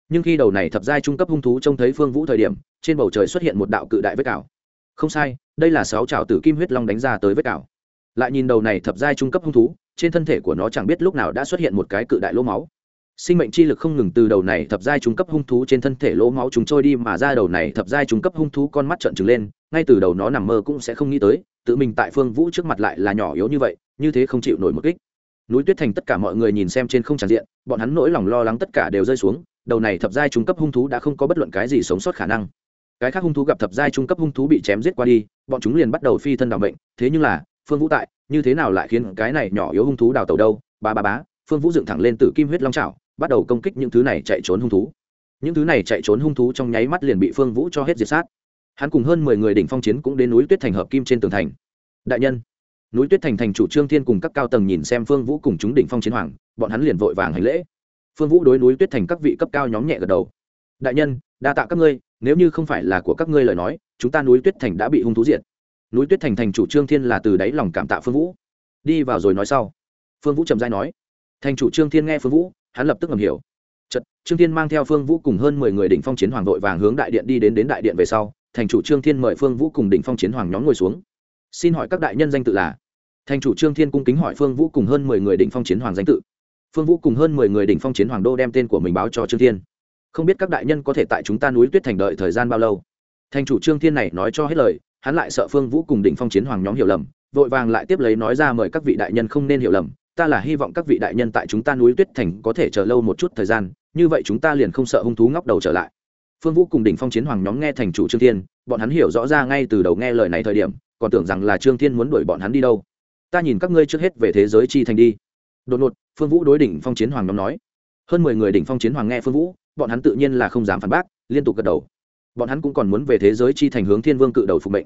Nhưng khi đầu này thập giai trung cấp hung thú trông thấy phương vũ thời điểm, trên bầu trời xuất hiện một đạo cự đại vết cào. Không sai, đây là sáu trào tử kim huyết long đánh ra tới vết cào. Lại nhìn đầu này thập giai trung cấp hung thú, trên thân thể của nó chẳng biết lúc nào đã xuất hiện một cái cự đại lỗ máu sinh mệnh chi lực không ngừng từ đầu này thập giai trung cấp hung thú trên thân thể lỗ máu chúng trôi đi mà ra đầu này thập giai trung cấp hung thú con mắt trợn trừng lên, ngay từ đầu nó nằm mơ cũng sẽ không nghĩ tới, tự mình tại phương vũ trước mặt lại là nhỏ yếu như vậy, như thế không chịu nổi một kích. Núi tuyết thành tất cả mọi người nhìn xem trên không tràn diện, bọn hắn nỗi lòng lo lắng tất cả đều rơi xuống, đầu này thập giai trung cấp hung thú đã không có bất luận cái gì sống sót khả năng. Cái khác hung thú gặp thập giai trung cấp hung thú bị chém giết qua đi, bọn chúng liền bắt đầu phi thân đ ả o bệnh thế nhưng là, phương vũ tại, như thế nào lại khiến cái này nhỏ yếu hung thú đào tàu đâu? Ba ba bá phương vũ dựng thẳng lên từ kim huyết long trào bắt đầu công kích những thứ này chạy trốn hung thú. Những thứ này chạy trốn hung thú trong nháy mắt liền bị phương vũ cho hết diệt sát. Hắn cùng hơn mười người đỉnh phong chiến cũng đến núi tuyết thành hợp kim trên tường thành. Đại nhân, núi tuyết thành thành chủ trương thiên cùng các cao tầng nhìn xem phương vũ cùng chúng đỉnh phong chiến hoàng, bọn hắn liền vội vàng hành lễ. Phương vũ đối núi tuyết thành các vị cấp cao nhóm nhẹ gật đầu. Đại nhân, đa tạ các ngươi, nếu như không phải là của các ngươi lời nói, chúng ta núi tuyết thành đã bị hung thú diệt. Núi tuyết thành thành chủ trương thiên là từ đáy lòng cảm tạ phương vũ. Đi vào rồi nói sau. Phương vũ trầm dai nói. Thành chủ trương thiên nghe phương vũ hắn lập tức ngầm hiểu. Chật, trương thiên mang theo phương vũ cùng hơn mười người đỉnh phong chiến hoàng đội vàng hướng đại điện đi đến đến đại điện về sau thành chủ trương thiên mời phương vũ cùng đỉnh phong chiến hoàng nhóm ngồi xuống. Xin hỏi các đại nhân danh tự là? Thành chủ trương thiên cung kính hỏi phương vũ cùng hơn mười người đỉnh phong chiến hoàng danh tự. Phương vũ cùng hơn mười người đỉnh phong chiến hoàng đô đem tên của mình báo cho trương thiên. Không biết các đại nhân có thể tại chúng ta núi tuyết thành đợi thời gian bao lâu? Thành chủ trương thiên này nói cho hết lời hắn lại sợ phương vũ cùng đỉnh phong chiến hoàng nhóm hiểu lầm vội vàng lại tiếp lấy nói ra mời các vị đại nhân không nên hiểu lầm ta là hy vọng các vị đại nhân tại chúng ta núi tuyết thành có thể chờ lâu một chút thời gian, như vậy chúng ta liền không sợ hung thú ngóc đầu trở lại. Phương vũ cùng đỉnh phong chiến hoàng nhóm nghe thành chủ trương thiên, bọn hắn hiểu rõ ra ngay từ đầu nghe lời này thời điểm, còn tưởng rằng là trương thiên muốn đuổi bọn hắn đi đâu. Ta nhìn các ngươi trước hết về thế giới chi thành đi. Đột ngột, phương vũ đối đỉnh phong chiến hoàng nhóm nói. Hơn mười người đỉnh phong chiến hoàng nghe phương vũ, bọn hắn tự nhiên là không dám phản bác, liên tục gật đầu. Bọn hắn cũng còn muốn về thế giới chi thành hướng thiên vương cự đầu phục mệnh.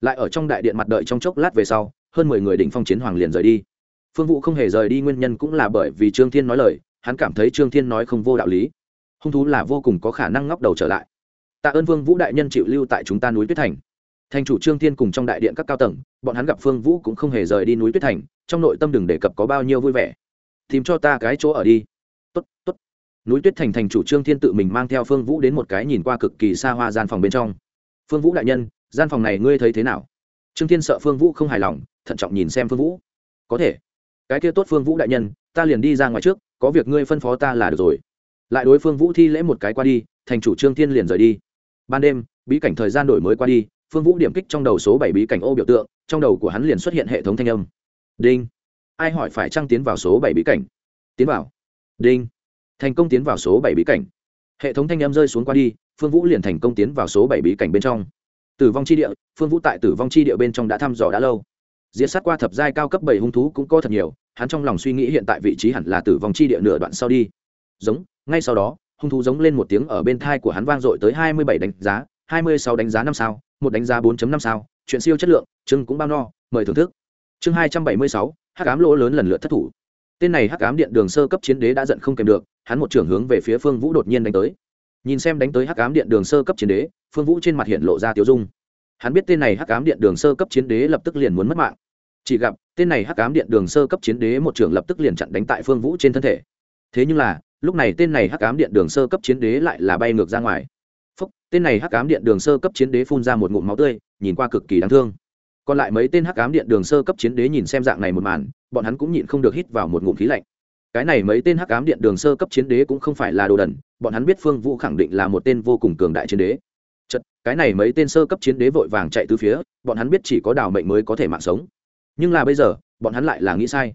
Lại ở trong đại điện mặt đợi trong chốc lát về sau, hơn mười người đỉnh phong chiến hoàng liền rời đi phương vũ không hề rời đi nguyên nhân cũng là bởi vì trương thiên nói lời, hắn cảm thấy trương thiên nói không vô đạo lý. Hung thú là vô cùng có khả năng ngóc đầu trở lại. Tạ ơn vương vũ đại nhân chịu lưu tại chúng ta núi tuyết thành. Thành chủ trương thiên cùng trong đại điện các cao tầng, bọn hắn gặp phương vũ cũng không hề rời đi núi tuyết thành, trong nội tâm đừng đề cập có bao nhiêu vui vẻ. Tìm cho ta cái chỗ ở đi. Tốt tốt. Núi tuyết thành thành chủ trương thiên tự mình mang theo phương vũ đến một cái nhìn qua cực kỳ xa hoa gian phòng bên trong. Phương vũ đại nhân, gian phòng này ngươi thấy thế nào? Trương thiên sợ phương vũ không hài lòng, thận trọng nhìn xem phương vũ. Có thể cái kia tốt phương vũ đại nhân, ta liền đi ra ngoài trước, có việc ngươi phân phó ta là được rồi. Lại đối phương vũ thi lễ một cái qua đi, thành chủ trương thiên liền rời đi. Ban đêm, bí cảnh thời gian đổi mới qua đi, phương vũ điểm kích trong đầu số bảy bí cảnh ô biểu tượng, trong đầu của hắn liền xuất hiện hệ thống thanh âm. Đinh. Ai hỏi phải trăng tiến vào số bảy bí cảnh? Tiến vào. Đinh. Thành công tiến vào số bảy bí cảnh. Hệ thống thanh âm rơi xuống qua đi, phương vũ liền thành công tiến vào số bảy bí cảnh bên trong. Tử vong chi địa, phương vũ tại tử vong chi địa bên trong đã thăm dò đã lâu diễn sát qua thập giai cao cấp bảy hung thú cũng có thật nhiều, hắn trong lòng suy nghĩ hiện tại vị trí hẳn là tử vong chi địa nửa đoạn sau đi. Giống, ngay sau đó, hung thú giống lên một tiếng ở bên thai của hắn vang dội tới hai mươi bảy đánh giá, hai mươi sáu đánh giá năm sao, một đánh giá bốn năm sao, chuyện siêu chất lượng chưng cũng bao no, mời thưởng thức. Chương hai trăm bảy mươi sáu, hắc ám lỗ lớn lần lượt thất thủ. Tên này hắc ám điện đường sơ cấp chiến đế đã giận không kèm được, hắn một trưởng hướng về phía phương vũ đột nhiên đánh tới. Nhìn xem đánh tới hắc ám điện đường sơ cấp chiến đế, phương vũ trên mặt hiện lộ ra tiêu dung. Hắn biết tên này hắc ám điện đường sơ cấp chiến đế lập tức liền muốn mất mạng chỉ gặp, tên này hắc ám điện đường sơ cấp chiến đế một trưởng lập tức liền chặn đánh tại phương vũ trên thân thể. Thế nhưng là, lúc này tên này hắc ám điện đường sơ cấp chiến đế lại là bay ngược ra ngoài. Phúc, tên này hắc ám điện đường sơ cấp chiến đế phun ra một ngụm máu tươi, nhìn qua cực kỳ đáng thương. Còn lại mấy tên hắc ám điện đường sơ cấp chiến đế nhìn xem dạng này một màn, bọn hắn cũng nhịn không được hít vào một ngụm khí lạnh. Cái này mấy tên hắc ám điện đường sơ cấp chiến đế cũng không phải là đồ đần, bọn hắn biết phương vũ khẳng định là một tên vô cùng cường đại chiến đế. Chật, cái này mấy tên sơ cấp chiến đế vội vàng chạy từ phía, bọn hắn biết chỉ có đào mệnh mới có thể mạng sống nhưng là bây giờ, bọn hắn lại là nghĩ sai.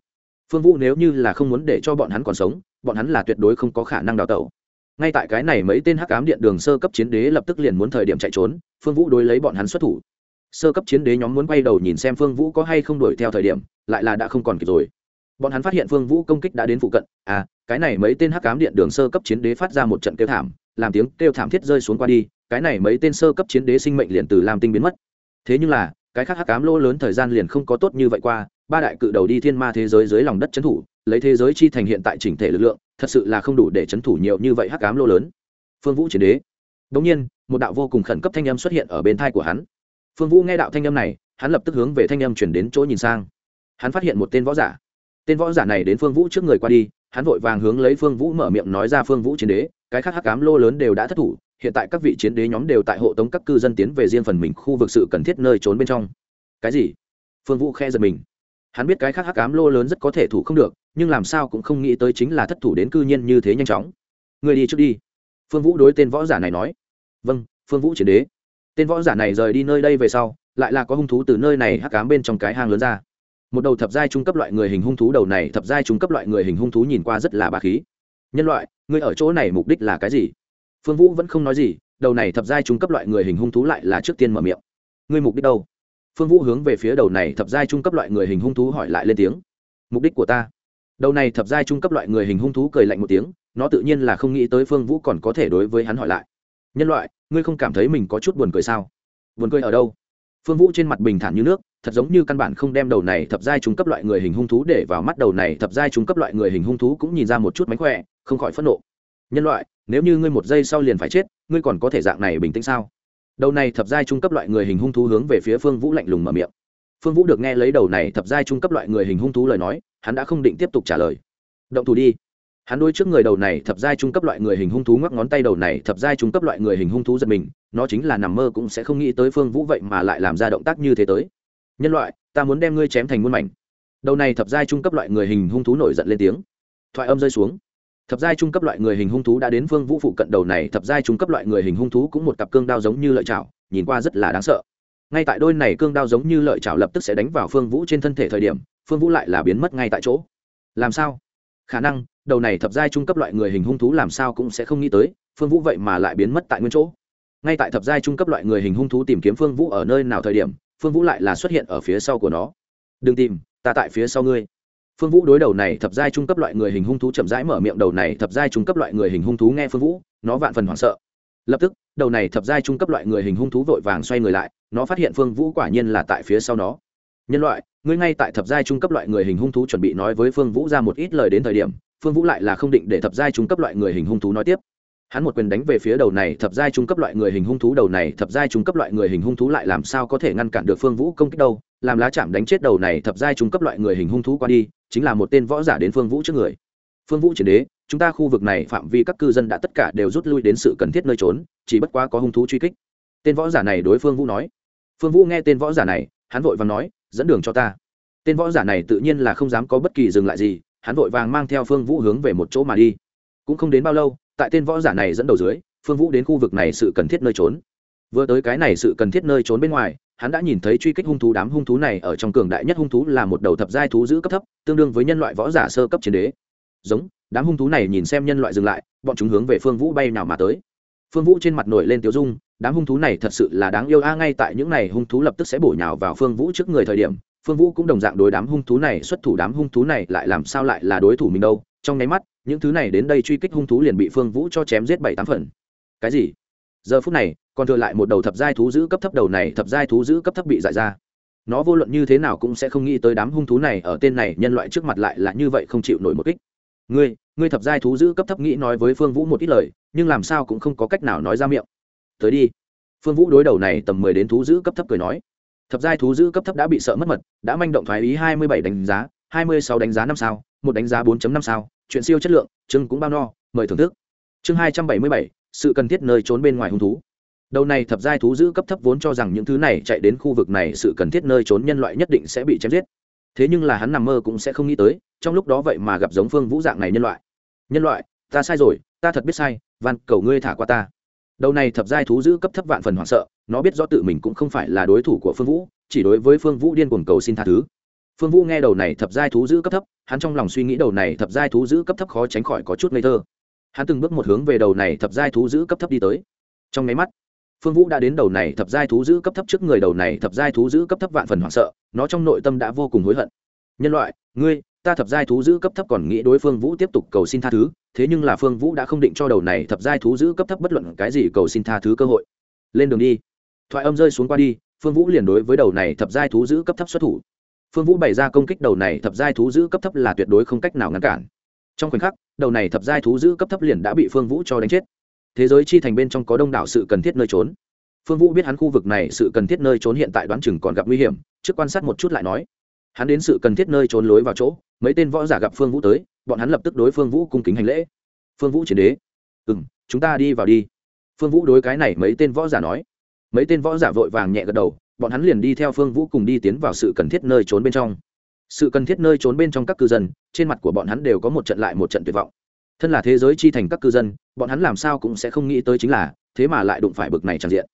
Phương vũ nếu như là không muốn để cho bọn hắn còn sống, bọn hắn là tuyệt đối không có khả năng đào tẩu. Ngay tại cái này mấy tên hắc ám điện đường sơ cấp chiến đế lập tức liền muốn thời điểm chạy trốn, phương vũ đối lấy bọn hắn xuất thủ. Sơ cấp chiến đế nhóm muốn quay đầu nhìn xem phương vũ có hay không đuổi theo thời điểm, lại là đã không còn kịp rồi. Bọn hắn phát hiện phương vũ công kích đã đến phụ cận à cái này mấy tên hắc ám điện đường sơ cấp chiến đế phát ra một trận kêu thảm, làm tiếng kêu thảm thiết rơi xuống qua đi, cái này mấy tên sơ cấp chiến đế sinh mệnh liền từ làm tinh biến mất. Thế nhưng là cái khác hắc ám lỗ lớn thời gian liền không có tốt như vậy qua, ba đại cự đầu đi thiên ma thế giới dưới lòng đất trấn thủ, lấy thế giới chi thành hiện tại chỉnh thể lực lượng, thật sự là không đủ để trấn thủ nhiều như vậy hắc ám lỗ lớn. Phương vũ chiến đế. Đống nhiên, một đạo vô cùng khẩn cấp thanh âm xuất hiện ở bên thai của hắn. Phương vũ nghe đạo thanh âm này, hắn lập tức hướng về thanh âm chuyển đến chỗ nhìn sang. Hắn phát hiện một tên võ giả. Tên võ giả này đến phương vũ trước người qua đi, hắn vội vàng hướng lấy phương vũ mở miệng nói ra, phương vũ chiến đế, cái khác hắc cám lô lớn đều đã thất thủ hiện tại các vị chiến đế nhóm đều tại hộ tống các cư dân tiến về riêng phần mình khu vực sự cần thiết nơi trốn bên trong. Cái gì? Phương vũ khe giật mình. Hắn biết cái khác hắc cám lô lớn rất có thể thủ không được, nhưng làm sao cũng không nghĩ tới chính là thất thủ đến cư nhiên như thế nhanh chóng. Người đi trước đi. Phương vũ đối tên võ giả này nói. Vâng phương vũ chiến đế. Tên võ giả này rời đi nơi đây về sau, lại là có hung thú từ nơi này hắc cám bên trong cái hang lớn ra. Một đầu thập giai trung cấp loại người hình hung thú đầu này thập giai trung cấp loại người hình hung thú nhìn qua rất là bà khí. Nhân loại, ngươi ở chỗ này mục đích là cái gì? Phương vũ vẫn không nói gì, đầu này thập giai trung cấp loại người hình hung thú lại là trước tiên mở miệng. Ngươi mục đích đâu? Phương vũ hướng về phía đầu này thập giai trung cấp loại người hình hung thú hỏi lại lên tiếng. Mục đích của ta? Đầu này thập giai trung cấp loại người hình hung thú cười lạnh một tiếng, nó tự nhiên là không nghĩ tới phương vũ còn có thể đối với hắn hỏi lại. Nhân loại, ngươi không cảm thấy mình có chút buồn cười sao? Buồn cười ở đâu? Phương vũ trên mặt bình thản như nước, thật giống như căn bản không đem đầu này thập giai trung cấp loại người hình hung thú để vào mắt đầu này thập giai trung cấp loại người hình hung thú cũng nhìn ra một chút mánh khỏe, không khỏi phẫn nộ. Nhân loại nếu như ngươi một giây sau liền phải chết, ngươi còn có thể dạng này bình tĩnh sao? Đầu này thập giai trung cấp loại người hình hung thú hướng về phía phương vũ lạnh lùng mở miệng. Phương vũ được nghe lấy đầu này thập giai trung cấp loại người hình hung thú lời nói, hắn đã không định tiếp tục trả lời. Động thủ đi. Hắn đôi trước người đầu này thập giai trung cấp loại người hình hung thú ngoắc ngón tay đầu này thập giai trung cấp loại người hình hung thú giật mình, nó chính là nằm mơ cũng sẽ không nghĩ tới phương vũ vậy mà lại làm ra động tác như thế tới. Nhân loại, ta muốn đem ngươi chém thành muôn mảnh. Đầu này thập giai trung cấp loại người hình hung thú nổi giận lên tiếng. Thoại âm rơi xuống thập giai trung cấp loại người hình hung thú đã đến phương vũ phụ cận đầu này, thập giai trung cấp loại người hình hung thú cũng một cặp cương đao giống như lợi chảo, nhìn qua rất là đáng sợ. Ngay tại đôi này cương đao giống như lợi chảo lập tức sẽ đánh vào phương vũ trên thân thể thời điểm, phương vũ lại là biến mất ngay tại chỗ. Làm sao? Khả năng, đầu này thập giai trung cấp loại người hình hung thú làm sao cũng sẽ không nghĩ tới, phương vũ vậy mà lại biến mất tại nguyên chỗ. Ngay tại thập giai trung cấp loại người hình hung thú tìm kiếm phương vũ ở nơi nào thời điểm, phương vũ lại là xuất hiện ở phía sau của nó. Đừng tìm, ta tại phía sau ngươi phương vũ đối đầu này thập giai trung cấp loại người hình hung thú chậm rãi mở miệng, đầu này thập giai trung cấp loại người hình hung thú nghe phương vũ, nó vạn phần hoảng sợ. Lập tức, đầu này thập giai trung cấp loại người hình hung thú vội vàng xoay người lại, nó phát hiện phương vũ quả nhiên là tại phía sau nó. Nhân loại, ngươi ngay tại thập giai trung cấp loại người hình hung thú chuẩn bị nói với phương vũ ra một ít lời đến thời điểm, phương vũ lại là không định để thập giai trung cấp loại người hình hung thú nói tiếp. Hắn một quyền đánh về phía đầu này thập giai trung cấp loại người hình hung thú, đầu này thập giai trung cấp loại người hình hung thú lại làm sao có thể ngăn cản được phương vũ công kích đâu? Làm lá chạm đánh chết đầu này thập giai trung cấp loại người hình hung thú qua đi, chính là một tên võ giả đến phương vũ trước người. Phương vũ chiến đế, chúng ta khu vực này phạm vi các cư dân đã tất cả đều rút lui đến sự cần thiết nơi trốn, chỉ bất quá có hung thú truy kích. Tên võ giả này đối phương vũ nói. Phương vũ nghe tên võ giả này, hắn vội vàng nói, dẫn đường cho ta. Tên võ giả này tự nhiên là không dám có bất kỳ dừng lại gì, hắn vội vàng mang theo phương vũ hướng về một chỗ mà đi. Cũng không đến bao lâu, tại tên võ giả này dẫn đầu dưới, phương vũ đến khu vực này sự cần thiết nơi trốn. Vừa tới cái này sự cần thiết nơi trốn bên ngoài hắn đã nhìn thấy truy kích hung thú đám hung thú này ở trong cường đại nhất hung thú là một đầu thập giai thú giữ cấp thấp, tương đương với nhân loại võ giả sơ cấp chiến đế. Giống, đám hung thú này nhìn xem nhân loại dừng lại, bọn chúng hướng về phương vũ bay nào mà tới. Phương vũ trên mặt nổi lên tiêu dung, đám hung thú này thật sự là đáng yêu a, ngay tại những này hung thú lập tức sẽ bổ nhào vào phương vũ trước người thời điểm, phương vũ cũng đồng dạng đối đám hung thú này, xuất thủ đám hung thú này lại làm sao lại là đối thủ mình đâu. Trong nháy mắt, những thứ này đến đây truy kích hung thú liền bị phương vũ cho chém giết bảy tám phần. Cái gì? Giờ phút này còn thừa lại một đầu thập giai thú giữ cấp thấp đầu này thập giai thú giữ cấp thấp bị giải ra. Nó vô luận như thế nào cũng sẽ không nghĩ tới đám hung thú này ở tên này nhân loại trước mặt lại là như vậy không chịu nổi một kích. Ngươi ngươi thập giai thú giữ cấp thấp nghĩ nói với phương vũ một ít lời, nhưng làm sao cũng không có cách nào nói ra miệng. Tới đi. Phương vũ đối đầu này tầm mười đến thú giữ cấp thấp cười nói. Thập giai thú giữ cấp thấp đã bị sợ mất mật, đã manh động thoái ý hai mươi bảy đánh giá, hai mươi sáu đánh giá năm sao, một đánh giá bốn năm sao, chuyện siêu chất lượng chưng cũng bao no, mời thưởng thức. Chương hai trăm bảy mươi bảy, sự cần thiết nơi trốn bên ngoài hung thú đầu này thập giai thú giữ cấp thấp vốn cho rằng những thứ này chạy đến khu vực này sự cần thiết nơi trốn nhân loại nhất định sẽ bị chém giết. Thế nhưng là hắn nằm mơ cũng sẽ không nghĩ tới, trong lúc đó vậy mà gặp giống phương vũ dạng này nhân loại. Nhân loại, ta sai rồi, ta thật biết sai, van, cầu ngươi thả qua ta. Đầu này thập giai thú giữ cấp thấp vạn phần hoảng sợ, nó biết rõ tự mình cũng không phải là đối thủ của phương vũ, chỉ đối với phương vũ điên cuồng cầu xin tha thứ. Phương vũ nghe đầu này thập giai thú giữ cấp thấp, hắn trong lòng suy nghĩ đầu này thập giai thú giữ cấp thấp khó tránh khỏi có chút ngây thơ. Hắn từng bước một hướng về đầu này thập giai thú giữ cấp thấp đi tới. Trong nháy mắt phương vũ đã đến đầu này thập giai thú giữ cấp thấp trước người đầu này thập giai thú giữ cấp thấp vạn phần hoảng sợ, nó trong nội tâm đã vô cùng hối hận. Nhân loại, ngươi, ta thập giai thú giữ cấp thấp còn nghĩ đối phương vũ tiếp tục cầu xin tha thứ, thế nhưng là phương vũ đã không định cho đầu này thập giai thú giữ cấp thấp bất luận cái gì cầu xin tha thứ cơ hội. Lên đường đi. Thoại âm rơi xuống qua đi, phương vũ liền đối với đầu này thập giai thú giữ cấp thấp xuất thủ. Phương vũ bày ra công kích đầu này thập giai thú giữ cấp thấp là tuyệt đối không cách nào ngăn cản. Trong khoảnh khắc, đầu này thập giai thú giữ cấp thấp liền đã bị phương vũ cho đánh chết thế giới chi thành bên trong có đông đảo sự cần thiết nơi trốn. Phương vũ biết hắn khu vực này sự cần thiết nơi trốn hiện tại đoán chừng còn gặp nguy hiểm, trước quan sát một chút lại nói. Hắn đến sự cần thiết nơi trốn lối vào chỗ, mấy tên võ giả gặp phương vũ tới, bọn hắn lập tức đối phương vũ cung kính hành lễ. Phương vũ chiến đế. Ừ m chúng ta đi vào đi. Phương vũ đối cái này mấy tên võ giả nói. Mấy tên võ giả vội vàng nhẹ gật đầu, bọn hắn liền đi theo phương vũ cùng đi tiến vào sự cần thiết nơi trốn bên trong. Sự cần thiết nơi trốn bên trong các cư dân, trên mặt của bọn hắn đều có một trận lại một trận tuyệt vọng thân là thế giới chi thành các cư dân, bọn hắn làm sao cũng sẽ không nghĩ tới chính là, thế mà lại đụng phải bực này tràn diện.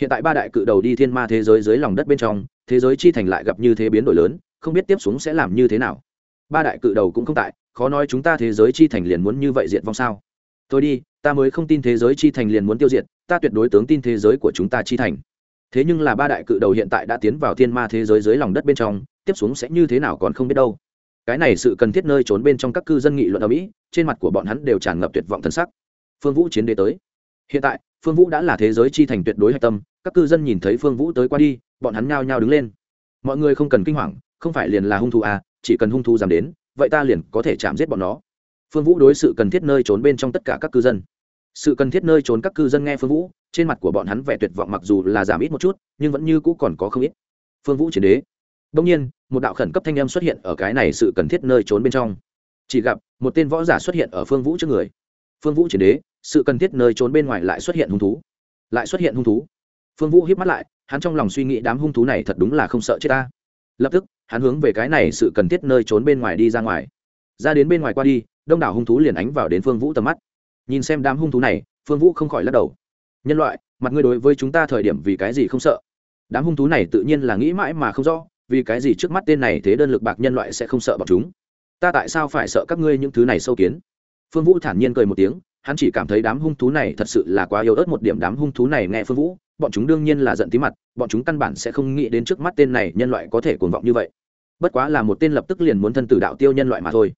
Hiện tại ba đại cự đầu đi thiên ma thế giới dưới lòng đất bên trong, thế giới chi thành lại gặp như thế biến đổi lớn, không biết tiếp xuống sẽ làm như thế nào. Ba đại cự đầu cũng không tại, khó nói chúng ta thế giới chi thành liền muốn như vậy diệt vong sao? Tôi đi, ta mới không tin thế giới chi thành liền muốn tiêu diệt, ta tuyệt đối tướng tin thế giới của chúng ta chi thành. Thế nhưng là ba đại cự đầu hiện tại đã tiến vào thiên ma thế giới dưới lòng đất bên trong, tiếp xuống sẽ như thế nào còn không biết đâu cái này sự cần thiết nơi trốn bên trong các cư dân nghị luận ở mỹ, trên mặt của bọn hắn đều tràn ngập tuyệt vọng thân sắc. Phương vũ chiến đế tới. Hiện tại, phương vũ đã là thế giới chi thành tuyệt đối hạch tâm, các cư dân nhìn thấy phương vũ tới qua đi, bọn hắn nhao nhao đứng lên. Mọi người không cần kinh hoàng, không phải liền là hung thủ à chỉ cần hung thủ giảm đến, vậy ta liền có thể chạm giết bọn nó. Phương vũ đối sự cần thiết nơi trốn bên trong tất cả các cư dân. Sự cần thiết nơi trốn các cư dân nghe phương vũ, trên mặt của bọn hắn vẻ tuyệt vọng mặc dù là giảm ít một chút, nhưng vẫn như cũ còn có không ít. Phương vũ chiến đế đông nhiên, một đạo khẩn cấp thanh âm xuất hiện ở cái này sự cần thiết nơi trốn bên trong. Chỉ gặp, một tên võ giả xuất hiện ở phương vũ trước người. Phương vũ chiến đế, sự cần thiết nơi trốn bên ngoài lại xuất hiện hung thú. Lại xuất hiện hung thú. Phương vũ híp mắt lại, hắn trong lòng suy nghĩ đám hung thú này thật đúng là không sợ chết ta. Lập tức, hắn hướng về cái này sự cần thiết nơi trốn bên ngoài đi ra ngoài. Ra đến bên ngoài qua đi, đông đảo hung thú liền ánh vào đến phương vũ tầm mắt. Nhìn xem đám hung thú này, phương vũ không khỏi lắc đầu. Nhân loại, mặt ngươi đối với chúng ta thời điểm vì cái gì không sợ? Đám hung thú này tự nhiên là nghĩ mãi mà không rõ vì cái gì trước mắt tên này thế đơn lực bạc nhân loại sẽ không sợ bọn chúng? Ta tại sao phải sợ các ngươi những thứ này sâu kiến? Phương vũ thản nhiên cười một tiếng, hắn chỉ cảm thấy đám hung thú này thật sự là quá yếu ớt một điểm đám hung thú này nghe phương vũ, bọn chúng đương nhiên là giận tí mặt, bọn chúng căn bản sẽ không nghĩ đến trước mắt tên này nhân loại có thể cuồng vọng như vậy. Bất quá là một tên lập tức liền muốn thân tử đạo tiêu nhân loại mà thôi.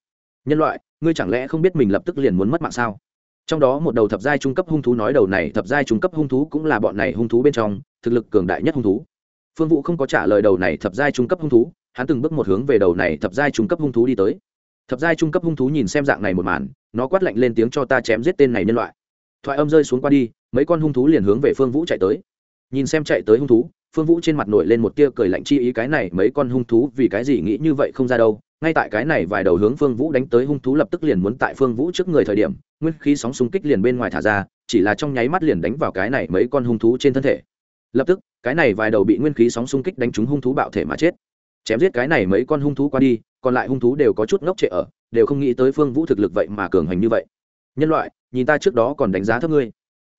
Nhân loại, ngươi chẳng lẽ không biết mình lập tức liền muốn mất mạng sao? Trong đó một đầu thập giai trung cấp hung thú nói đầu này thập giai trung cấp hung thú cũng là bọn này hung thú bên trong, thực lực cường đại nhất hung thú phương vũ không có trả lời đầu này thập giai trung cấp hung thú, hắn từng bước một hướng về đầu này thập giai trung cấp hung thú đi tới. Thập giai trung cấp hung thú nhìn xem dạng này một màn, nó quát lạnh lên tiếng cho ta chém giết tên này nhân loại. Thoại âm rơi xuống qua đi, mấy con hung thú liền hướng về phương vũ chạy tới. Nhìn xem chạy tới hung thú, phương vũ trên mặt nổi lên một tia cười lạnh chi ý cái này mấy con hung thú vì cái gì nghĩ như vậy không ra đâu. Ngay tại cái này vài đầu hướng phương vũ đánh tới hung thú lập tức liền muốn tại phương vũ trước người thời điểm, nguyên khí sóng xung kích liền bên ngoài thả ra, chỉ là trong nháy mắt liền đánh vào cái này mấy con hung thú trên thân thể lập tức, cái này vài đầu bị nguyên khí sóng xung kích đánh trúng hung thú bạo thể mà chết. Chém giết cái này mấy con hung thú qua đi, còn lại hung thú đều có chút ngốc trệ ở, đều không nghĩ tới phương vũ thực lực vậy mà cường hành như vậy. Nhân loại, nhìn ta trước đó còn đánh giá thấp ngươi.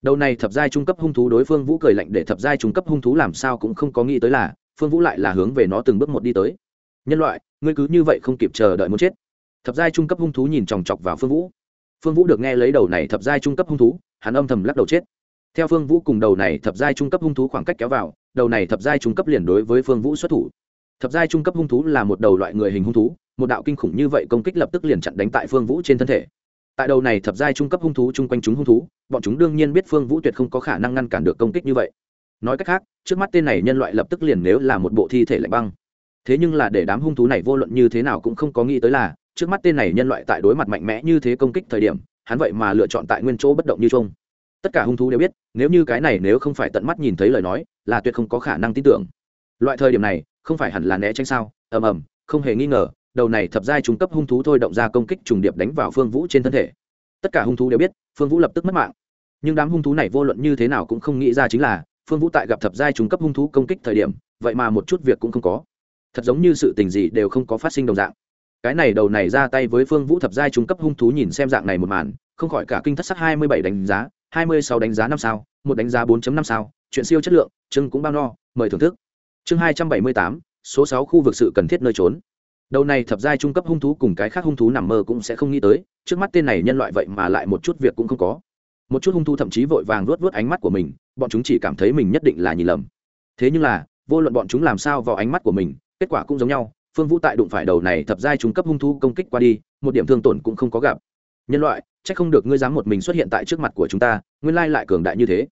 Đầu này thập giai trung cấp hung thú đối phương vũ cười lạnh để thập giai trung cấp hung thú làm sao cũng không có nghĩ tới là, phương vũ lại là hướng về nó từng bước một đi tới. Nhân loại, ngươi cứ như vậy không kịp chờ đợi muốn chết. Thập giai trung cấp hung thú nhìn chòng chọc vào phương vũ. Phương vũ được nghe lấy đầu này thập giai trung cấp hung thú, hắn âm thầm lắc đầu chết theo phương vũ cùng đầu này thập giai trung cấp hung thú khoảng cách kéo vào, đầu này thập giai trung cấp liền đối với phương vũ xuất thủ. Thập giai trung cấp hung thú là một đầu loại người hình hung thú, một đạo kinh khủng như vậy công kích lập tức liền chặn đánh tại phương vũ trên thân thể. Tại đầu này thập giai trung cấp hung thú chung quanh chúng hung thú, bọn chúng đương nhiên biết phương vũ tuyệt không có khả năng ngăn cản được công kích như vậy. Nói cách khác, trước mắt tên này nhân loại lập tức liền nếu là một bộ thi thể lạnh băng. Thế nhưng là để đám hung thú này vô luận như thế nào cũng không có nghĩ tới là, trước mắt tên này nhân loại tại đối mặt mạnh mẽ như thế công kích thời điểm, hắn vậy mà lựa chọn tại nguyên chỗ bất động như chung tất cả hung thú đều biết, nếu như cái này nếu không phải tận mắt nhìn thấy lời nói, là tuyệt không có khả năng tin tưởng. Loại thời điểm này, không phải hẳn là né tránh sao? Ầm ầm, không hề nghi ngờ, đầu này thập giai trung cấp hung thú thôi động ra công kích trùng điệp đánh vào phương vũ trên thân thể. Tất cả hung thú đều biết, phương vũ lập tức mất mạng. Nhưng đám hung thú này vô luận như thế nào cũng không nghĩ ra chính là, phương vũ tại gặp thập giai trung cấp hung thú công kích thời điểm, vậy mà một chút việc cũng không có. Thật giống như sự tình gì đều không có phát sinh đồng dạng. Cái này đầu này ra tay với phương vũ thập giai trung cấp hung thú nhìn xem dạng này một màn, không khỏi cả kinh thất sắc hai mươi bảy đánh giá hai mươi sáu đánh giá năm sao, một đánh giá bốn năm sao, chuyện siêu chất lượng, chương cũng bao no, mời thưởng thức. Chương hai trăm bảy mươi tám, số sáu khu vực sự cần thiết nơi trốn. Đầu này thập giai trung cấp hung thú cùng cái khác hung thú nằm mơ cũng sẽ không nghĩ tới, trước mắt tên này nhân loại vậy mà lại một chút việc cũng không có. Một chút hung thú thậm chí vội vàng luốt vớt ánh mắt của mình, bọn chúng chỉ cảm thấy mình nhất định là nhìn lầm. Thế nhưng là, vô luận bọn chúng làm sao vào ánh mắt của mình, kết quả cũng giống nhau, phương vũ tại đụng phải đầu này thập giai trung cấp hung thú công kích qua đi, một điểm thương tổn cũng không có gặp. Nhân loại Chắc không được ngươi dám một mình xuất hiện tại trước mặt của chúng ta, nguyên lai lại cường đại như thế.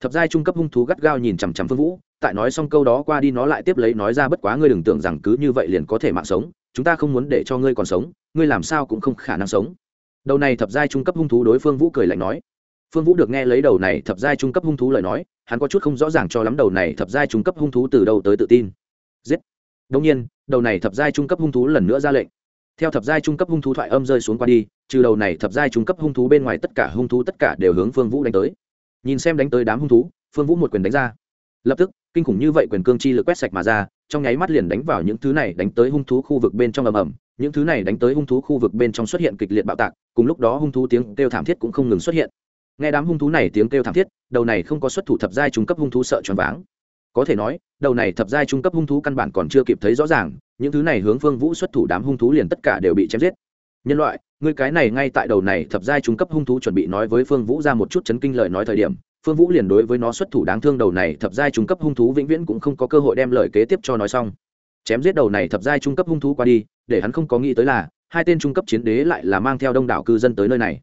Thập giai trung cấp hung thú gắt gao nhìn chằm chằm phương vũ, tại nói xong câu đó qua đi nó lại tiếp lấy nói ra bất quá ngươi đừng tưởng rằng cứ như vậy liền có thể mạng sống, chúng ta không muốn để cho ngươi còn sống, ngươi làm sao cũng không khả năng sống. Đầu này thập giai trung cấp hung thú đối phương vũ cười lạnh nói. Phương vũ được nghe lấy đầu này thập giai trung cấp hung thú lời nói, hắn có chút không rõ ràng cho lắm đầu này thập giai trung cấp hung thú từ đâu tới tự tin. Giết. Đông nhiên, đầu này thập giai trung cấp hung thú lần nữa ra lệnh. Theo thập giai trung cấp hung thú thoại âm rơi xuống qua đi trừ đầu này thập giai trung cấp hung thú bên ngoài tất cả hung thú tất cả đều hướng phương vũ đánh tới. Nhìn xem đánh tới đám hung thú, phương vũ một quyền đánh ra. Lập tức, kinh khủng như vậy quyền cương chi lực quét sạch mà ra, trong nháy mắt liền đánh vào những thứ này đánh tới hung thú khu vực bên trong ầm ầm. Những thứ này đánh tới hung thú khu vực bên trong xuất hiện kịch liệt bạo tạc, cùng lúc đó hung thú tiếng kêu thảm thiết cũng không ngừng xuất hiện. Nghe đám hung thú này tiếng kêu thảm thiết, đầu này không có xuất thủ thập giai trung cấp hung thú sợ choáng váng. Có thể nói, đầu này thập giai trung cấp hung thú căn bản còn chưa kịp thấy rõ ràng, những thứ này hướng phương vũ xuất thủ đám hung thú liền tất cả đều bị chém giết nhân loại người cái này ngay tại đầu này thập giai trung cấp hung thú chuẩn bị nói với phương vũ ra một chút chấn kinh lời nói thời điểm, phương vũ liền đối với nó xuất thủ đáng thương đầu này thập giai trung cấp hung thú vĩnh viễn cũng không có cơ hội đem lời kế tiếp cho nói xong. Chém giết đầu này thập giai trung cấp hung thú qua đi, để hắn không có nghĩ tới là, hai tên trung cấp chiến đế lại là mang theo đông đảo cư dân tới nơi này.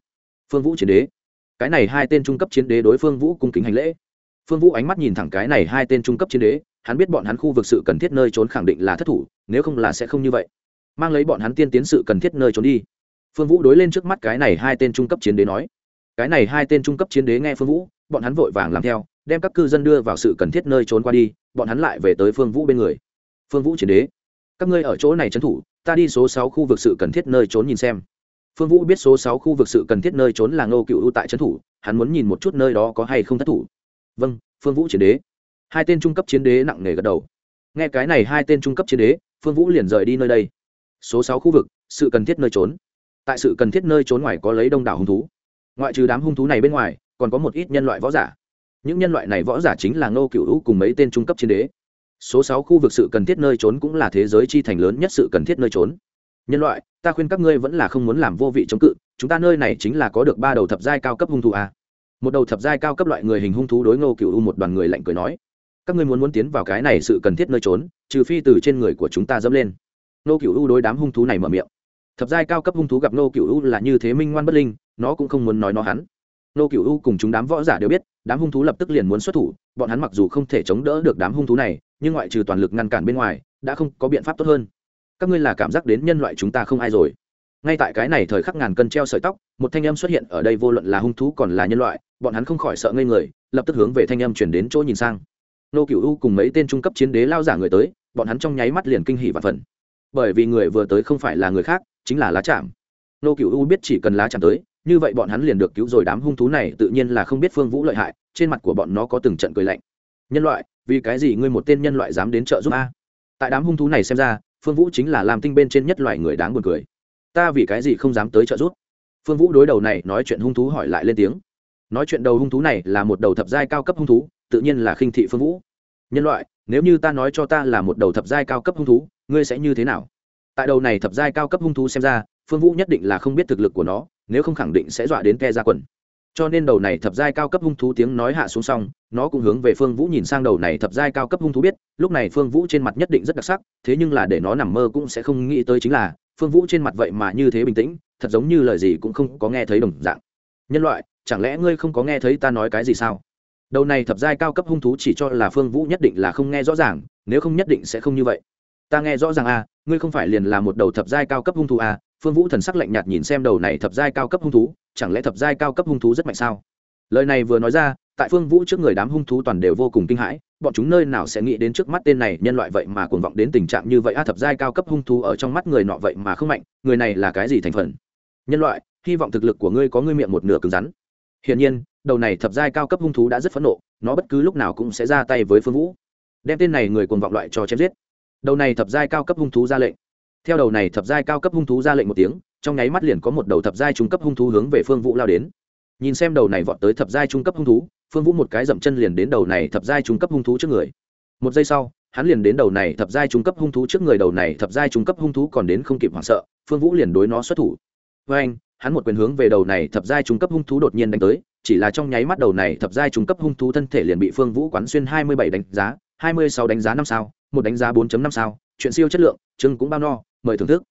Phương vũ chiến đế. Cái này hai tên trung cấp chiến đế đối phương vũ cung kính hành lễ. Phương vũ ánh mắt nhìn thẳng cái này hai tên trung cấp chiến đế, hắn biết bọn hắn khu vực sự cần thiết nơi trốn khẳng định là thất thủ, nếu không là sẽ không như vậy mang lấy bọn hắn tiên tiến sự cần thiết nơi trốn đi. Phương vũ đối lên trước mắt cái này hai tên trung cấp chiến đế nói. Cái này hai tên trung cấp chiến đế nghe phương vũ, bọn hắn vội vàng làm theo, đem các cư dân đưa vào sự cần thiết nơi trốn qua đi, bọn hắn lại về tới phương vũ bên người. Phương vũ chiến đế, các ngươi ở chỗ này trấn thủ, ta đi số sáu khu vực sự cần thiết nơi trốn nhìn xem. Phương vũ biết số sáu khu vực sự cần thiết nơi trốn là ngô cựu ưu tại trấn thủ, hắn muốn nhìn một chút nơi đó có hay không thất thủ. Vâng phương vũ chiến đế. Hai tên trung cấp chiến đế nặng nề gật đầu. Nghe cái này hai tên trung cấp chiến đế, phương vũ liền rời đi nơi đây số sáu khu vực, sự cần thiết nơi trốn. Tại sự cần thiết nơi trốn ngoài có lấy đông đảo hung thú. Ngoại trừ đám hung thú này bên ngoài, còn có một ít nhân loại võ giả. Những nhân loại này võ giả chính là ngô cựu hữu cùng mấy tên trung cấp chiến đế. Số sáu khu vực sự cần thiết nơi trốn cũng là thế giới chi thành lớn nhất sự cần thiết nơi trốn. Nhân loại, ta khuyên các ngươi vẫn là không muốn làm vô vị chống cự, chúng ta nơi này chính là có được ba đầu thập giai cao cấp hung thú a. Một đầu thập giai cao cấp loại người hình hung thú đối ngô cựu u một đoàn người lạnh cười nói, các ngươi muốn muốn tiến vào cái này sự cần thiết nơi trốn, trừ phi từ trên người của chúng ta dẫm lên. Nô cựu u đối đám hung thú này mở miệng. Thập giai cao cấp hung thú gặp Nô cựu u là như thế minh ngoan bất linh, nó cũng không muốn nói nó hắn. Nô cựu u cùng chúng đám võ giả đều biết, đám hung thú lập tức liền muốn xuất thủ, bọn hắn mặc dù không thể chống đỡ được đám hung thú này, nhưng ngoại trừ toàn lực ngăn cản bên ngoài, đã không có biện pháp tốt hơn. Các ngươi là cảm giác đến nhân loại chúng ta không ai rồi. Ngay tại cái này thời khắc ngàn cân treo sợi tóc, một thanh âm xuất hiện ở đây vô luận là hung thú còn là nhân loại, bọn hắn không khỏi sợ ngây người, lập tức hướng về thanh âm chuyển đến chỗ nhìn sang. Nô cựu u cùng mấy tên trung cấp chiến đế lao giả người tới, bọn hắn trong nháy mắt liền kinh hỉ và phần bởi vì người vừa tới không phải là người khác, chính là lá chạm. Nô cựu u biết chỉ cần lá chạm tới, như vậy bọn hắn liền được cứu rồi đám hung thú này, tự nhiên là không biết phương vũ lợi hại, trên mặt của bọn nó có từng trận cười lạnh. Nhân loại, vì cái gì ngươi một tên nhân loại dám đến trợ giúp a tại đám hung thú này xem ra, phương vũ chính là làm tinh bên trên nhất loại người đáng buồn cười. Ta vì cái gì không dám tới trợ giúp? Phương vũ đối đầu này nói chuyện hung thú hỏi lại lên tiếng. Nói chuyện đầu hung thú này là một đầu thập giai cao cấp hung thú, tự nhiên là khinh thị phương vũ. Nhân loại, nếu như ta nói cho ta là một đầu thập giai cao cấp hung thú ngươi sẽ như thế nào? Tại đầu này thập giai cao cấp hung thú xem ra, phương vũ nhất định là không biết thực lực của nó, nếu không khẳng định sẽ dọa đến ke ra quần. Cho nên đầu này thập giai cao cấp hung thú tiếng nói hạ xuống xong, nó cũng hướng về phương vũ nhìn sang đầu này thập giai cao cấp hung thú biết, lúc này phương vũ trên mặt nhất định rất đặc sắc, thế nhưng là để nó nằm mơ cũng sẽ không nghĩ tới chính là, phương vũ trên mặt vậy mà như thế bình tĩnh, thật giống như lời gì cũng không có nghe thấy đồng dạng. Nhân loại, chẳng lẽ ngươi không có nghe thấy ta nói cái gì sao? Đầu này thập giai cao cấp hung thú chỉ cho là phương vũ nhất định là không nghe rõ ràng, nếu không nhất định sẽ không như vậy ta nghe rõ ràng à ngươi không phải liền là một đầu thập giai cao cấp hung thú à phương vũ thần sắc lạnh nhạt nhìn xem đầu này thập giai cao cấp hung thú, chẳng lẽ thập giai cao cấp hung thú rất mạnh sao? Lời này vừa nói ra, tại phương vũ trước người đám hung thú toàn đều vô cùng kinh hãi, bọn chúng nơi nào sẽ nghĩ đến trước mắt tên này nhân loại vậy mà cuồng vọng đến tình trạng như vậy a, thập giai cao cấp hung thú ở trong mắt người nọ vậy mà không mạnh, người này là cái gì thành phần? Nhân loại, hy vọng thực lực của ngươi có ngươi miệng một nửa cứng rắn. Hiển nhiên, đầu này thập giai cao cấp hung thú đã rất phẫn nộ, nó bất cứ lúc nào cũng sẽ ra tay với phương vũ. Đem tên này người cuồng vọng loại cho chém giết đầu này thập giai cao cấp hung thú ra lệnh. Theo đầu này thập giai cao cấp hung thú ra lệnh một tiếng, trong nháy mắt liền có một đầu thập giai trung cấp hung thú hướng về phương vũ lao đến. Nhìn xem đầu này vọt tới thập giai trung cấp hung thú, phương vũ một cái dậm chân liền đến đầu này thập giai trung cấp hung thú trước người. Một giây sau, hắn liền đến đầu này thập giai trung cấp hung thú trước người, đầu này thập giai trung cấp hung thú còn đến không kịp hoảng sợ, phương vũ liền đối nó xuất thủ. Với anh, hắn một quyền hướng về đầu này thập giai trung cấp hung thú đột nhiên đánh tới, chỉ là trong nháy mắt đầu này thập giai trung cấp hung thú thân thể liền bị phương vũ quán xuyên hai mươi bảy đánh giá, hai mươi sáu đánh giá năm sao một đánh giá 4.5 sao, chuyện siêu chất lượng, chương cũng bao no, mời thưởng thức.